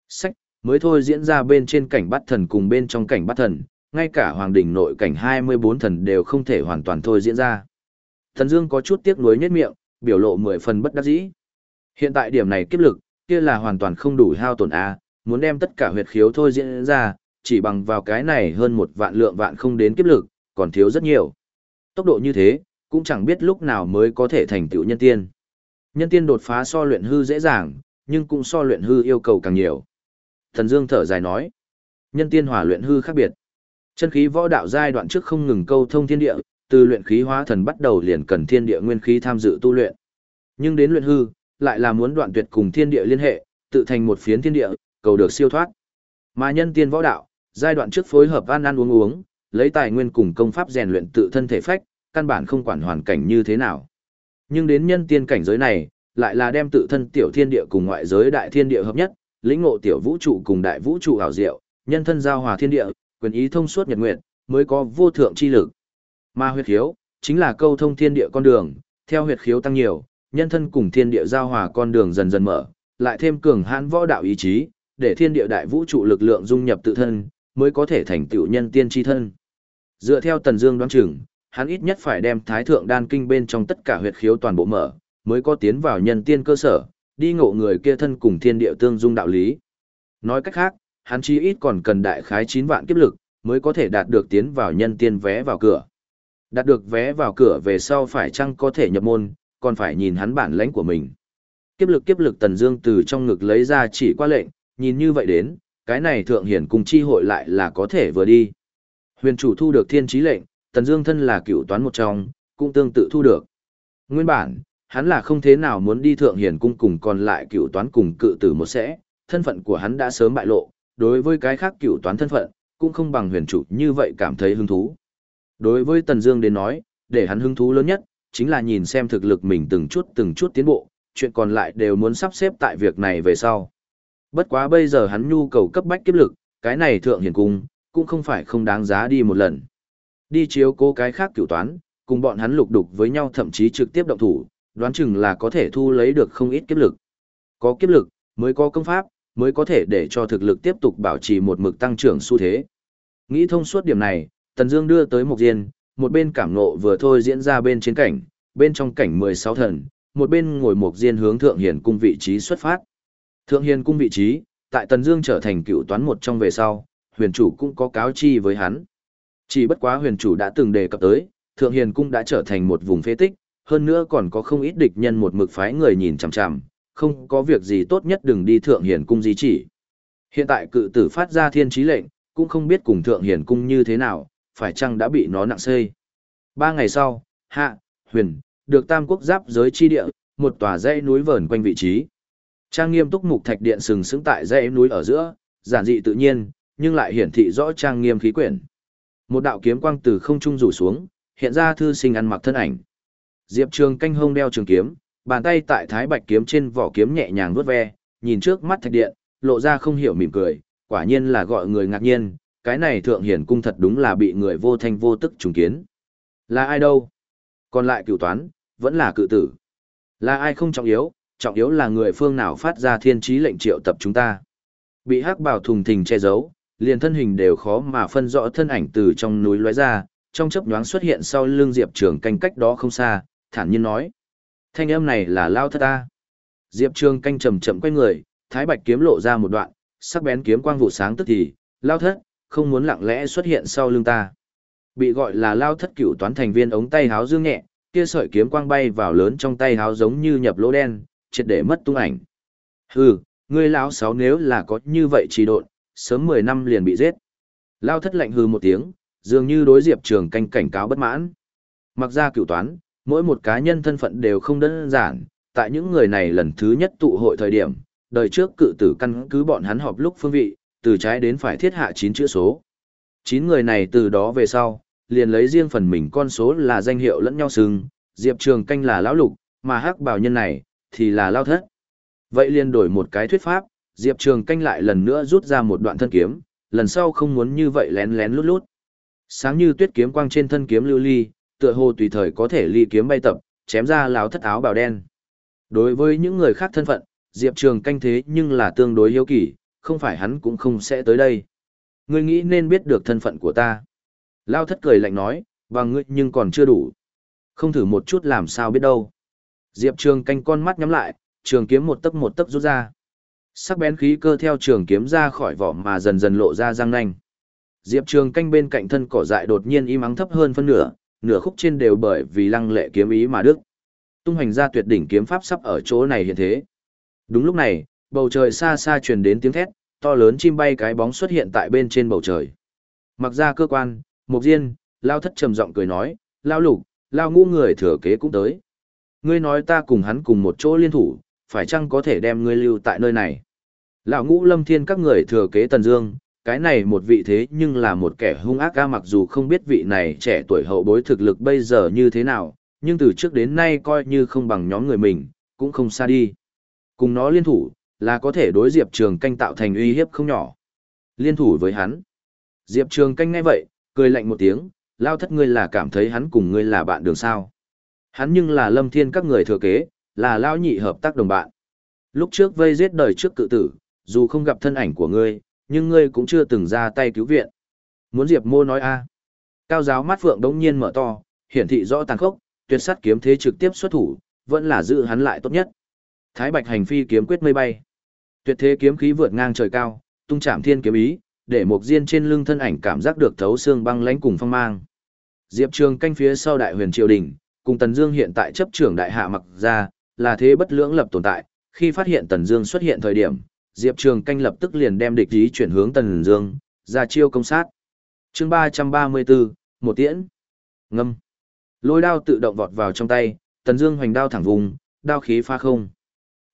Sách, mới thôi diễn ra bên trên cảnh bắt thần cùng bên trong cảnh bắt thần, ngay cả hoàng đình nội cảnh 24 thần đều không thể hoàn toàn thôi diễn ra. Thần Dương có chút tiếc nuối nhếch miệng, biểu lộ mười phần bất đắc dĩ. Hiện tại điểm này kiếp lực, kia là hoàn toàn không đủ hao tổn a, muốn đem tất cả huyệt khiếu thôi diễn ra, chỉ bằng vào cái này hơn một vạn lượng vạn không đến kiếp lực, còn thiếu rất nhiều. Tốc độ như thế, cũng chẳng biết lúc nào mới có thể thành tựu nhân tiên. Nhân tiên đột phá so luyện hư dễ dàng, nhưng cũng so luyện hư yêu cầu càng nhiều. Thần Dương thở dài nói, nhân tiên hỏa luyện hư khác biệt. Chân khí võ đạo giai đoạn trước không ngừng câu thông thiên địa, từ luyện khí hóa thần bắt đầu liền cần thiên địa nguyên khí tham dự tu luyện. Nhưng đến luyện hư, lại là muốn đoạn tuyệt cùng thiên địa liên hệ, tự thành một phiến thiên địa, cầu được siêu thoát. Mà nhân tiên võ đạo, giai đoạn trước phối hợp ăn ăn uống uống, lấy tài nguyên cùng công pháp rèn luyện tự thân thể phách, căn bản không quản hoàn cảnh như thế nào. Nhưng đến nhân tiên cảnh giới này, lại là đem tự thân tiểu thiên địa cùng ngoại giới đại thiên địa hợp nhất, lĩnh ngộ tiểu vũ trụ cùng đại vũ trụ ảo diệu, nhân thân giao hòa thiên địa, quyền ý thông suốt nhật nguyện mới có vô thượng chi lực. Mà huyệt khiếu, chính là câu thông thiên địa con đường, theo huyệt khiếu tăng nhiều, nhân thân cùng thiên địa giao hòa con đường dần dần mở, lại thêm cường hãn võ đạo ý chí, để thiên địa đại vũ trụ lực lượng dung nhập tự thân, mới có thể thành tựu nhân tiên chi thân. Dựa theo Tần Dương đoán chừng, hắn ít nhất phải đem Thái thượng đan kinh bên trong tất cả huyệt khiếu toàn bộ mở, mới có tiến vào nhân tiên cơ sở, đi ngộ người kia thân cùng thiên địa tương dung đạo lý. Nói cách khác, hắn chí ít còn cần đại khái 9 vạn kiếp lực, mới có thể đạt được tiến vào nhân tiên vé vào cửa. Đạt được vé vào cửa về sau phải chăng có thể nhập môn, còn phải nhìn hắn bản lãnh của mình. Kiếp lực kiếp lực Tần Dương từ trong ngực lấy ra chỉ qua lệnh, nhìn như vậy đến, cái này thượng hiển cùng chi hội lại là có thể vừa đi. Huyền chủ thu được thiên chí lệnh, Tần Dương thân là cựu toán một trong, cũng tương tự thu được. Nguyên bản, hắn là không thế nào muốn đi thượng hiển cung cùng còn lại cựu toán cùng cự tử một sẽ, thân phận của hắn đã sớm bại lộ, đối với cái khác cựu toán thân phận, cũng không bằng huyền chủ như vậy cảm thấy hứng thú. Đối với Tần Dương đến nói, để hắn hứng thú lớn nhất, chính là nhìn xem thực lực mình từng chút từng chút tiến bộ, chuyện còn lại đều muốn sắp xếp tại việc này về sau. Bất quá bây giờ hắn nhu cầu cấp bách kiếp lực, cái này thượng hiển cung, cũng không phải không đáng giá đi một lần. Đi chiếu cố cái khác cửu toán, cùng bọn hắn lục đục với nhau thậm chí trực tiếp động thủ, đoán chừng là có thể thu lấy được không ít kiếp lực. Có kiếp lực, mới có công pháp, mới có thể để cho thực lực tiếp tục bảo trì một mực tăng trưởng xu thế. Nghĩ thông suốt điểm này, Tần Dương đưa tới một diên, một bên cảm ngộ vừa thôi diễn ra bên trên cảnh, bên trong cảnh 16 thần, một bên ngồi một diên hướng Thượng Hiền cung vị trí xuất phát. Thượng Hiền cung vị trí, tại Tần Dương trở thành cựu toán một trong về sau, huyền chủ cũng có cáo chi với hắn. Chỉ bất quá huyền chủ đã từng đề cập tới, Thượng Hiền cung đã trở thành một vùng phế tích, hơn nữa còn có không ít địch nhân một mực phái người nhìn chằm chằm, không có việc gì tốt nhất đừng đi Thượng Hiền cung gì chỉ. Hiện tại cự tử phát ra thiên trí lệnh, cũng không biết cùng Thượng Hiền cung như thế nào, phải chăng đã bị nó nặng xây. Ba ngày sau, Hạ, Huyền, được Tam Quốc giáp giới chi địa, một tòa dãy núi vờn quanh vị trí. Trang nghiêm túc mục thạch điện sừng sững tại dãy núi ở giữa, giản dị tự nhiên, nhưng lại hiển thị rõ trang nghiêm khí quyển. Một đạo kiếm quang từ không trung rủ xuống, hiện ra thư sinh ăn mặc thân ảnh. Diệp Trường canh hông đeo trường kiếm, bàn tay tại thái bạch kiếm trên vỏ kiếm nhẹ nhàng vuốt ve, nhìn trước mắt thạch điện, lộ ra không hiểu mỉm cười, quả nhiên là gọi người ngạc nhiên, cái này thượng hiển cung thật đúng là bị người vô thanh vô tức trùng kiến. Là ai đâu? Còn lại cửu toán, vẫn là cự tử. Là ai không trọng yếu, trọng yếu là người phương nào phát ra thiên trí lệnh triệu tập chúng ta. Bị hắc bảo thùng thình che giấu, liền thân hình đều khó mà phân rõ thân ảnh từ trong núi lóe ra, trong chớp nhoáng xuất hiện sau lưng Diệp Trường canh cách đó không xa, thản nhiên nói. Thanh âm này là lao thất ta. Diệp Trường canh chậm chậm quay người, thái bạch kiếm lộ ra một đoạn, sắc bén kiếm quang vụ sáng tức thì, lao thất, không muốn lặng lẽ xuất hiện sau lưng ta. Bị gọi là lao thất cửu toán thành viên ống tay háo dương nhẹ, kia sợi kiếm quang bay vào lớn trong tay háo giống như nhập lỗ đen, triệt để mất tung ảnh. Hừ, ngươi lão sáu nếu là có như vậy trì độn, sớm 10 năm liền bị giết. Lao thất lạnh hừ một tiếng, dường như đối Diệp Trường canh cảnh cáo bất mãn. Mặc ra cửu toán, mỗi một cá nhân thân phận đều không đơn giản, tại những người này lần thứ nhất tụ hội thời điểm, đời trước cự tử căn cứ bọn hắn họp lúc phương vị, từ trái đến phải thiết hạ 9 chữ số. 9 người này từ đó về sau, liền lấy riêng phần mình con số là danh hiệu lẫn nhau xưng, Diệp Trường canh là lão lục, mà hắc bảo nhân này, thì là lao thất. Vậy liền đổi một cái thuyết pháp, Diệp Trường canh lại lần nữa rút ra một đoạn thân kiếm, lần sau không muốn như vậy lén lén lút lút. Sáng như tuyết kiếm quang trên thân kiếm lưu ly, tựa hồ tùy thời có thể ly kiếm bay tập, chém ra lão thất áo bào đen. Đối với những người khác thân phận, Diệp Trường canh thế nhưng là tương đối hiếu kỳ, không phải hắn cũng không sẽ tới đây. Ngươi nghĩ nên biết được thân phận của ta. Lao thất cười lạnh nói, và ngươi nhưng còn chưa đủ. Không thử một chút làm sao biết đâu. Diệp Trường canh con mắt nhắm lại, trường kiếm một tấc một tấc rút ra. Sắc bén khí cơ theo trường kiếm ra khỏi vỏ mà dần dần lộ ra răng nanh. Diệp Trường canh bên cạnh thân cỏ dại đột nhiên im ắng thấp hơn phân nửa, nửa khúc trên đều bởi vì lăng lệ kiếm ý mà đức. Tung hành ra tuyệt đỉnh kiếm pháp sắp ở chỗ này hiện thế. Đúng lúc này, bầu trời xa xa truyền đến tiếng thét, to lớn chim bay cái bóng xuất hiện tại bên trên bầu trời. Mặc ra cơ quan, Mục Diên, Lao thất trầm giọng cười nói, Lao lục, Lao ngũ người thừa kế cũng tới. Ngươi nói ta cùng hắn cùng một chỗ liên thủ, phải chăng có thể đem ngươi lưu tại nơi này? Lão ngũ lâm thiên các người thừa kế Tần Dương, cái này một vị thế nhưng là một kẻ hung ác ca mặc dù không biết vị này trẻ tuổi hậu bối thực lực bây giờ như thế nào, nhưng từ trước đến nay coi như không bằng nhóm người mình, cũng không xa đi. Cùng nó liên thủ, là có thể đối Diệp Trường canh tạo thành uy hiếp không nhỏ. Liên thủ với hắn. Diệp Trường canh ngay vậy, cười lạnh một tiếng, lao thất ngươi là cảm thấy hắn cùng ngươi là bạn đường sao. Hắn nhưng là lâm thiên các người thừa kế, là lao nhị hợp tác đồng bạn. Lúc trước vây giết đời trước cự tử, dù không gặp thân ảnh của ngươi, nhưng ngươi cũng chưa từng ra tay cứu viện. Muốn Diệp Mô nói a Cao giáo mắt phượng đống nhiên mở to, hiển thị rõ tàn khốc, tuyệt sát kiếm thế trực tiếp xuất thủ, vẫn là giữ hắn lại tốt nhất. Thái Bạch hành phi kiếm quyết mây bay. Tuyệt thế kiếm khí vượt ngang trời cao, tung chạm thiên kiếm ý, để mộc diên trên lưng thân ảnh cảm giác được thấu xương băng lãnh cùng phong mang. Diệp Trường canh phía sau đại huyền triều đình, cùng Tần Dương hiện tại chấp trưởng đại hạ mặc ra, là thế bất lưỡng lập tồn tại, khi phát hiện Tần Dương xuất hiện thời điểm, Diệp Trường canh lập tức liền đem địch ý chuyển hướng Tần Dương, ra chiêu công sát. Chương 334, một tiễn. Ngâm. Lôi đao tự động vọt vào trong tay, Tần Dương hoành đao thẳng vùng, đao khí pha không.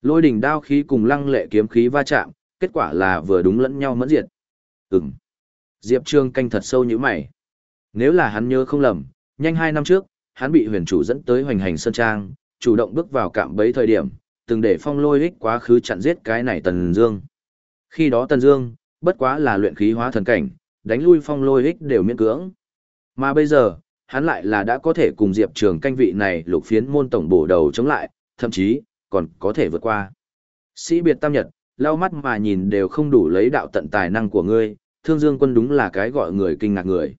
Lôi đỉnh đao khí cùng lăng lệ kiếm khí va chạm, kết quả là vừa đúng lẫn nhau mẫn diệt. Ừm. Diệp Trường canh thật sâu như mày. Nếu là hắn nhớ không lầm, nhanh hai năm trước, hắn bị huyền chủ dẫn tới hoành hành sơn trang, chủ động bước vào cạm bẫy thời điểm, từng để phong lôi ích quá khứ chặn giết cái này Tần Dương. Khi đó Tần Dương, bất quá là luyện khí hóa thần cảnh, đánh lui phong lôi ích đều miễn cưỡng. Mà bây giờ, hắn lại là đã có thể cùng Diệp Trường canh vị này lục phiến môn tổng bổ đầu chống lại, thậm chí, còn có thể vượt qua. Sĩ biệt tam nhật, lau mắt mà nhìn đều không đủ lấy đạo tận tài năng của ngươi, thương dương quân đúng là cái gọi người kinh ngạc người.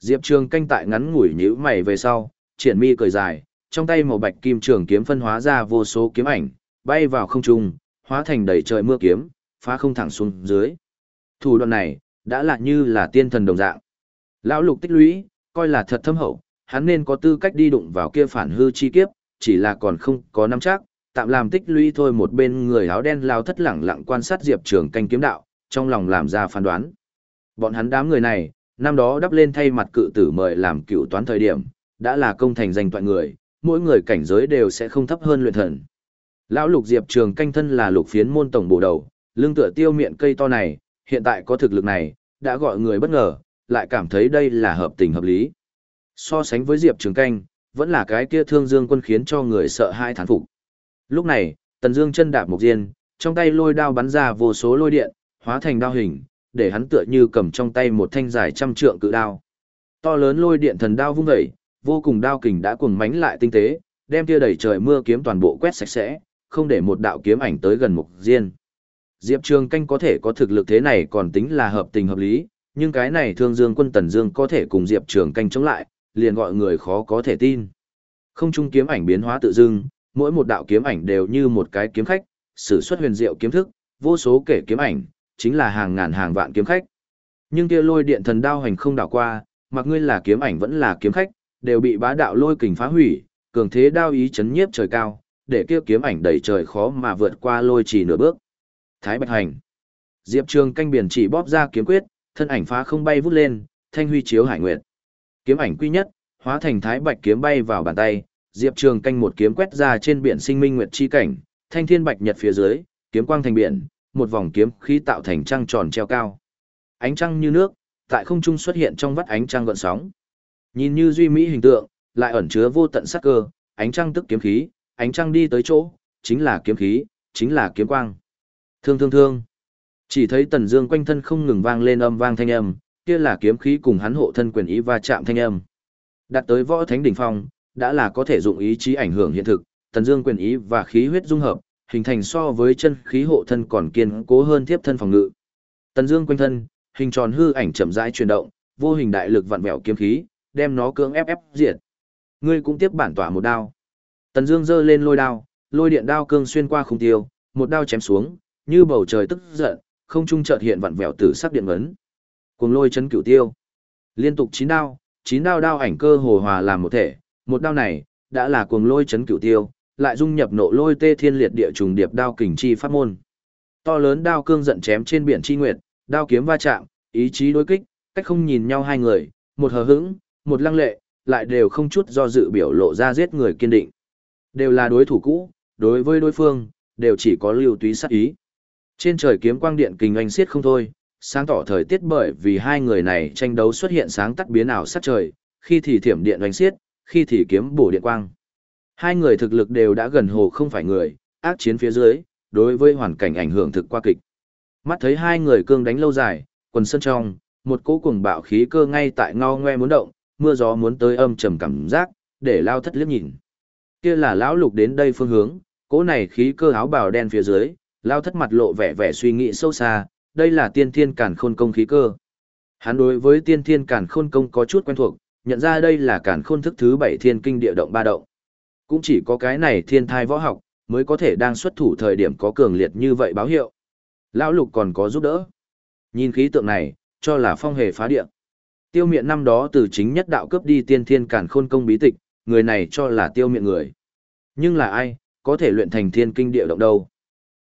Diệp Trường canh tại ngắn ngủi nhíu mày về sau, triển mi cười dài, trong tay màu bạch kim trường kiếm phân hóa ra vô số kiếm ảnh, bay vào không trung, hóa thành đầy trời mưa kiếm, phá không thẳng xuống dưới. Thủ đoạn này, đã là như là tiên thần đồng dạng. Lão lục tích lũy, coi là thật thâm hậu, hắn nên có tư cách đi đụng vào kia phản hư chi kiếp, chỉ là còn không có nắm chắc, tạm làm tích lũy thôi một bên người áo đen lao thất lẳng lặng quan sát Diệp Trường canh kiếm đạo, trong lòng làm ra phán đoán. Bọn hắn đám người này, năm đó đắp lên thay mặt cự tử mời làm cựu toán thời điểm, đã là công thành danh toại người, mỗi người cảnh giới đều sẽ không thấp hơn luyện thần. Lão Lục Diệp Trường canh thân là lục phiến môn tổng bổ đầu, lưng tựa tiêu miệng cây to này, hiện tại có thực lực này, đã gọi người bất ngờ, lại cảm thấy đây là hợp tình hợp lý. So sánh với Diệp Trường canh, vẫn là cái kia thương dương quân khiến cho người sợ hai thán phục. Lúc này, Tần Dương chân đạp một diên, trong tay lôi đao bắn ra vô số lôi điện, hóa thành đao hình, để hắn tựa như cầm trong tay một thanh dài trăm trượng cự đao. To lớn lôi điện thần đao vung dậy, vô cùng đao kình đã cuồng mánh lại tinh tế, đem tia đầy trời mưa kiếm toàn bộ quét sạch sẽ, không để một đạo kiếm ảnh tới gần mục diên. Diệp Trường canh có thể có thực lực thế này còn tính là hợp tình hợp lý, nhưng cái này Thương Dương quân Tần Dương có thể cùng Diệp Trường canh chống lại, liền gọi người khó có thể tin. Không trung kiếm ảnh biến hóa tự dưng, mỗi một đạo kiếm ảnh đều như một cái kiếm khách, sử xuất huyền diệu kiếm thức, vô số kể kiếm ảnh, chính là hàng ngàn hàng vạn kiếm khách. Nhưng kia lôi điện thần đao hành không đảo qua, mặc ngươi là kiếm ảnh vẫn là kiếm khách, đều bị bá đạo lôi kình phá hủy, cường thế đao ý chấn nhiếp trời cao, để kia kiếm ảnh đầy trời khó mà vượt qua lôi chỉ nửa bước. Thái Bạch Hành. Diệp Trường canh biển chỉ bóp ra kiếm quyết, thân ảnh phá không bay vút lên, thanh huy chiếu hải nguyệt. Kiếm ảnh quy nhất, hóa thành Thái Bạch kiếm bay vào bàn tay, Diệp Trường canh một kiếm quét ra trên biển sinh minh nguyệt chi cảnh, thanh thiên bạch nhật phía dưới, kiếm quang thành biển, một vòng kiếm khí tạo thành trăng tròn treo cao. Ánh trăng như nước, tại không trung xuất hiện trong vắt ánh trăng gợn sóng. Nhìn như duy mỹ hình tượng, lại ẩn chứa vô tận sắc cơ, ánh trăng tức kiếm khí, ánh trăng đi tới chỗ, chính là kiếm khí, chính là kiếm quang. Thương thương thương. Chỉ thấy Tần Dương quanh thân không ngừng vang lên âm vang thanh âm, kia là kiếm khí cùng hắn hộ thân quyền ý va chạm thanh âm. Đạt tới võ thánh đỉnh phong, đã là có thể dụng ý chí ảnh hưởng hiện thực, Tần Dương quyền ý và khí huyết dung hợp, hình thành so với chân khí hộ thân còn kiên cố hơn tiếp thân phòng ngự. Tần Dương quanh thân, hình tròn hư ảnh chậm rãi chuyển động, vô hình đại lực vặn vẹo kiếm khí, đem nó cưỡng ép ép diệt. Ngươi cũng tiếp bản tỏa một đao. Tần Dương giơ lên lôi đao, lôi điện đao cương xuyên qua khung tiêu, một đao chém xuống, như bầu trời tức giận, không trung chợt hiện vặn vẹo tử sắc điện ngấn. Cuồng lôi chấn cửu tiêu. Liên tục chín đao, chín đao đao ảnh cơ hồ hòa làm một thể, một đao này đã là cuồng lôi chấn cửu tiêu, lại dung nhập nộ lôi tê thiên liệt địa trùng điệp đao kình chi pháp môn. To lớn đao cương giận chém trên biển chi nguyệt, đao kiếm va chạm, ý chí đối kích, cách không nhìn nhau hai người, một hờ hững, một lăng lệ, lại đều không chút do dự biểu lộ ra giết người kiên định. Đều là đối thủ cũ, đối với đối phương, đều chỉ có lưu túy sát ý. Trên trời kiếm quang điện kình anh xiết không thôi, sáng tỏ thời tiết bởi vì hai người này tranh đấu xuất hiện sáng tắt biến ảo sát trời, khi thì thiểm điện anh xiết, khi thì kiếm bổ điện quang. Hai người thực lực đều đã gần hồ không phải người, ác chiến phía dưới, đối với hoàn cảnh ảnh hưởng thực qua kịch. Mắt thấy hai người cương đánh lâu dài, quần sân trong, một cỗ cuồng bạo khí cơ ngay tại ngao ngoe muốn động, mưa gió muốn tới âm trầm cảm giác, để lao thất liếc nhìn. Kia là lão lục đến đây phương hướng, cỗ này khí cơ áo bào đen phía dưới, lao thất mặt lộ vẻ vẻ suy nghĩ sâu xa, đây là tiên thiên cản khôn công khí cơ. Hắn đối với tiên thiên cản khôn công có chút quen thuộc, nhận ra đây là cản khôn thức thứ bảy thiên kinh địa động ba động. Cũng chỉ có cái này thiên thai võ học, mới có thể đang xuất thủ thời điểm có cường liệt như vậy báo hiệu. Lão lục còn có giúp đỡ. Nhìn khí tượng này, cho là phong hề phá địa. Tiêu miện năm đó từ chính nhất đạo cướp đi tiên thiên cản khôn công bí tịch, người này cho là tiêu miện người. Nhưng là ai, có thể luyện thành thiên kinh địa động đâu.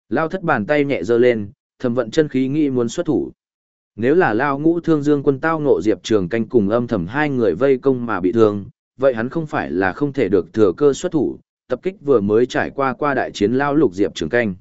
Lao thất bàn tay nhẹ giơ lên, thầm vận chân khí nghĩ muốn xuất thủ. Nếu là Lao ngũ thương dương quân tao ngộ diệp trường canh cùng âm thầm hai người vây công mà bị thương, vậy hắn không phải là không thể được thừa cơ xuất thủ, tập kích vừa mới trải qua qua đại chiến Lao lục diệp trường canh.